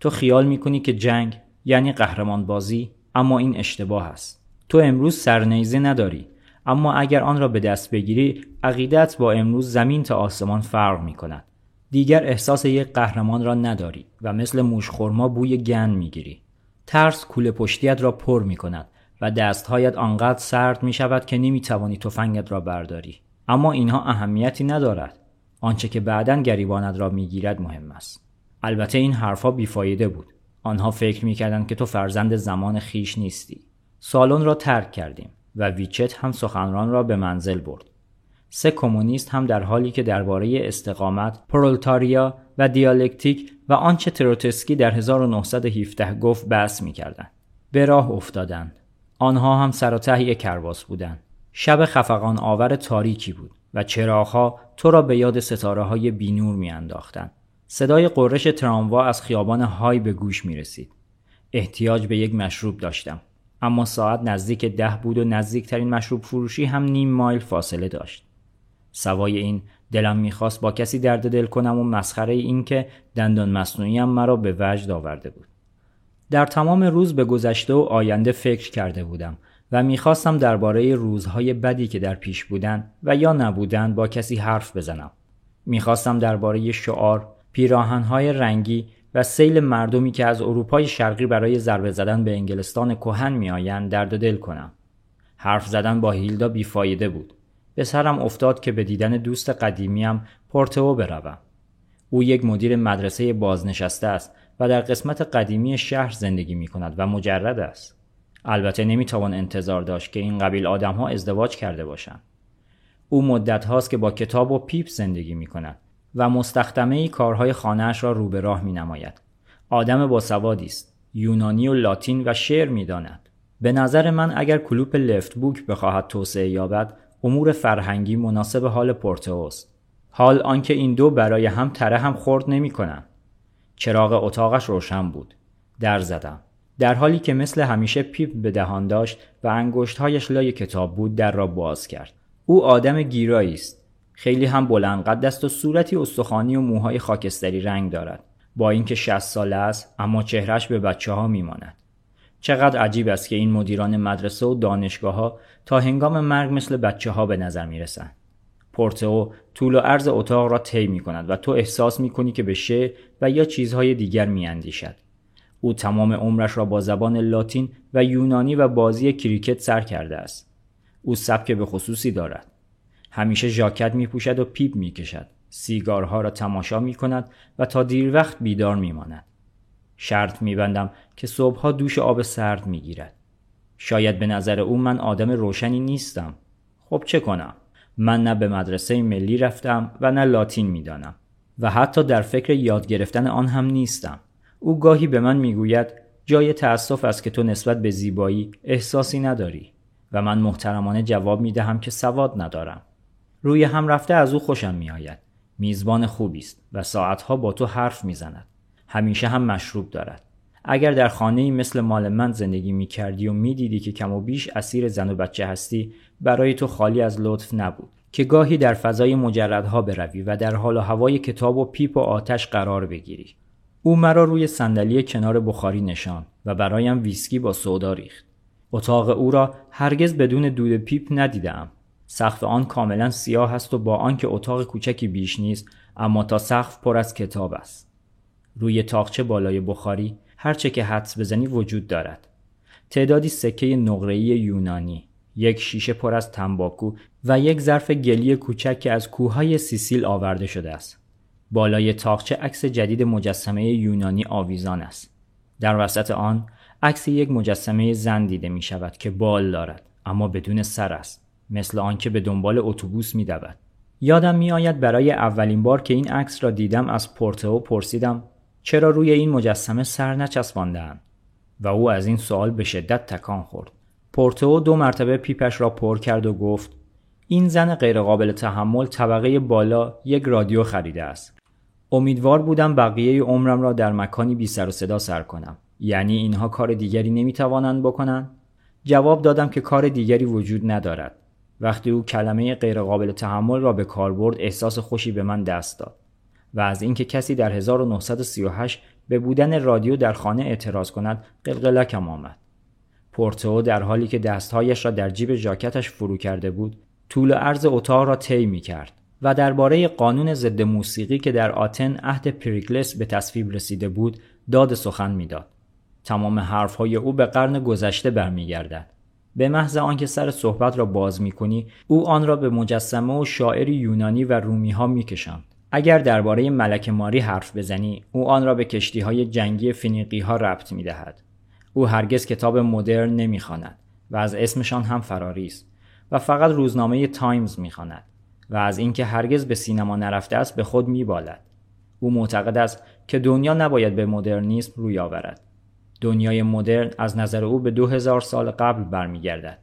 تو خیال می‌کنی که جنگ یعنی قهرمان بازی اما این اشتباه است. تو امروز سرنیزه نداری اما اگر آن را به دست بگیری عقیدت با امروز زمین تا آسمان فرق می کند. دیگر احساس یک قهرمان را نداری و مثل موشخورما بوی گن می‌گیری. ترس کوله پشتیت را پر می کند و دستهایت آنقدر سرد می شود که نمی توانی تفنگت را برداری. اما اینها اهمیتی ندارد. آنچه که بعدا گریبانت را می‌گیرد مهم است. البته این حرفها بیفایده بود. آنها فکر می‌کردند که تو فرزند زمان خیش نیستی. سالن را ترک کردیم و ویچت هم سخنران را به منزل برد. سه کمونیست هم در حالی که درباره استقامت، پرولتاریا و دیالکتیک و آنچه تروتسکی در 1917 گفت بحث می‌کردند. به راه افتادند. آنها هم سر و یک کرواس بودند. شب خفقان آور تاریکی بود و چراغها تو را به یاد ستاره های بینور میانداختند. صدای قررش تراموا از خیابان های به گوش می رسید. احتیاج به یک مشروب داشتم. اما ساعت نزدیک ده بود و نزدیکترین مشروب فروشی هم نیم مایل فاصله داشت. سوای این دلم می‌خواست با کسی درد دل کنم و مسخره این که دندان مصنوعیم مرا به وجد آورده بود. در تمام روز به گذشته و آینده فکر کرده بودم و می‌خواستم درباره روزهای بدی که در پیش بودند و یا نبودند با کسی حرف بزنم. می‌خواستم درباره شعار، پیراهنهای رنگی و سیل مردمی که از اروپای شرقی برای ضربه زدن به انگلستان کهن میآیند درد دل کنم. حرف زدن با هیلدا بیفایده بود. به سرم افتاد که به دیدن دوست قدیمیم پورتو بروم. او یک مدیر مدرسه بازنشسته است و در قسمت قدیمی شهر زندگی می کند و مجرد است. البته نمی‌توان انتظار داشت که این قبیل آدم ها ازدواج کرده باشند. او مدت هاست که با کتاب و پیپ زندگی می کند و مستخدمه ای کارهای خانهاش را رو به راه می نماید. آدم باسوادی است. یونانی و لاتین و شعر می داند. به نظر من اگر کلوپ لفت بوک بخواهد توسعه یابد امور فرهنگی مناسب حال پورتوس حال آنکه این دو برای هم تره هم خورد نمی کنن. چراغ اتاقش روشن بود. در زدم. در حالی که مثل همیشه پیپ به دهان داشت و انگشتهایش لای کتاب بود در را باز کرد. او آدم گیرایی است. خیلی هم بلند قد است و صورتی استخوانی و موهای خاکستری رنگ دارد. با اینکه 60 ساله است اما چهرش به بچه ها میماند. چقدر عجیب است که این مدیران مدرسه و دانشگاه ها تا هنگام مرگ مثل بچه ها به نظر می رسند. پورتو طول و عرض اتاق را طی می کند و تو احساس می کنی که به شعر و یا چیزهای دیگر می اندیشد. او تمام عمرش را با زبان لاتین و یونانی و بازی کریکت سر کرده است. او سبک به خصوصی دارد. همیشه ژاکت می پوشد و پیپ می کشد. سیگارها را تماشا می کند و تا دیر وقت بیدار می ماند. شرط میبندم که صبحها دوش آب سرد می‌گیرد. شاید به نظر او من آدم روشنی نیستم. خب چه کنم؟ من نه به مدرسه ملی رفتم و نه لاتین می‌دانم و حتی در فکر یاد گرفتن آن هم نیستم. او گاهی به من می‌گوید جای تأسف است که تو نسبت به زیبایی احساسی نداری و من محترمانه جواب می دهم که سواد ندارم. روی هم رفته از او خوشم می آید. میزبان خوبی است و ساعتها با تو حرف می‌زند همیشه هم مشروب دارد اگر در خانه مثل مال من زندگی می کردی و می دیدی که کم و بیش اسیر زن و بچه هستی برای تو خالی از لطف نبود. که گاهی در فضای مجردها بروی و در حال و هوای کتاب و پیپ و آتش قرار بگیری. او مرا روی صندلی کنار بخاری نشاند و برایم ویسکی با سودا ریخت. اتاق او را هرگز بدون دود پیپ ندیدم سقف آن کاملا سیاه است و با آنکه اتاق کوچکی بیش نیست اما تا سقف پر از کتاب است. روی تاقچه بالای بخاری هرچه که حدس بزنی وجود دارد. تعدادی سکه نقره‌ای یونانی یک شیشه پر از تنباکو و یک ظرف گلی کوچک که از کوههای سیسیل آورده شده است. بالای تاقچه عکس جدید مجسمه یونانی آویزان است. در وسط آن عکس یک مجسمه زن دیده می شود که بال دارد اما بدون سر است مثل آنکه به دنبال اتوبوس می دود. یادم می آید برای اولین بار که این عکس را دیدم از پورتو پرسیدم چرا روی این مجسمه سر نچسباندهاند؟ و او از این سوال به شدت تکان خورد. پورتو دو مرتبه پیپش را پر کرد و گفت این زن غیرقابل تحمل طبقه بالا یک رادیو خریده است. امیدوار بودم بقیه عمرم را در مکانی بی سر و صدا سر کنم. یعنی اینها کار دیگری نمی‌توانند بکنند؟ جواب دادم که کار دیگری وجود ندارد. وقتی او کلمه غیرقابل تحمل را به کار برد احساس خوشی به من دست داد. و از اینکه کسی در 1938 به بودن رادیو در خانه اعتراض کند قلقلکم آمد. پورتو در حالی که دستهایش را در جیب ژاکتش فرو کرده بود طول عرض اتاق را طی می کرد و درباره قانون ضد موسیقی که در آتن عهد پریکلس به تصویب رسیده بود داد سخن می‌داد. تمام حرفهای او به قرن گذشته برمیگردد. به محض آنکه سر صحبت را باز می کنی او آن را به مجسمه و شاعر یونانی و رومی ها می کشند. اگر درباره ملک ماری حرف بزنی او آن را به کشتی های جنگی فینیقی ها ربط می دهد. او هرگز کتاب مدرن نمی خاند و از اسمشان هم فراری است و فقط روزنامه تایمز می خاند و از اینکه هرگز به سینما نرفته است به خود می بالد. او معتقد است که دنیا نباید به مدرنیسم روی آورد. دنیای مدرن از نظر او به دو هزار سال قبل برمیگردد.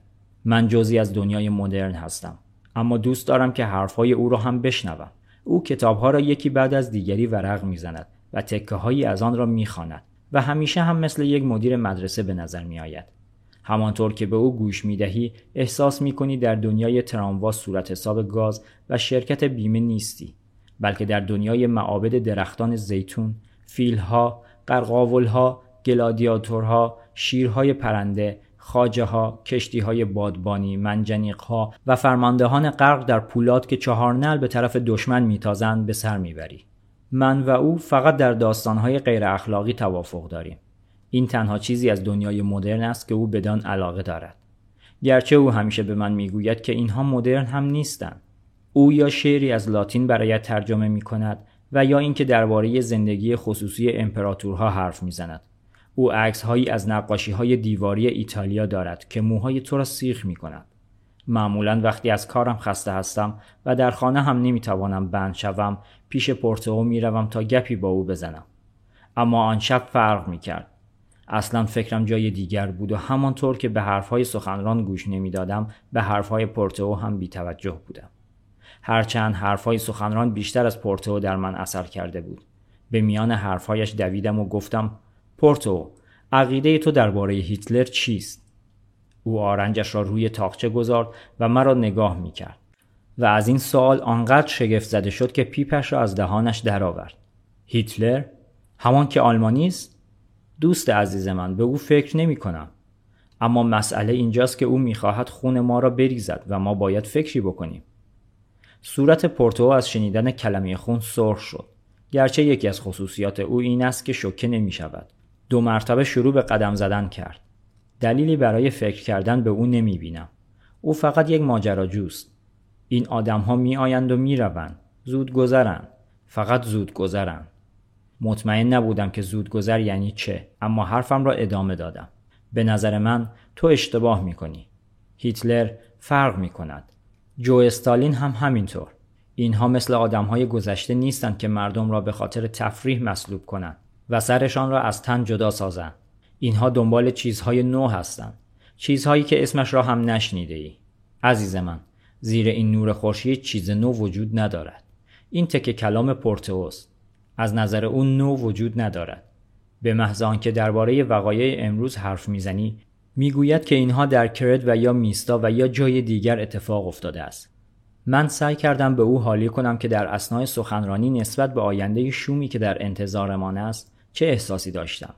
من جزی از دنیای مدرن هستم اما دوست دارم که حرفهای او را هم بشنوم. او کتابها را یکی بعد از دیگری ورق می‌زند و تکه هایی از آن را می‌خواند و همیشه هم مثل یک مدیر مدرسه به نظر می آید. همانطور که به او گوش می دهی احساس می کنی در دنیای تراموا صورت حساب گاز و شرکت بیمه نیستی بلکه در دنیای معابد درختان زیتون، فیلها، قرقاولها، گلادیاتورها، شیرهای پرنده، خاجه ها، کشتی های بادبانی، منجنیق ها و فرماندهان غرق در پولاد که چهار نل به طرف دشمن میتازند به سر می‌بری. من و او فقط در داستانهای غیر اخلاقی توافق داریم. این تنها چیزی از دنیای مدرن است که او بدان علاقه دارد. گرچه او همیشه به من می‌گوید که اینها مدرن هم نیستند. او یا شعری از لاتین برایت ترجمه می کند و یا اینکه درباره زندگی خصوصی امپراتورها حرف می‌زند. او عکس هایی از نقاشی های دیواری ایتالیا دارد که موهای تو را سیخ می کند. معمولا وقتی از کارم خسته هستم و در خانه هم نمی‌توانم بند شوم پیش پورتو می‌روم تا گپی با او بزنم. اما آن شب فرق می‌کرد. اصلا فکرم جای دیگر بود و همانطور که به حرفهای سخنران گوش نمی‌دادم به حرفهای پورتو هم بیتوجه بودم. هرچند حرفهای سخنران بیشتر از پورتو در من اثر کرده بود. به میان حرفهایش دویدم و گفتم پورتو عقیده تو درباره هیتلر چیست او آرنجش را روی تاقچه گذارد و مرا نگاه می کرد و از این سوال آنقدر شگفت زده شد که پیپش را از دهانش درآورد. هیتلر؟ همان که آلمانی است؟ دوست عزیز من به او فکر نمی کنم. اما مسئله اینجاست که او می‌خواهد خون ما را بریزد و ما باید فکری بکنیم. صورت پورتو از شنیدن کلمه خون سرخ شد. گرچه یکی از خصوصیات او این است که شوکه نمی شود. دو مرتبه شروع به قدم زدن کرد. دلیلی برای فکر کردن به او نمی بینم. او فقط یک ماجراجوست. این آدم ها می آیند و می روند. زود گذرند. فقط زود گذرند. مطمئن نبودم که زود گذر یعنی چه اما حرفم را ادامه دادم. به نظر من تو اشتباه می کنی. هیتلر فرق می کند. جو استالین هم همینطور. اینها مثل آدم های گذشته نیستند که مردم را به خاطر تفریح مصلوب کنند و سرشان را از تن جدا سازند. اینها دنبال چیزهای نو هستند. چیزهایی که اسمش را هم نشنیده ای. عزیز من، زیر این نور خورشید چیز نو وجود ندارد. این تکه کلام پورتوس از نظر او نو وجود ندارد به محض آنکه درباره وقایع امروز حرف می‌زنی می‌گوید که اینها در کرد و یا میستا و یا جای دیگر اتفاق افتاده است من سعی کردم به او حالی کنم که در اسنای سخنرانی نسبت به آینده شومی که در انتظارمان است چه احساسی داشتم.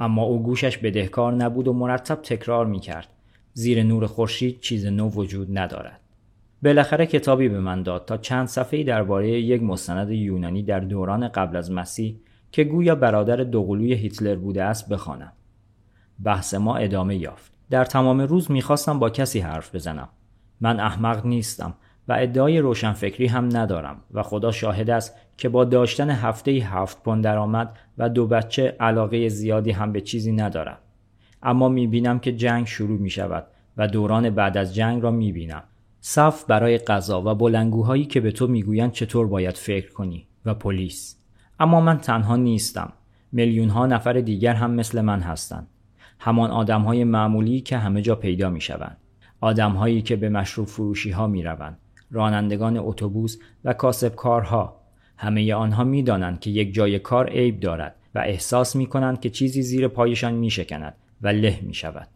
اما او گوشش بدهکار نبود و مرتب تکرار می کرد زیر نور خورشید چیز نو وجود ندارد. بالاخره کتابی به من داد تا چند صفحه‌ای درباره یک مستند یونانی در دوران قبل از مسیح که گویا برادر دوقلوی هیتلر بوده است بخوانم. بحث ما ادامه یافت. در تمام روز می‌خواستم با کسی حرف بزنم. من احمق نیستم و ادعای روشنفکری هم ندارم و خدا شاهد است که با داشتن هفته هفت پوند درآمد و دو بچه علاقه زیادی هم به چیزی ندارم. اما می‌بینم که جنگ شروع می شود و دوران بعد از جنگ را می‌بینم. صف برای غذا و بلنگوهایی که به تو می‌گویند چطور باید فکر کنی؟ و پلیس. اما من تنها نیستم. میلیون ها نفر دیگر هم مثل من هستند. همان آدم های معمولی که همه جا پیدا می شوند آدم هایی که به مشروب فروشی ها می روند رانندگان اتوبوس و کاسبکارها. همه آنها می دانند که یک جای کار عیب دارد و احساس می کنند که چیزی زیر پایشان می شکند و له می شود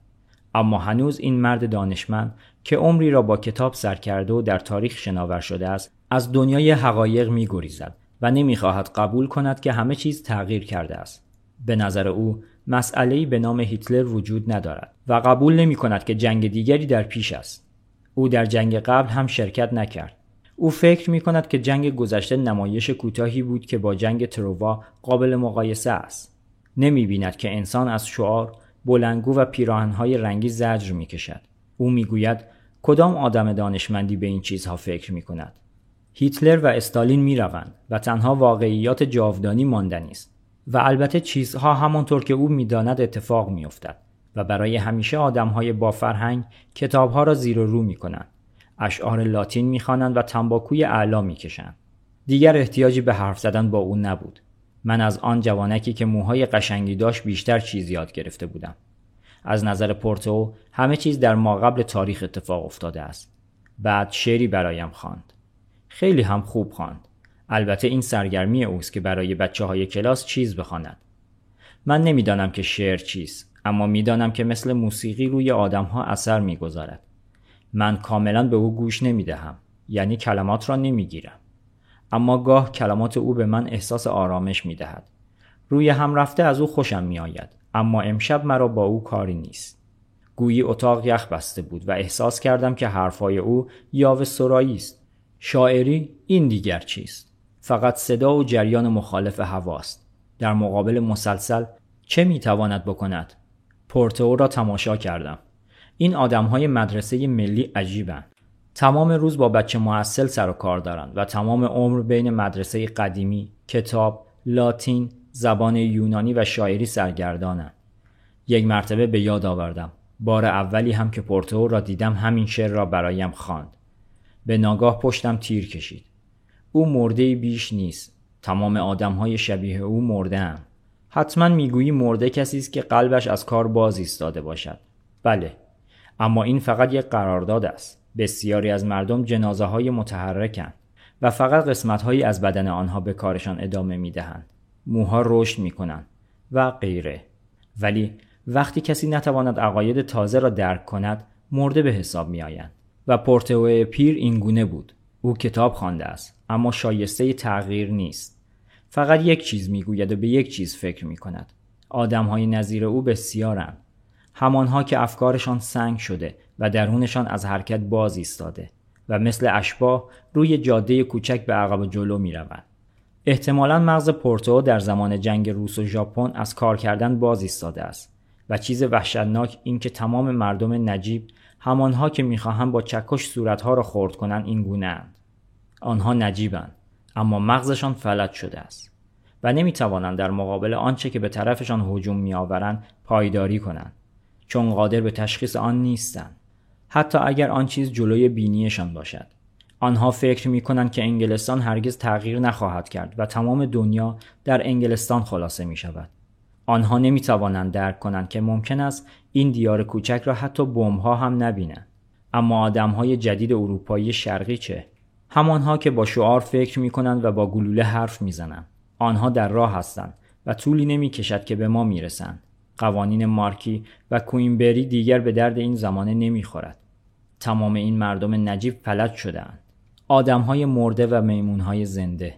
اما هنوز این مرد دانشمند که عمری را با کتاب سر کرده و در تاریخ شناور شده است از دنیای حقایق می گریزد و نمی‌خواهد قبول کند که همه چیز تغییر کرده است. به نظر او مسئله به نام هیتلر وجود ندارد و قبول نمی کند که جنگ دیگری در پیش است. او در جنگ قبل هم شرکت نکرد. او فکر می کند که جنگ گذشته نمایش کوتاهی بود که با جنگ تروا قابل مقایسه است. نمی بیند که انسان از شعار، بلنگو و پیراهنهای رنگی زجر می کشد. او می گوید کدام آدم دانشمندی به این چیزها فکر می کند. هیتلر و استالین می روند و تنها واقعیات جاودانی ماندنی است و البته چیزها همانطور که او می‌داند اتفاق میافتد و برای همیشه آدمهای با فرهنگ کتابها را زیر و رو می کنند. اشعار لاتین می‌خوانند و تنباکوی اعلا می‌کشند. دیگر احتیاجی به حرف زدن با او نبود. من از آن جوانکی که موهای قشنگی داشت بیشتر چیز یاد گرفته بودم. از نظر پورتو همه چیز در ماقبل تاریخ اتفاق افتاده است. بعد شعری برایم خواند. خیلی هم خوب خواند. البته این سرگرمی اوست که برای بچه های کلاس چیز بخواند. من نمی‌دانم که شعر چیست اما می‌دانم که مثل موسیقی روی آدم ها اثر می‌گذارد. من کاملا به او گوش نمی دهم. یعنی کلمات را نمی‌گیرم. اما گاه کلمات او به من احساس آرامش می دهد. روی هم رفته از او خوشم می آید. اما امشب مرا با او کاری نیست. گویی اتاق یخ بسته بود و احساس کردم که حرفهای او یاوه سرایی است. شاعری این دیگر چیست؟ فقط صدا و جریان مخالف هواست. در مقابل مسلسل چه می‌تواند بکند؟ پورتو را تماشا کردم. این آدم های مدرسه ملی عجیبند. تمام روز با بچه محصل سر و کار دارند و تمام عمر بین مدرسه قدیمی، کتاب، لاتین، زبان یونانی و شاعری سرگردانند. یک مرتبه به یاد آوردم. بار اولی هم که پورتو را دیدم همین شعر را برایم خواند. به ناگاه پشتم تیر کشید. او مرده بیش نیست. تمام آدم های شبیه او مرده هم. حتما می‌گویی مرده کسی است که قلبش از کار باز ایستاده باشد. بله. اما این فقط یک قرارداد است. بسیاری از مردم جنازه های متحرکند و فقط قسمت هایی از بدن آنها به کارشان ادامه می دهند. موها رشد می کنند و غیره. ولی وقتی کسی نتواند عقاید تازه را درک کند مرده به حساب می آیند. و پورتو پیر اینگونه بود. او کتاب خوانده است اما شایسته تغییر نیست. فقط یک چیز می‌گوید و به یک چیز فکر می کند. آدم های نظیر او بسیارند. همانها که افکارشان سنگ شده و درونشان از حرکت باز ایستاده و مثل اشباه روی جاده کوچک به عقب و جلو می روند. احتمالا مغز پورتو در زمان جنگ روس و ژاپن از کار کردن باز ایستاده است و چیز وحشتناک اینکه تمام مردم نجیب همانها که می‌خواهند با چکش صورتها را خورد کنند این گونه اند. آنها نجیبند اما مغزشان فلج شده است و نمی‌توانند در مقابل آنچه که به طرفشان هجوم میآورند پایداری کنند چون قادر به تشخیص آن نیستند حتی اگر آن چیز جلوی بینیشان باشد آنها فکر می کنند که انگلستان هرگز تغییر نخواهد کرد و تمام دنیا در انگلستان خلاصه می شود. آنها نمی توانند درک کنند که ممکن است این دیار کوچک را حتی ها هم نبینند. اما آدم های جدید اروپایی شرقی چه؟ همانها که با شعار فکر می کنند و با گلوله حرف می زنند. آنها در راه هستند و طولی نمی کشد که به ما می رسند. قوانین مارکی و کوینبری دیگر به درد این زمانه نمی خورد. تمام این مردم نجیب فلج شدهاند. آدم های مرده و میمون های زنده.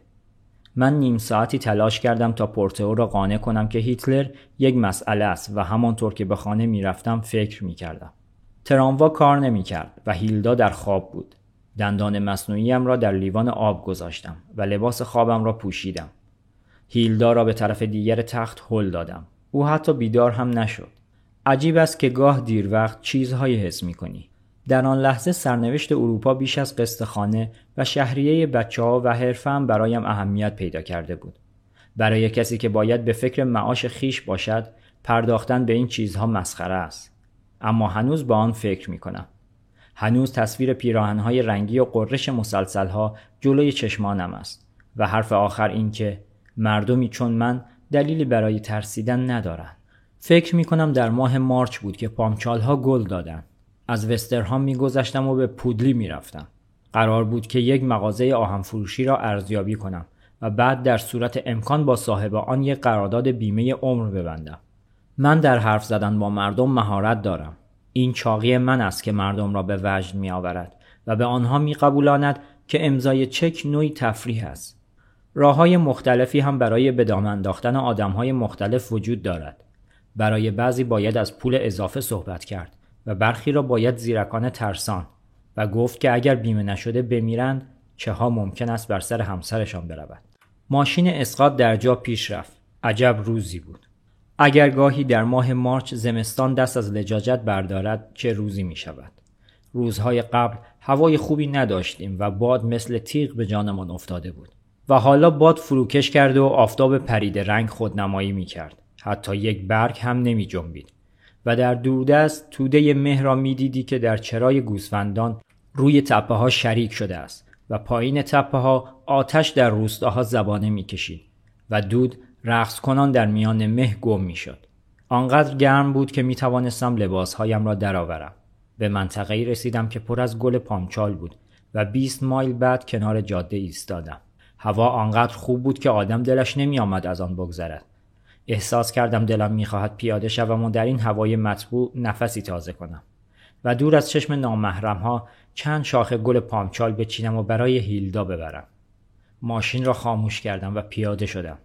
من نیم ساعتی تلاش کردم تا پورتئو را قانع کنم که هیتلر یک مسئله است و همانطور که به خانه می‌رفتم فکر می کردم. تراموا کار نمی کرد و هیلدا در خواب بود. دندان مصنوعیم را در لیوان آب گذاشتم و لباس خوابم را پوشیدم. هیلدا را به طرف دیگر تخت هل دادم. او حتی بیدار هم نشد. عجیب است که گاه دیر وقت چیزهایی حس می کنی. در آن لحظه سرنوشت اروپا بیش از قسط خانه و شهریه بچه ها و حرفم برایم اهمیت پیدا کرده بود. برای کسی که باید به فکر معاش خیش باشد پرداختن به این چیزها مسخره است. اما هنوز با آن فکر می کنم. هنوز تصویر پیراهنهای رنگی و قررش مسلسلها جلوی چشمانم است و حرف آخر این که مردمی چون من دلیلی برای ترسیدن ندارند. فکر می کنم در ماه مارچ بود که پامچالها گل دادند. از وسترهام میگذشتم و به پودلی می‌رفتم قرار بود که یک مغازه آهن فروشی را ارزیابی کنم و بعد در صورت امکان با صاحب آن یک قرارداد بیمه عمر ببندم من در حرف زدن با مردم مهارت دارم این چاقی من است که مردم را به وجد می آورد و به آنها می قبولاند که امضای چک نوعی تفریح است راه های مختلفی هم برای به دام انداختن آدم های مختلف وجود دارد. برای بعضی باید از پول اضافه صحبت کرد و برخی را باید زیرکانه ترسان و گفت که اگر بیمه نشده بمیرند چه ها ممکن است بر سر همسرشان برود. ماشین اسقاط در جا پیش رفت. عجب روزی بود. اگر گاهی در ماه مارچ زمستان دست از لجاجت بردارد چه روزی می شود روزهای قبل هوای خوبی نداشتیم و باد مثل تیغ به جانمان افتاده بود. و حالا باد فروکش کرده و آفتاب پرید رنگ خودنمایی می کرد. حتی یک برگ هم نمی جنبید. و در دوردست توده مه را می‌دیدی که در چرای گوسفندان روی تپه ها شریک شده است و پایین تپه ها آتش در روستاها زبانه می‌کشید و دود رقص کنان در میان مه گم می‌شد. آنقدر گرم بود که می توانستم لباسهایم را درآورم. به منطقه رسیدم که پر از گل پامچال بود و 20 مایل بعد کنار جاده ایستادم. هوا آنقدر خوب بود که آدم دلش نمی آمد از آن بگذرد. احساس کردم دلم می‌خواهد پیاده شوم و در این هوای مطبوع نفسی تازه کنم. و دور از چشم نامحرم ها چند شاخه گل پامچال بچینم و برای هیلدا ببرم. ماشین را خاموش کردم و پیاده شدم.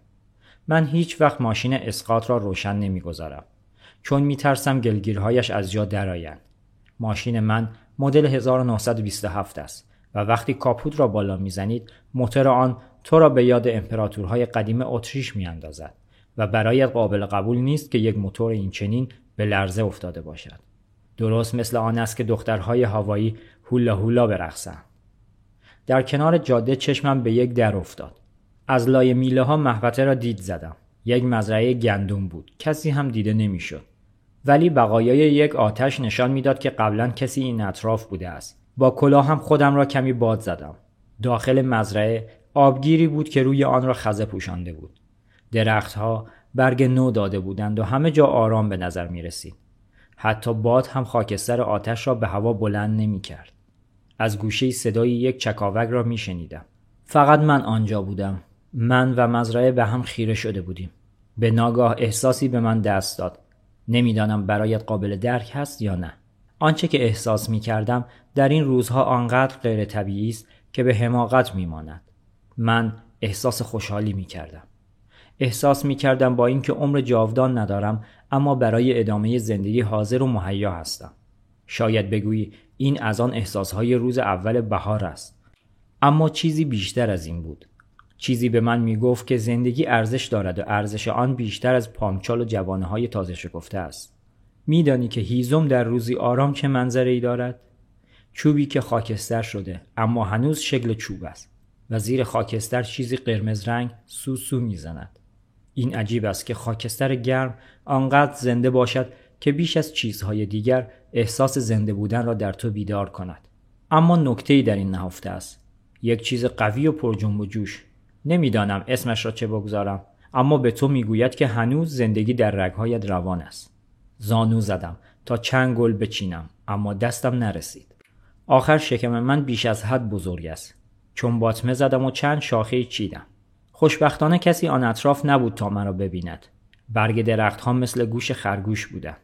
من هیچ وقت ماشین اسقاط را روشن نمی‌گذارم. چون میترسم گلگیرهایش از جا درآیند. ماشین من مدل 1927 است و وقتی کاپوت را بالا می‌زنید موتور آن تو را به یاد امپراتورهای قدیم اتریش میاندازد و برایت قابل قبول نیست که یک موتور این چنین به لرزه افتاده باشد. درست مثل آن است که دخترهای هوایی هولا هولا برقصند. در کنار جاده چشمم به یک در افتاد. از لای میله ها محوطه را دید زدم. یک مزرعه گندم بود. کسی هم دیده نمی‌شد. ولی بقایای یک آتش نشان می‌داد که قبلا کسی این اطراف بوده است. با کلاه هم خودم را کمی باد زدم. داخل مزرعه آبگیری بود که روی آن را خزه پوشانده بود. درختها برگ نو داده بودند و همه جا آرام به نظر می رسید. حتی باد هم خاکستر آتش را به هوا بلند نمی کرد. از گوشه صدای یک چکاوک را می شنیدم. فقط من آنجا بودم. من و مزرعه به هم خیره شده بودیم. به ناگاه احساسی به من دست داد. نمی‌دانم برایت قابل درک هست یا نه. آنچه که احساس می کردم در این روزها آنقدر غیر طبیعی است که به حماقت می ماند. من احساس خوشحالی می کردم. احساس می کردم با اینکه عمر جاودان ندارم اما برای ادامه زندگی حاضر و مهیا هستم. شاید بگویی این از آن احساسهای روز اول بهار است. اما چیزی بیشتر از این بود. چیزی به من می گفت که زندگی ارزش دارد و ارزش آن بیشتر از پامچال و جوانه های تازه شکفته است. میدانی که هیزم در روزی آرام چه منظره ای دارد؟ چوبی که خاکستر شده اما هنوز شکل چوب است و زیر خاکستر چیزی قرمز رنگ سو سو می‌زند. این عجیب است که خاکستر گرم آنقدر زنده باشد که بیش از چیزهای دیگر احساس زنده بودن را در تو بیدار کند. اما نکته در این نهفته است. یک چیز قوی و پر جنب و جوش. نمی‌دانم اسمش را چه بگذارم اما به تو می‌گوید که هنوز زندگی در رگهایت روان است. زانو زدم تا چند گل بچینم اما دستم نرسید. آخر شکم من بیش از حد بزرگ است. چون باطمه زدم و چند شاخه چیدم. خوشبختانه کسی آن اطراف نبود تا مرا ببیند. برگ درختها مثل گوش خرگوش بودند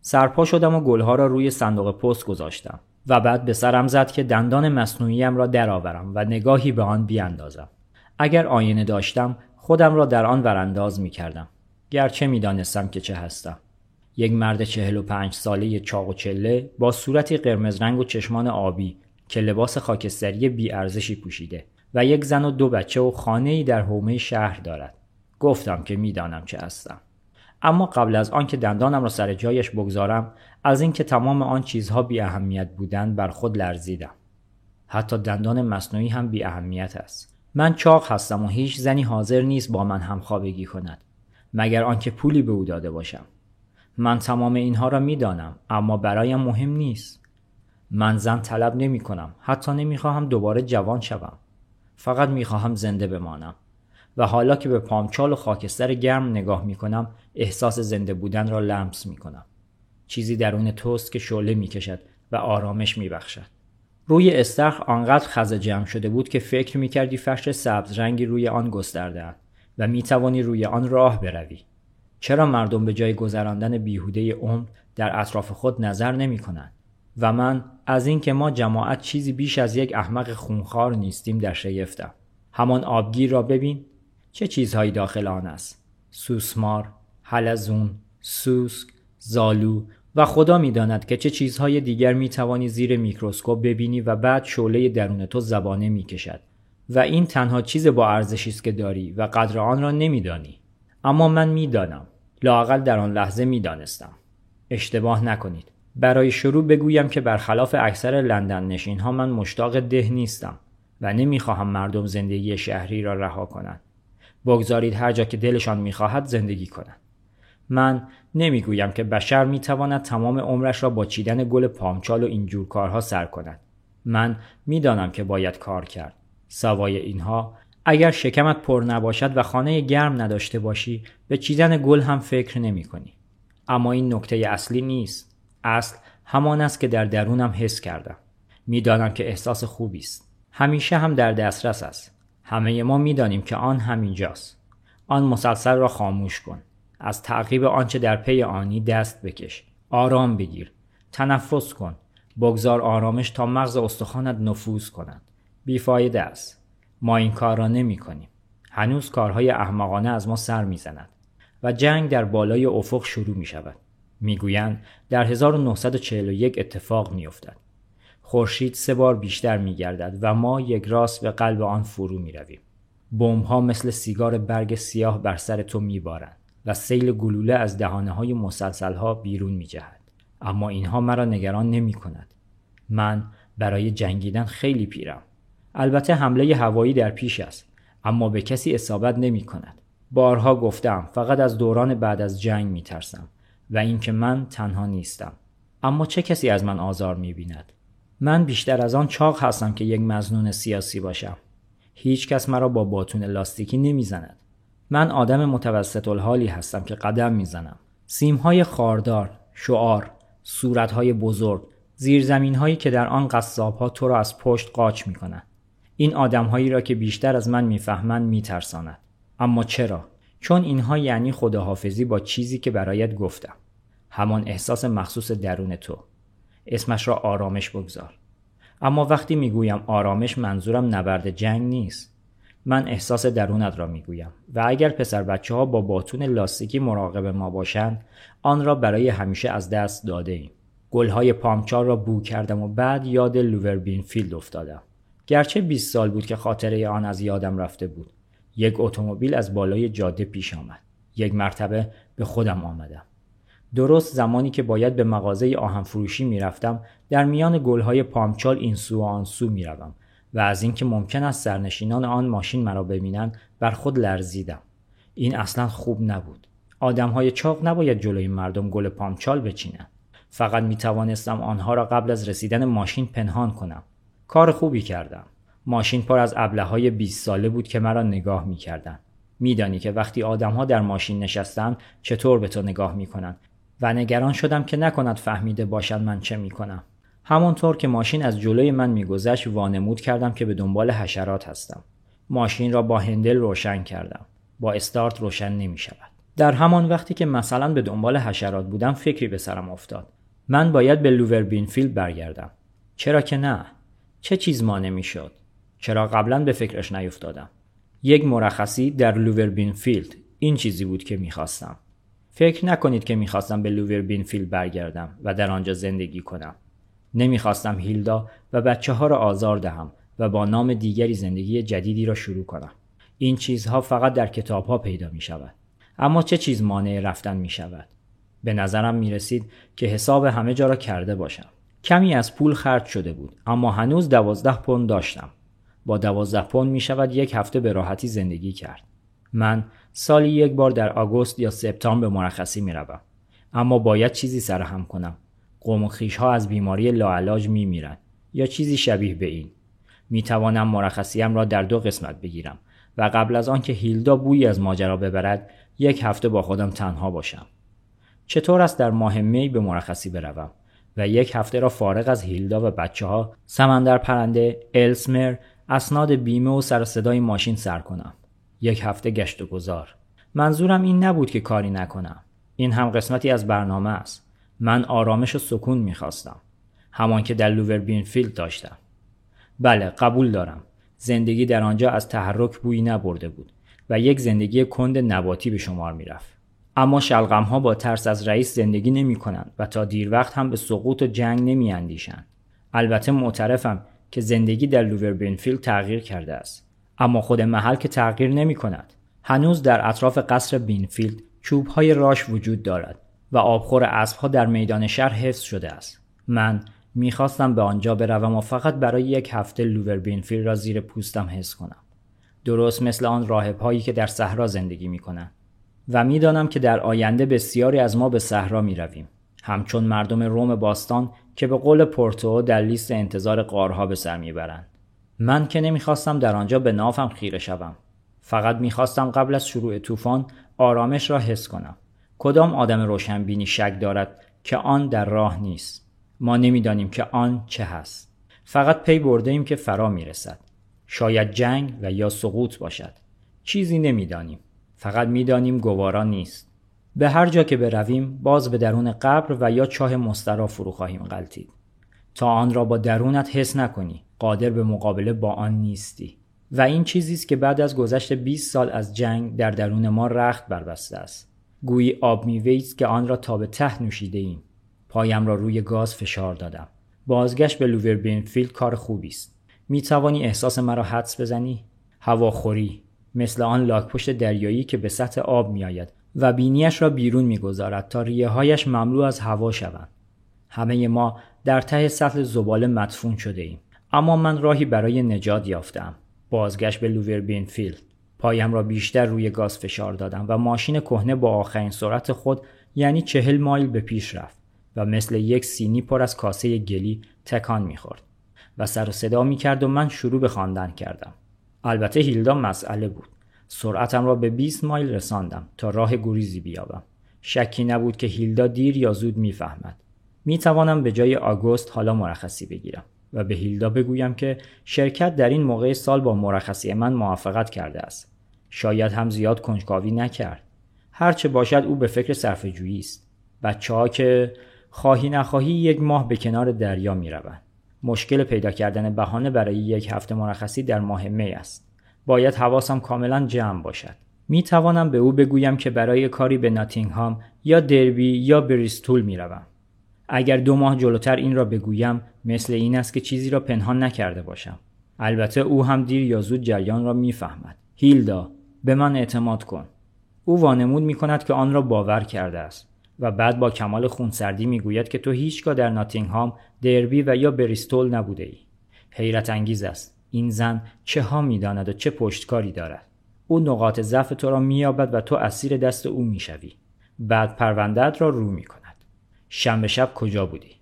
سرپا شدم و گلها را روی صندوق پست گذاشتم و بعد به سرم زد که دندان مصنوعیم را درآورم و نگاهی به آن بیاندازم اگر آینه داشتم خودم را در آن ورانداز می کردم گرچه می دانستم که چه هستم. یک مرد چهل و پنج ساله چاق و چله با صورتی قرمز رنگ و چشمان آبی که لباس خاکستری بی ارزشی پوشیده و یک زن و دو بچه و خانه در حومه شهر دارد. گفتم که می‌دانم چه هستم. اما قبل از آنکه دندانم را سر جایش بگذارم از اینکه تمام آن چیزها بی اهمیت بودند بر خود لرزیدم. حتی دندان مصنوعی هم بی اهمیت است. من چاق هستم و هیچ زنی حاضر نیست با من همخوابگی کند مگر آنکه پولی به او داده باشم. من تمام اینها را می‌دانم اما برایم مهم نیست. من زن طلب نمی کنم حتی نمی خواهم دوباره جوان شوم فقط می خواهم زنده بمانم و حالا که به پامچال و خاکستر گرم نگاه می کنم احساس زنده بودن را لمس می کنم چیزی درون توست که شعله می کشد و آرامش می بخشد. روی استخر آنقدر خزه جمع شده بود که فکر می کردی فرش سبز رنگی روی آن گسترده و می توانی روی آن راه بروی. چرا مردم به جای گذراندن بیهوده عمر در اطراف خود نظر نمی کنند؟ و من از اینکه ما جماعت چیزی بیش از یک احمق خونخوار نیستیم در شیفتم. همان آبگیر را ببین چه چیزهایی داخل آن است. سوسمار حلزون سوسک زالو و خدا می‌داند که چه چیزهای دیگر می توانی زیر میکروسکوپ ببینی و بعد شعله درون تو زبانه می کشد و این تنها چیز با ارزشی است که داری و قدر آن را نمیدانی. اما من می‌دانم. لاقل در آن لحظه می‌دانستم. اشتباه نکنید. برای شروع بگویم که برخلاف اکثر لندن نشین ها من مشتاق ده نیستم و نمی‌خواهم مردم زندگی شهری را رها کنند بگذارید هر جا که دلشان می‌خواهد زندگی کنند من نمی‌گویم که بشر می‌تواند تمام عمرش را با چیدن گل پامچال و اینجور کارها سر کند من می‌دانم که باید کار کرد سوای اینها اگر شکمت پر نباشد و خانه گرم نداشته باشی به چیدن گل هم فکر نمی کنی. اما این نکته اصلی نیست. اصل همان است که در درونم حس کردم. می‌دانم که احساس خوبی است. همیشه هم در دسترس است. همه ما می‌دانیم که آن همینجاست. آن مسلسل را خاموش کن. از تعقیب آنچه در پی آنی دست بکش. آرام بگیر. تنفس کن. بگذار آرامش تا مغز استخوانت نفوذ کند. بیفایده است. ما این کار را نمی کنیم. هنوز کارهای احمقانه از ما سر می زند و جنگ در بالای افق شروع می شود. می‌گویند در 1941 اتفاق می افتد. خورشید سه بار بیشتر می گردد و ما یک راست به قلب آن فرو می رویم. بوم ها مثل سیگار برگ سیاه بر سر تو می بارند و سیل گلوله از دهانه های مسلسل ها بیرون می جهد. اما اینها مرا نگران نمی کند. من برای جنگیدن خیلی پیرم. البته حمله هوایی در پیش است اما به کسی اصابت نمی کند. بارها گفتم فقط از دوران بعد از جنگ می ترسم و اینکه من تنها نیستم. اما چه کسی از من آزار می بیند؟ من بیشتر از آن چاق هستم که یک مزنون سیاسی باشم. هیچ کس مرا با باتون لاستیکی نمی‌زند. من آدم متوسط الحالی هستم که قدم می‌زنم. سیمهای خاردار، شعار، صورتهای بزرگ، زیرزمین هایی که در آن قصاب ها تو را از پشت قاچ می کنند. این آدمهایی را که بیشتر از من می‌فهمند میترساند اما چرا چون اینها یعنی خداحافظی با چیزی که برایت گفتم همان احساس مخصوص درون تو. اسمش را آرامش بگذار. اما وقتی می‌گویم آرامش منظورم نبود جنگ نیست. من احساس درونت را می‌گویم و اگر پسر بچه ها با باتون لاستیکی مراقب ما باشند آن را برای همیشه از دست داده ایم گلهای پامچال را بو کردم و بعد یاد لوور بینفیلد افتادم. گرچه 20 سال بود که خاطره آن از یادم رفته بود. یک اتومبیل از بالای جاده پیش آمد. یک مرتبه به خودم آمدم. درست زمانی که باید به مغازه آهن فروشی می‌رفتم در میان گلهای پامچال این سو و آن سو می‌روم و از اینکه ممکن است سرنشینان آن ماشین مرا ببینند بر خود لرزیدم. این اصلا خوب نبود. آدمهای چاق نباید جلوی مردم گل پامچال بچینند. فقط می توانستم آنها را قبل از رسیدن ماشین پنهان کنم. کار خوبی کردم. ماشین پر از ابله های 20 ساله بود که مرا نگاه می‌کردند. میدانی که وقتی آدمها در ماشین نشستن چطور به تو نگاه می‌کنند؟ و نگران شدم که نکند فهمیده باشد من چه می‌کنم. همانطور که ماشین از جلوی من میگذشت وانمود کردم که به دنبال حشرات هستم. ماشین را با هندل روشن کردم. با استارت روشن نمی شود در همان وقتی که مثلا به دنبال حشرات بودم فکری به سرم افتاد. من باید به لوور بینفیلد برگردم. چرا که نه؟ چه چیز مانع می شد چرا قبلا به فکرش نیفتادم؟ یک مرخصی در لوور بینفیلد این چیزی بود که می‌خواستم. فکر نکنید که می‌خواستم به لوور بینفیلد برگردم و در آنجا زندگی کنم. نمی‌خواستم هیلدا و بچه ها را آزار دهم و با نام دیگری زندگی جدیدی را شروع کنم. این چیزها فقط در کتاب ها پیدا می شود اما چه چیز مانع رفتن می شود به نظرم می رسید که حساب همه جا را کرده باشم. کمی از پول خرج شده بود اما هنوز دوازده پوند داشتم. با دوازده پوند می شود یک هفته به راحتی زندگی کرد. من سالی یک بار در آگوست یا سپتامبر به مرخصی می روم. اما باید چیزی سرهم کنم. قوم و ها از بیماری لاعلاج می میرن یا چیزی شبیه به این. می توانم مرخصیم را در دو قسمت بگیرم و قبل از آنکه هیلدا بویی از ماجرا ببرد یک هفته با خودم تنها باشم. چطور است در ماه می به مرخصی بروم و یک هفته را فارغ از هیلدا و بچه ها سمندر پرنده السمر اسناد بیمه و سر صدای ماشین سر کنم؟ یک هفته گشت و گذار. منظورم این نبود که کاری نکنم. این هم قسمتی از برنامه است. من آرامش و سکون می‌خواستم. همان که در لوور بینفیلد داشتم. بله قبول دارم. زندگی در آنجا از تحرک بویی نبرده بود و یک زندگی کند نباتی به شمار می‌رفت. اما شلغم ها با ترس از رئیس زندگی نمی کنند و تا دیر وقت هم به سقوط و جنگ نمی اندیشند. البته معترفم که زندگی در لوور بینفیلد تغییر کرده است. اما خود محل که تغییر نمی کند. هنوز در اطراف قصر بینفیلد چوب های راش وجود دارد و آبخور اسبها در میدان شهر حفظ شده است. من می‌خواستم به آنجا بروم و فقط برای یک هفته لوور بینفیلد را زیر پوستم حس کنم. درست مثل آن راهب هایی که در صحرا زندگی می کنند. و می‌دانم که در آینده بسیاری از ما به صحرا می رویم. همچون مردم روم باستان که به قول پورتو در لیست انتظار قارها به سر می‌برند. من که نمی‌خواستم در آنجا به نافم خیره شوم. فقط می‌خواستم قبل از شروع طوفان آرامش را حس کنم. کدام آدم روشنبینی شک دارد که آن در راه نیست. ما نمی‌دانیم که آن چه هست. فقط پی برده ایم که فرا می‌رسد. شاید جنگ و یا سقوط باشد. چیزی نمی‌دانیم. فقط می‌دانیم گوارا نیست. به هر جا که برویم باز به درون قبر و یا چاه مسترا فرو خواهیم غلطید. تا آن را با درونت حس نکنی قادر به مقابله با آن نیستی. و این چیزی است که بعد از گذشت 20 سال از جنگ در درون ما رخت بربسته است. گویی آب میوه که آن را تا به ته نوشیده ایم. پایم را روی گاز فشار دادم. بازگشت به لوور بینفیلد کار خوبی است. می توانی احساس مرا حدس بزنی؟ هواخوری مثل آن لاکپشت دریایی که به سطح آب میآید و بینیش را بیرون می‌گذارد تا ریه هایش مملو از هوا شوند. همه ما در ته سطل زباله مدفون شده ایم. اما من راهی برای نجات یافتم. بازگشت به لوور بینفیلد پایم را بیشتر روی گاز فشار دادم و ماشین کهنه با آخرین سرعت خود یعنی چهل مایل به پیش رفت و مثل یک سینی پر از کاسه گلی تکان می‌خورد و سر و صدا می‌کرد و من شروع به خواندن کردم. البته هیلدا مسئله بود. سرعتم را به 20 مایل رساندم تا راه گریزی بیابم. شکی نبود که هیلدا دیر یا زود می‌فهمد. می توانم به جای آگوست حالا مرخصی بگیرم. و به هیلدا بگویم که شرکت در این موقع سال با مرخصی من موافقت کرده است شاید هم زیاد کنجکاوی نکرد هرچه باشد او به فکر صرف جویی است بچه ها که خواهی نخواهی یک ماه به کنار دریا می روند. مشکل پیدا کردن بهانه برای یک هفته مرخصی در ماه می است. باید حواسم کاملا جمع باشد. می توانم به او بگویم که برای کاری به ناتینگهام یا دربی یا بریستول می روم. اگر دو ماه جلوتر این را بگویم مثل این است که چیزی را پنهان نکرده باشم. البته او هم دیر یا زود جریان را می‌فهمد. هیلدا به من اعتماد کن. او وانمود می کند که آن را باور کرده است و بعد با کمال خونسردی می گوید که تو هیچگاه در ناتینگهام، دربی و یا بریستول نبوده ای. حیرت انگیز است. این زن چه ها می‌داند و چه پشتکاری دارد. او نقاط ضعف تو را مییابد و تو اسیر دست او می‌شوی. بعد پروندت را رو می کند. شنبه شب کجا بودی؟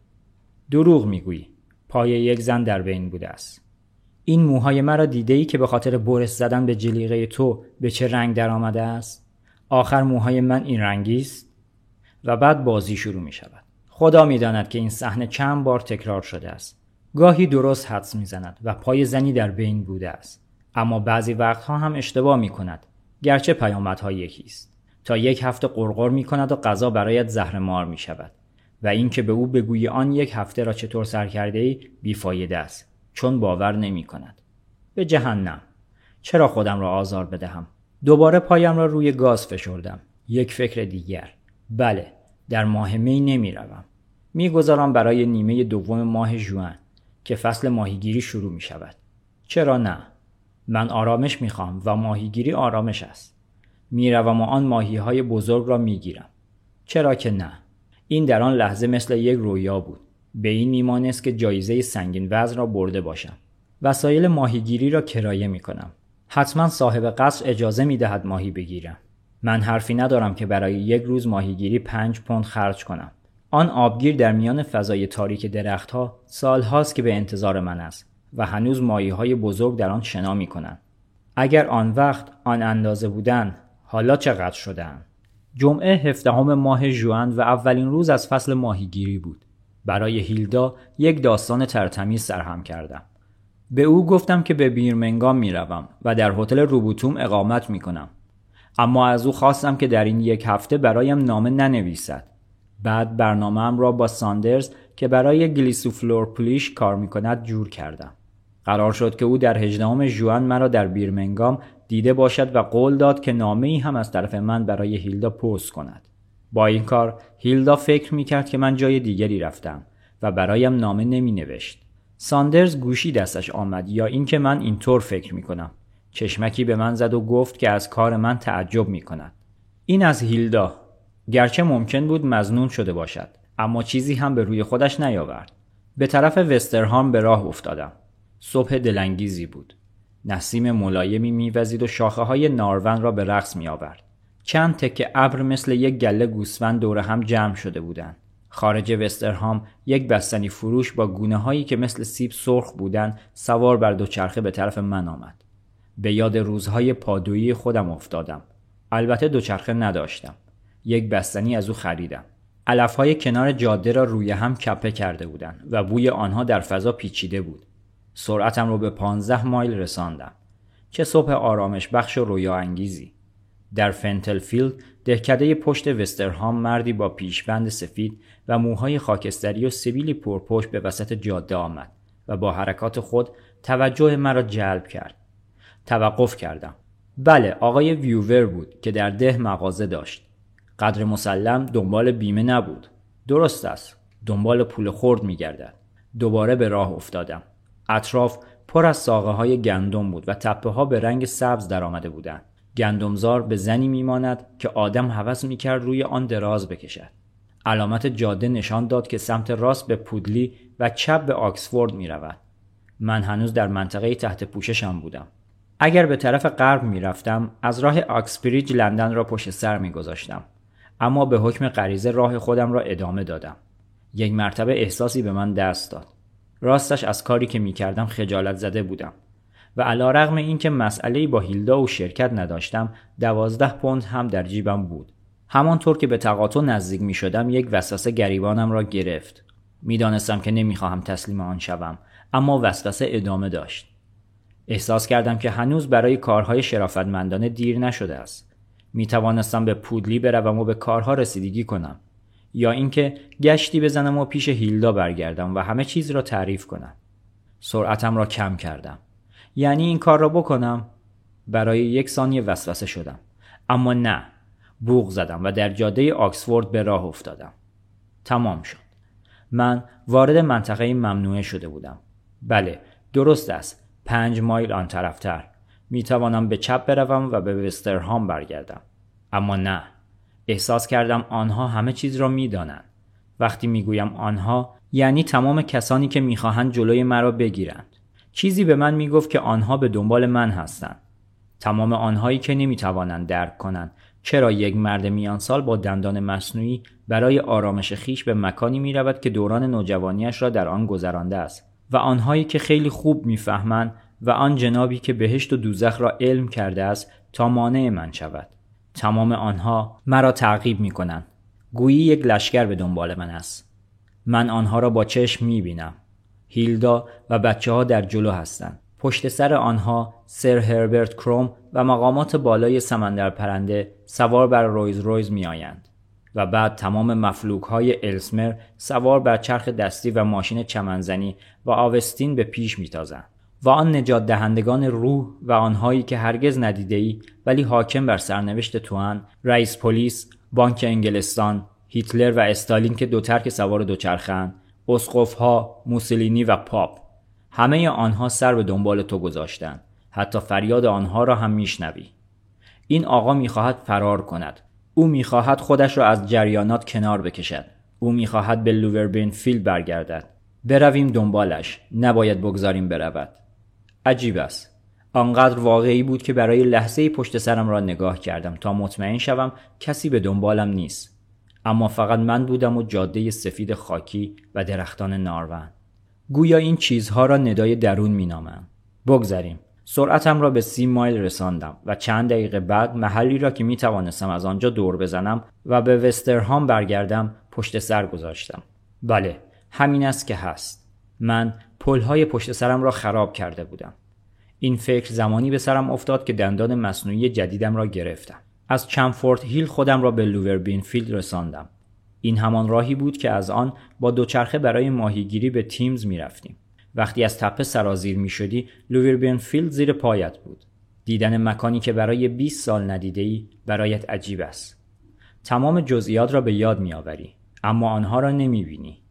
دروغ می‌گویی. پای یک زن در بین بوده است. این موهای مرا دیده ای که به خاطر برس زدن به جلیقه تو به چه رنگ در آمده است؟ آخر موهای من این رنگی است؟ و بعد بازی شروع می شود. خدا می‌داند که این صحنه چند بار تکرار شده است گاهی درست حدس می‌زند و پای زنی در بین بوده است اما بعضی وقتها هم اشتباه می کند گرچه پیامدها یکی است تا یک هفته قرقر می کند و غذا برایت زهر مار می شود و اینکه به او بگویی آن یک هفته را چطور سر کرده ای بیفایده است چون باور نمی کند به جهنم. چرا خودم را آزار بدهم؟ دوباره پایم را روی گاز فشردم. یک فکر دیگر. بله در ماه می نمی روم می‌گذارم برای نیمه دوم ماه جوان که فصل ماهیگیری شروع می شود چرا نه؟ من آرامش می خواهم و ماهیگیری آرامش است. می‌روم و آن ماهی های بزرگ را می گیرم چرا که نه؟ این در آن لحظه مثل یک رویا بود. به این میمانست که جایزه سنگین وزن را برده باشم. وسایل ماهیگیری را کرایه می کنم حتما صاحب قصر اجازه می دهد ماهی بگیرم. من حرفی ندارم که برای یک روز ماهیگیری پنج پوند خرج کنم. آن آبگیر در میان فضای تاریک درختها سالهاست که به انتظار من است و هنوز ماهی های بزرگ در آن شنا می کنند. اگر آن وقت آن اندازه بودن حالا چقدر شدن؟ جمعه هفدهم ماه جوان و اولین روز از فصل ماهیگیری بود. برای هیلدا یک داستان ترتمیز سرهم کردم. به او گفتم که به بیرمنگام می روم و در هتل روبوتوم اقامت می کنم. اما از او خواستم که در این یک هفته برایم نامه ننویسد. بعد برنامه را با ساندرز که برای گلیسوفلور پلیش کار می کند جور کردم. قرار شد که او در هجدهم ژوئن مرا در بیرمنگام دیده باشد و قول داد که نامه ای هم از طرف من برای هیلدا پست کند. با این کار هیلدا فکر می کرد که من جای دیگری رفتم و برایم نامه نمی نوشت. ساندرز گوشی دستش آمد یا اینکه من اینطور فکر می کنم. چشمکی به من زد و گفت که از کار من تعجب می کند. این از هیلدا گرچه ممکن بود مزنون شده باشد اما چیزی هم به روی خودش نیاورد. به طرف وسترهام به راه افتادم. صبح دلانگیزی بود. نسیم ملایمی میوزید و شاخه های نارون را به رقص می آورد. چند تکه ابر مثل یک گله گوسفند دور هم جمع شده بودند. خارج وسترهام یک بستنی فروش با گونه هایی که مثل سیب سرخ بودند سوار بر دوچرخه به طرف من آمد. به یاد روزهای پادویی خودم افتادم. البته دوچرخه نداشتم. یک بستنی از او خریدم. علفهای کنار جاده را روی هم کپه کرده بودند و بوی آنها در فضا پیچیده بود. سرعتم رو به 15 مایل رساندم. چه صبح آرامش بخش و رویا انگیزی. در فنتلفیلد دهکده پشت وسترهام مردی با پیشبند سفید و موهای خاکستری و سبیلی پرپشت به وسط جاده آمد و با حرکات خود توجه مرا جلب کرد. توقف کردم. بله آقای ویوور بود که در ده مغازه داشت. قدر مسلم دنبال بیمه نبود. درست است. دنبال پول خورد می. دوباره به راه افتادم. اطراف پر از ساقه های گندم بود و تپه ها به رنگ سبز در آمده بودند. گندمزار به زنی میماند که آدم هوس می‌کرد روی آن دراز بکشد. علامت جاده نشان داد که سمت راست به پودلی و چپ به آکسفورد می رود. من هنوز در منطقه تحت پوششم بودم. اگر به طرف غرب می رفتم از راه آکسبریج لندن را پشت سر می گذاشتم. اما به حکم غریزه راه خودم را ادامه دادم. یک مرتبه احساسی به من دست داد. راستش از کاری که می کردم خجالت زده بودم و علا رغم این که مسئله با هیلدا و شرکت نداشتم دوازده پوند هم در جیبم بود. همانطور که به تقاطع نزدیک می شدم یک وسوسه گریبانم را گرفت. می‌دانستم که نمی‌خواهم تسلیم آن شوم اما وسوسه ادامه داشت. احساس کردم که هنوز برای کارهای شرافتمندانه دیر نشده است. می توانستم به پودلی بروم و به کارها رسیدگی کنم. یا اینکه گشتی بزنم و پیش هیلدا برگردم و همه چیز را تعریف کنم. سرعتم را کم کردم. یعنی این کار را بکنم. برای یک ثانیه وسوسه شدم. اما نه. بوغ زدم و در جاده آکسفورد به راه افتادم. تمام شد. من وارد منطقه ممنوعه شده بودم. بله درست است. پنج مایل آن طرفتر. می توانم به چپ بروم و به وسترهام برگردم. اما نه. احساس کردم آنها همه چیز را می‌دانند. وقتی می‌گویم آنها یعنی تمام کسانی که می‌خواهند جلوی مرا بگیرند. چیزی به من می‌گفت که آنها به دنبال من هستند. تمام آنهایی که نمی‌توانند درک کنند چرا یک مرد میان سال با دندان مصنوعی برای آرامش خیش به مکانی می رود که دوران نوجوانیش را در آن گذرانده است و آنهایی که خیلی خوب می‌فهمند و آن جنابی که بهشت و دوزخ را علم کرده است تا مانع من شود. تمام آنها مرا تعقیب می کنند گویی یک لشکر به دنبال من است من آنها را با چشم می بینم. هیلدا و بچه ها در جلو هستند. پشت سر آنها سر هربرت کروم و مقامات بالای سمندر پرنده سوار بر رویز رویز می آیند. و بعد تمام مفلوک های السمر سوار بر چرخ دستی و ماشین چمنزنی و آوستین به پیش میتازند و آن نجات دهندگان روح و آنهایی که هرگز ندیده ای ولی حاکم بر سرنوشت توان رئیس پلیس بانک انگلستان هیتلر و استالین که دو ترک سوار دوچرخند ها، موسولینی و پاپ. همه آنها سر به دنبال تو گذاشتند. حتی فریاد آنها را هم میشنوی. این آقا می‌خواهد فرار کند. او می‌خواهد خودش را از جریانات کنار بکشد. او می‌خواهد به لووربین فیلد برگردد. برویم دنبالش. نباید بگذاریم برود. عجیب است. آنقدر واقعی بود که برای لحظه پشت سرم را نگاه کردم. تا مطمئن شوم کسی به دنبالم نیست. اما فقط من بودم و جاده سفید خاکی و درختان نارون گویا این چیزها را ندای درون مینامم. بگذریم. سرعتم را به سی مایل رساندم و چند دقیقه بعد محلی را که می توانستم از آنجا دور بزنم و به وسترهام برگردم پشت سر گذاشتم. بله، همین است که هست. من پلهای پشت سرم را خراب کرده بودم. این فکر زمانی به سرم افتاد که دندان مصنوعی جدیدم را گرفتم. از چمفورد هیل خودم را به لووربین فیلد رساندم. این همان راهی بود که از آن با دوچرخه برای ماهیگیری به تیمز می رفتیم. وقتی از تپه سرازیر می شدی لووربین فیلد زیر پایت بود. دیدن مکانی که برای 20 سال ندیده ای برایت عجیب است. تمام جزئیات را به یاد می آوری. اما آنها را نمی بینی.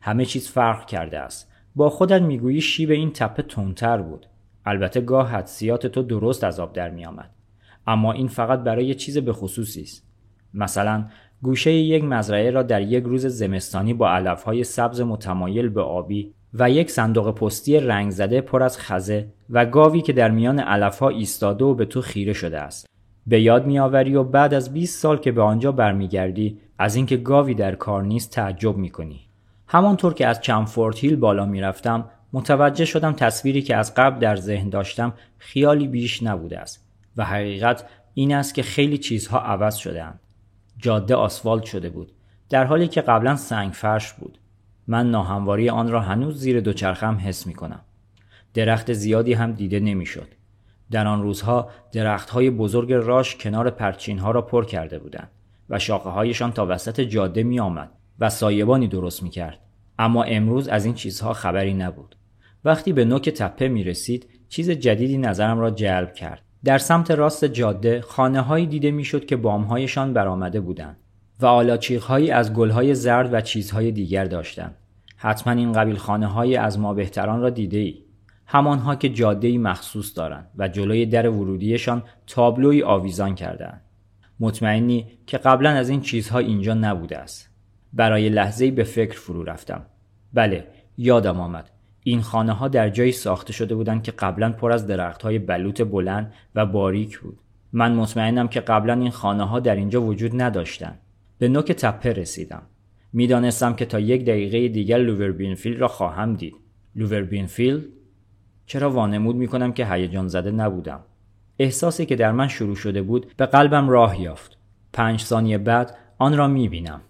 همه چیز فرق کرده است. با خودت می‌گویی شیب این تپه تندتر بود. البته گاه حدسیات تو درست از آب در می آمد. اما این فقط برای چیز به خصوصی است. مثلا گوشه یک مزرعه را در یک روز زمستانی با علفهای سبز متمایل به آبی و یک صندوق پستی زنگ زده پر از خزه و گاوی که در میان علفها ایستاده و به تو خیره شده است. به یاد میآوری و بعد از 20 سال که به آنجا برمیگردی از اینکه گاوی در کار نیست تعجب می‌کنی. همانطور که از چمفورد هیل بالا می‌رفتم متوجه شدم تصویری که از قبل در ذهن داشتم خیالی بیش نبوده است و حقیقت این است که خیلی چیزها عوض شدهاند. جاده آسفالت شده بود در حالی که قبلا سنگ فرش بود. من ناهمواری آن را هنوز زیر دوچرخم حس می کنم. درخت زیادی هم دیده نمی‌شد. در آن روزها درختهای بزرگ راش کنار پرچین ها را پر کرده بودند و شاخه هایشان تا وسط جاده می آمد و سایبانی درست می کرد. اما امروز از این چیزها خبری نبود. وقتی به نوک تپه می رسید چیز جدیدی نظرم را جلب کرد. در سمت راست جاده خانه هایی دیده می‌شد که بامهایشان برآمده بودند. و آلاچیقهایی از گلهای زرد و چیزهای دیگر داشتند. حتما این قبیل خانه های از ما بهتران را دیده ای. همانها که جاده مخصوص دارند و جلوی در ورودیشان تابلوی آویزان کردند. مطمئنی که قبلا از این چیزها اینجا نبوده است. برای لحظه به فکر فرو رفتم. بله، یادم آمد. این خانه ها در جایی ساخته شده بودند که قبلا پر از درخت های بلوط بلند و باریک بود. من مطمئنم که قبلا این خانه ها در اینجا وجود نداشتند. به نوک تپه رسیدم. می‌دانستم که تا یک دقیقه دیگر لووربینفیلد را خواهم دید. لووربینفیلد؟ چرا وانمود می‌کنم که هیجان زده نبودم؟ احساسی که در من شروع شده بود به قلبم راه یافت. پنج ثانیه بعد آن را می‌بینم.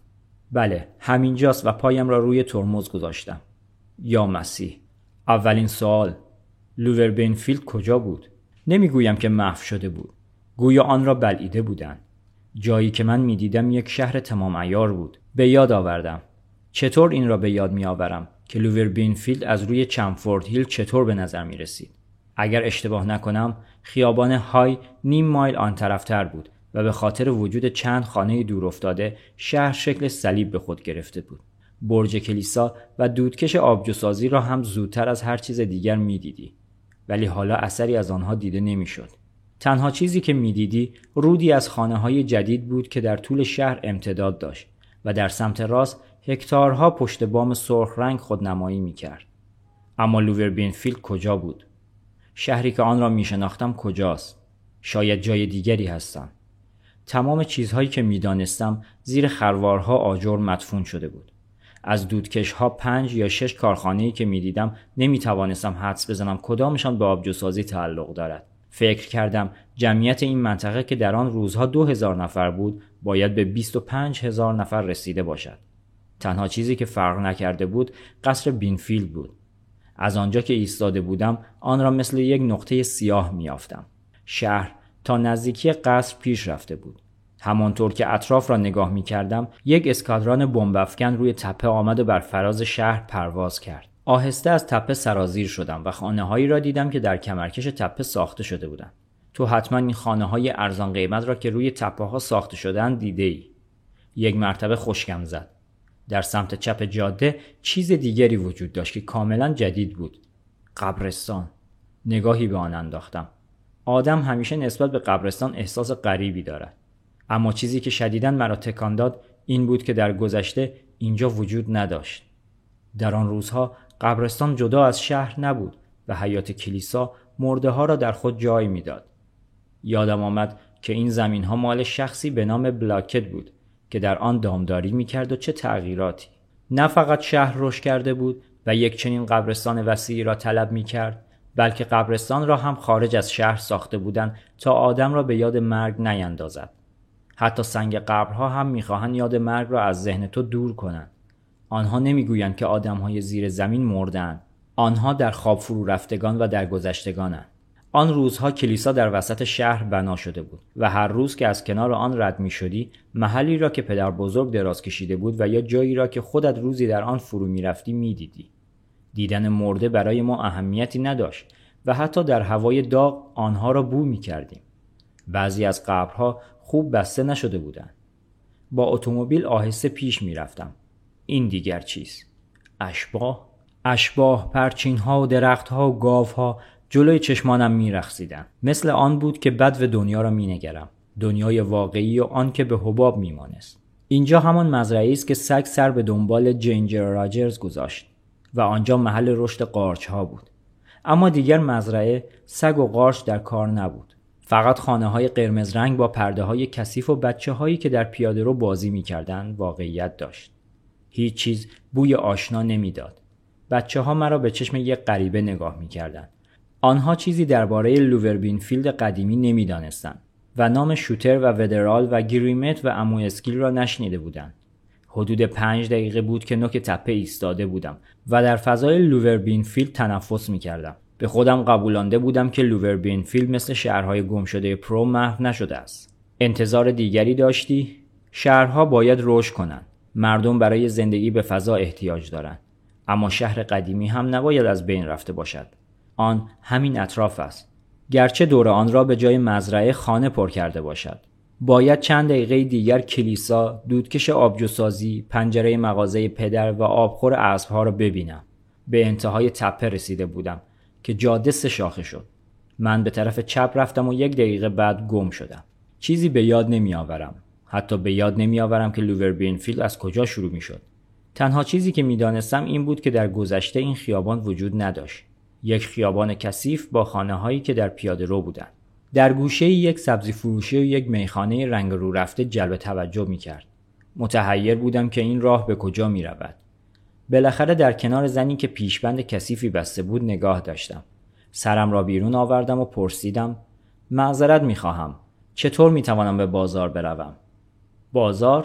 بله همینجاست و پایم را روی ترمز گذاشتم. یا مسیح اولین سوال لووربینفیلد کجا بود؟ نمی‌گویم که محو شده بود. گویا آن را بلعیده بودند. جایی که من می‌دیدم یک شهر تمام ایار بود به یاد آوردم چطور این را به یاد می آورم که لوور بینفیلد از روی چمفورد هیل چطور به نظر می رسید اگر اشتباه نکنم خیابان های نیم مایل آن طرفتر بود و به خاطر وجود چند خانه دور افتاده شهر شکل صلیب به خود گرفته بود برج کلیسا و دودکش آبجوسازی را هم زودتر از هر چیز دیگر می‌دیدی ولی حالا اثری از آنها دیده نمی‌شد تنها چیزی که می‌دیدی رودی از خانه های جدید بود که در طول شهر امتداد داشت و در سمت راست هکتارها پشت بام سرخ رنگ خودنمایی می کرد. اما لووربینفیلد کجا بود؟ شهری که آن را می شناختم کجاست؟ شاید جای دیگری هستم. تمام چیزهایی که می‌دانستم زیر خروارها آجر مدفون شده بود. از دودکش های پنج یا شش کارخانه‌ای که می‌دیدم نمی توانستم حدس بزنم کدامشان به آبجوسازی تعلق دارد. فکر کردم جمعیت این منطقه که در آن روزها دو هزار نفر بود باید به 25 هزار نفر رسیده باشد. تنها چیزی که فرق نکرده بود قصر بینفیلد بود از آنجا که ایستاده بودم آن را مثل یک نقطه سیاه میافتم شهر تا نزدیکی قصر پیش رفته بود همانطور که اطراف را نگاه می کردم یک اسکادران بمبافکن روی تپه آمد و بر فراز شهر پرواز کرد آهسته از تپه سرازیر شدم و خانه هایی را دیدم که در کمرکش تپه ساخته شده بودند تو حتما این خانه های ارزان قیمت را که روی تپه ها ساخته شدن دیده ای. یک مرتبه خشکم زد. در سمت چپ جاده چیز دیگری وجود داشت که کاملا جدید بود. قبرستان. نگاهی به آن انداختم. آدم همیشه نسبت به قبرستان احساس غریبی دارد. اما چیزی که شدیدا مرا تکان داد این بود که در گذشته اینجا وجود نداشت. در آن روزها قبرستان جدا از شهر نبود و حیات کلیسا مرده ها را در خود جای می‌داد. یادم آمد که این زمین ها مال شخصی به نام بلاکت بود که در آن دامداری می‌کرد و چه تغییراتی. نه فقط شهر رشد کرده بود و یک چنین قبرستان وسیعی را طلب می کرد بلکه قبرستان را هم خارج از شهر ساخته بودند تا آدم را به یاد مرگ نیندازد. حتی سنگ قبرها هم می‌خواهند یاد مرگ را از ذهن تو دور کنند. آنها نمی‌گویند که آدمهای زیر زمین مردند. آنها در خواب فرو رفتگان و در گذشتگانند. آن روزها کلیسا در وسط شهر بنا شده بود و هر روز که از کنار آن رد می شدی محلی را که پدر بزرگ دراز کشیده بود و یا جایی را که خودت روزی در آن فرو می رفتی می دیدی. دیدن مرده برای ما اهمیتی نداشت و حتی در هوای داغ آنها را بو می کردیم. بعضی از قبرها خوب بسته نشده بودند. با اتومبیل آهسته پیش می رفتم. این دیگر چیز؟ اشباه؟ اشباه، پرچین ها و درخت ها و گاف ها جلوی چشمانم میرخصیدن مثل آن بود که بد و دنیا را مینگرم دنیای واقعی و آن که به حباب میمانست اینجا همان مزرعه است که سگ سر به دنبال جینجر راجرز گذاشت و آنجا محل رشد قارچ ها بود. اما دیگر مزرعه سگ و قارچ در کار نبود. فقط خانه های قرمز رنگ با پرده های کثیف و بچه هایی که در پیاده رو بازی می‌کردند واقعیت داشت. هیچ چیز بوی آشنا نمی‌داد. بچه ها مرا به چشم یک غریبه نگاه می‌کردند. آنها چیزی درباره لووربین فیلد قدیمی نمی‌دانستند و نام شوتر و ودرال و گریمت و عمو اسکیل را نشنیده بودند. حدود پنج دقیقه بود که نوک تپه ایستاده بودم و در فضای لووربین فیلد تنفس می کردم. به خودم قبولانده بودم که لووربین فیلد مثل شهرهای گم شده پرو محو نشده است. انتظار دیگری داشتی؟ شهرها باید رشد کنند. مردم برای زندگی به فضا احتیاج دارند. اما شهر قدیمی هم نباید از بین رفته باشد. آن همین اطراف است گرچه دور آن را به جای مزرعه خانه پر کرده باشد باید چند دقیقه دیگر کلیسا دودکش آبجوسازی پنجره مغازه پدر و آبخور اسبها را ببینم. به انتهای تپه رسیده بودم که جاده سه شاخه شد. من به طرف چپ رفتم و یک دقیقه بعد گم شدم. چیزی به یاد نمی آورم حتی به یاد نمی آورم که لوور بینفیلد از کجا شروع می شد تنها چیزی که می‌دانستم این بود که در گذشته این خیابان وجود نداشت. یک خیابان کثیف با خانه هایی که در پیاده رو بودند. در گوشه یک سبزی فروشی و یک میخانه رنگ رو رفته جلب توجه می کرد. متحیر بودم که این راه به کجا می رود. بالاخره در کنار زنی که پیشبند کثیفی بسته بود نگاه داشتم. سرم را بیرون آوردم و پرسیدم معذرت می خواهم. چطور می توانم به بازار بروم؟ بازار؟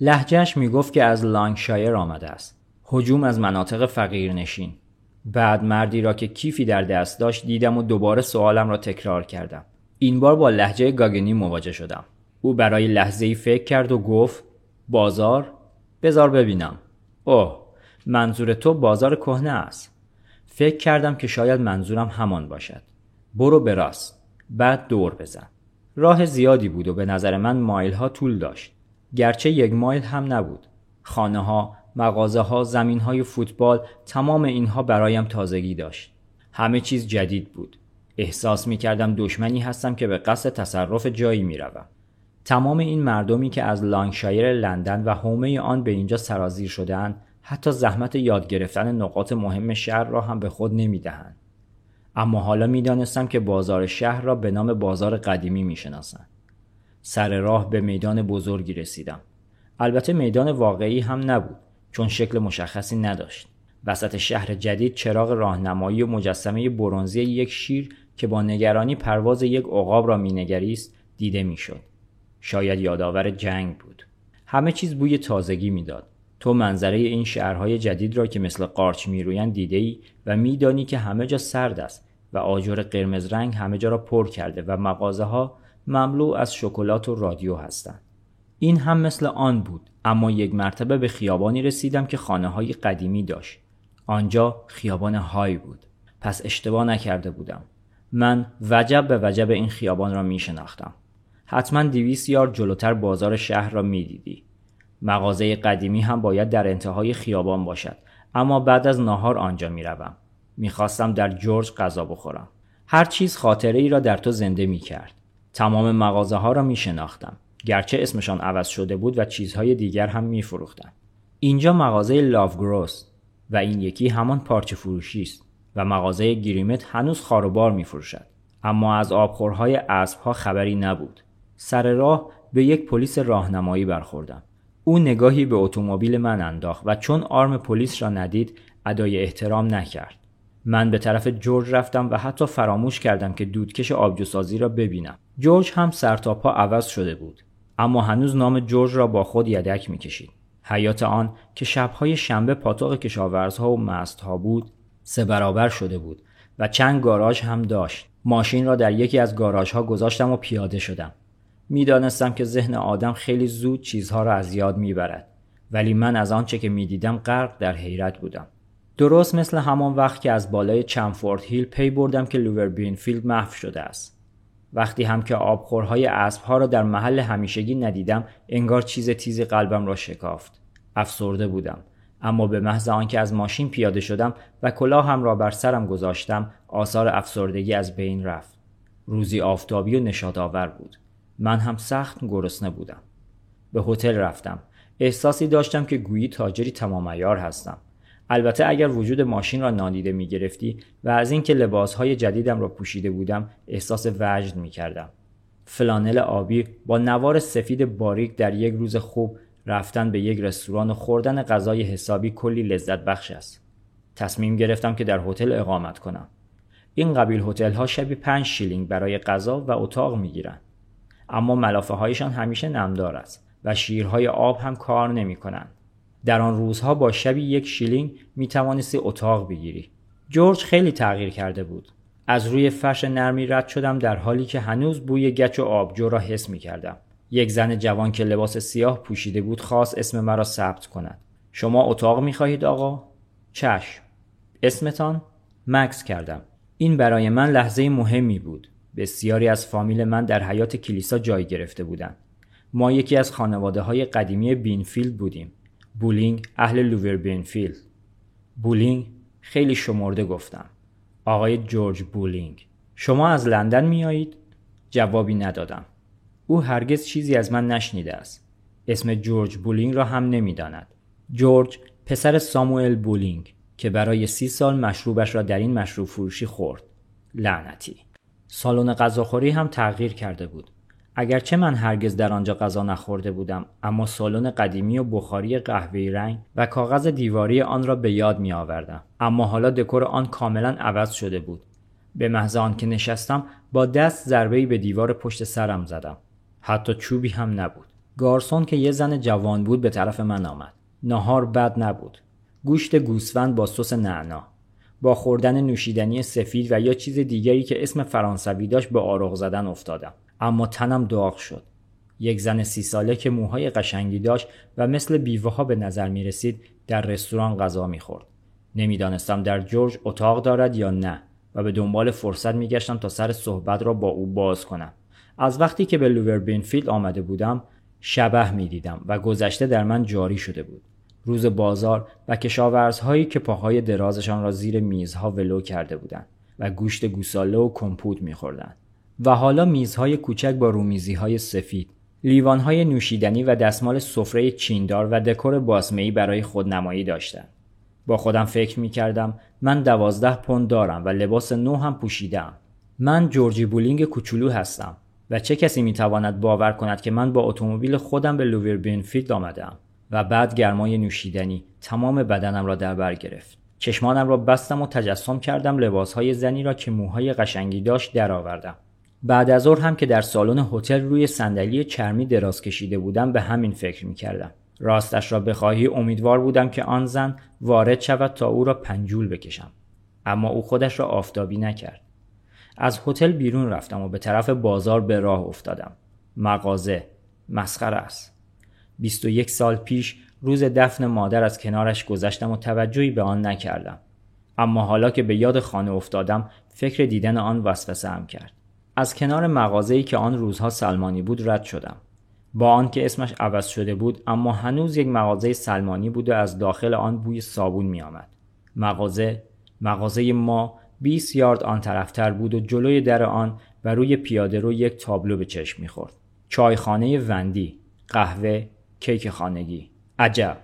لحجهش می گفت که از لانگشایر آمده است. هجوم از مناطق فقیرنشین. بعد مردی را که کیفی در دست داشت دیدم و دوباره سوالم را تکرار کردم این بار با لحجه گاگنی مواجه شدم. او برای لحظه ای فکر کرد و گفت بازار؟ بزار ببینم. اوه منظور تو بازار کهنه است. فکر کردم که شاید منظورم همان باشد. برو به راست. بعد دور بزن. راه زیادی بود و به نظر من مایل ها طول داشت. گرچه یک مایل هم نبود. خانه ها مغازه ها زمین های فوتبال تمام اینها برایم تازگی داشت. همه چیز جدید بود. احساس می کردم دشمنی هستم که به قصد تصرف جایی می روم. تمام این مردمی که از لانگشایر لندن و حومه آن به اینجا سرازیر شدهاند حتی زحمت یاد گرفتن نقاط مهم شهر را هم به خود نمی دهند. اما حالا می دانستم که بازار شهر را به نام بازار قدیمی می شناسند. سر راه به میدان بزرگی رسیدم. البته میدان واقعی هم نبود چون شکل مشخصی نداشت. وسط شهر جدید چراغ راهنمایی و مجسمه برونزی یک شیر که با نگرانی پرواز یک عقاب را مینگریست دیده می‌شد. شاید یادآور جنگ بود. همه چیز بوی تازگی می‌داد. تو منظره این شهرهای جدید را که مثل قارچ میرویند دیده ای و میدانی که همه جا سرد است و آجر قرمز رنگ همه جا را پر کرده و مغازه ها مملو از شکلات و رادیو هستند. این هم مثل آن بود اما یک مرتبه به خیابانی رسیدم که خانه های قدیمی داشت. آنجا خیابان های بود. پس اشتباه نکرده بودم. من وجب به وجب این خیابان را می شناختم. حتما دیویس یارد جلوتر بازار شهر را می دیدی. مغازه قدیمی هم باید در انتهای خیابان باشد اما بعد از ناهار آنجا می روم. می‌خواستم در جورج غذا بخورم. هر چیز خاطره ای را در تو زنده می کرد. تمام مغازه ها را می شناختم. گرچه اسمشان عوض شده بود و چیزهای دیگر هم می فروختن. اینجا مغازه لاف گروس و این یکی همان پارچه فروشی است و مغازه گریمت هنوز خاروبار می فروشد. اما از آبخورهای اسبها خبری نبود. سر راه به یک پلیس راهنمایی برخوردم. او نگاهی به اتومبیل من انداخت و چون آرم پلیس را ندید ادای احترام نکرد. من به طرف جورج رفتم و حتی فراموش کردم که دودکش آبجوسازی را ببینم. جورج هم سرتاپا عوض شده بود. اما هنوز نام جورج را با خود یدک می‌کشید. حیات آن که شبهای شنبه پاتاق کشاورزها و مستها بود سه برابر شده بود و چند گاراژ هم داشت. ماشین را در یکی از گاراژها گذاشتم و پیاده شدم. می‌دانستم که ذهن آدم خیلی زود چیزها را از یاد می‌برد ولی من از آنچه که می‌دیدم غرق در حیرت بودم درست مثل همان وقت که از بالای چمفورد هیل پی بردم که لوور بینفیلد محو شده است وقتی هم که آبخورهای اسبها را در محل همیشگی ندیدم انگار چیز تیزی قلبم را شکافت افسرده بودم اما به محض آنکه از ماشین پیاده شدم و کلاهم را بر سرم گذاشتم آثار افسردگی از بین رفت. روزی آفتابی و نشادآور بود. من هم سخت گرسنه بودم. به هتل رفتم. احساسی داشتم که گویی تاجری تمام ایار هستم. البته اگر وجود ماشین را نادیده می گرفتی و از اینکه لباسهای جدیدم را پوشیده بودم احساس وجد می کردم. فلانل آبی با نوار سفید باریک در یک روز خوب رفتن به یک رستوران و خوردن غذای حسابی کلی لذت بخش است. تصمیم گرفتم که در هتل اقامت کنم. این قبیل هتل ها شبی پنج شیلینگ برای غذا و اتاق می گیرن. اما ملافه هایشان همیشه نمدار است و شیرهای آب هم کار نمی کنند. در آن روزها با شبی یک شیلینگ می توانستی اتاق بگیری. جورج خیلی تغییر کرده بود. از روی فرش نرمی رد شدم در حالی که هنوز بوی گچ و آبجو را حس می کردم. یک زن جوان که لباس سیاه پوشیده بود خواست اسم مرا ثبت کند. شما اتاق می خواهید آقا؟ چشم. اسمتان؟ مکث کردم. این برای من لحظه مهمی بود. بسیاری از فامیل من در حیاط کلیسا جای گرفته بودند. ما یکی از خانواده های قدیمی بینفیلد بودیم. بولینگ اهل لوور بینفیلد. بولینگ خیلی شمرده گفتم. آقای جورج بولینگ. شما از لندن میایید؟ جوابی ندادم. او هرگز چیزی از من نشنیده است. اسم جورج بولینگ را هم نمی‌داند. جورج پسر ساموئل بولینگ که برای سی سال مشروبش را در این مشروب فروشی خورد. لعنتی. سالن غذاخوری هم تغییر کرده بود. اگرچه من هرگز در آنجا غذا نخورده بودم اما سالن قدیمی و بخاری قهوه‌ای رنگ و کاغذ دیواری آن را به یاد می آوردم اما حالا دکور آن کاملا عوض شده بود به محض آنکه نشستم با دست ضربه‌ای به دیوار پشت سرم زدم حتی چوبی هم نبود. گارسون که یه زن جوان بود به طرف من آمد. ناهار بد نبود. گوشت گوسفند با سس نعنا با خوردن نوشیدنی سفید و یا چیز دیگری که اسم فرانسوی داشت به آرغ زدن افتادم. اما تنم داغ شد. یک زن سی ساله که موهای قشنگی داشت و مثل بیوه ها به نظر می رسید در رستوران غذا می خورد. نمی‌دانستم در جورج اتاق دارد یا نه و به دنبال فرصت می گشتم تا سر صحبت را با او باز کنم. از وقتی که به لوور بینفیلد آمده بودم شبه می دیدم و گذشته در من جاری شده بود. روز بازار و کشاورزهایی که پاهای درازشان را زیر میزها ولو کرده بودند و گوشت گوساله و کمپوت میخوردند. و حالا میزهای کوچک با رومیزی های سفید لیوانهای نوشیدنی و دستمال سفره چیندار و دکور باسمهی برای خودنمایی داشتند با خودم فکر می کردم من دوازده پوند دارم و لباس نو هم پوشیدم من جورجی بولینگ کوچولو هستم. و چه کسی می تواند باور کند که من با اتومبیل خودم به لوور بینفیلد آمدم و بعد گرمای نوشیدنی تمام بدنم را در بر گرفت. چشمانم را بستم و تجسم کردم لباسهای زنی را که موهای قشنگی داشت درآوردم. بعد از ظهر هم که در سالن هتل روی صندلی چرمی دراز کشیده بودم به همین فکر می کردم. راستش را بخواهی امیدوار بودم که آن زن وارد شود تا او را پنجول بکشم. اما او خودش را آفتابی نکرد. از هتل بیرون رفتم و به طرف بازار به راه افتادم. مغازه مسخره است. 21 سال پیش روز دفن مادر از کنارش گذشتم و توجهی به آن نکردم. اما حالا که به یاد خانه افتادم فکر دیدن آن وسوسه هم کرد. از کنار مغازه‌ای که آن روزها سلمانی بود رد شدم. با آنکه اسمش عوض شده بود اما هنوز یک مغازه سلمانی بود و از داخل آن بوی صابون می آمد. مغازه مغازه ما 20 یارد آن طرفتر بود و جلوی در آن و روی پیاده رو یک تابلو به چشم می‌خورد. چایخانه وندی، قهوه، کیک خانگی. عجب،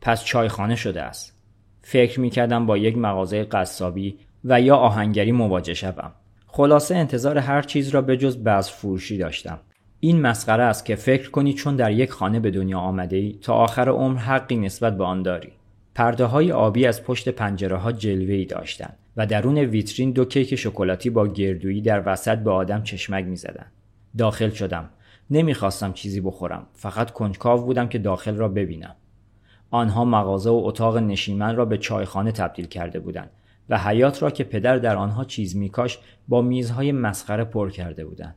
پس چایخانه شده است. فکر می‌کردم با یک مغازه قصابی و یا آهنگری مواجه شوم. خلاصه انتظار هر چیز را به جز بذر فروشی داشتم. این مسخره است که فکر کنی چون در یک خانه به دنیا آمده ای تا آخر عمر حقی نسبت به آن داری. پرده های آبی از پشت پنجره ها جلوه ای داشتند و درون ویترین دو کیک شکلاتی با گردویی در وسط به آدم چشمک می زدن. داخل شدم. نمی‌خواستم چیزی بخورم. فقط کنجکاو بودم که داخل را ببینم. آنها مغازه و اتاق نشیمن را به چایخانه تبدیل کرده بودند و حیات را که پدر در آنها چیز میکاش با میزهای مسخره پر کرده بودند.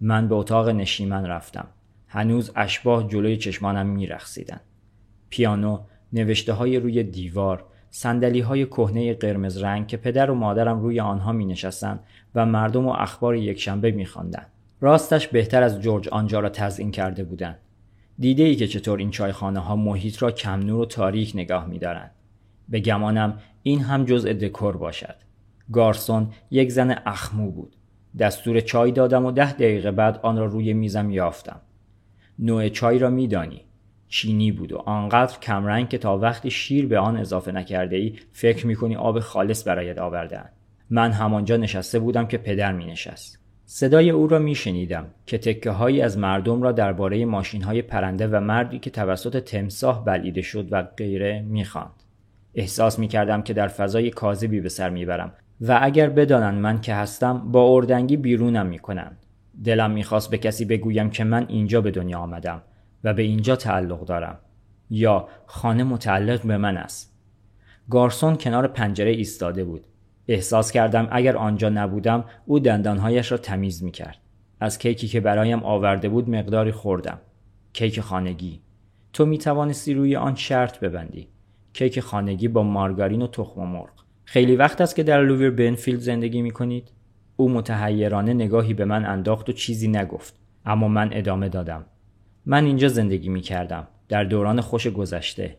من به اتاق نشیمن رفتم. هنوز اشباه جلوی چشمانم میرخصیدند. پیانو، نوشته های روی دیوار، سندلی های کهنه قرمز رنگ که پدر و مادرم روی آنها می نشستن و مردم و اخبار یکشنبه می خواندن. راستش بهتر از جورج آنجا را تزئین کرده بودند. دیده ای که چطور این چایخانه ها محیط را کم نور و تاریک نگاه می دارند. به گمانم این هم جزء دکور باشد. گارسون یک زن اخمو بود. دستور چای دادم و ده دقیقه بعد آن را روی میزم یافتم. نوع چای را میدانی. چینی بود و آنقدر کمرنگ که تا وقتی شیر به آن اضافه نکرده ای فکر می‌کنی آب خالص برایت آوردن. من همانجا نشسته بودم که پدر می نشست. صدای او را می شنیدم که تکه هایی از مردم را درباره ماشین های پرنده و مردی که توسط تمساه بلیده شد و غیره می خاند. احساس می کردم که در فضای کاذبی به سر می‌برم و اگر بدانند من که هستم با اردنگی بیرونم می‌کنند دلم می‌خواست به کسی بگویم که من اینجا به دنیا آمدم و به اینجا تعلق دارم. یا خانه متعلق به من است. گارسون کنار پنجره ایستاده بود. احساس کردم اگر آنجا نبودم او دندانهایش را تمیز می‌کرد. از کیکی که برایم آورده بود مقداری خوردم. کیک خانگی. تو می توانستی روی آن شرط ببندی. کیک خانگی با مارگارین و تخم مرغ. خیلی وقت است که در لوور بنفیلد زندگی می کنید؟ او متحیرانه نگاهی به من انداخت و چیزی نگفت. اما من ادامه دادم. من اینجا زندگی می کردم در دوران خوش گذشته.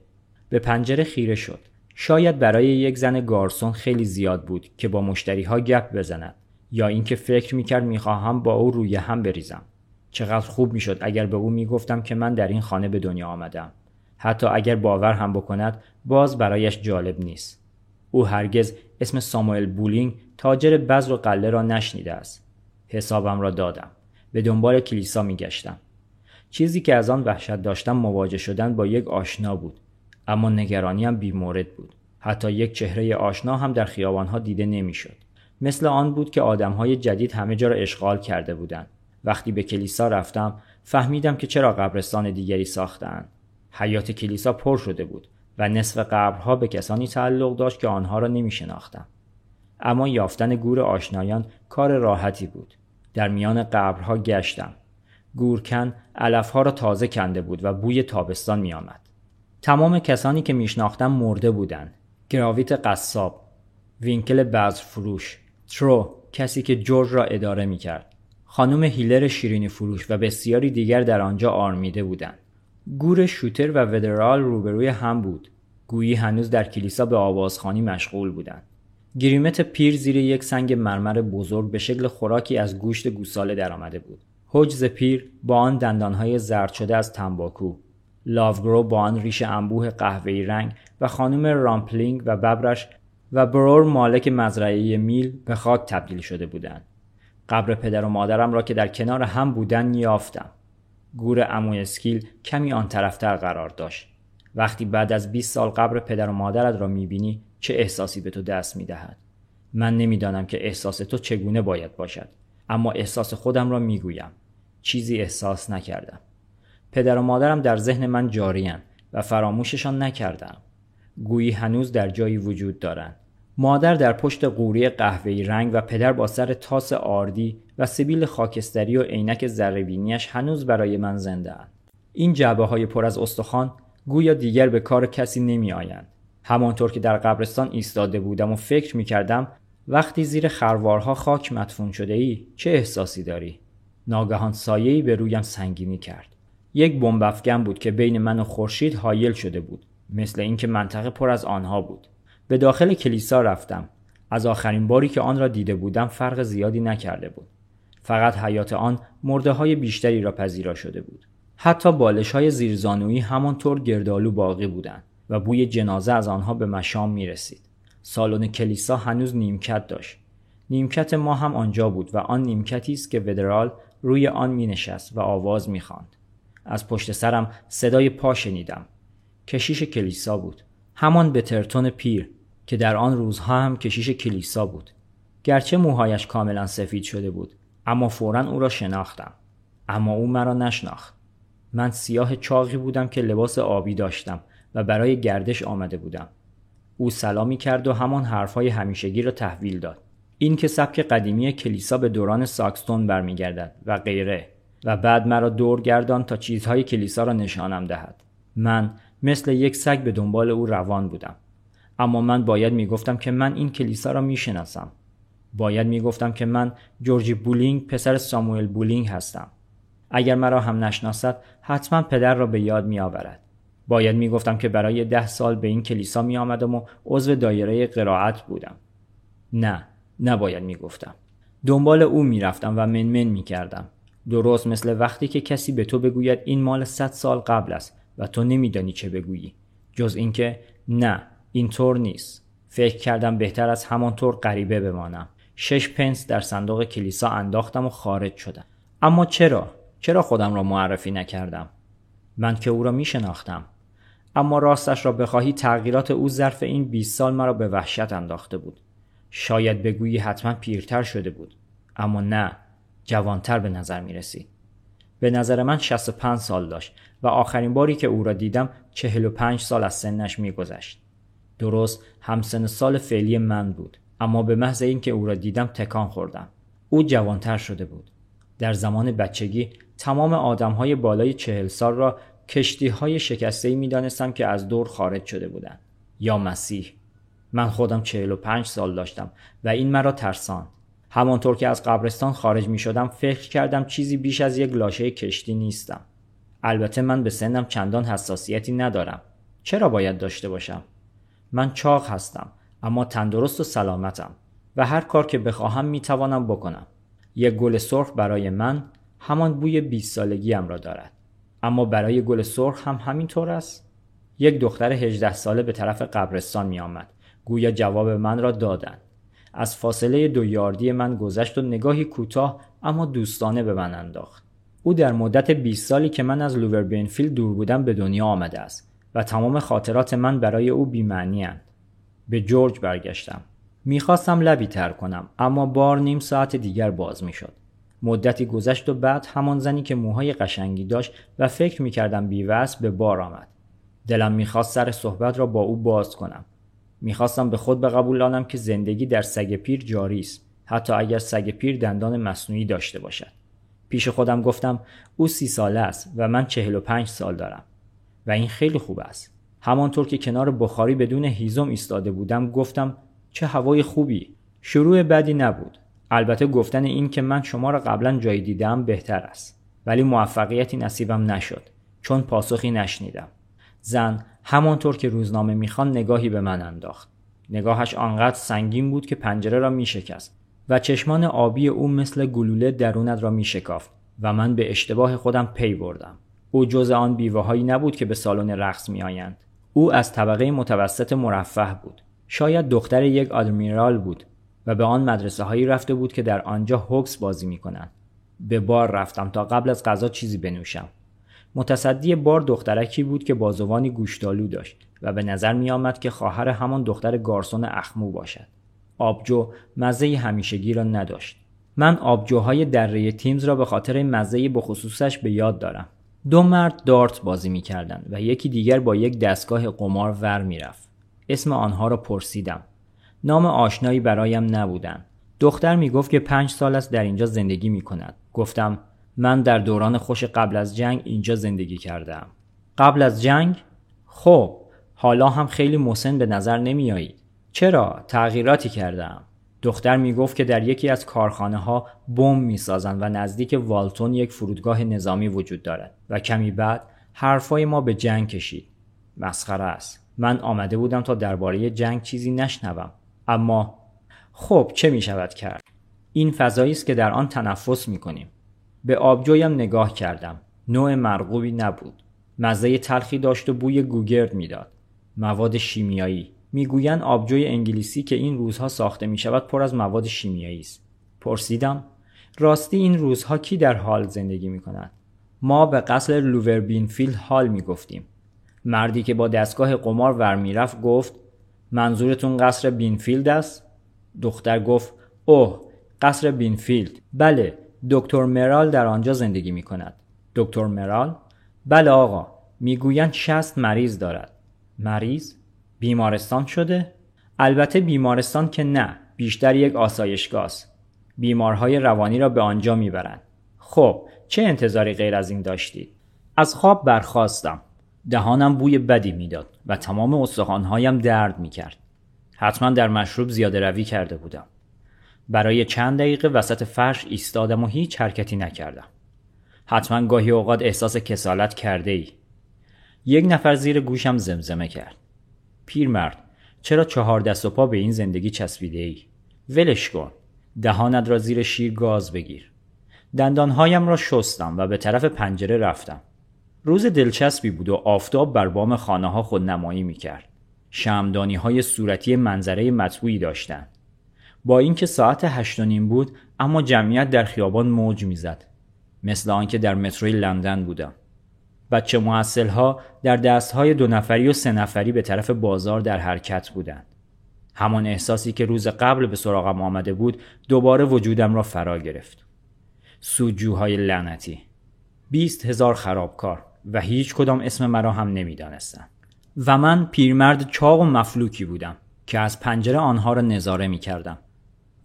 به پنجره خیره شد. شاید برای یک زن گارسون خیلی زیاد بود که با مشتری ها گپ بزند یا اینکه فکر می‌کرد می‌خواهم با او روی هم بریزم. چقدر خوب می‌شد اگر به او می‌گفتم که من در این خانه به دنیا آمدم. حتی اگر باور هم بکند باز برایش جالب نیست. او هرگز اسم ساموئل بولینگ تاجر بذر و قله را نشنیده است. حسابم را دادم. به دنبال کلیسا میگشتم. چیزی که از آن وحشت داشتم مواجه شدن با یک آشنا بود اما نگرانیم بیمورد بود حتی یک چهره آشنا هم در خیابانها دیده نمی‌شد مثل آن بود که آدمهای جدید همه جا را اشغال کرده بودند وقتی به کلیسا رفتم فهمیدم که چرا قبرستان دیگری ساختند حیات کلیسا پر شده بود و نصف قبرها به کسانی تعلق داشت که آنها را نمی شناختم. اما یافتن گور آشنایان کار راحتی بود. در میان قبرها گشتم. گورکن علفها را تازه کنده بود و بوی تابستان می آمد. تمام کسانی که میشناختم مرده بودند. گراویت قصاب، وینکل بذر فروش، ترو کسی که جورج را اداره می کرد. خانم هیلر شیرینی فروش و بسیاری دیگر در آنجا آرمیده بودند. گور شوتر و ودرال روبروی هم بود گویی هنوز در کلیسا به آوازخانی مشغول بودند گریمت پیر زیر یک سنگ مرمر بزرگ به شکل خوراکی از گوشت گوساله درآمده بود حجز پیر با آن دندانهای زرد شده از تنباکو لاوگرو با آن ریش انبوه قهوه‌ای رنگ و خانم رامپلینگ و ببرش و برور مالک مزرعه میل به خاک تبدیل شده بودند. قبر پدر و مادرم را که در کنار هم بودند یافتم. گور عموی اسکیل کمی آن طرفتر قرار داشت. وقتی بعد از 20 سال قبر پدر و مادرت را می‌بینی چه احساسی به تو دست می‌دهد؟ من نمی‌دانم که احساس تو چگونه باید باشد اما احساس خودم را می‌گویم. چیزی احساس نکردم پدر و مادرم در ذهن من جارین و فراموششان نکردم گویی هنوز در جایی وجود دارند مادر در پشت قوری قهوه‌ای رنگ و پدر با سر تاس آردی و سبیل خاکستری و عینک ذره‌بینیش هنوز برای من زنده اند. این جعبه های پر از استخوان گویا دیگر به کار کسی نمی آیند. همانطور که در قبرستان ایستاده بودم و فکر می کردم وقتی زیر خروارها خاک مدفون شده ای چه احساسی داری؟ ناگهان سایه‌ای به رویم سنگینی کرد. یک بمب بود که بین من و خورشید حایل شده بود مثل اینکه منطقه پر از آنها بود. به داخل کلیسا رفتم. از آخرین باری که آن را دیده بودم فرق زیادی نکرده بود. فقط حیات آن مرده های بیشتری را پذیرا شده بود. حتی بالش های زیرزانویی همانطور گردالو باقی بودند و بوی جنازه از آنها به مشام می رسید. سالن کلیسا هنوز نیمکت داشت. نیمکت ما هم آنجا بود و آن نیمکتی است که ودرال روی آن می نشست و آواز می خواند. از پشت سرم صدای پا شنیدم. کشیش کلیسا بود. همان بترتون پیر که در آن روزها هم کشیش کلیسا بود. گرچه موهایش کاملا سفید شده بود اما فورا او را شناختم. اما او مرا نشناخت. من سیاه چاقی بودم که لباس آبی داشتم و برای گردش آمده بودم. او سلامی کرد و همان حرفهای همیشگی را تحویل داد. این که سبک قدیمی کلیسا به دوران ساکسون برمیگردد و غیره و بعد مرا دور گرداند تا چیزهای کلیسا را نشانم دهد. من مثل یک سگ به دنبال او روان بودم. اما من باید می‌گفتم که من این کلیسا را می‌شناسم. باید می‌گفتم که من جورجی بولینگ پسر ساموئل بولینگ هستم. اگر مرا هم نشناسد حتما پدر را به یاد می آورد. باید می گفتم که برای ده سال به این کلیسا می آمدم و عضو دایره قرائت بودم. نه، نباید می گفتم. دنبال او می رفتم و منمن می کردم. درست مثل وقتی که کسی به تو بگوید این مال صد سال قبل است و تو نمیدانی چه بگویی. جز اینکه نه اینطور نیست. فکر کردم بهتر از همانطور غریبه بمانم. شش پنس در صندوق کلیسا انداختم و خارج شدم. اما چرا؟ چرا خودم را معرفی نکردم؟ من که او را می شناختم. اما راستش را بخواهی تغییرات او ظرف این 20 سال مرا به وحشت انداخته بود. شاید بگویی حتما پیرتر شده بود. اما نه جوانتر به نظر می رسید. به نظر من 65 سال داشت و آخرین باری که او را دیدم 45 سال از سنش می گذشت. درست همسن سال فعلی من بود اما به محض اینکه او را دیدم تکان خوردم. او جوانتر شده بود. در زمان بچگی تمام آدم های بالای چهل سال را کشتی های شکسته می دانستم که از دور خارج شده بودند. یا مسیح. من خودم چهل و پنج سال داشتم و این مرا ترسان. همانطور که از قبرستان خارج می شدم فکر کردم چیزی بیش از یک لاشه کشتی نیستم. البته من به سنم چندان حساسیتی ندارم. چرا باید داشته باشم؟ من چاق هستم اما تندرست و سلامتم و هر کار که بخواهم می توانم بکنم. یک گل سرخ برای من همان بوی 20 سالگیم را دارد. اما برای گل سرخ هم همینطور است؟ یک دختر 18 ساله به طرف قبرستان می آمد. گویا جواب من را دادند. از فاصله دو یاردی من گذشت و نگاهی کوتاه اما دوستانه به من انداخت. او در مدت 20 سالی که من از لووربینفیل دور بودم به دنیا آمده است و تمام خاطرات من برای او بیمعنی به جورج برگشتم. می‌خواستم لبی تر کنم اما بار نیم ساعت دیگر باز می‌شد. مدتی گذشت و بعد همان زنی که موهای قشنگی داشت و فکر می‌کردم بیوست به بار آمد. دلم می‌خواست سر صحبت را با او باز کنم. می‌خواستم به خود بقبولانم که زندگی در سگ پیر جاری است. حتی اگر سگ پیر دندان مصنوعی داشته باشد. پیش خودم گفتم او سی ساله است و من چهل و پنج سال دارم. و این خیلی خوب است. همانطور که کنار بخاری بدون هیزم ایستاده بودم گفتم چه هوای خوبی. شروع بدی نبود. البته گفتن این که من شما را قبلا جایی دیدم بهتر است. ولی موفقیتی نصیبم نشد. چون پاسخی نشنیدم. زن همانطور که روزنامه می‌خوان نگاهی به من انداخت نگاهش آنقدر سنگین بود که پنجره را میشکست و چشمان آبی او مثل گلوله درونت را میشکافت و من به اشتباه خودم پی بردم او جز آن بیوههایی نبود که به سالن رقص میآیند او از طبقه متوسط مرفه بود شاید دختر یک آدمیرال بود و به آن مدرسه هایی رفته بود که در آنجا هوکس بازی می کنند. به بار رفتم تا قبل از غذا چیزی بنوشم. متصدی بار دخترکی بود که بازوانی گوشتالو داشت و به نظر می آمد که خواهر همان دختر گارسون اخمو باشد. آبجو مزه همیشگی را نداشت. من آبجوهای دره تیمز را به خاطر مزه بخصوصش به یاد دارم. دو مرد دارت بازی می‌کردند و یکی دیگر با یک دستگاه قمار ور می‌رفت اسم آنها را پرسیدم نام آشنایی برایم نبودند دختر می‌گفت که پنج سال است در اینجا زندگی می کند. گفتم من در دوران خوش قبل از جنگ اینجا زندگی کردم. قبل از جنگ؟ خب حالا هم خیلی مسن به نظر نمیایید. چرا؟ تغییراتی کردم. دختر می‌گفت که در یکی از کارخانه ها بمب می‌سازند و نزدیک والتون یک فرودگاه نظامی وجود دارد و کمی بعد حرفای ما به جنگ کشید. مسخره است. من آمده بودم تا درباره جنگ چیزی نشنوم. اما خب چه می شود کرد؟ این فضایی است که در آن تنفس می کنیم. به آبجویم نگاه کردم. نوع مرغوبی نبود. مزه تلخی داشت و بوی گوگرد می‌داد. مواد شیمیایی. می‌گویند آبجوی انگلیسی که این روزها ساخته می شود پر از مواد شیمیایی است. پرسیدم راستی این روزها کی در هال زندگی می کند؟ ما به قصر لووربینفیلد هال می گفتیم. مردی که با دستگاه قمار ور می‌رفت گفت منظورتون قصر بینفیلد است؟ دختر گفت اوه قصر بینفیلد بله دکتر مرال در آنجا زندگی می کند. دکتر مرال بله آقا می‌گویند شست مریض دارد. مریض؟ بیمارستان شده؟ البته بیمارستان که نه بیشتر یک آسایشگاه است. بیمارهای روانی را به آنجا می‌برند خب چه انتظاری غیر از این داشتید? از خواب برخواستم دهانم بوی بدی می‌داد و تمام استخوانهایم درد می‌کرد حتما در مشروب زیاده روی کرده بودم. برای چند دقیقه وسط فرش ایستادم و هیچ حرکتی نکردم. حتما گاهی اوقات احساس کسالت کرده ای. یک نفر زیر گوشم زمزمه کرد. پیرمرد چرا چهار دست و پا به این زندگی چسبیده ای؟ ولش کن. دهانت را زیر شیر گاز بگیر. دندانهایم را شستم و به طرف پنجره رفتم. روز دلچسبی بود و آفتاب بر بام خانه ها خود نمایی می کرد. شمدانی های صورتی منظره مطبوعی داشتند. با اینکه ساعت هشت و نیم بود اما جمعیت در خیابان موج می‌زد مثل آنکه در متروی لندن بودم بچه محصل ها در دست های دو نفری و سه نفری به طرف بازار در حرکت بودند. همان احساسی که روز قبل به سراغم آمده بود دوباره وجودم را فرا گرفت. سوجوهای لعنتی. بیست هزار خرابکار و هیچ کدام اسم مرا هم نمی‌دانستند. و من پیرمرد چاق و مفلوکی بودم که از پنجره آنها را نظاره می کردم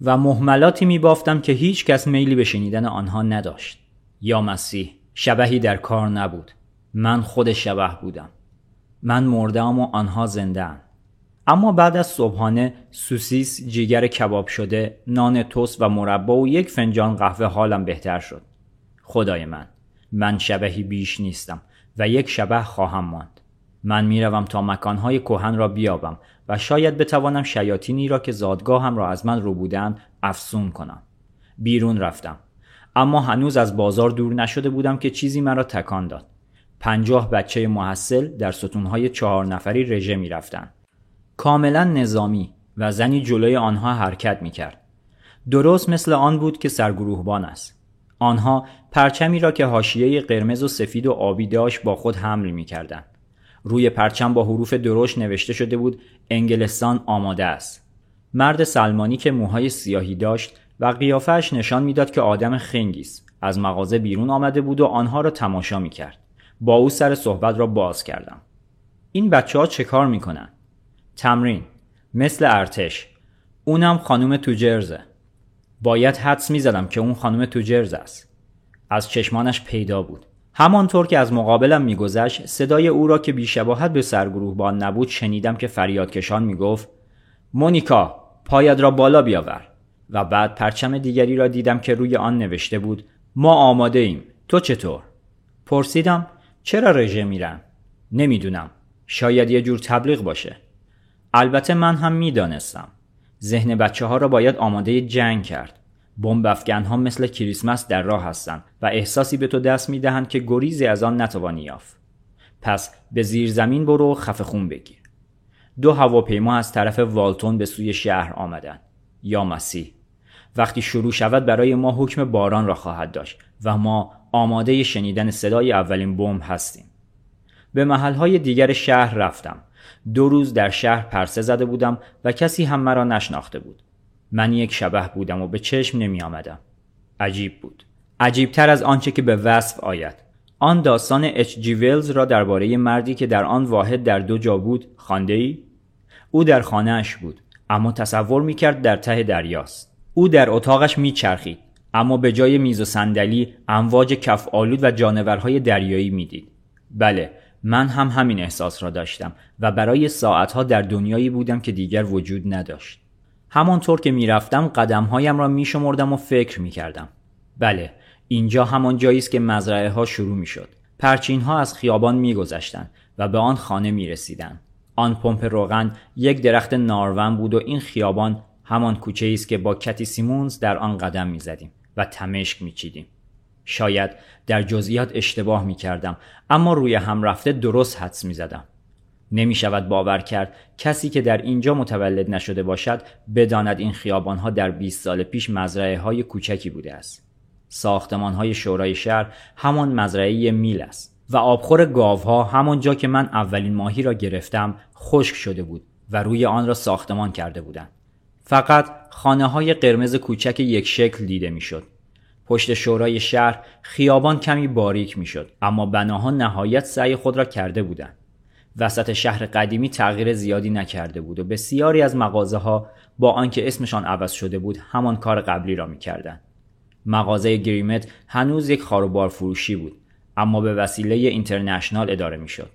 و محملاتی می بافتم که هیچ کس میلی به شنیدن آنها نداشت. یا مسیح شبهی در کار نبود. من خود شبه بودم. من مردم و آنها زنده اما بعد از صبحانه سوسیس جیگر کباب شده نان توست و مربا و یک فنجان قهوه حالم بهتر شد. خدای من من شبهی بیش نیستم و یک شبه خواهم ماند. من می‌روم تا مکانهای کهن را بیابم و شاید بتوانم شیاطینی را که زادگاهم را از من رو بودند افسون کنم بیرون رفتم اما هنوز از بازار دور نشده بودم که چیزی مرا تکان داد پنجاه بچه محصل در ستونهای چهار نفری رژه می رفتن. کاملا نظامی و زنی جلوی آنها حرکت می کرد. درست مثل آن بود که سرگروهبان است. آنها پرچمی را که حاشیه قرمز و سفید و آبی داشت با خود حمل می کردن. روی پرچم با حروف درشت نوشته شده بود انگلستان آماده است. مرد سلمانی که موهای سیاهی داشت و قیافهش نشان می‌داد که آدم خنگی است. از مغازه بیرون آمده بود و آنها را تماشا می کرد. با او سر صحبت را باز کردم. این بچه ها چه کار می‌کنن؟ تمرین مثل ارتش. اونم خانم توجرزه. باید حدس می‌زدم که اون خانم توجرز است. از چشمانش پیدا بود. همانطور که از مقابلم میگذشت صدای او را که بیشباهت به سرگروهبان نبود شنیدم که فریادکشان می‌گفت مونیکا پاید را بالا بیاور. و بعد پرچم دیگری را دیدم که روی آن نوشته بود ما آماده ایم. تو چطور؟ پرسیدم چرا رژه میرم؟ نمی‌دونم. شاید یه جور تبلیغ باشه. البته من هم می‌دانستم. ذهن بچه ها را باید آماده جنگ کرد. بمب ها مثل کریسمس در راه هستند و احساسی به تو دست می‌دهند که گریزی از آن نتوانی یافت. پس به زیر زمین برو و خفه خون بگیر. دو هواپیما از طرف والتون به سوی شهر آمدند. یا مسیح وقتی شروع شود برای ما حکم باران را خواهد داشت و ما آماده شنیدن صدای اولین بمب هستیم. به محلهای دیگر شهر رفتم. دو روز در شهر پرسه زده بودم و کسی هم مرا نشناخته بود. من یک شبه بودم و به چشم نمی آمدم. عجیب بود. عجیبتر از آنچه که به وصف آید. آن داستان اچ جی ویلز را درباره مردی که در آن واحد در دو جا بود خانده ای؟ او در خانهاش بود اما تصور می‌کرد در ته دریاست او در اتاقش میچرخید اما به جای میز و صندلی امواج کف آلود و جانورهای دریایی می‌دید بله من هم همین احساس را داشتم و برای ساعتها در دنیایی بودم که دیگر وجود نداشت همانطور که می‌رفتم قدمهایم را میشمردم و فکر می‌کردم بله اینجا همان جایی است که مزرعه ها شروع می‌شد پرچین ها از خیابان میگذشتند و به آن خانه می رسیدن. آن پمپ روغن یک درخت نارون بود و این خیابان همان کوچه است که با کتی سیمونز در آن قدم می زدیم و تمشک می چیدیم. شاید در جزئیات اشتباه می کردم اما روی هم رفته درست حدس می زدم. نمی شود باور کرد کسی که در اینجا متولد نشده باشد بداند این خیابان ها در 20 سال پیش مزرعه های کوچکی بوده است. ساختمان های شورای شهر همان مزرعه میل است و آبخور گاوها همان جا که من اولین ماهی را گرفتم خشک شده بود و روی آن را ساختمان کرده بودند. فقط خانه های قرمز کوچک یک شکل دیده می‌شد. پشت شورای شهر خیابان کمی باریک می‌شد اما بناها نهایت سعی خود را کرده بودند. وسط شهر قدیمی تغییر زیادی نکرده بود و بسیاری از مغازه ها با آنکه اسمشان عوض شده بود همان کار قبلی را می‌کردند. مغازه گریمت هنوز یک خاروبار فروشی بود اما به وسیله اینترنشنال اداره می‌شد.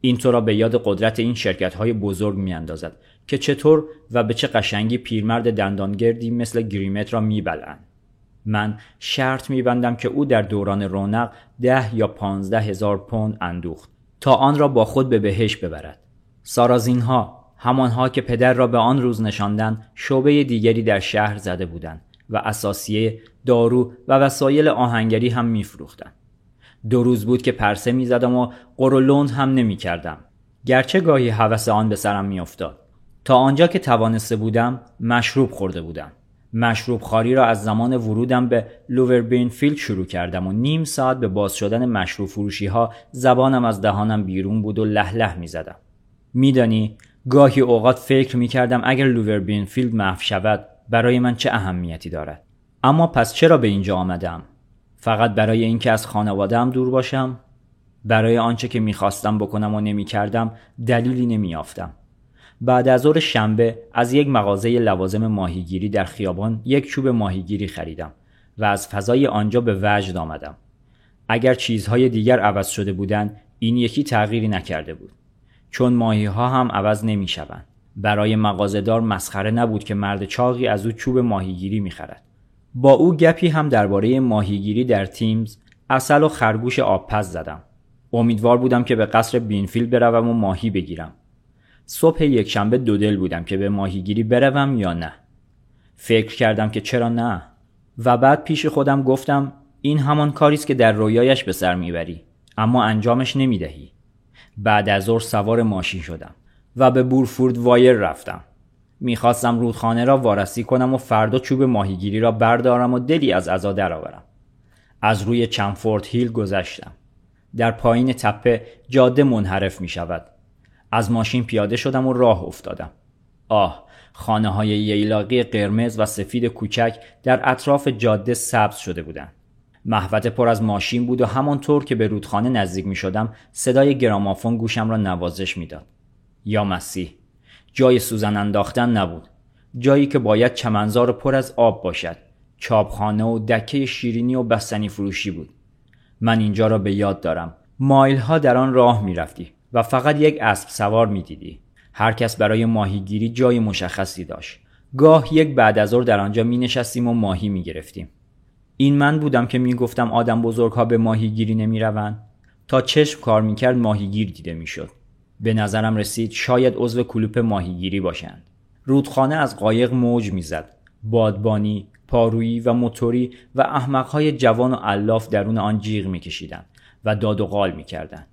این تو را به یاد قدرت این شرکت های بزرگ میاندازد که چطور و به چه قشنگی پیرمرد دندانگردی مثل گریمت را میبلند. من شرط میبندم که او در دوران رونق ده یا پانزده هزار پوند اندوخت تا آن را با خود به بهش ببرد. سارازین ها همانها که پدر را به آن روز نشاندن شعبه دیگری در شهر زده بودند و اساسیه دارو و وسایل آهنگری هم میفروختند. دو روز بود که پرسه می‌زدم و قرولوند هم نمی‌کردم. گرچه گاهی هوس آن به سرم میافتاد. تا آنجا که توانسته بودم مشروب خورده بودم. مشروب خواری را از زمان ورودم به لووربین فیلد شروع کردم و نیم ساعت به باز شدن مشروب فروشی ها زبانم از دهانم بیرون بود و له له می زدم. میدانی گاهی اوقات فکر می کردم اگر لووربین فیلد محو شود برای من چه اهمیتی دارد. اما پس چرا به اینجا آمدم؟ فقط برای اینکه از خانوادهام دور باشم؟ برای آنچه که می‌خواستم بکنم و نمی‌کردم دلیلی نمیافتم بعد از ظهر شنبه از یک مغازه لوازم ماهیگیری در خیابان یک چوب ماهیگیری خریدم و از فضای آنجا به وجد آمدم. اگر چیزهای دیگر عوض شده بودند این یکی تغییری نکرده بود. چون ماهی ها هم عوض نمی شوند. برای مغازهدار مسخره نبود که مرد چاقی از او چوب ماهیگیری می‌خرد. با او گپی هم درباره ماهیگیری در تیمز اصل و خرگوش آبپز زدم. امیدوار بودم که به قصر بینفیل بروم و ماهی بگیرم. صبح یکشنبه دو دل بودم که به ماهیگیری بروم یا نه. فکر کردم که چرا نه. و بعد پیش خودم گفتم این همان کاری است که در رویایش به سر می‌بری. اما انجامش نمی‌دهی. بعد از ظهر سوار ماشین شدم و به بورفورد وایر رفتم. می‌خواستم رودخانه را وارسی کنم و فردا چوب ماهیگیری را بردارم و دلی از عزا درآورم. از روی چنفورد هیل گذشتم. در پایین تپه جاده منحرف می شود از ماشین پیاده شدم و راه افتادم. آه خانه های ییلاقی قرمز و سفید کوچک در اطراف جاده سبز شده بودند محوطه پر از ماشین بود و همانطور که به رودخانه نزدیک می شدم صدای گرامافون گوشم را نوازش می‌داد. یا مسیح جای سوزن انداختن نبود. جایی که باید چمنزار پر از آب باشد. چاپخانه و دکه شیرینی و بستنی فروشی بود. من اینجا را به یاد دارم. مایل ها در آن راه می رفتی و فقط یک اسب سوار می دیدی هر کس برای ماهیگیری جای مشخصی داشت. گاه یک بعد از در آنجا می نشستیم و ماهی می گرفتیم این من بودم که می گفتم آدم بزرگ ها به ماهیگیری نمی روند تا چشم کار می کرد ماهیگیر دیده می شد به نظرم رسید شاید عضو کلوپ ماهیگیری باشند. رودخانه از قایق موج می‌زد. بادبانی پارویی و موتوری و احمقهای جوان و الاف درون آن جیغ میکشیدند و داد و قال می‌کردند.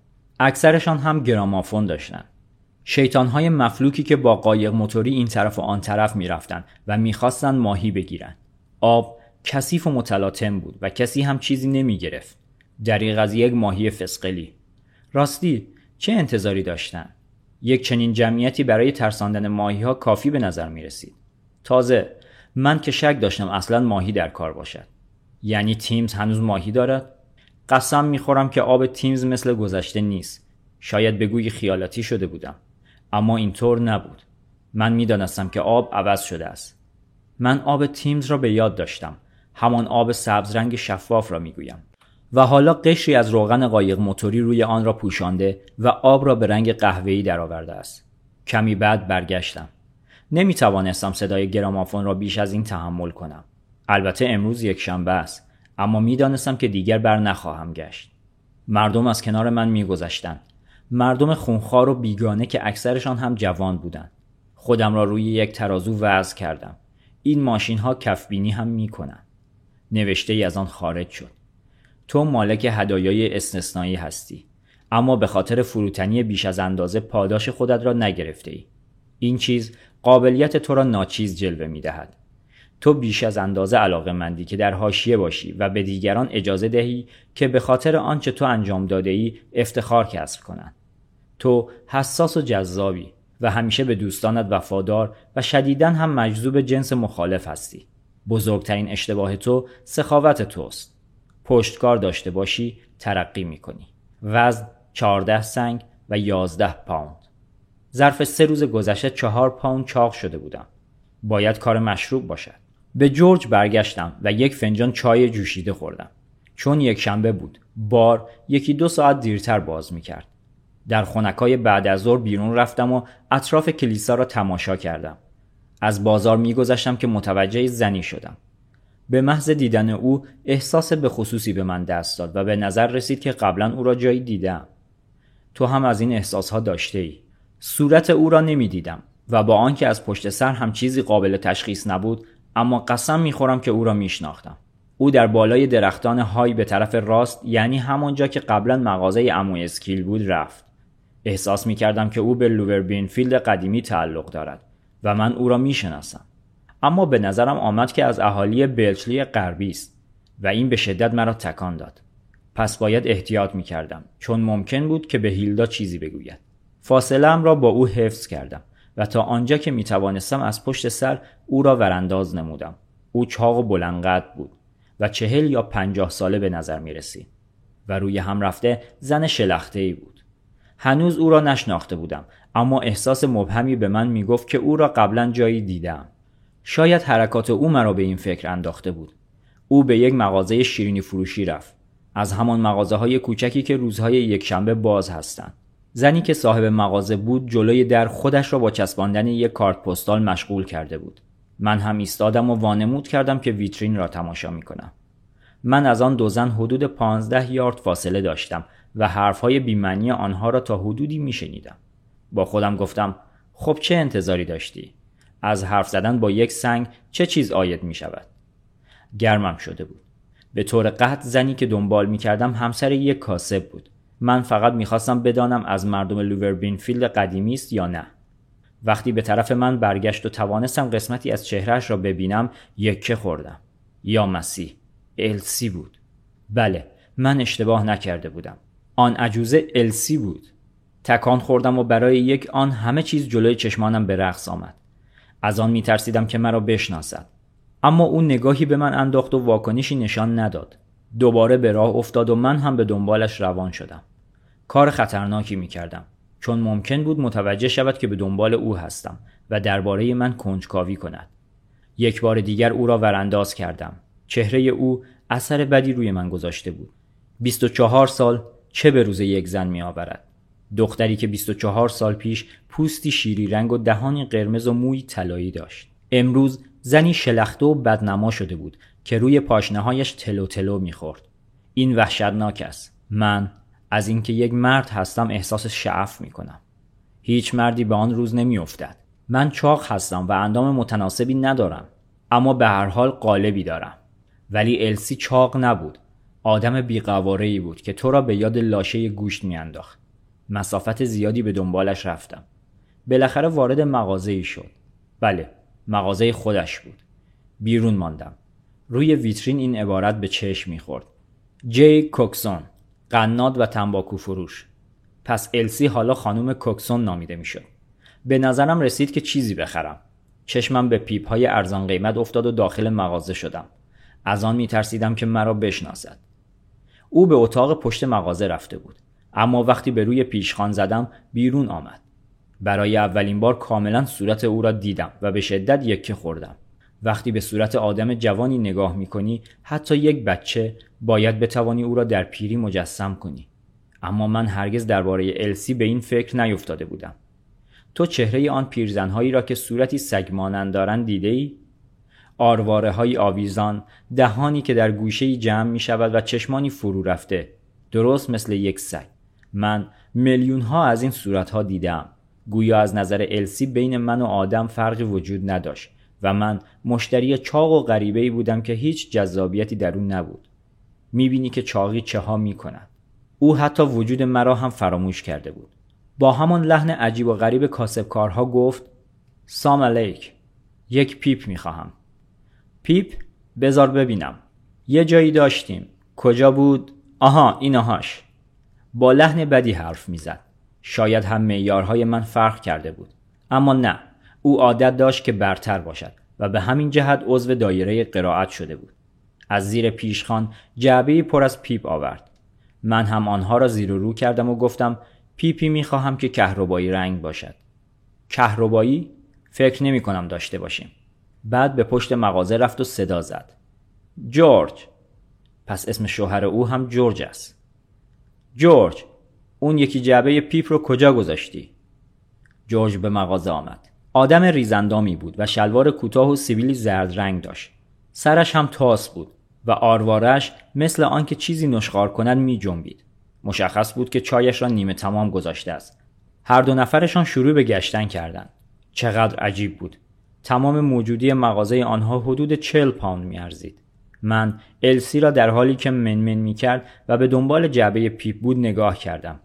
اکثرشان هم گرامافون داشتند شیطانهای مفلوکی که با قایق موتوری این طرف و آن طرف می‌رفتند و می‌خواستند ماهی بگیرند آب کثیف و متلاطم بود و کسی هم چیزی نمی‌گرفت دریغ از یک ماهی فسقلی راستی چه انتظاری داشتن؟ یک چنین جمعیتی برای ترساندن ماهی ها کافی به نظر می رسید. تازه من که شک داشتم اصلا ماهی در کار باشد. یعنی تیمز هنوز ماهی دارد؟ قسم می‌خورم که آب تیمز مثل گذشته نیست. شاید بگویی خیالاتی شده بودم. اما اینطور نبود. من می‌دانستم که آب عوض شده است. من آب تیمز را به یاد داشتم. همان آب سبز رنگ شفاف را می‌گویم. و حالا قشری از روغن قایق موتوری روی آن را پوشانده و آب را به رنگ قهوه‌ای درآورده است. کمی بعد برگشتم. نمی توانستم صدای گرامافون را بیش از این تحمل کنم. البته امروز یک شنبه است. اما می‌دانستم که دیگر بر نخواهم گشت. مردم از کنار من میگذشتند. مردم خونخوار و بیگانه که اکثرشان هم جوان بودند. خودم را روی یک ترازو وضع کردم. این ماشین ها کفبینی هم می‌کنند. نوشته ای از آن خارج شد. تو مالک هدایای استثنایی هستی. اما به خاطر فروتنی بیش از اندازه پاداش خودت را نگرفته ای. این چیز قابلیت تو را ناچیز جلوه می دهد. تو بیش از اندازه علاقه مندی که در حاشیه باشی و به دیگران اجازه دهی که به خاطر آنچه تو انجام داده ای افتخار کسب کنند. تو حساس و جذابی و همیشه به دوستانت وفادار و شدیدن هم مجذوب جنس مخالف هستی. بزرگترین اشتباه تو سخاوت توست. پشتکار داشته باشی ترقی می کنی. وزن 14 سنگ و 11 پاوند. ظرف سه روز گذشته چهار پاوند چاق شده بودم. باید کار مشروب باشد. به جورج برگشتم و یک فنجان چای جوشیده خوردم. چون یک شنبه بود. بار یکی دو ساعت دیرتر باز می کرد. در خونکای بعد از ظهر بیرون رفتم و اطراف کلیسا را تماشا کردم. از بازار میگذشتم که متوجه زنی شدم. به محض دیدن او احساس به خصوصی به من دست داد و به نظر رسید که قبلا او را جایی دیدم. تو هم از این احساسها داشته ای. صورت او را نمی دیدم و با آنکه از پشت سر هم چیزی قابل تشخیص نبود اما قسم می‌خورم که او را میشناختم. او در بالای درختان های به طرف راست یعنی همانجا که قبلا مغازه امو اسکیل بود رفت. احساس می کردم که او به لوور فیلد قدیمی تعلق دارد و من او را می شناسم. اما به نظرم آمد که از اهالی بلیچلی غربی است و این به شدت مرا تکان داد. پس باید احتیاط می کردم چون ممکن بود که به هیلدا چیزی بگوید. فاصله را با او حفظ کردم و تا آنجا که می توانستم از پشت سر او را ورانداز نمودم. او چاق و بلندقد بود و چهل یا پنجاه ساله به نظر می رسید و روی هم رفته زن شلخته ای بود. هنوز او را نشناخته بودم اما احساس مبهمی به من می‌گفت که او را قبلا جایی دیدم شاید حرکات او مرا به این فکر انداخته بود او به یک مغازه شیرینی فروشی رفت از همان مغازه های کوچکی که روزهای یکشنبه باز هستند زنی که صاحب مغازه بود جلوی در خودش را با چسباندن یک کارت پستال مشغول کرده بود. من هم ایستادم و وانمود کردم که ویترین را تماشا می کنم. من از آن دو زن حدود پانزده یارد فاصله داشتم و حرفهای بیمنی آنها را تا حدودی میشنیدم با خودم گفتم خب چه انتظاری داشتی؟ از حرف زدن با یک سنگ چه چیز آید می شود؟ گرمم شده بود. به طور قطع زنی که دنبال می کردم همسر یک کاسب بود. من فقط می‌خواستم بدانم از مردم لوور فیلد قدیمی است یا نه. وقتی به طرف من برگشت و توانستم قسمتی از چهرهش را ببینم یکه خوردم. یا مسیح. السی بود. بله من اشتباه نکرده بودم. آن عجوزه السی بود. تکان خوردم و برای یک آن همه چیز جلوی چشمانم به رقص آمد. از آن میترسیدم که مرا بشناسد. اما او نگاهی به من انداخت و واکنشی نشان نداد. دوباره به راه افتاد و من هم به دنبالش روان شدم. کار خطرناکی می‌کردم. چون ممکن بود متوجه شود که به دنبال او هستم و درباره من کنجکاوی کند. یک بار دیگر او را ورانداز کردم. چهره او اثر بدی روی من گذاشته بود. 24 سال چه به روز یک زن می آورد دختری که 24 سال پیش پوستی شیری رنگ و دهانی قرمز و موی طلایی داشت. امروز زنی شلخته و بدنما شده بود که روی پاشنهایش تلو تلو می‌خورد. این وحشتناک است. من از اینکه یک مرد هستم احساس شعف کنم. هیچ مردی به آن روز نمیافتد. من چاق هستم و اندام متناسبی ندارم اما به هر حال قالبی دارم. ولی السی چاق نبود. آدم بیقواره ای بود که تو را به یاد لاشه گوشت میانداخت. مسافت زیادی به دنبالش رفتم. بالاخره وارد مغازه ای شد. بله مغازه خودش بود. بیرون ماندم. روی ویترین این عبارت به چشم می‌خورد. جی کوکسون. قناد و تنباکو فروش. پس السی حالا خانم کوکسون نامیده می‌شد به نظرم رسید که چیزی بخرم. چشمم به پیپ های ارزان قیمت افتاد و داخل مغازه شدم. از آن میترسیدم که مرا بشناسد. او به اتاق پشت مغازه رفته بود. اما وقتی به روی پیشخان زدم بیرون آمد. برای اولین بار کاملا صورت او را دیدم و به شدت یکه خوردم. وقتی به صورت آدم جوانی نگاه می کنی حتی یک بچه باید بتوانی او را در پیری مجسم کنی. اما من هرگز درباره السی به این فکر نیفتاده بودم. تو چهره آن پیرزنهایی را که صورتی سگمانند دارند دیده ای؟ آرواره های آویزان دهانی که در گوشه جمع می شود و چشمانی فرو رفته. درست مثل یک سگ. من میلیون ها از این صورت ها دیدم گویا از نظر السی بین من و آدم فرقی وجود نداشت و من مشتری چاق و غریبه بودم که هیچ جذابیتی در اون نبود. می‌بینی که چاقی چه ها می‌کند او حتی وجود مرا هم فراموش کرده بود. با همان لحن عجیب و غریب کاسبکارها گفت سام علیک یک پیپ می‌خواهم. پیپ؟ بزار ببینم. یه جایی داشتیم. کجا بود؟ آها اینهاش با لحن بدی حرف می‌زد. شاید هم معیارهای من فرق کرده بود. اما نه او عادت داشت که برتر باشد و به همین جهت عضو دایره قرائت شده بود. از زیر پیشخان جعبه پر از پیپ آورد. من هم آنها را زیر و رو کردم و گفتم پیپی می‌خواهم که کهربایی رنگ باشد. کهربایی؟ فکر نمی کنم داشته باشیم. بعد به پشت مغازه رفت و صدا زد. جورج! پس اسم شوهر او هم جورج است. جورج اون یکی جعبه پیپ رو کجا گذاشتی؟ جورج به مغازه آمد. آدم ریزندامی بود و شلوار کوتاه و سیبیلی زرد رنگ داشت. سرش هم تاس بود. و آروارش مثل آنکه چیزی نشخار کند می جنبید. مشخص بود که چایش را نیمه تمام گذاشته است. هر دو نفرشان شروع به گشتن کردند. چقدر عجیب بود. تمام موجودی مغازه آنها حدود چل پاوند میارزید. من السی را در حالی که منمن می کرد و به دنبال جعبه پیپ بود نگاه کردم.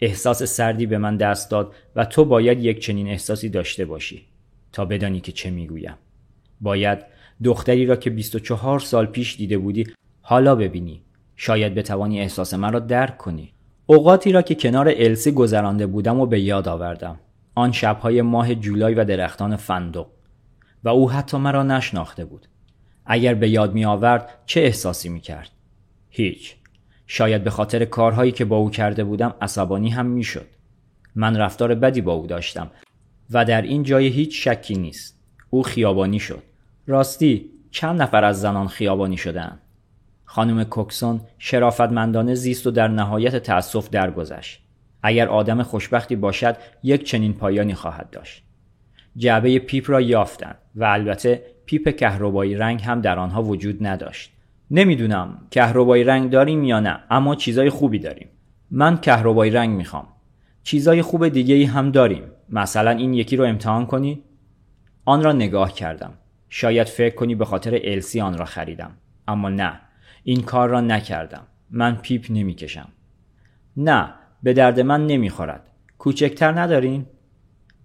احساس سردی به من دست داد و تو باید یک چنین احساسی داشته باشی تا بدانی که چه می‌گویم. باید دختری را که 24 سال پیش دیده بودی حالا ببینی. شاید بتوانی احساس من را درک کنی. اوقاتی را که کنار السی گذرانده بودم و به یاد آوردم. آن شبهای ماه جولای و درختان فندق. و او حتی مرا نشناخته بود. اگر به یاد می آورد چه احساسی می کرد؟ هیچ. شاید به خاطر کارهایی که با او کرده بودم عصبانی هم می شد. من رفتار بدی با او داشتم و در این جای هیچ شکی نیست. او خیابانی شد. راستی چند نفر از زنان خیابانی شدن؟ خانم کوکسون شرافتمندانه زیست و در نهایت تأسف درگذشت. اگر آدم خوشبختی باشد یک چنین پایانی خواهد داشت. جعبه پیپ را یافتند و البته پیپ کهربایی رنگ هم در آنها وجود نداشت. نمی‌دونم کهربایی رنگ داریم یا نه اما چیزای خوبی داریم. من کهربایی رنگ می‌خوام. چیزای خوب دیگه ای هم داریم. مثلا این یکی رو امتحان کنی؟ آن را نگاه کردم. شاید فکر کنی به خاطر السی آن را خریدم. اما نه این کار را نکردم. من پیپ نمی‌کشم. نه به درد من نمی‌خورد. کوچکتر ندارین؟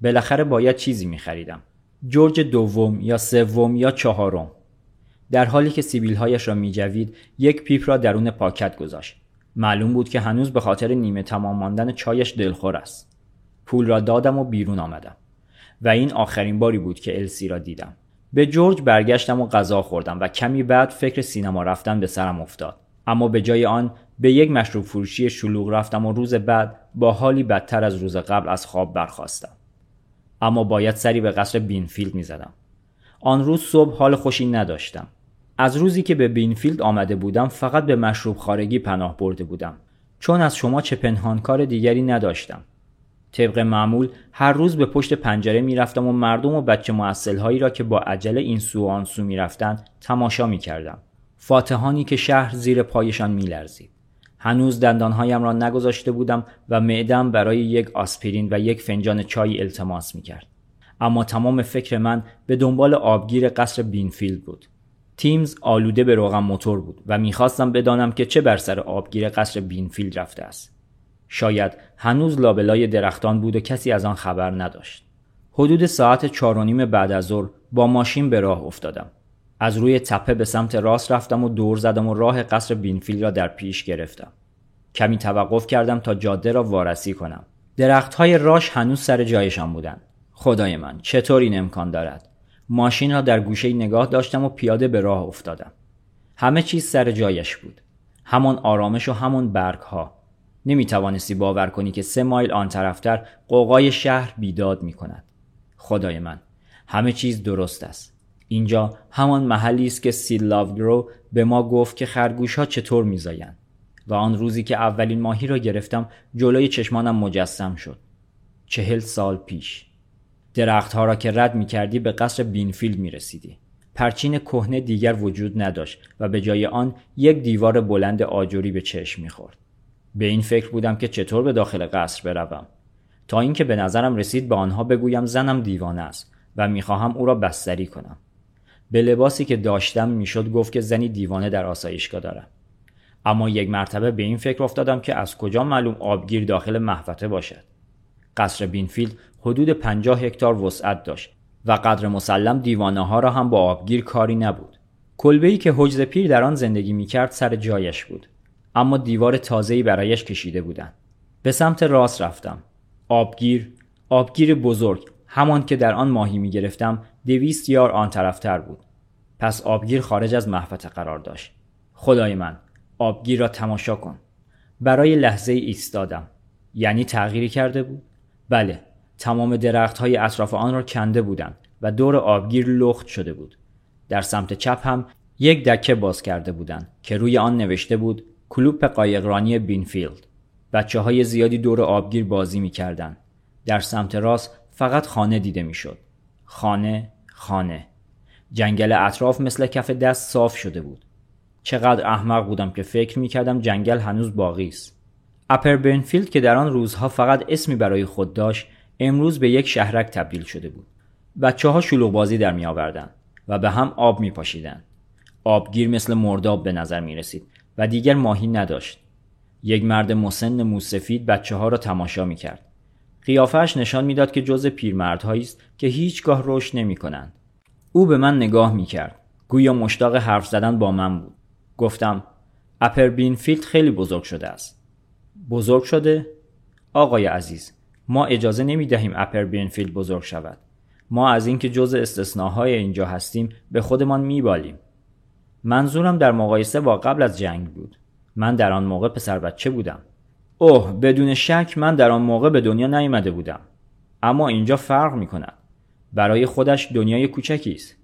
بالاخره باید چیزی میخریدم. جورج دوم یا سوم یا چهارم. در حالی که سیبیلهایش را میجوید یک پیپ را درون پاکت گذاشت. معلوم بود که هنوز به خاطر نیمه تمام ماندن چایش دلخور است. پول را دادم و بیرون آمدم. و این آخرین باری بود که السی را دیدم. به جورج برگشتم و غذا خوردم و کمی بعد فکر سینما رفتن به سرم افتاد. اما به جای آن به یک مشروب فروشی شلوغ رفتم و روز بعد با حالی بدتر از روز قبل از خواب برخواستم اما باید سری به قصر بینفیلد می‌زدم آن روز صبح حال خوشی نداشتم. از روزی که به بینفیلد آمده بودم فقط به مشروب خارگی پناه برده بودم. چون از شما چه پنهانکار دیگری نداشتم. طبق معمول هر روز به پشت پنجره می‌رفتم و مردم و بچه معسل هایی را که با عجله این سو و آن سو می‌رفتند تماشا می‌کردم. فاتحانی که شهر زیر پایشان میلرزید. هنوز دندانهایم را نگذاشته بودم و معدم برای یک آسپرین و یک فنجان چای التماس می‌کرد. اما تمام فکر من به دنبال آبگیر قصر بینفیلد بود. تیمز آلوده به روغم موتور بود و می‌خواستم بدانم که چه بر سر آبگیر قصر بینفیلد رفته است. شاید هنوز لابلای درختان بود و کسی از آن خبر نداشت. حدود ساعت چار و نیم بعد از ظهر با ماشین به راه افتادم. از روی تپه به سمت راست رفتم و دور زدم و راه قصر بینفیل را در پیش گرفتم. کمی توقف کردم تا جاده را وارسی کنم. درختهای راش هنوز سر جایشان بودند. خدای من چطور این امکان دارد؟ ماشین را در گوشه نگاه داشتم و پیاده به راه افتادم. همه چیز سر جایش بود. همان آرامش و همان برگ ها نمی توانستی باور کنی که سه مایل آن طرفتر قوقای شهر بیداد می کند. خدای من همه چیز درست است. اینجا همان محلی است که سیل لاوگرو به ما گفت که خرگوش ها چطور میزایند و آن روزی که اولین ماهی را گرفتم جلوی چشمانم مجسم شد. چهل سال پیش. درختها را که رد می کردی به قصر بینفیلد می رسیدی. پرچین کهنه دیگر وجود نداشت و به جای آن یک دیوار بلند آجوری به چشم می‌خورد. به این فکر بودم که چطور به داخل قصر بروم. تا اینکه به نظرم رسید به آنها بگویم زنم دیوانه است و می‌خواهم او را بستری کنم. به لباسی که داشتم می‌شد گفت که زنی دیوانه در آسایشگاه دارم اما یک مرتبه به این فکر افتادم که از کجا معلوم آبگیر داخل محوطه باشد. قصر بینفیلد حدود 50 هکتار وسعت داشت و قدر مسلم دیوانه ها را هم با آبگیر کاری نبود. کلبه ای که حجز پیر در آن زندگی می‌کرد سر جایش بود. اما دیوار تازه‌ای برایش کشیده بودند به سمت راست رفتم. آبگیر آبگیر بزرگ. همان که در آن ماهی می گرفتم دویست یار آن طرفتر بود. پس آبگیر خارج از محفظه قرار داشت. خدای من آبگیر را تماشا کن. برای لحظه ایستادم. یعنی تغییری کرده بود؟ بله. تمام درخت های اطراف آن را کنده بودند و دور آبگیر لخت شده بود. در سمت چپ هم یک دکه باز کرده بودند که روی آن نوشته بود کلوپ قایقرانی بینفیلد بچه های زیادی دور آبگیر بازی می‌کردند. در سمت راست فقط خانه دیده می‌شد. خانه خانه جنگل اطراف مثل کف دست صاف شده بود. چقدر احمق بودم که فکر می‌کردم جنگل هنوز باقی است. اپر بینفیلد که در آن روزها فقط اسمی برای خود داشت امروز به یک شهرک تبدیل شده بود. بچه ها شلوغ بازی در می آوردن و به هم آب می پاشیدن. آبگیر مثل مرداب به نظر می رسید و دیگر ماهی نداشت. یک مرد مسن موسفید بچه ها را تماشا می کرد. قیافش نشان می‌داد که جز پیرمردهایی است که هیچگاه رشد نمی کنند. او به من نگاه می کرد. گویا مشتاق حرف زدن با من بود. گفتم اپر بینفیلد خیلی بزرگ شده است. بزرگ شده؟ آقای عزیز ما اجازه نمی دهیم اپر بینفیلد بزرگ شود. ما از اینکه جز استثناهای اینجا هستیم به خودمان میبالیم. منظورم در مقایسه با قبل از جنگ بود. من در آن موقع پسر بچه بودم. اوه بدون شک من در آن موقع به دنیا نیامده بودم. اما اینجا فرق می کند. برای خودش دنیای کوچکی است.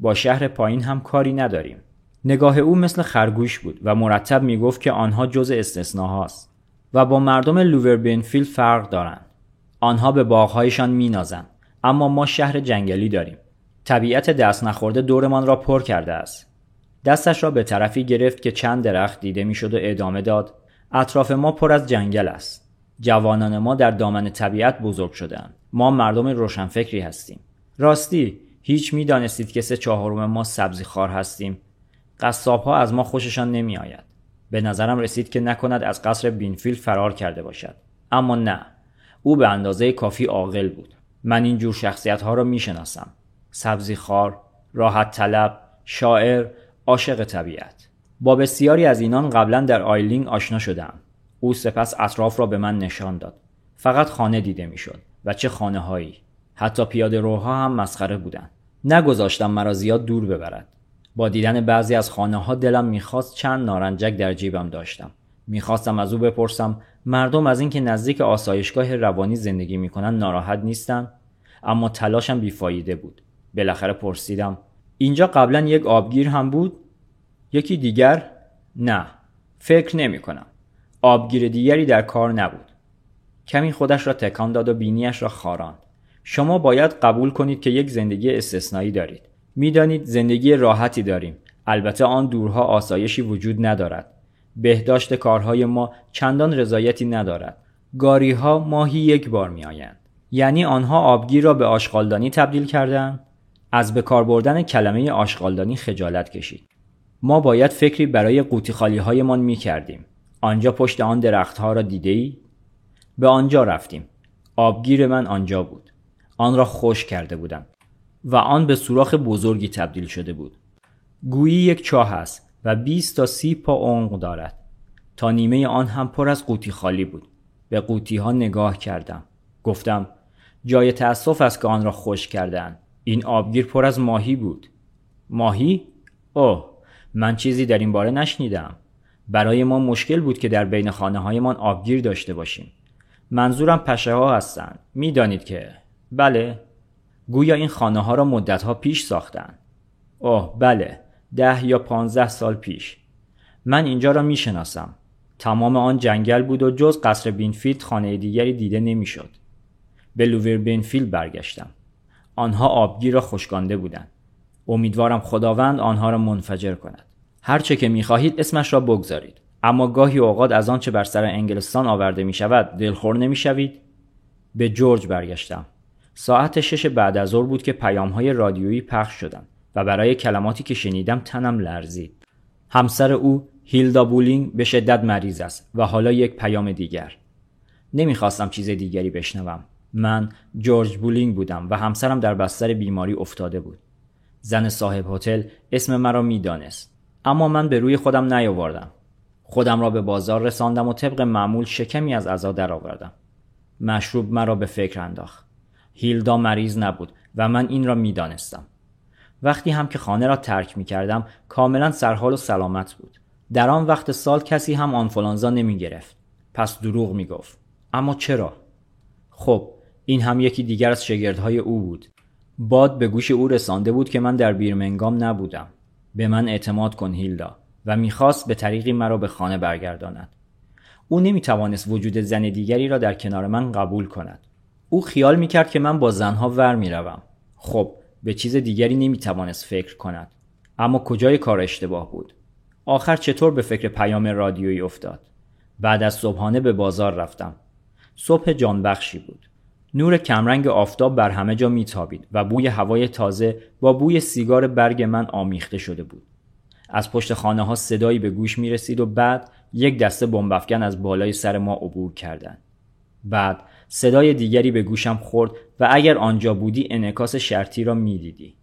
با شهر پایین هم کاری نداریم. نگاه او مثل خرگوش بود و مرتب می گفت که آنها جز استثناهاست و با مردم لووربینفیلد فرق دارند. آنها به باغهایشان مینازند اما ما شهر جنگلی داریم. طبیعت دست نخورده دورمان را پر کرده است. دستش را به طرفی گرفت که چند درخت دیده می‌شد و ادامه داد اطراف ما پر از جنگل است. جوانان ما در دامن طبیعت بزرگ شدند ما مردم روشنفکری هستیم. راستی هیچ می‌دانستید که سه چهارم ما سبزی خوار هستیم. قصاب ها از ما خوششان نمی آید. به نظرم رسید که نکند از قصر بینفیلد فرار کرده باشد. اما نه او به اندازه کافی عاقل بود. من این جور شخصیت ها را می شناسم سبزی خوار راحت طلب شاعر عاشق طبیعت. با بسیاری از اینان قبلا در آیلینگ آشنا شدم. او سپس اطراف را به من نشان داد. فقط خانه دیده می‌شد و چه خانه هایی حتی پیاده روها هم مسخره بودند. نگذاشتم مرا زیاد دور ببرد. با دیدن بعضی از خانه ها دلم می‌خواست چند نارنجک در جیبم داشتم. می‌خواستم از او بپرسم مردم از اینکه نزدیک آسایشگاه روانی زندگی می‌کنن ناراحت نیستن؟ اما تلاشم بیفایده بود. بالاخره پرسیدم اینجا قبلا یک آبگیر هم بود؟ یکی دیگر؟ نه فکر نمی کنم. آبگیر دیگری در کار نبود. کمی خودش را تکان داد و بینیش را خاراند. شما باید قبول کنید که یک زندگی استثنایی دارید. می‌دانید زندگی راحتی داریم. البته آن دورها آسایشی وجود ندارد. بهداشت کارهای ما چندان رضایتی ندارد. گاری ها ماهی یک بار می آیند. یعنی آنها آبگیر را به آشغالدانی تبدیل کردند؟ از به کار بردن کلمه آشغالدانی خجالت کشید. ما باید فکری برای قوطی خالی هایمان می کردیم. آنجا پشت آن درختها را دیده ای؟ به آنجا رفتیم. آبگیر من آنجا بود. آن را خوش کرده بودم و آن به سوراخ بزرگی تبدیل شده بود. گویی یک چاه است و 20 تا 30 پا عمق دارد. تا نیمه آن هم پر از قوطی خالی بود. به قوطی ها نگاه کردم. گفتم جای تأسف است که آن را خوش کردن. این آبگیر پر از ماهی بود. ماهی؟ اوه من چیزی در این باره نشنیدم. برای ما مشکل بود که در بین خانه هایمان آبگیر داشته باشیم. منظورم پشه ها هستند می‌دانید که. بله. گویا این خانه ها را مدت ها پیش ساختند اوه بله. ده یا پانزده سال پیش. من اینجا را می‌شناسم. تمام آن جنگل بود و جز قصر بینفیلد خانه دیگری دیده نمی‌شد. به لوور بینفیلد برگشتم. آنها آبگیر را خشکانده بودند امیدوارم خداوند آنها را منفجر کند هرچه که می‌خواهید اسمش را بگذارید اما گاهی اوقات از آنچه بر سر انگلستان آورده می شود دلخور نمی شوید؟ به جورج برگشتم. ساعت شش بعد از ظهر بود که پیام های رادیویی پخش شدند و برای کلماتی که شنیدم تنم لرزید. همسر او هیلدا بولینگ به شدت مریض است و حالا یک پیام دیگر. نمی‌خواستم چیز دیگری بشنوم. من جورج بولینگ بودم و همسرم در بستر بیماری افتاده بود. زن صاحب هتل اسم مرا می‌دانست اما من به روی خودم نیاوردم. خودم را به بازار رساندم و طبق معمول شکمی از عزا درآوردم. مشروب مرا به فکر انداخت. هیلدا مریض نبود و من این را می‌دانستم. وقتی هم که خانه را ترک می کردم کاملا سرحال و سلامت بود. در آن وقت سال کسی هم آنفولانزا نمی گرفت. پس دروغ می گفت. اما چرا؟ خب این هم یکی دیگر از شگردهای او بود. باد به گوش او رسانده بود که من در بیرمنگام نبودم. به من اعتماد کن هیلدا و می‌خواست به طریقی مرا به خانه برگرداند. او نمی‌توانست وجود زن دیگری را در کنار من قبول کند. او خیال می‌کرد که من با زنها ور می‌روم. خب به چیز دیگری نمی‌توانست فکر کند. اما کجای کار اشتباه بود؟ آخر چطور به فکر پیام رادیویی افتاد؟ بعد از صبحانه به بازار رفتم. صبح جانبخشی بود. نور کمرنگ آفتاب بر همه جا میتابید و بوی هوای تازه با بوی سیگار برگ من آمیخته شده بود. از پشت خانه ها صدایی به گوش می رسید و بعد یک دسته بمبافکن از بالای سر ما عبور کردند. بعد صدای دیگری به گوشم خورد و اگر آنجا بودی انعکاس شرطی را می‌دیدی.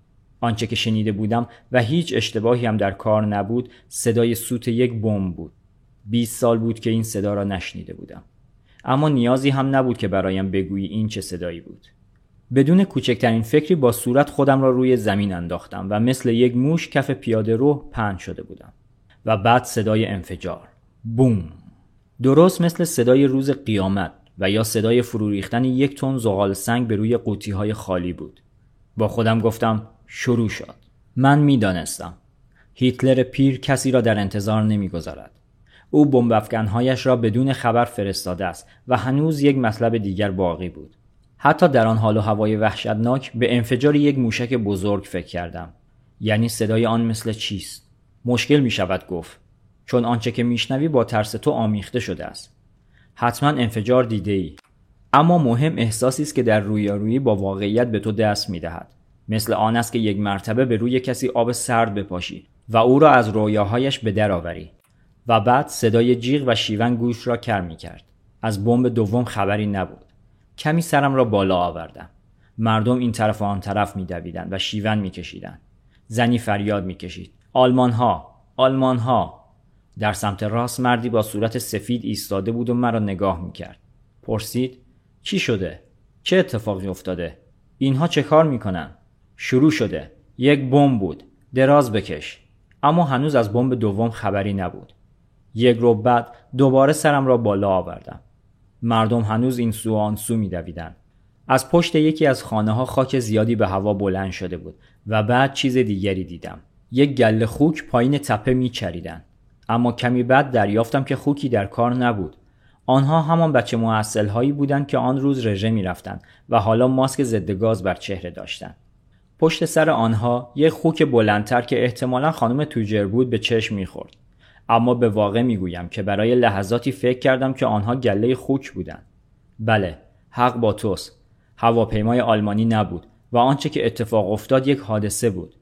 آنچه که شنیده بودم و هیچ اشتباهی هم در کار نبود صدای سوت یک بمب بود. 20 سال بود که این صدا را نشنیده بودم. اما نیازی هم نبود که برایم بگویی این چه صدایی بود. بدون کوچکترین فکری با صورت خودم را روی زمین انداختم و مثل یک موش کف پیاده رو پهن شده بودم. و بعد صدای انفجار. بوم. درست مثل صدای روز قیامت و یا صدای فرو ریختن یک تن زغال سنگ به روی قوطی های خالی بود. با خودم گفتم شروع شد. من می‌دانستم. هیتلر پیر کسی را در انتظار نمی‌گذارد. او بمب را بدون خبر فرستاده است و هنوز یک مطلب دیگر باقی بود. حتی در آن حال و هوای وحشتناک به انفجار یک موشک بزرگ فکر کردم. یعنی صدای آن مثل چیست؟ مشکل می شود گفت. چون آنچه که میشنوی با ترس تو آمیخته شده است. حتما انفجار دیده ای اما مهم احساسی است که در رویارویی با واقعیت به تو دست می دهد. مثل آن است که یک مرتبه به روی کسی آب سرد بپاشی و او را از رویاهایش به در آوری. و بعد صدای جیغ و شیون گوش را کر می کرد. از بمب دوم خبری نبود. کمی سرم را بالا آوردم. مردم این طرف و آن طرف میدویدند و شیون میکشیدند. زنی فریاد می‌کشید. آلمان ها، آلمان ها. در سمت راست مردی با صورت سفید ایستاده بود و مرا نگاه می‌کرد. پرسید چی شده؟ چه اتفاقی افتاده؟ اینها چه کار می‌کنن؟ شروع شده. یک بمب بود. دراز بکش. اما هنوز از بمب دوم خبری نبود. یک رو بعد دوباره سرم را بالا آوردم. مردم هنوز این سو آن سو میدویدند از پشت یکی از خانه ها خاک زیادی به هوا بلند شده بود و بعد چیز دیگری دیدم. یک گله خوک پایین تپه میچریدند اما کمی بعد دریافتم که خوکی در کار نبود. آنها همان بچه محصل هایی بودند که آن روز رژه می‌رفتند و حالا ماسک ضد گاز بر چهره داشتند پشت سر آنها یک خوک بلندتر که احتمالا خانم توجر بود به چشم می‌خورد اما به واقع می‌گویم که برای لحظاتی فکر کردم که آنها گله خوک بودند. بله حق با توست. هواپیمای آلمانی نبود و آنچه که اتفاق افتاد یک حادثه بود.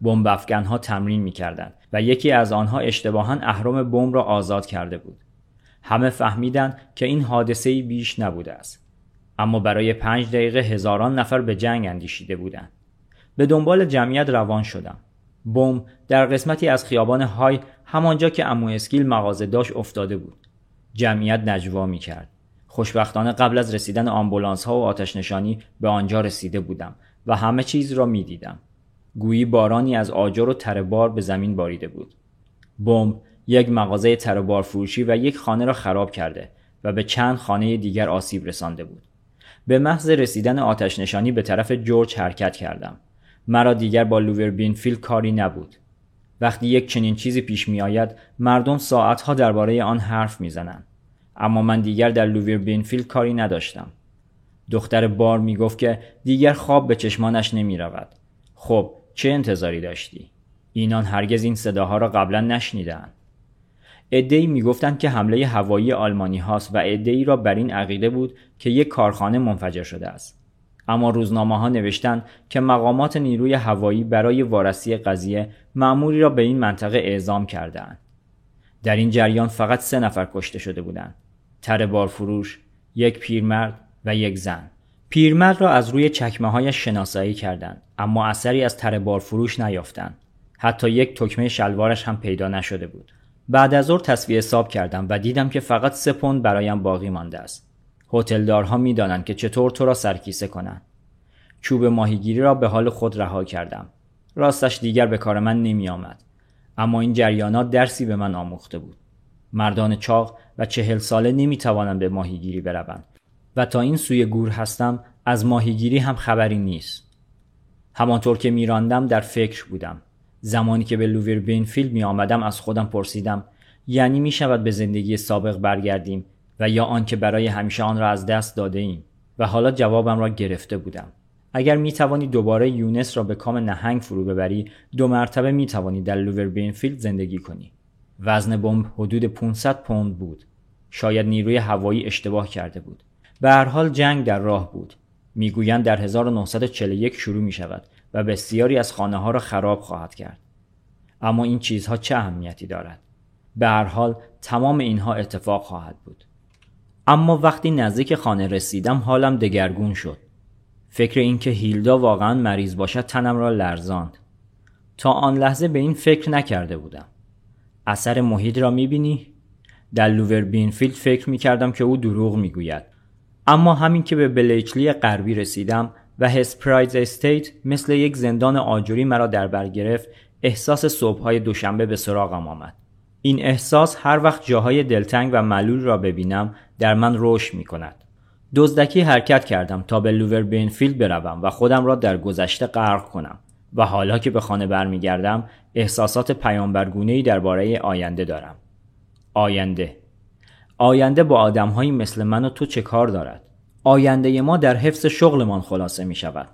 بمب ها تمرین می‌کردند و یکی از آنها اشتباها اهرم بمب را آزاد کرده بود. همه فهمیدند که این حادثه بیش نبوده است. اما برای پنج دقیقه هزاران نفر به جنگ اندیشیده بودند. به دنبال جمعیت روان شدم. بمب در قسمتی از خیابان های همانجا که امو اسکیل مغازه داشت افتاده بود جمعیت نجوا می کرد خوشبختانه قبل از رسیدن آمبولانس ها و آتش نشانی به آنجا رسیده بودم و همه چیز را می دیدم. گویی بارانی از آجر و تره بار به زمین باریده بود. بمب یک مغازه تره بار فروشی و یک خانه را خراب کرده و به چند خانه دیگر آسیب رسانده بود. به محض رسیدن آتش نشانی به طرف جورج حرکت کردم. مرا دیگر با لوور بینفیلد کاری نبود. وقتی یک چنین چیزی پیش می آید مردم ساعتها درباره آن حرف می زنن. اما من دیگر در لوور بینفیلد کاری نداشتم. دختر بار می گفت که دیگر خواب به چشمانش نمی رود. خب چه انتظاری داشتی؟ اینان هرگز این صداها را قبلا نشنیدند. ادهی می‌گفتند که حمله هوایی آلمانی هاست و ادهی را بر این عقیده بود که یک کارخانه منفجر شده است. اما روزنامه ها نوشتند که مقامات نیروی هوایی برای وارسی قضیه معموری را به این منطقه اعزام کردهاند. در این جریان فقط سه نفر کشته شده بودند. تر بارفروش، یک پیرمرد و یک زن. پیرمرد را از روی چکمه هایش شناسایی کردند اما اثری از تر بارفروش نیافتند. حتی یک تکمه شلوارش هم پیدا نشده بود. بعد از ظهر تصویه حساب کردم و دیدم که فقط سه پوند برایم باقی مانده است. هتلدارها می‌دانند که چطور تو را سرکیسه کنند. چوب ماهیگیری را به حال خود رها کردم. راستش دیگر به کار من نمی آمد. اما این جریانات درسی به من آموخته بود. مردان چاق و چهل ساله نمی توانند به ماهیگیری بروند و تا این سوی گور هستم از ماهیگیری هم خبری نیست. همانطور که میراندم در فکر بودم. زمانی که به لوور بینفیلد می آمدم از خودم پرسیدم یعنی می شود به زندگی سابق برگردیم و یا آنکه برای همیشه آن را از دست داده ایم و حالا جوابم را گرفته بودم اگر می توانی دوباره یونس را به کام نهنگ فرو ببری دو مرتبه می توانی در لوور بینفیلد زندگی کنی وزن بمب حدود 500 پوند بود شاید نیروی هوایی اشتباه کرده بود به هر حال جنگ در راه بود می‌گویند در 1941 شروع می شود و بسیاری از خانه ها را خراب خواهد کرد. اما این چیزها چه اهمیتی دارد؟ به هر حال تمام اینها اتفاق خواهد بود. اما وقتی نزدیک خانه رسیدم حالم دگرگون شد. فکر اینکه هیلدا واقعا مریض باشد تنم را لرزاند. تا آن لحظه به این فکر نکرده بودم. اثر محیط را می‌بینی؟ در لوور بینفیلد فکر می‌کردم که او دروغ می‌گوید. اما همین که به بلیچلی غربی رسیدم و هسپرایدز استیت مثل یک زندان آجری مرا در بر گرفت احساس صبحهای دوشنبه به سراغم آمد این احساس هر وقت جاهای دلتنگ و معلول را ببینم در من رشد می کند دزدکی حرکت کردم تا به لوور بینفیلد بروم و خودم را در گذشته غرق کنم و حالا که به خانه برمیگردم احساسات پیامبرگونه‌ای درباره آینده دارم. آینده. آینده با آدمهایی مثل من و تو چه کار دارد؟ آینده ما در حفظ شغلمان خلاصه می شود.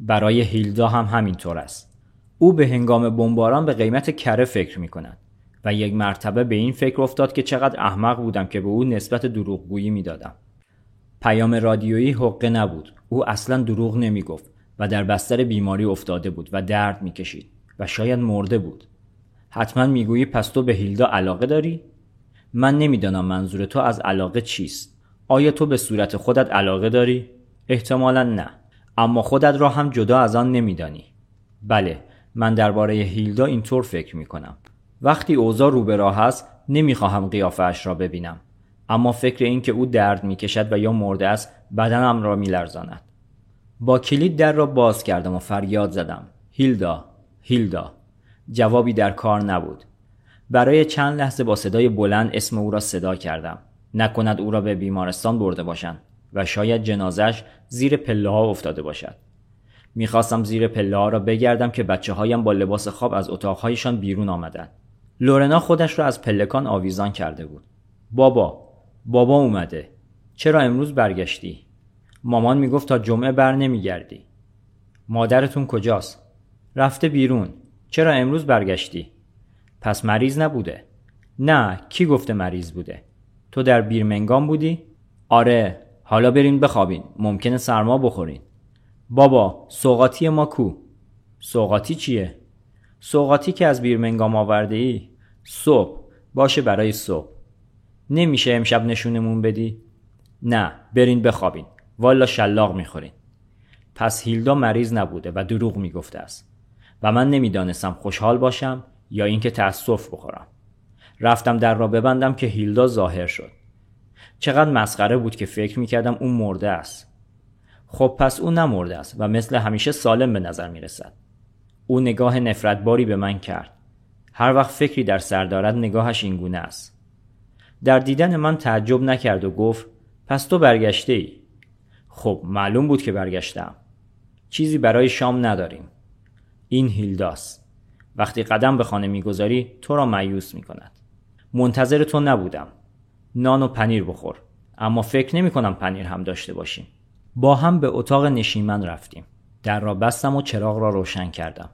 برای هیلدا هم همینطور است. او به هنگام بمباران به قیمت کره فکر می کند و یک مرتبه به این فکر افتاد که چقدر احمق بودم که به او نسبت دروغگویی می دادم. پیام رادیویی حقه نبود. او اصلا دروغ نمی گفت و در بستر بیماری افتاده بود و درد می کشید و شاید مرده بود. حتما می‌گویی پس تو به هیلدا علاقه داری؟ من نمی‌دانم منظور تو از علاقه چیست. آیا تو به صورت خودت علاقه داری؟ احتمالا نه. اما خودت را هم جدا از آن نمیدانی. بله، من درباره هیلدا اینطور فکر می کنم. وقتی اوضاع رو به راه است نمی‌خواهم قیافش را ببینم. اما فکر این که او درد می‌کشد و یا مرده است بدنم را میلرزاند. با کلید در را باز کردم و فریاد زدم. هیلدا، هیلدا. جوابی در کار نبود. برای چند لحظه با صدای بلند اسم او را صدا کردم. نکند او را به بیمارستان برده باشند و شاید جنازش زیر پله ها افتاده باشد می‌خواستم زیر پله ها را بگردم که بچه هایم با لباس خواب از اتاقهایشان بیرون آمدند لورنا خودش را از پلکان آویزان کرده بود. بابا بابا اومده. چرا امروز برگشتی؟ مامان می‌گفت تا جمعه بر نمیگردی. مادرتون کجاست؟ رفته بیرون. چرا امروز برگشتی؟ پس مریض نبوده. نه کی گفته مریض بوده؟ تو در بیرمنگام بودی؟ آره حالا برین بخوابین. ممکنه سرما بخورین. بابا سوقاتی ما کو؟ سوقاتی چیه؟ سوقاتی که از بیرمنگام آورده ای؟ صبح. باشه برای صبح. نمیشه امشب نشونمون بدی؟ نه برین بخوابین. والا شلاق می‌خورین. پس هیلدا مریض نبوده و دروغ می‌گفته است. و من نمی‌دانستم خوشحال باشم یا اینکه تأسف بخورم. رفتم در را ببندم که هیلدا ظاهر شد. چقدر مسخره بود که فکر می‌کردم اون مرده است. خب پس او نمرده است و مثل همیشه سالم به نظر می‌رسد. او نگاه نفرتباری به من کرد. هر وقت فکری در سر دارد نگاهش اینگونه است. در دیدن من تعجب نکرد و گفت پس تو برگشته ای خب معلوم بود که برگشتم. چیزی برای شام نداریم. این هیلداس وقتی قدم به خانه می‌گذاری تو را میوس می کند منتظر تو نبودم. نان و پنیر بخور. اما فکر نمی کنم پنیر هم داشته باشیم. با هم به اتاق نشیمن رفتیم. در را بستم و چراغ را روشن کردم.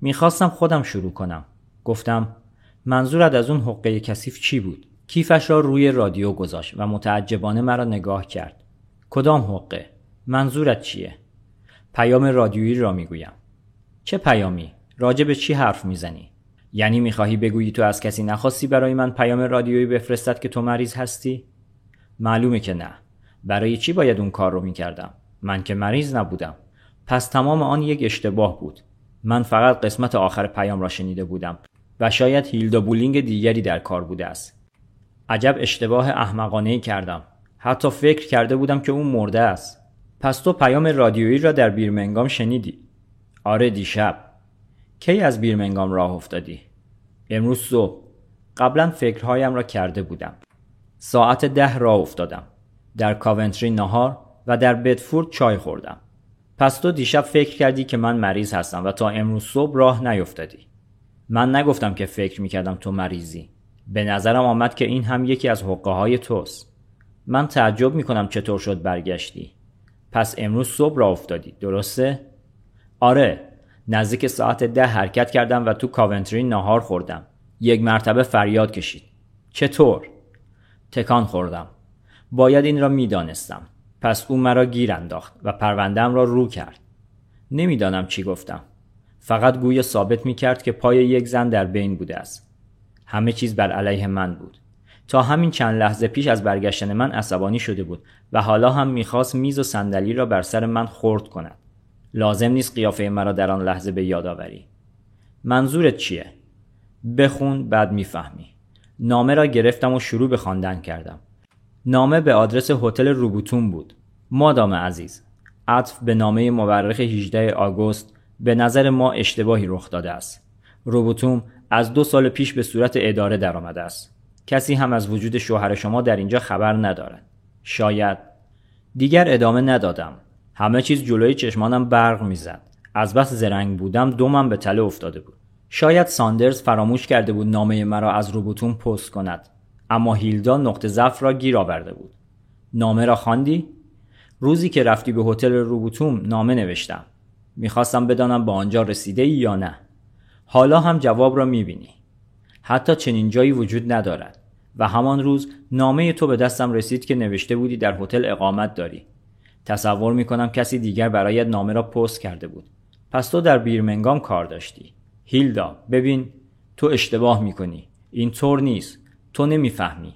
می‌خواستم خودم شروع کنم. گفتم منظورت از اون حقه کثیف چی بود؟ کیفش را روی رادیو گذاشت و متعجبانه مرا نگاه کرد. کدام حقه؟ منظورت چیه؟ پیام رادیویی را می‌گویم. چه پیامی؟ راجع به چی حرف می‌زنی؟ یعنی می‌خواهی بگویی تو از کسی نخواستی برای من پیام رادیویی بفرستد که تو مریض هستی؟ معلومه که نه. برای چی باید اون کار رو می‌کردم؟ من که مریض نبودم. پس تمام آن یک اشتباه بود. من فقط قسمت آخر پیام را شنیده بودم و شاید هیلدا بولینگ دیگری در کار بوده است. عجب اشتباه احمقانه کردم. حتی فکر کرده بودم که اون مرده است. پس تو پیام رادیویی را در بیرمنگام شنیدی؟ آره دیشب. کی از بیرمنگام راه افتادی؟ امروز صبح. قبلا فکرهایم را کرده بودم. ساعت ده راه افتادم. در کاونتری نهار و در بدفورد چای خوردم. پس تو دیشب فکر کردی که من مریض هستم و تا امروز صبح راه نیفتادی. من نگفتم که فکر می‌کردم تو مریضی. به نظرم آمد که این هم یکی از حقه های توست. من تعجب می‌کنم چطور شد برگشتی. پس امروز صبح راه افتادی درسته؟ آره نزدیک ساعت ده حرکت کردم و تو کاونتری نهار خوردم. یک مرتبه فریاد کشید. چطور؟ تکان خوردم. باید این را می‌دانستم. پس او مرا گیر انداخت و پروندم را رو کرد. نمی‌دانم چی گفتم. فقط گوی ثابت می کرد که پای یک زن در بین بوده است. همه چیز بر علیه من بود. تا همین چند لحظه پیش از برگشتن من عصبانی شده بود و حالا هم می‌خواست میز و صندلی را بر سر من خورد کند. لازم نیست قیافه مرا در آن لحظه به یاد آوری. منظورت چیه؟ بخون بعد می‌فهمی. نامه را گرفتم و شروع به خواندن کردم. نامه به آدرس هتل روبوتون بود. مادام عزیز عطف به نامه مورخ 18 آگوست به نظر ما اشتباهی رخ داده است. روبوتوم از دو سال پیش به صورت اداره درآمده است. کسی هم از وجود شوهر شما در اینجا خبر ندارد. شاید دیگر ادامه ندادم. همه چیز جلوی چشمانم برق می‌زد. از بس زرنگ بودم دومم به تله افتاده بود. شاید ساندرز فراموش کرده بود نامه مرا از روبوتون پست کند. اما هیلدا نقطه ضعف را گیر آورده بود. نامه را خواندی؟ روزی که رفتی به هتل روبوتوم نامه نوشتم. می‌خواستم بدانم با آنجا رسیده ای یا نه. حالا هم جواب را می‌بینی. حتی چنین جایی وجود ندارد و همان روز نامه تو به دستم رسید که نوشته بودی در هتل اقامت داری. تصور می‌کنم کسی دیگر برایت نامه را پست کرده بود. پس تو در بیرمنگام کار داشتی. هیلدا ببین تو اشتباه می‌کنی. این طور نیست. تو نمی‌فهمی.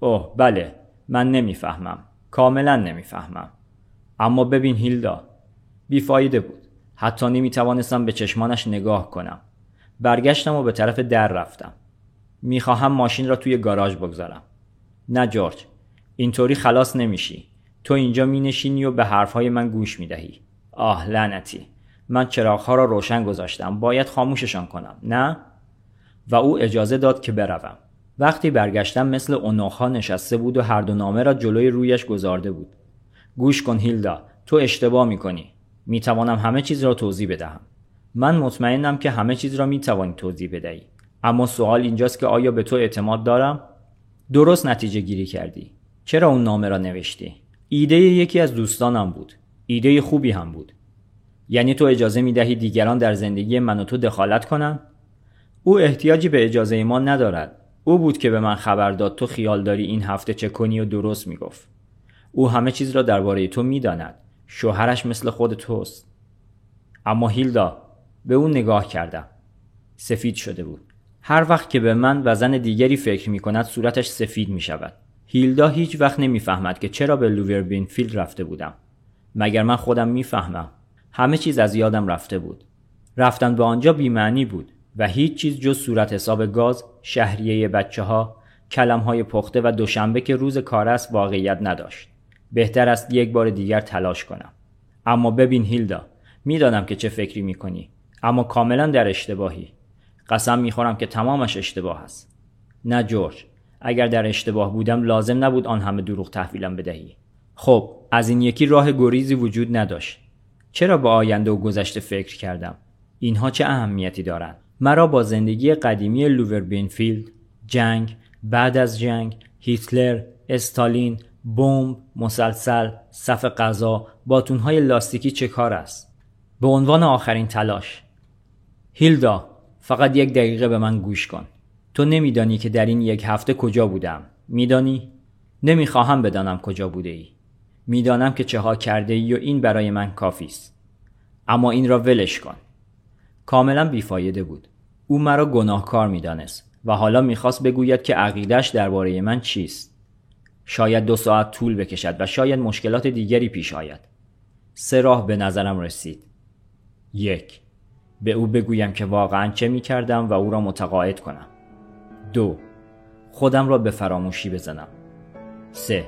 اوه بله من نمی‌فهمم. کاملا نمی‌فهمم. اما ببین هیلدا بیفایده بود. حتی نمی‌توانستم به چشمانش نگاه کنم. برگشتم و به طرف در رفتم. می‌خواهم ماشین را توی گاراژ بگذارم. نه جورج اینطوری خلاص نمیشی. تو اینجا می نشینی و به حرفهای من گوش می دهی. آه لعنتی. من چراغها را روشن گذاشتم. باید خاموششان کنم نه؟ و او اجازه داد که بروم. وقتی برگشتم مثل اونوخا نشسته بود و هر دو نامه را جلوی رویش گذارده بود. گوش کن هیلدا تو اشتباه می کنی می توانم همه چیز را توضیح بدهم. من مطمئنم که همه چیز را می توانی توضیح بدهی. اما سوال اینجاست که آیا به تو اعتماد دارم؟ درست نتیجه گیری کردی. چرا اون نامه را نوشتی؟ ایده یکی از دوستانم بود. ایده خوبی هم بود. یعنی تو اجازه می دهی دیگران در زندگی من و تو دخالت کنن؟ او احتیاجی به اجازه ما ندارد. او بود که به من خبر داد تو خیال داری این هفته چه کنی و درست می‌گفت. او همه چیز را درباره تو می‌داند. شوهرش مثل خود توست. اما هیلدا به او نگاه کردم. سفید شده بود. هر وقت که به من و زن دیگری فکر می کند صورتش سفید می شود هیلدا هیچ وقت نمی‌فهمد که چرا به لووربین فیلد رفته بودم. مگر من خودم می‌فهمم؟ همه چیز از یادم رفته بود. رفتن به آنجا بیمعنی بود. و هیچ چیز جز صورت حساب گاز شهریه بچه ها کلم های پخته و دوشنبه که روز کار است واقعیت نداشت. بهتر است یک بار دیگر تلاش کنم. اما ببین هیلدا می‌دانم که چه فکری می‌کنی اما کاملا در اشتباهی. قسم می‌خورم که تمامش اشتباه است. نه جورج اگر در اشتباه بودم لازم نبود آن همه دروغ تحویلم بدهی. خب از این یکی راه گریزی وجود نداشت. چرا به آینده و گذشته فکر کردم؟ اینها چه اهمیتی دارند؟ مرا با زندگی قدیمی لوور بینفیلد جنگ بعد از جنگ هیتلر استالین بمب مسلسل صف غذا باتونهای لاستیکی چه کار است؟ به عنوان آخرین تلاش. هیلدا فقط یک دقیقه به من گوش کن. تو نمیدانی که در این یک هفته کجا بودم. میدانی؟ نمی‌خواهم بدانم کجا بوده ای می‌دانم که چه ها کرده ای و این برای من کافی است. اما این را ولش کن. کاملا بیفایده بود. او مرا گناهکار می‌دانست و حالا می‌خواست بگوید که عقیدش درباره من چیست. شاید دو ساعت طول بکشد و شاید مشکلات دیگری پیش آید. سه راه به نظرم رسید. یک. به او بگویم که واقعا چه می‌کردم و او را متقاعد کنم. دو. خودم را به فراموشی بزنم. سه.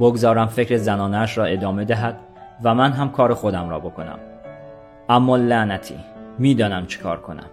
بگذارم فکر زنانش را ادامه دهد و من هم کار خودم را بکنم. اما لعنتی. می‌دانم چه کار کنم.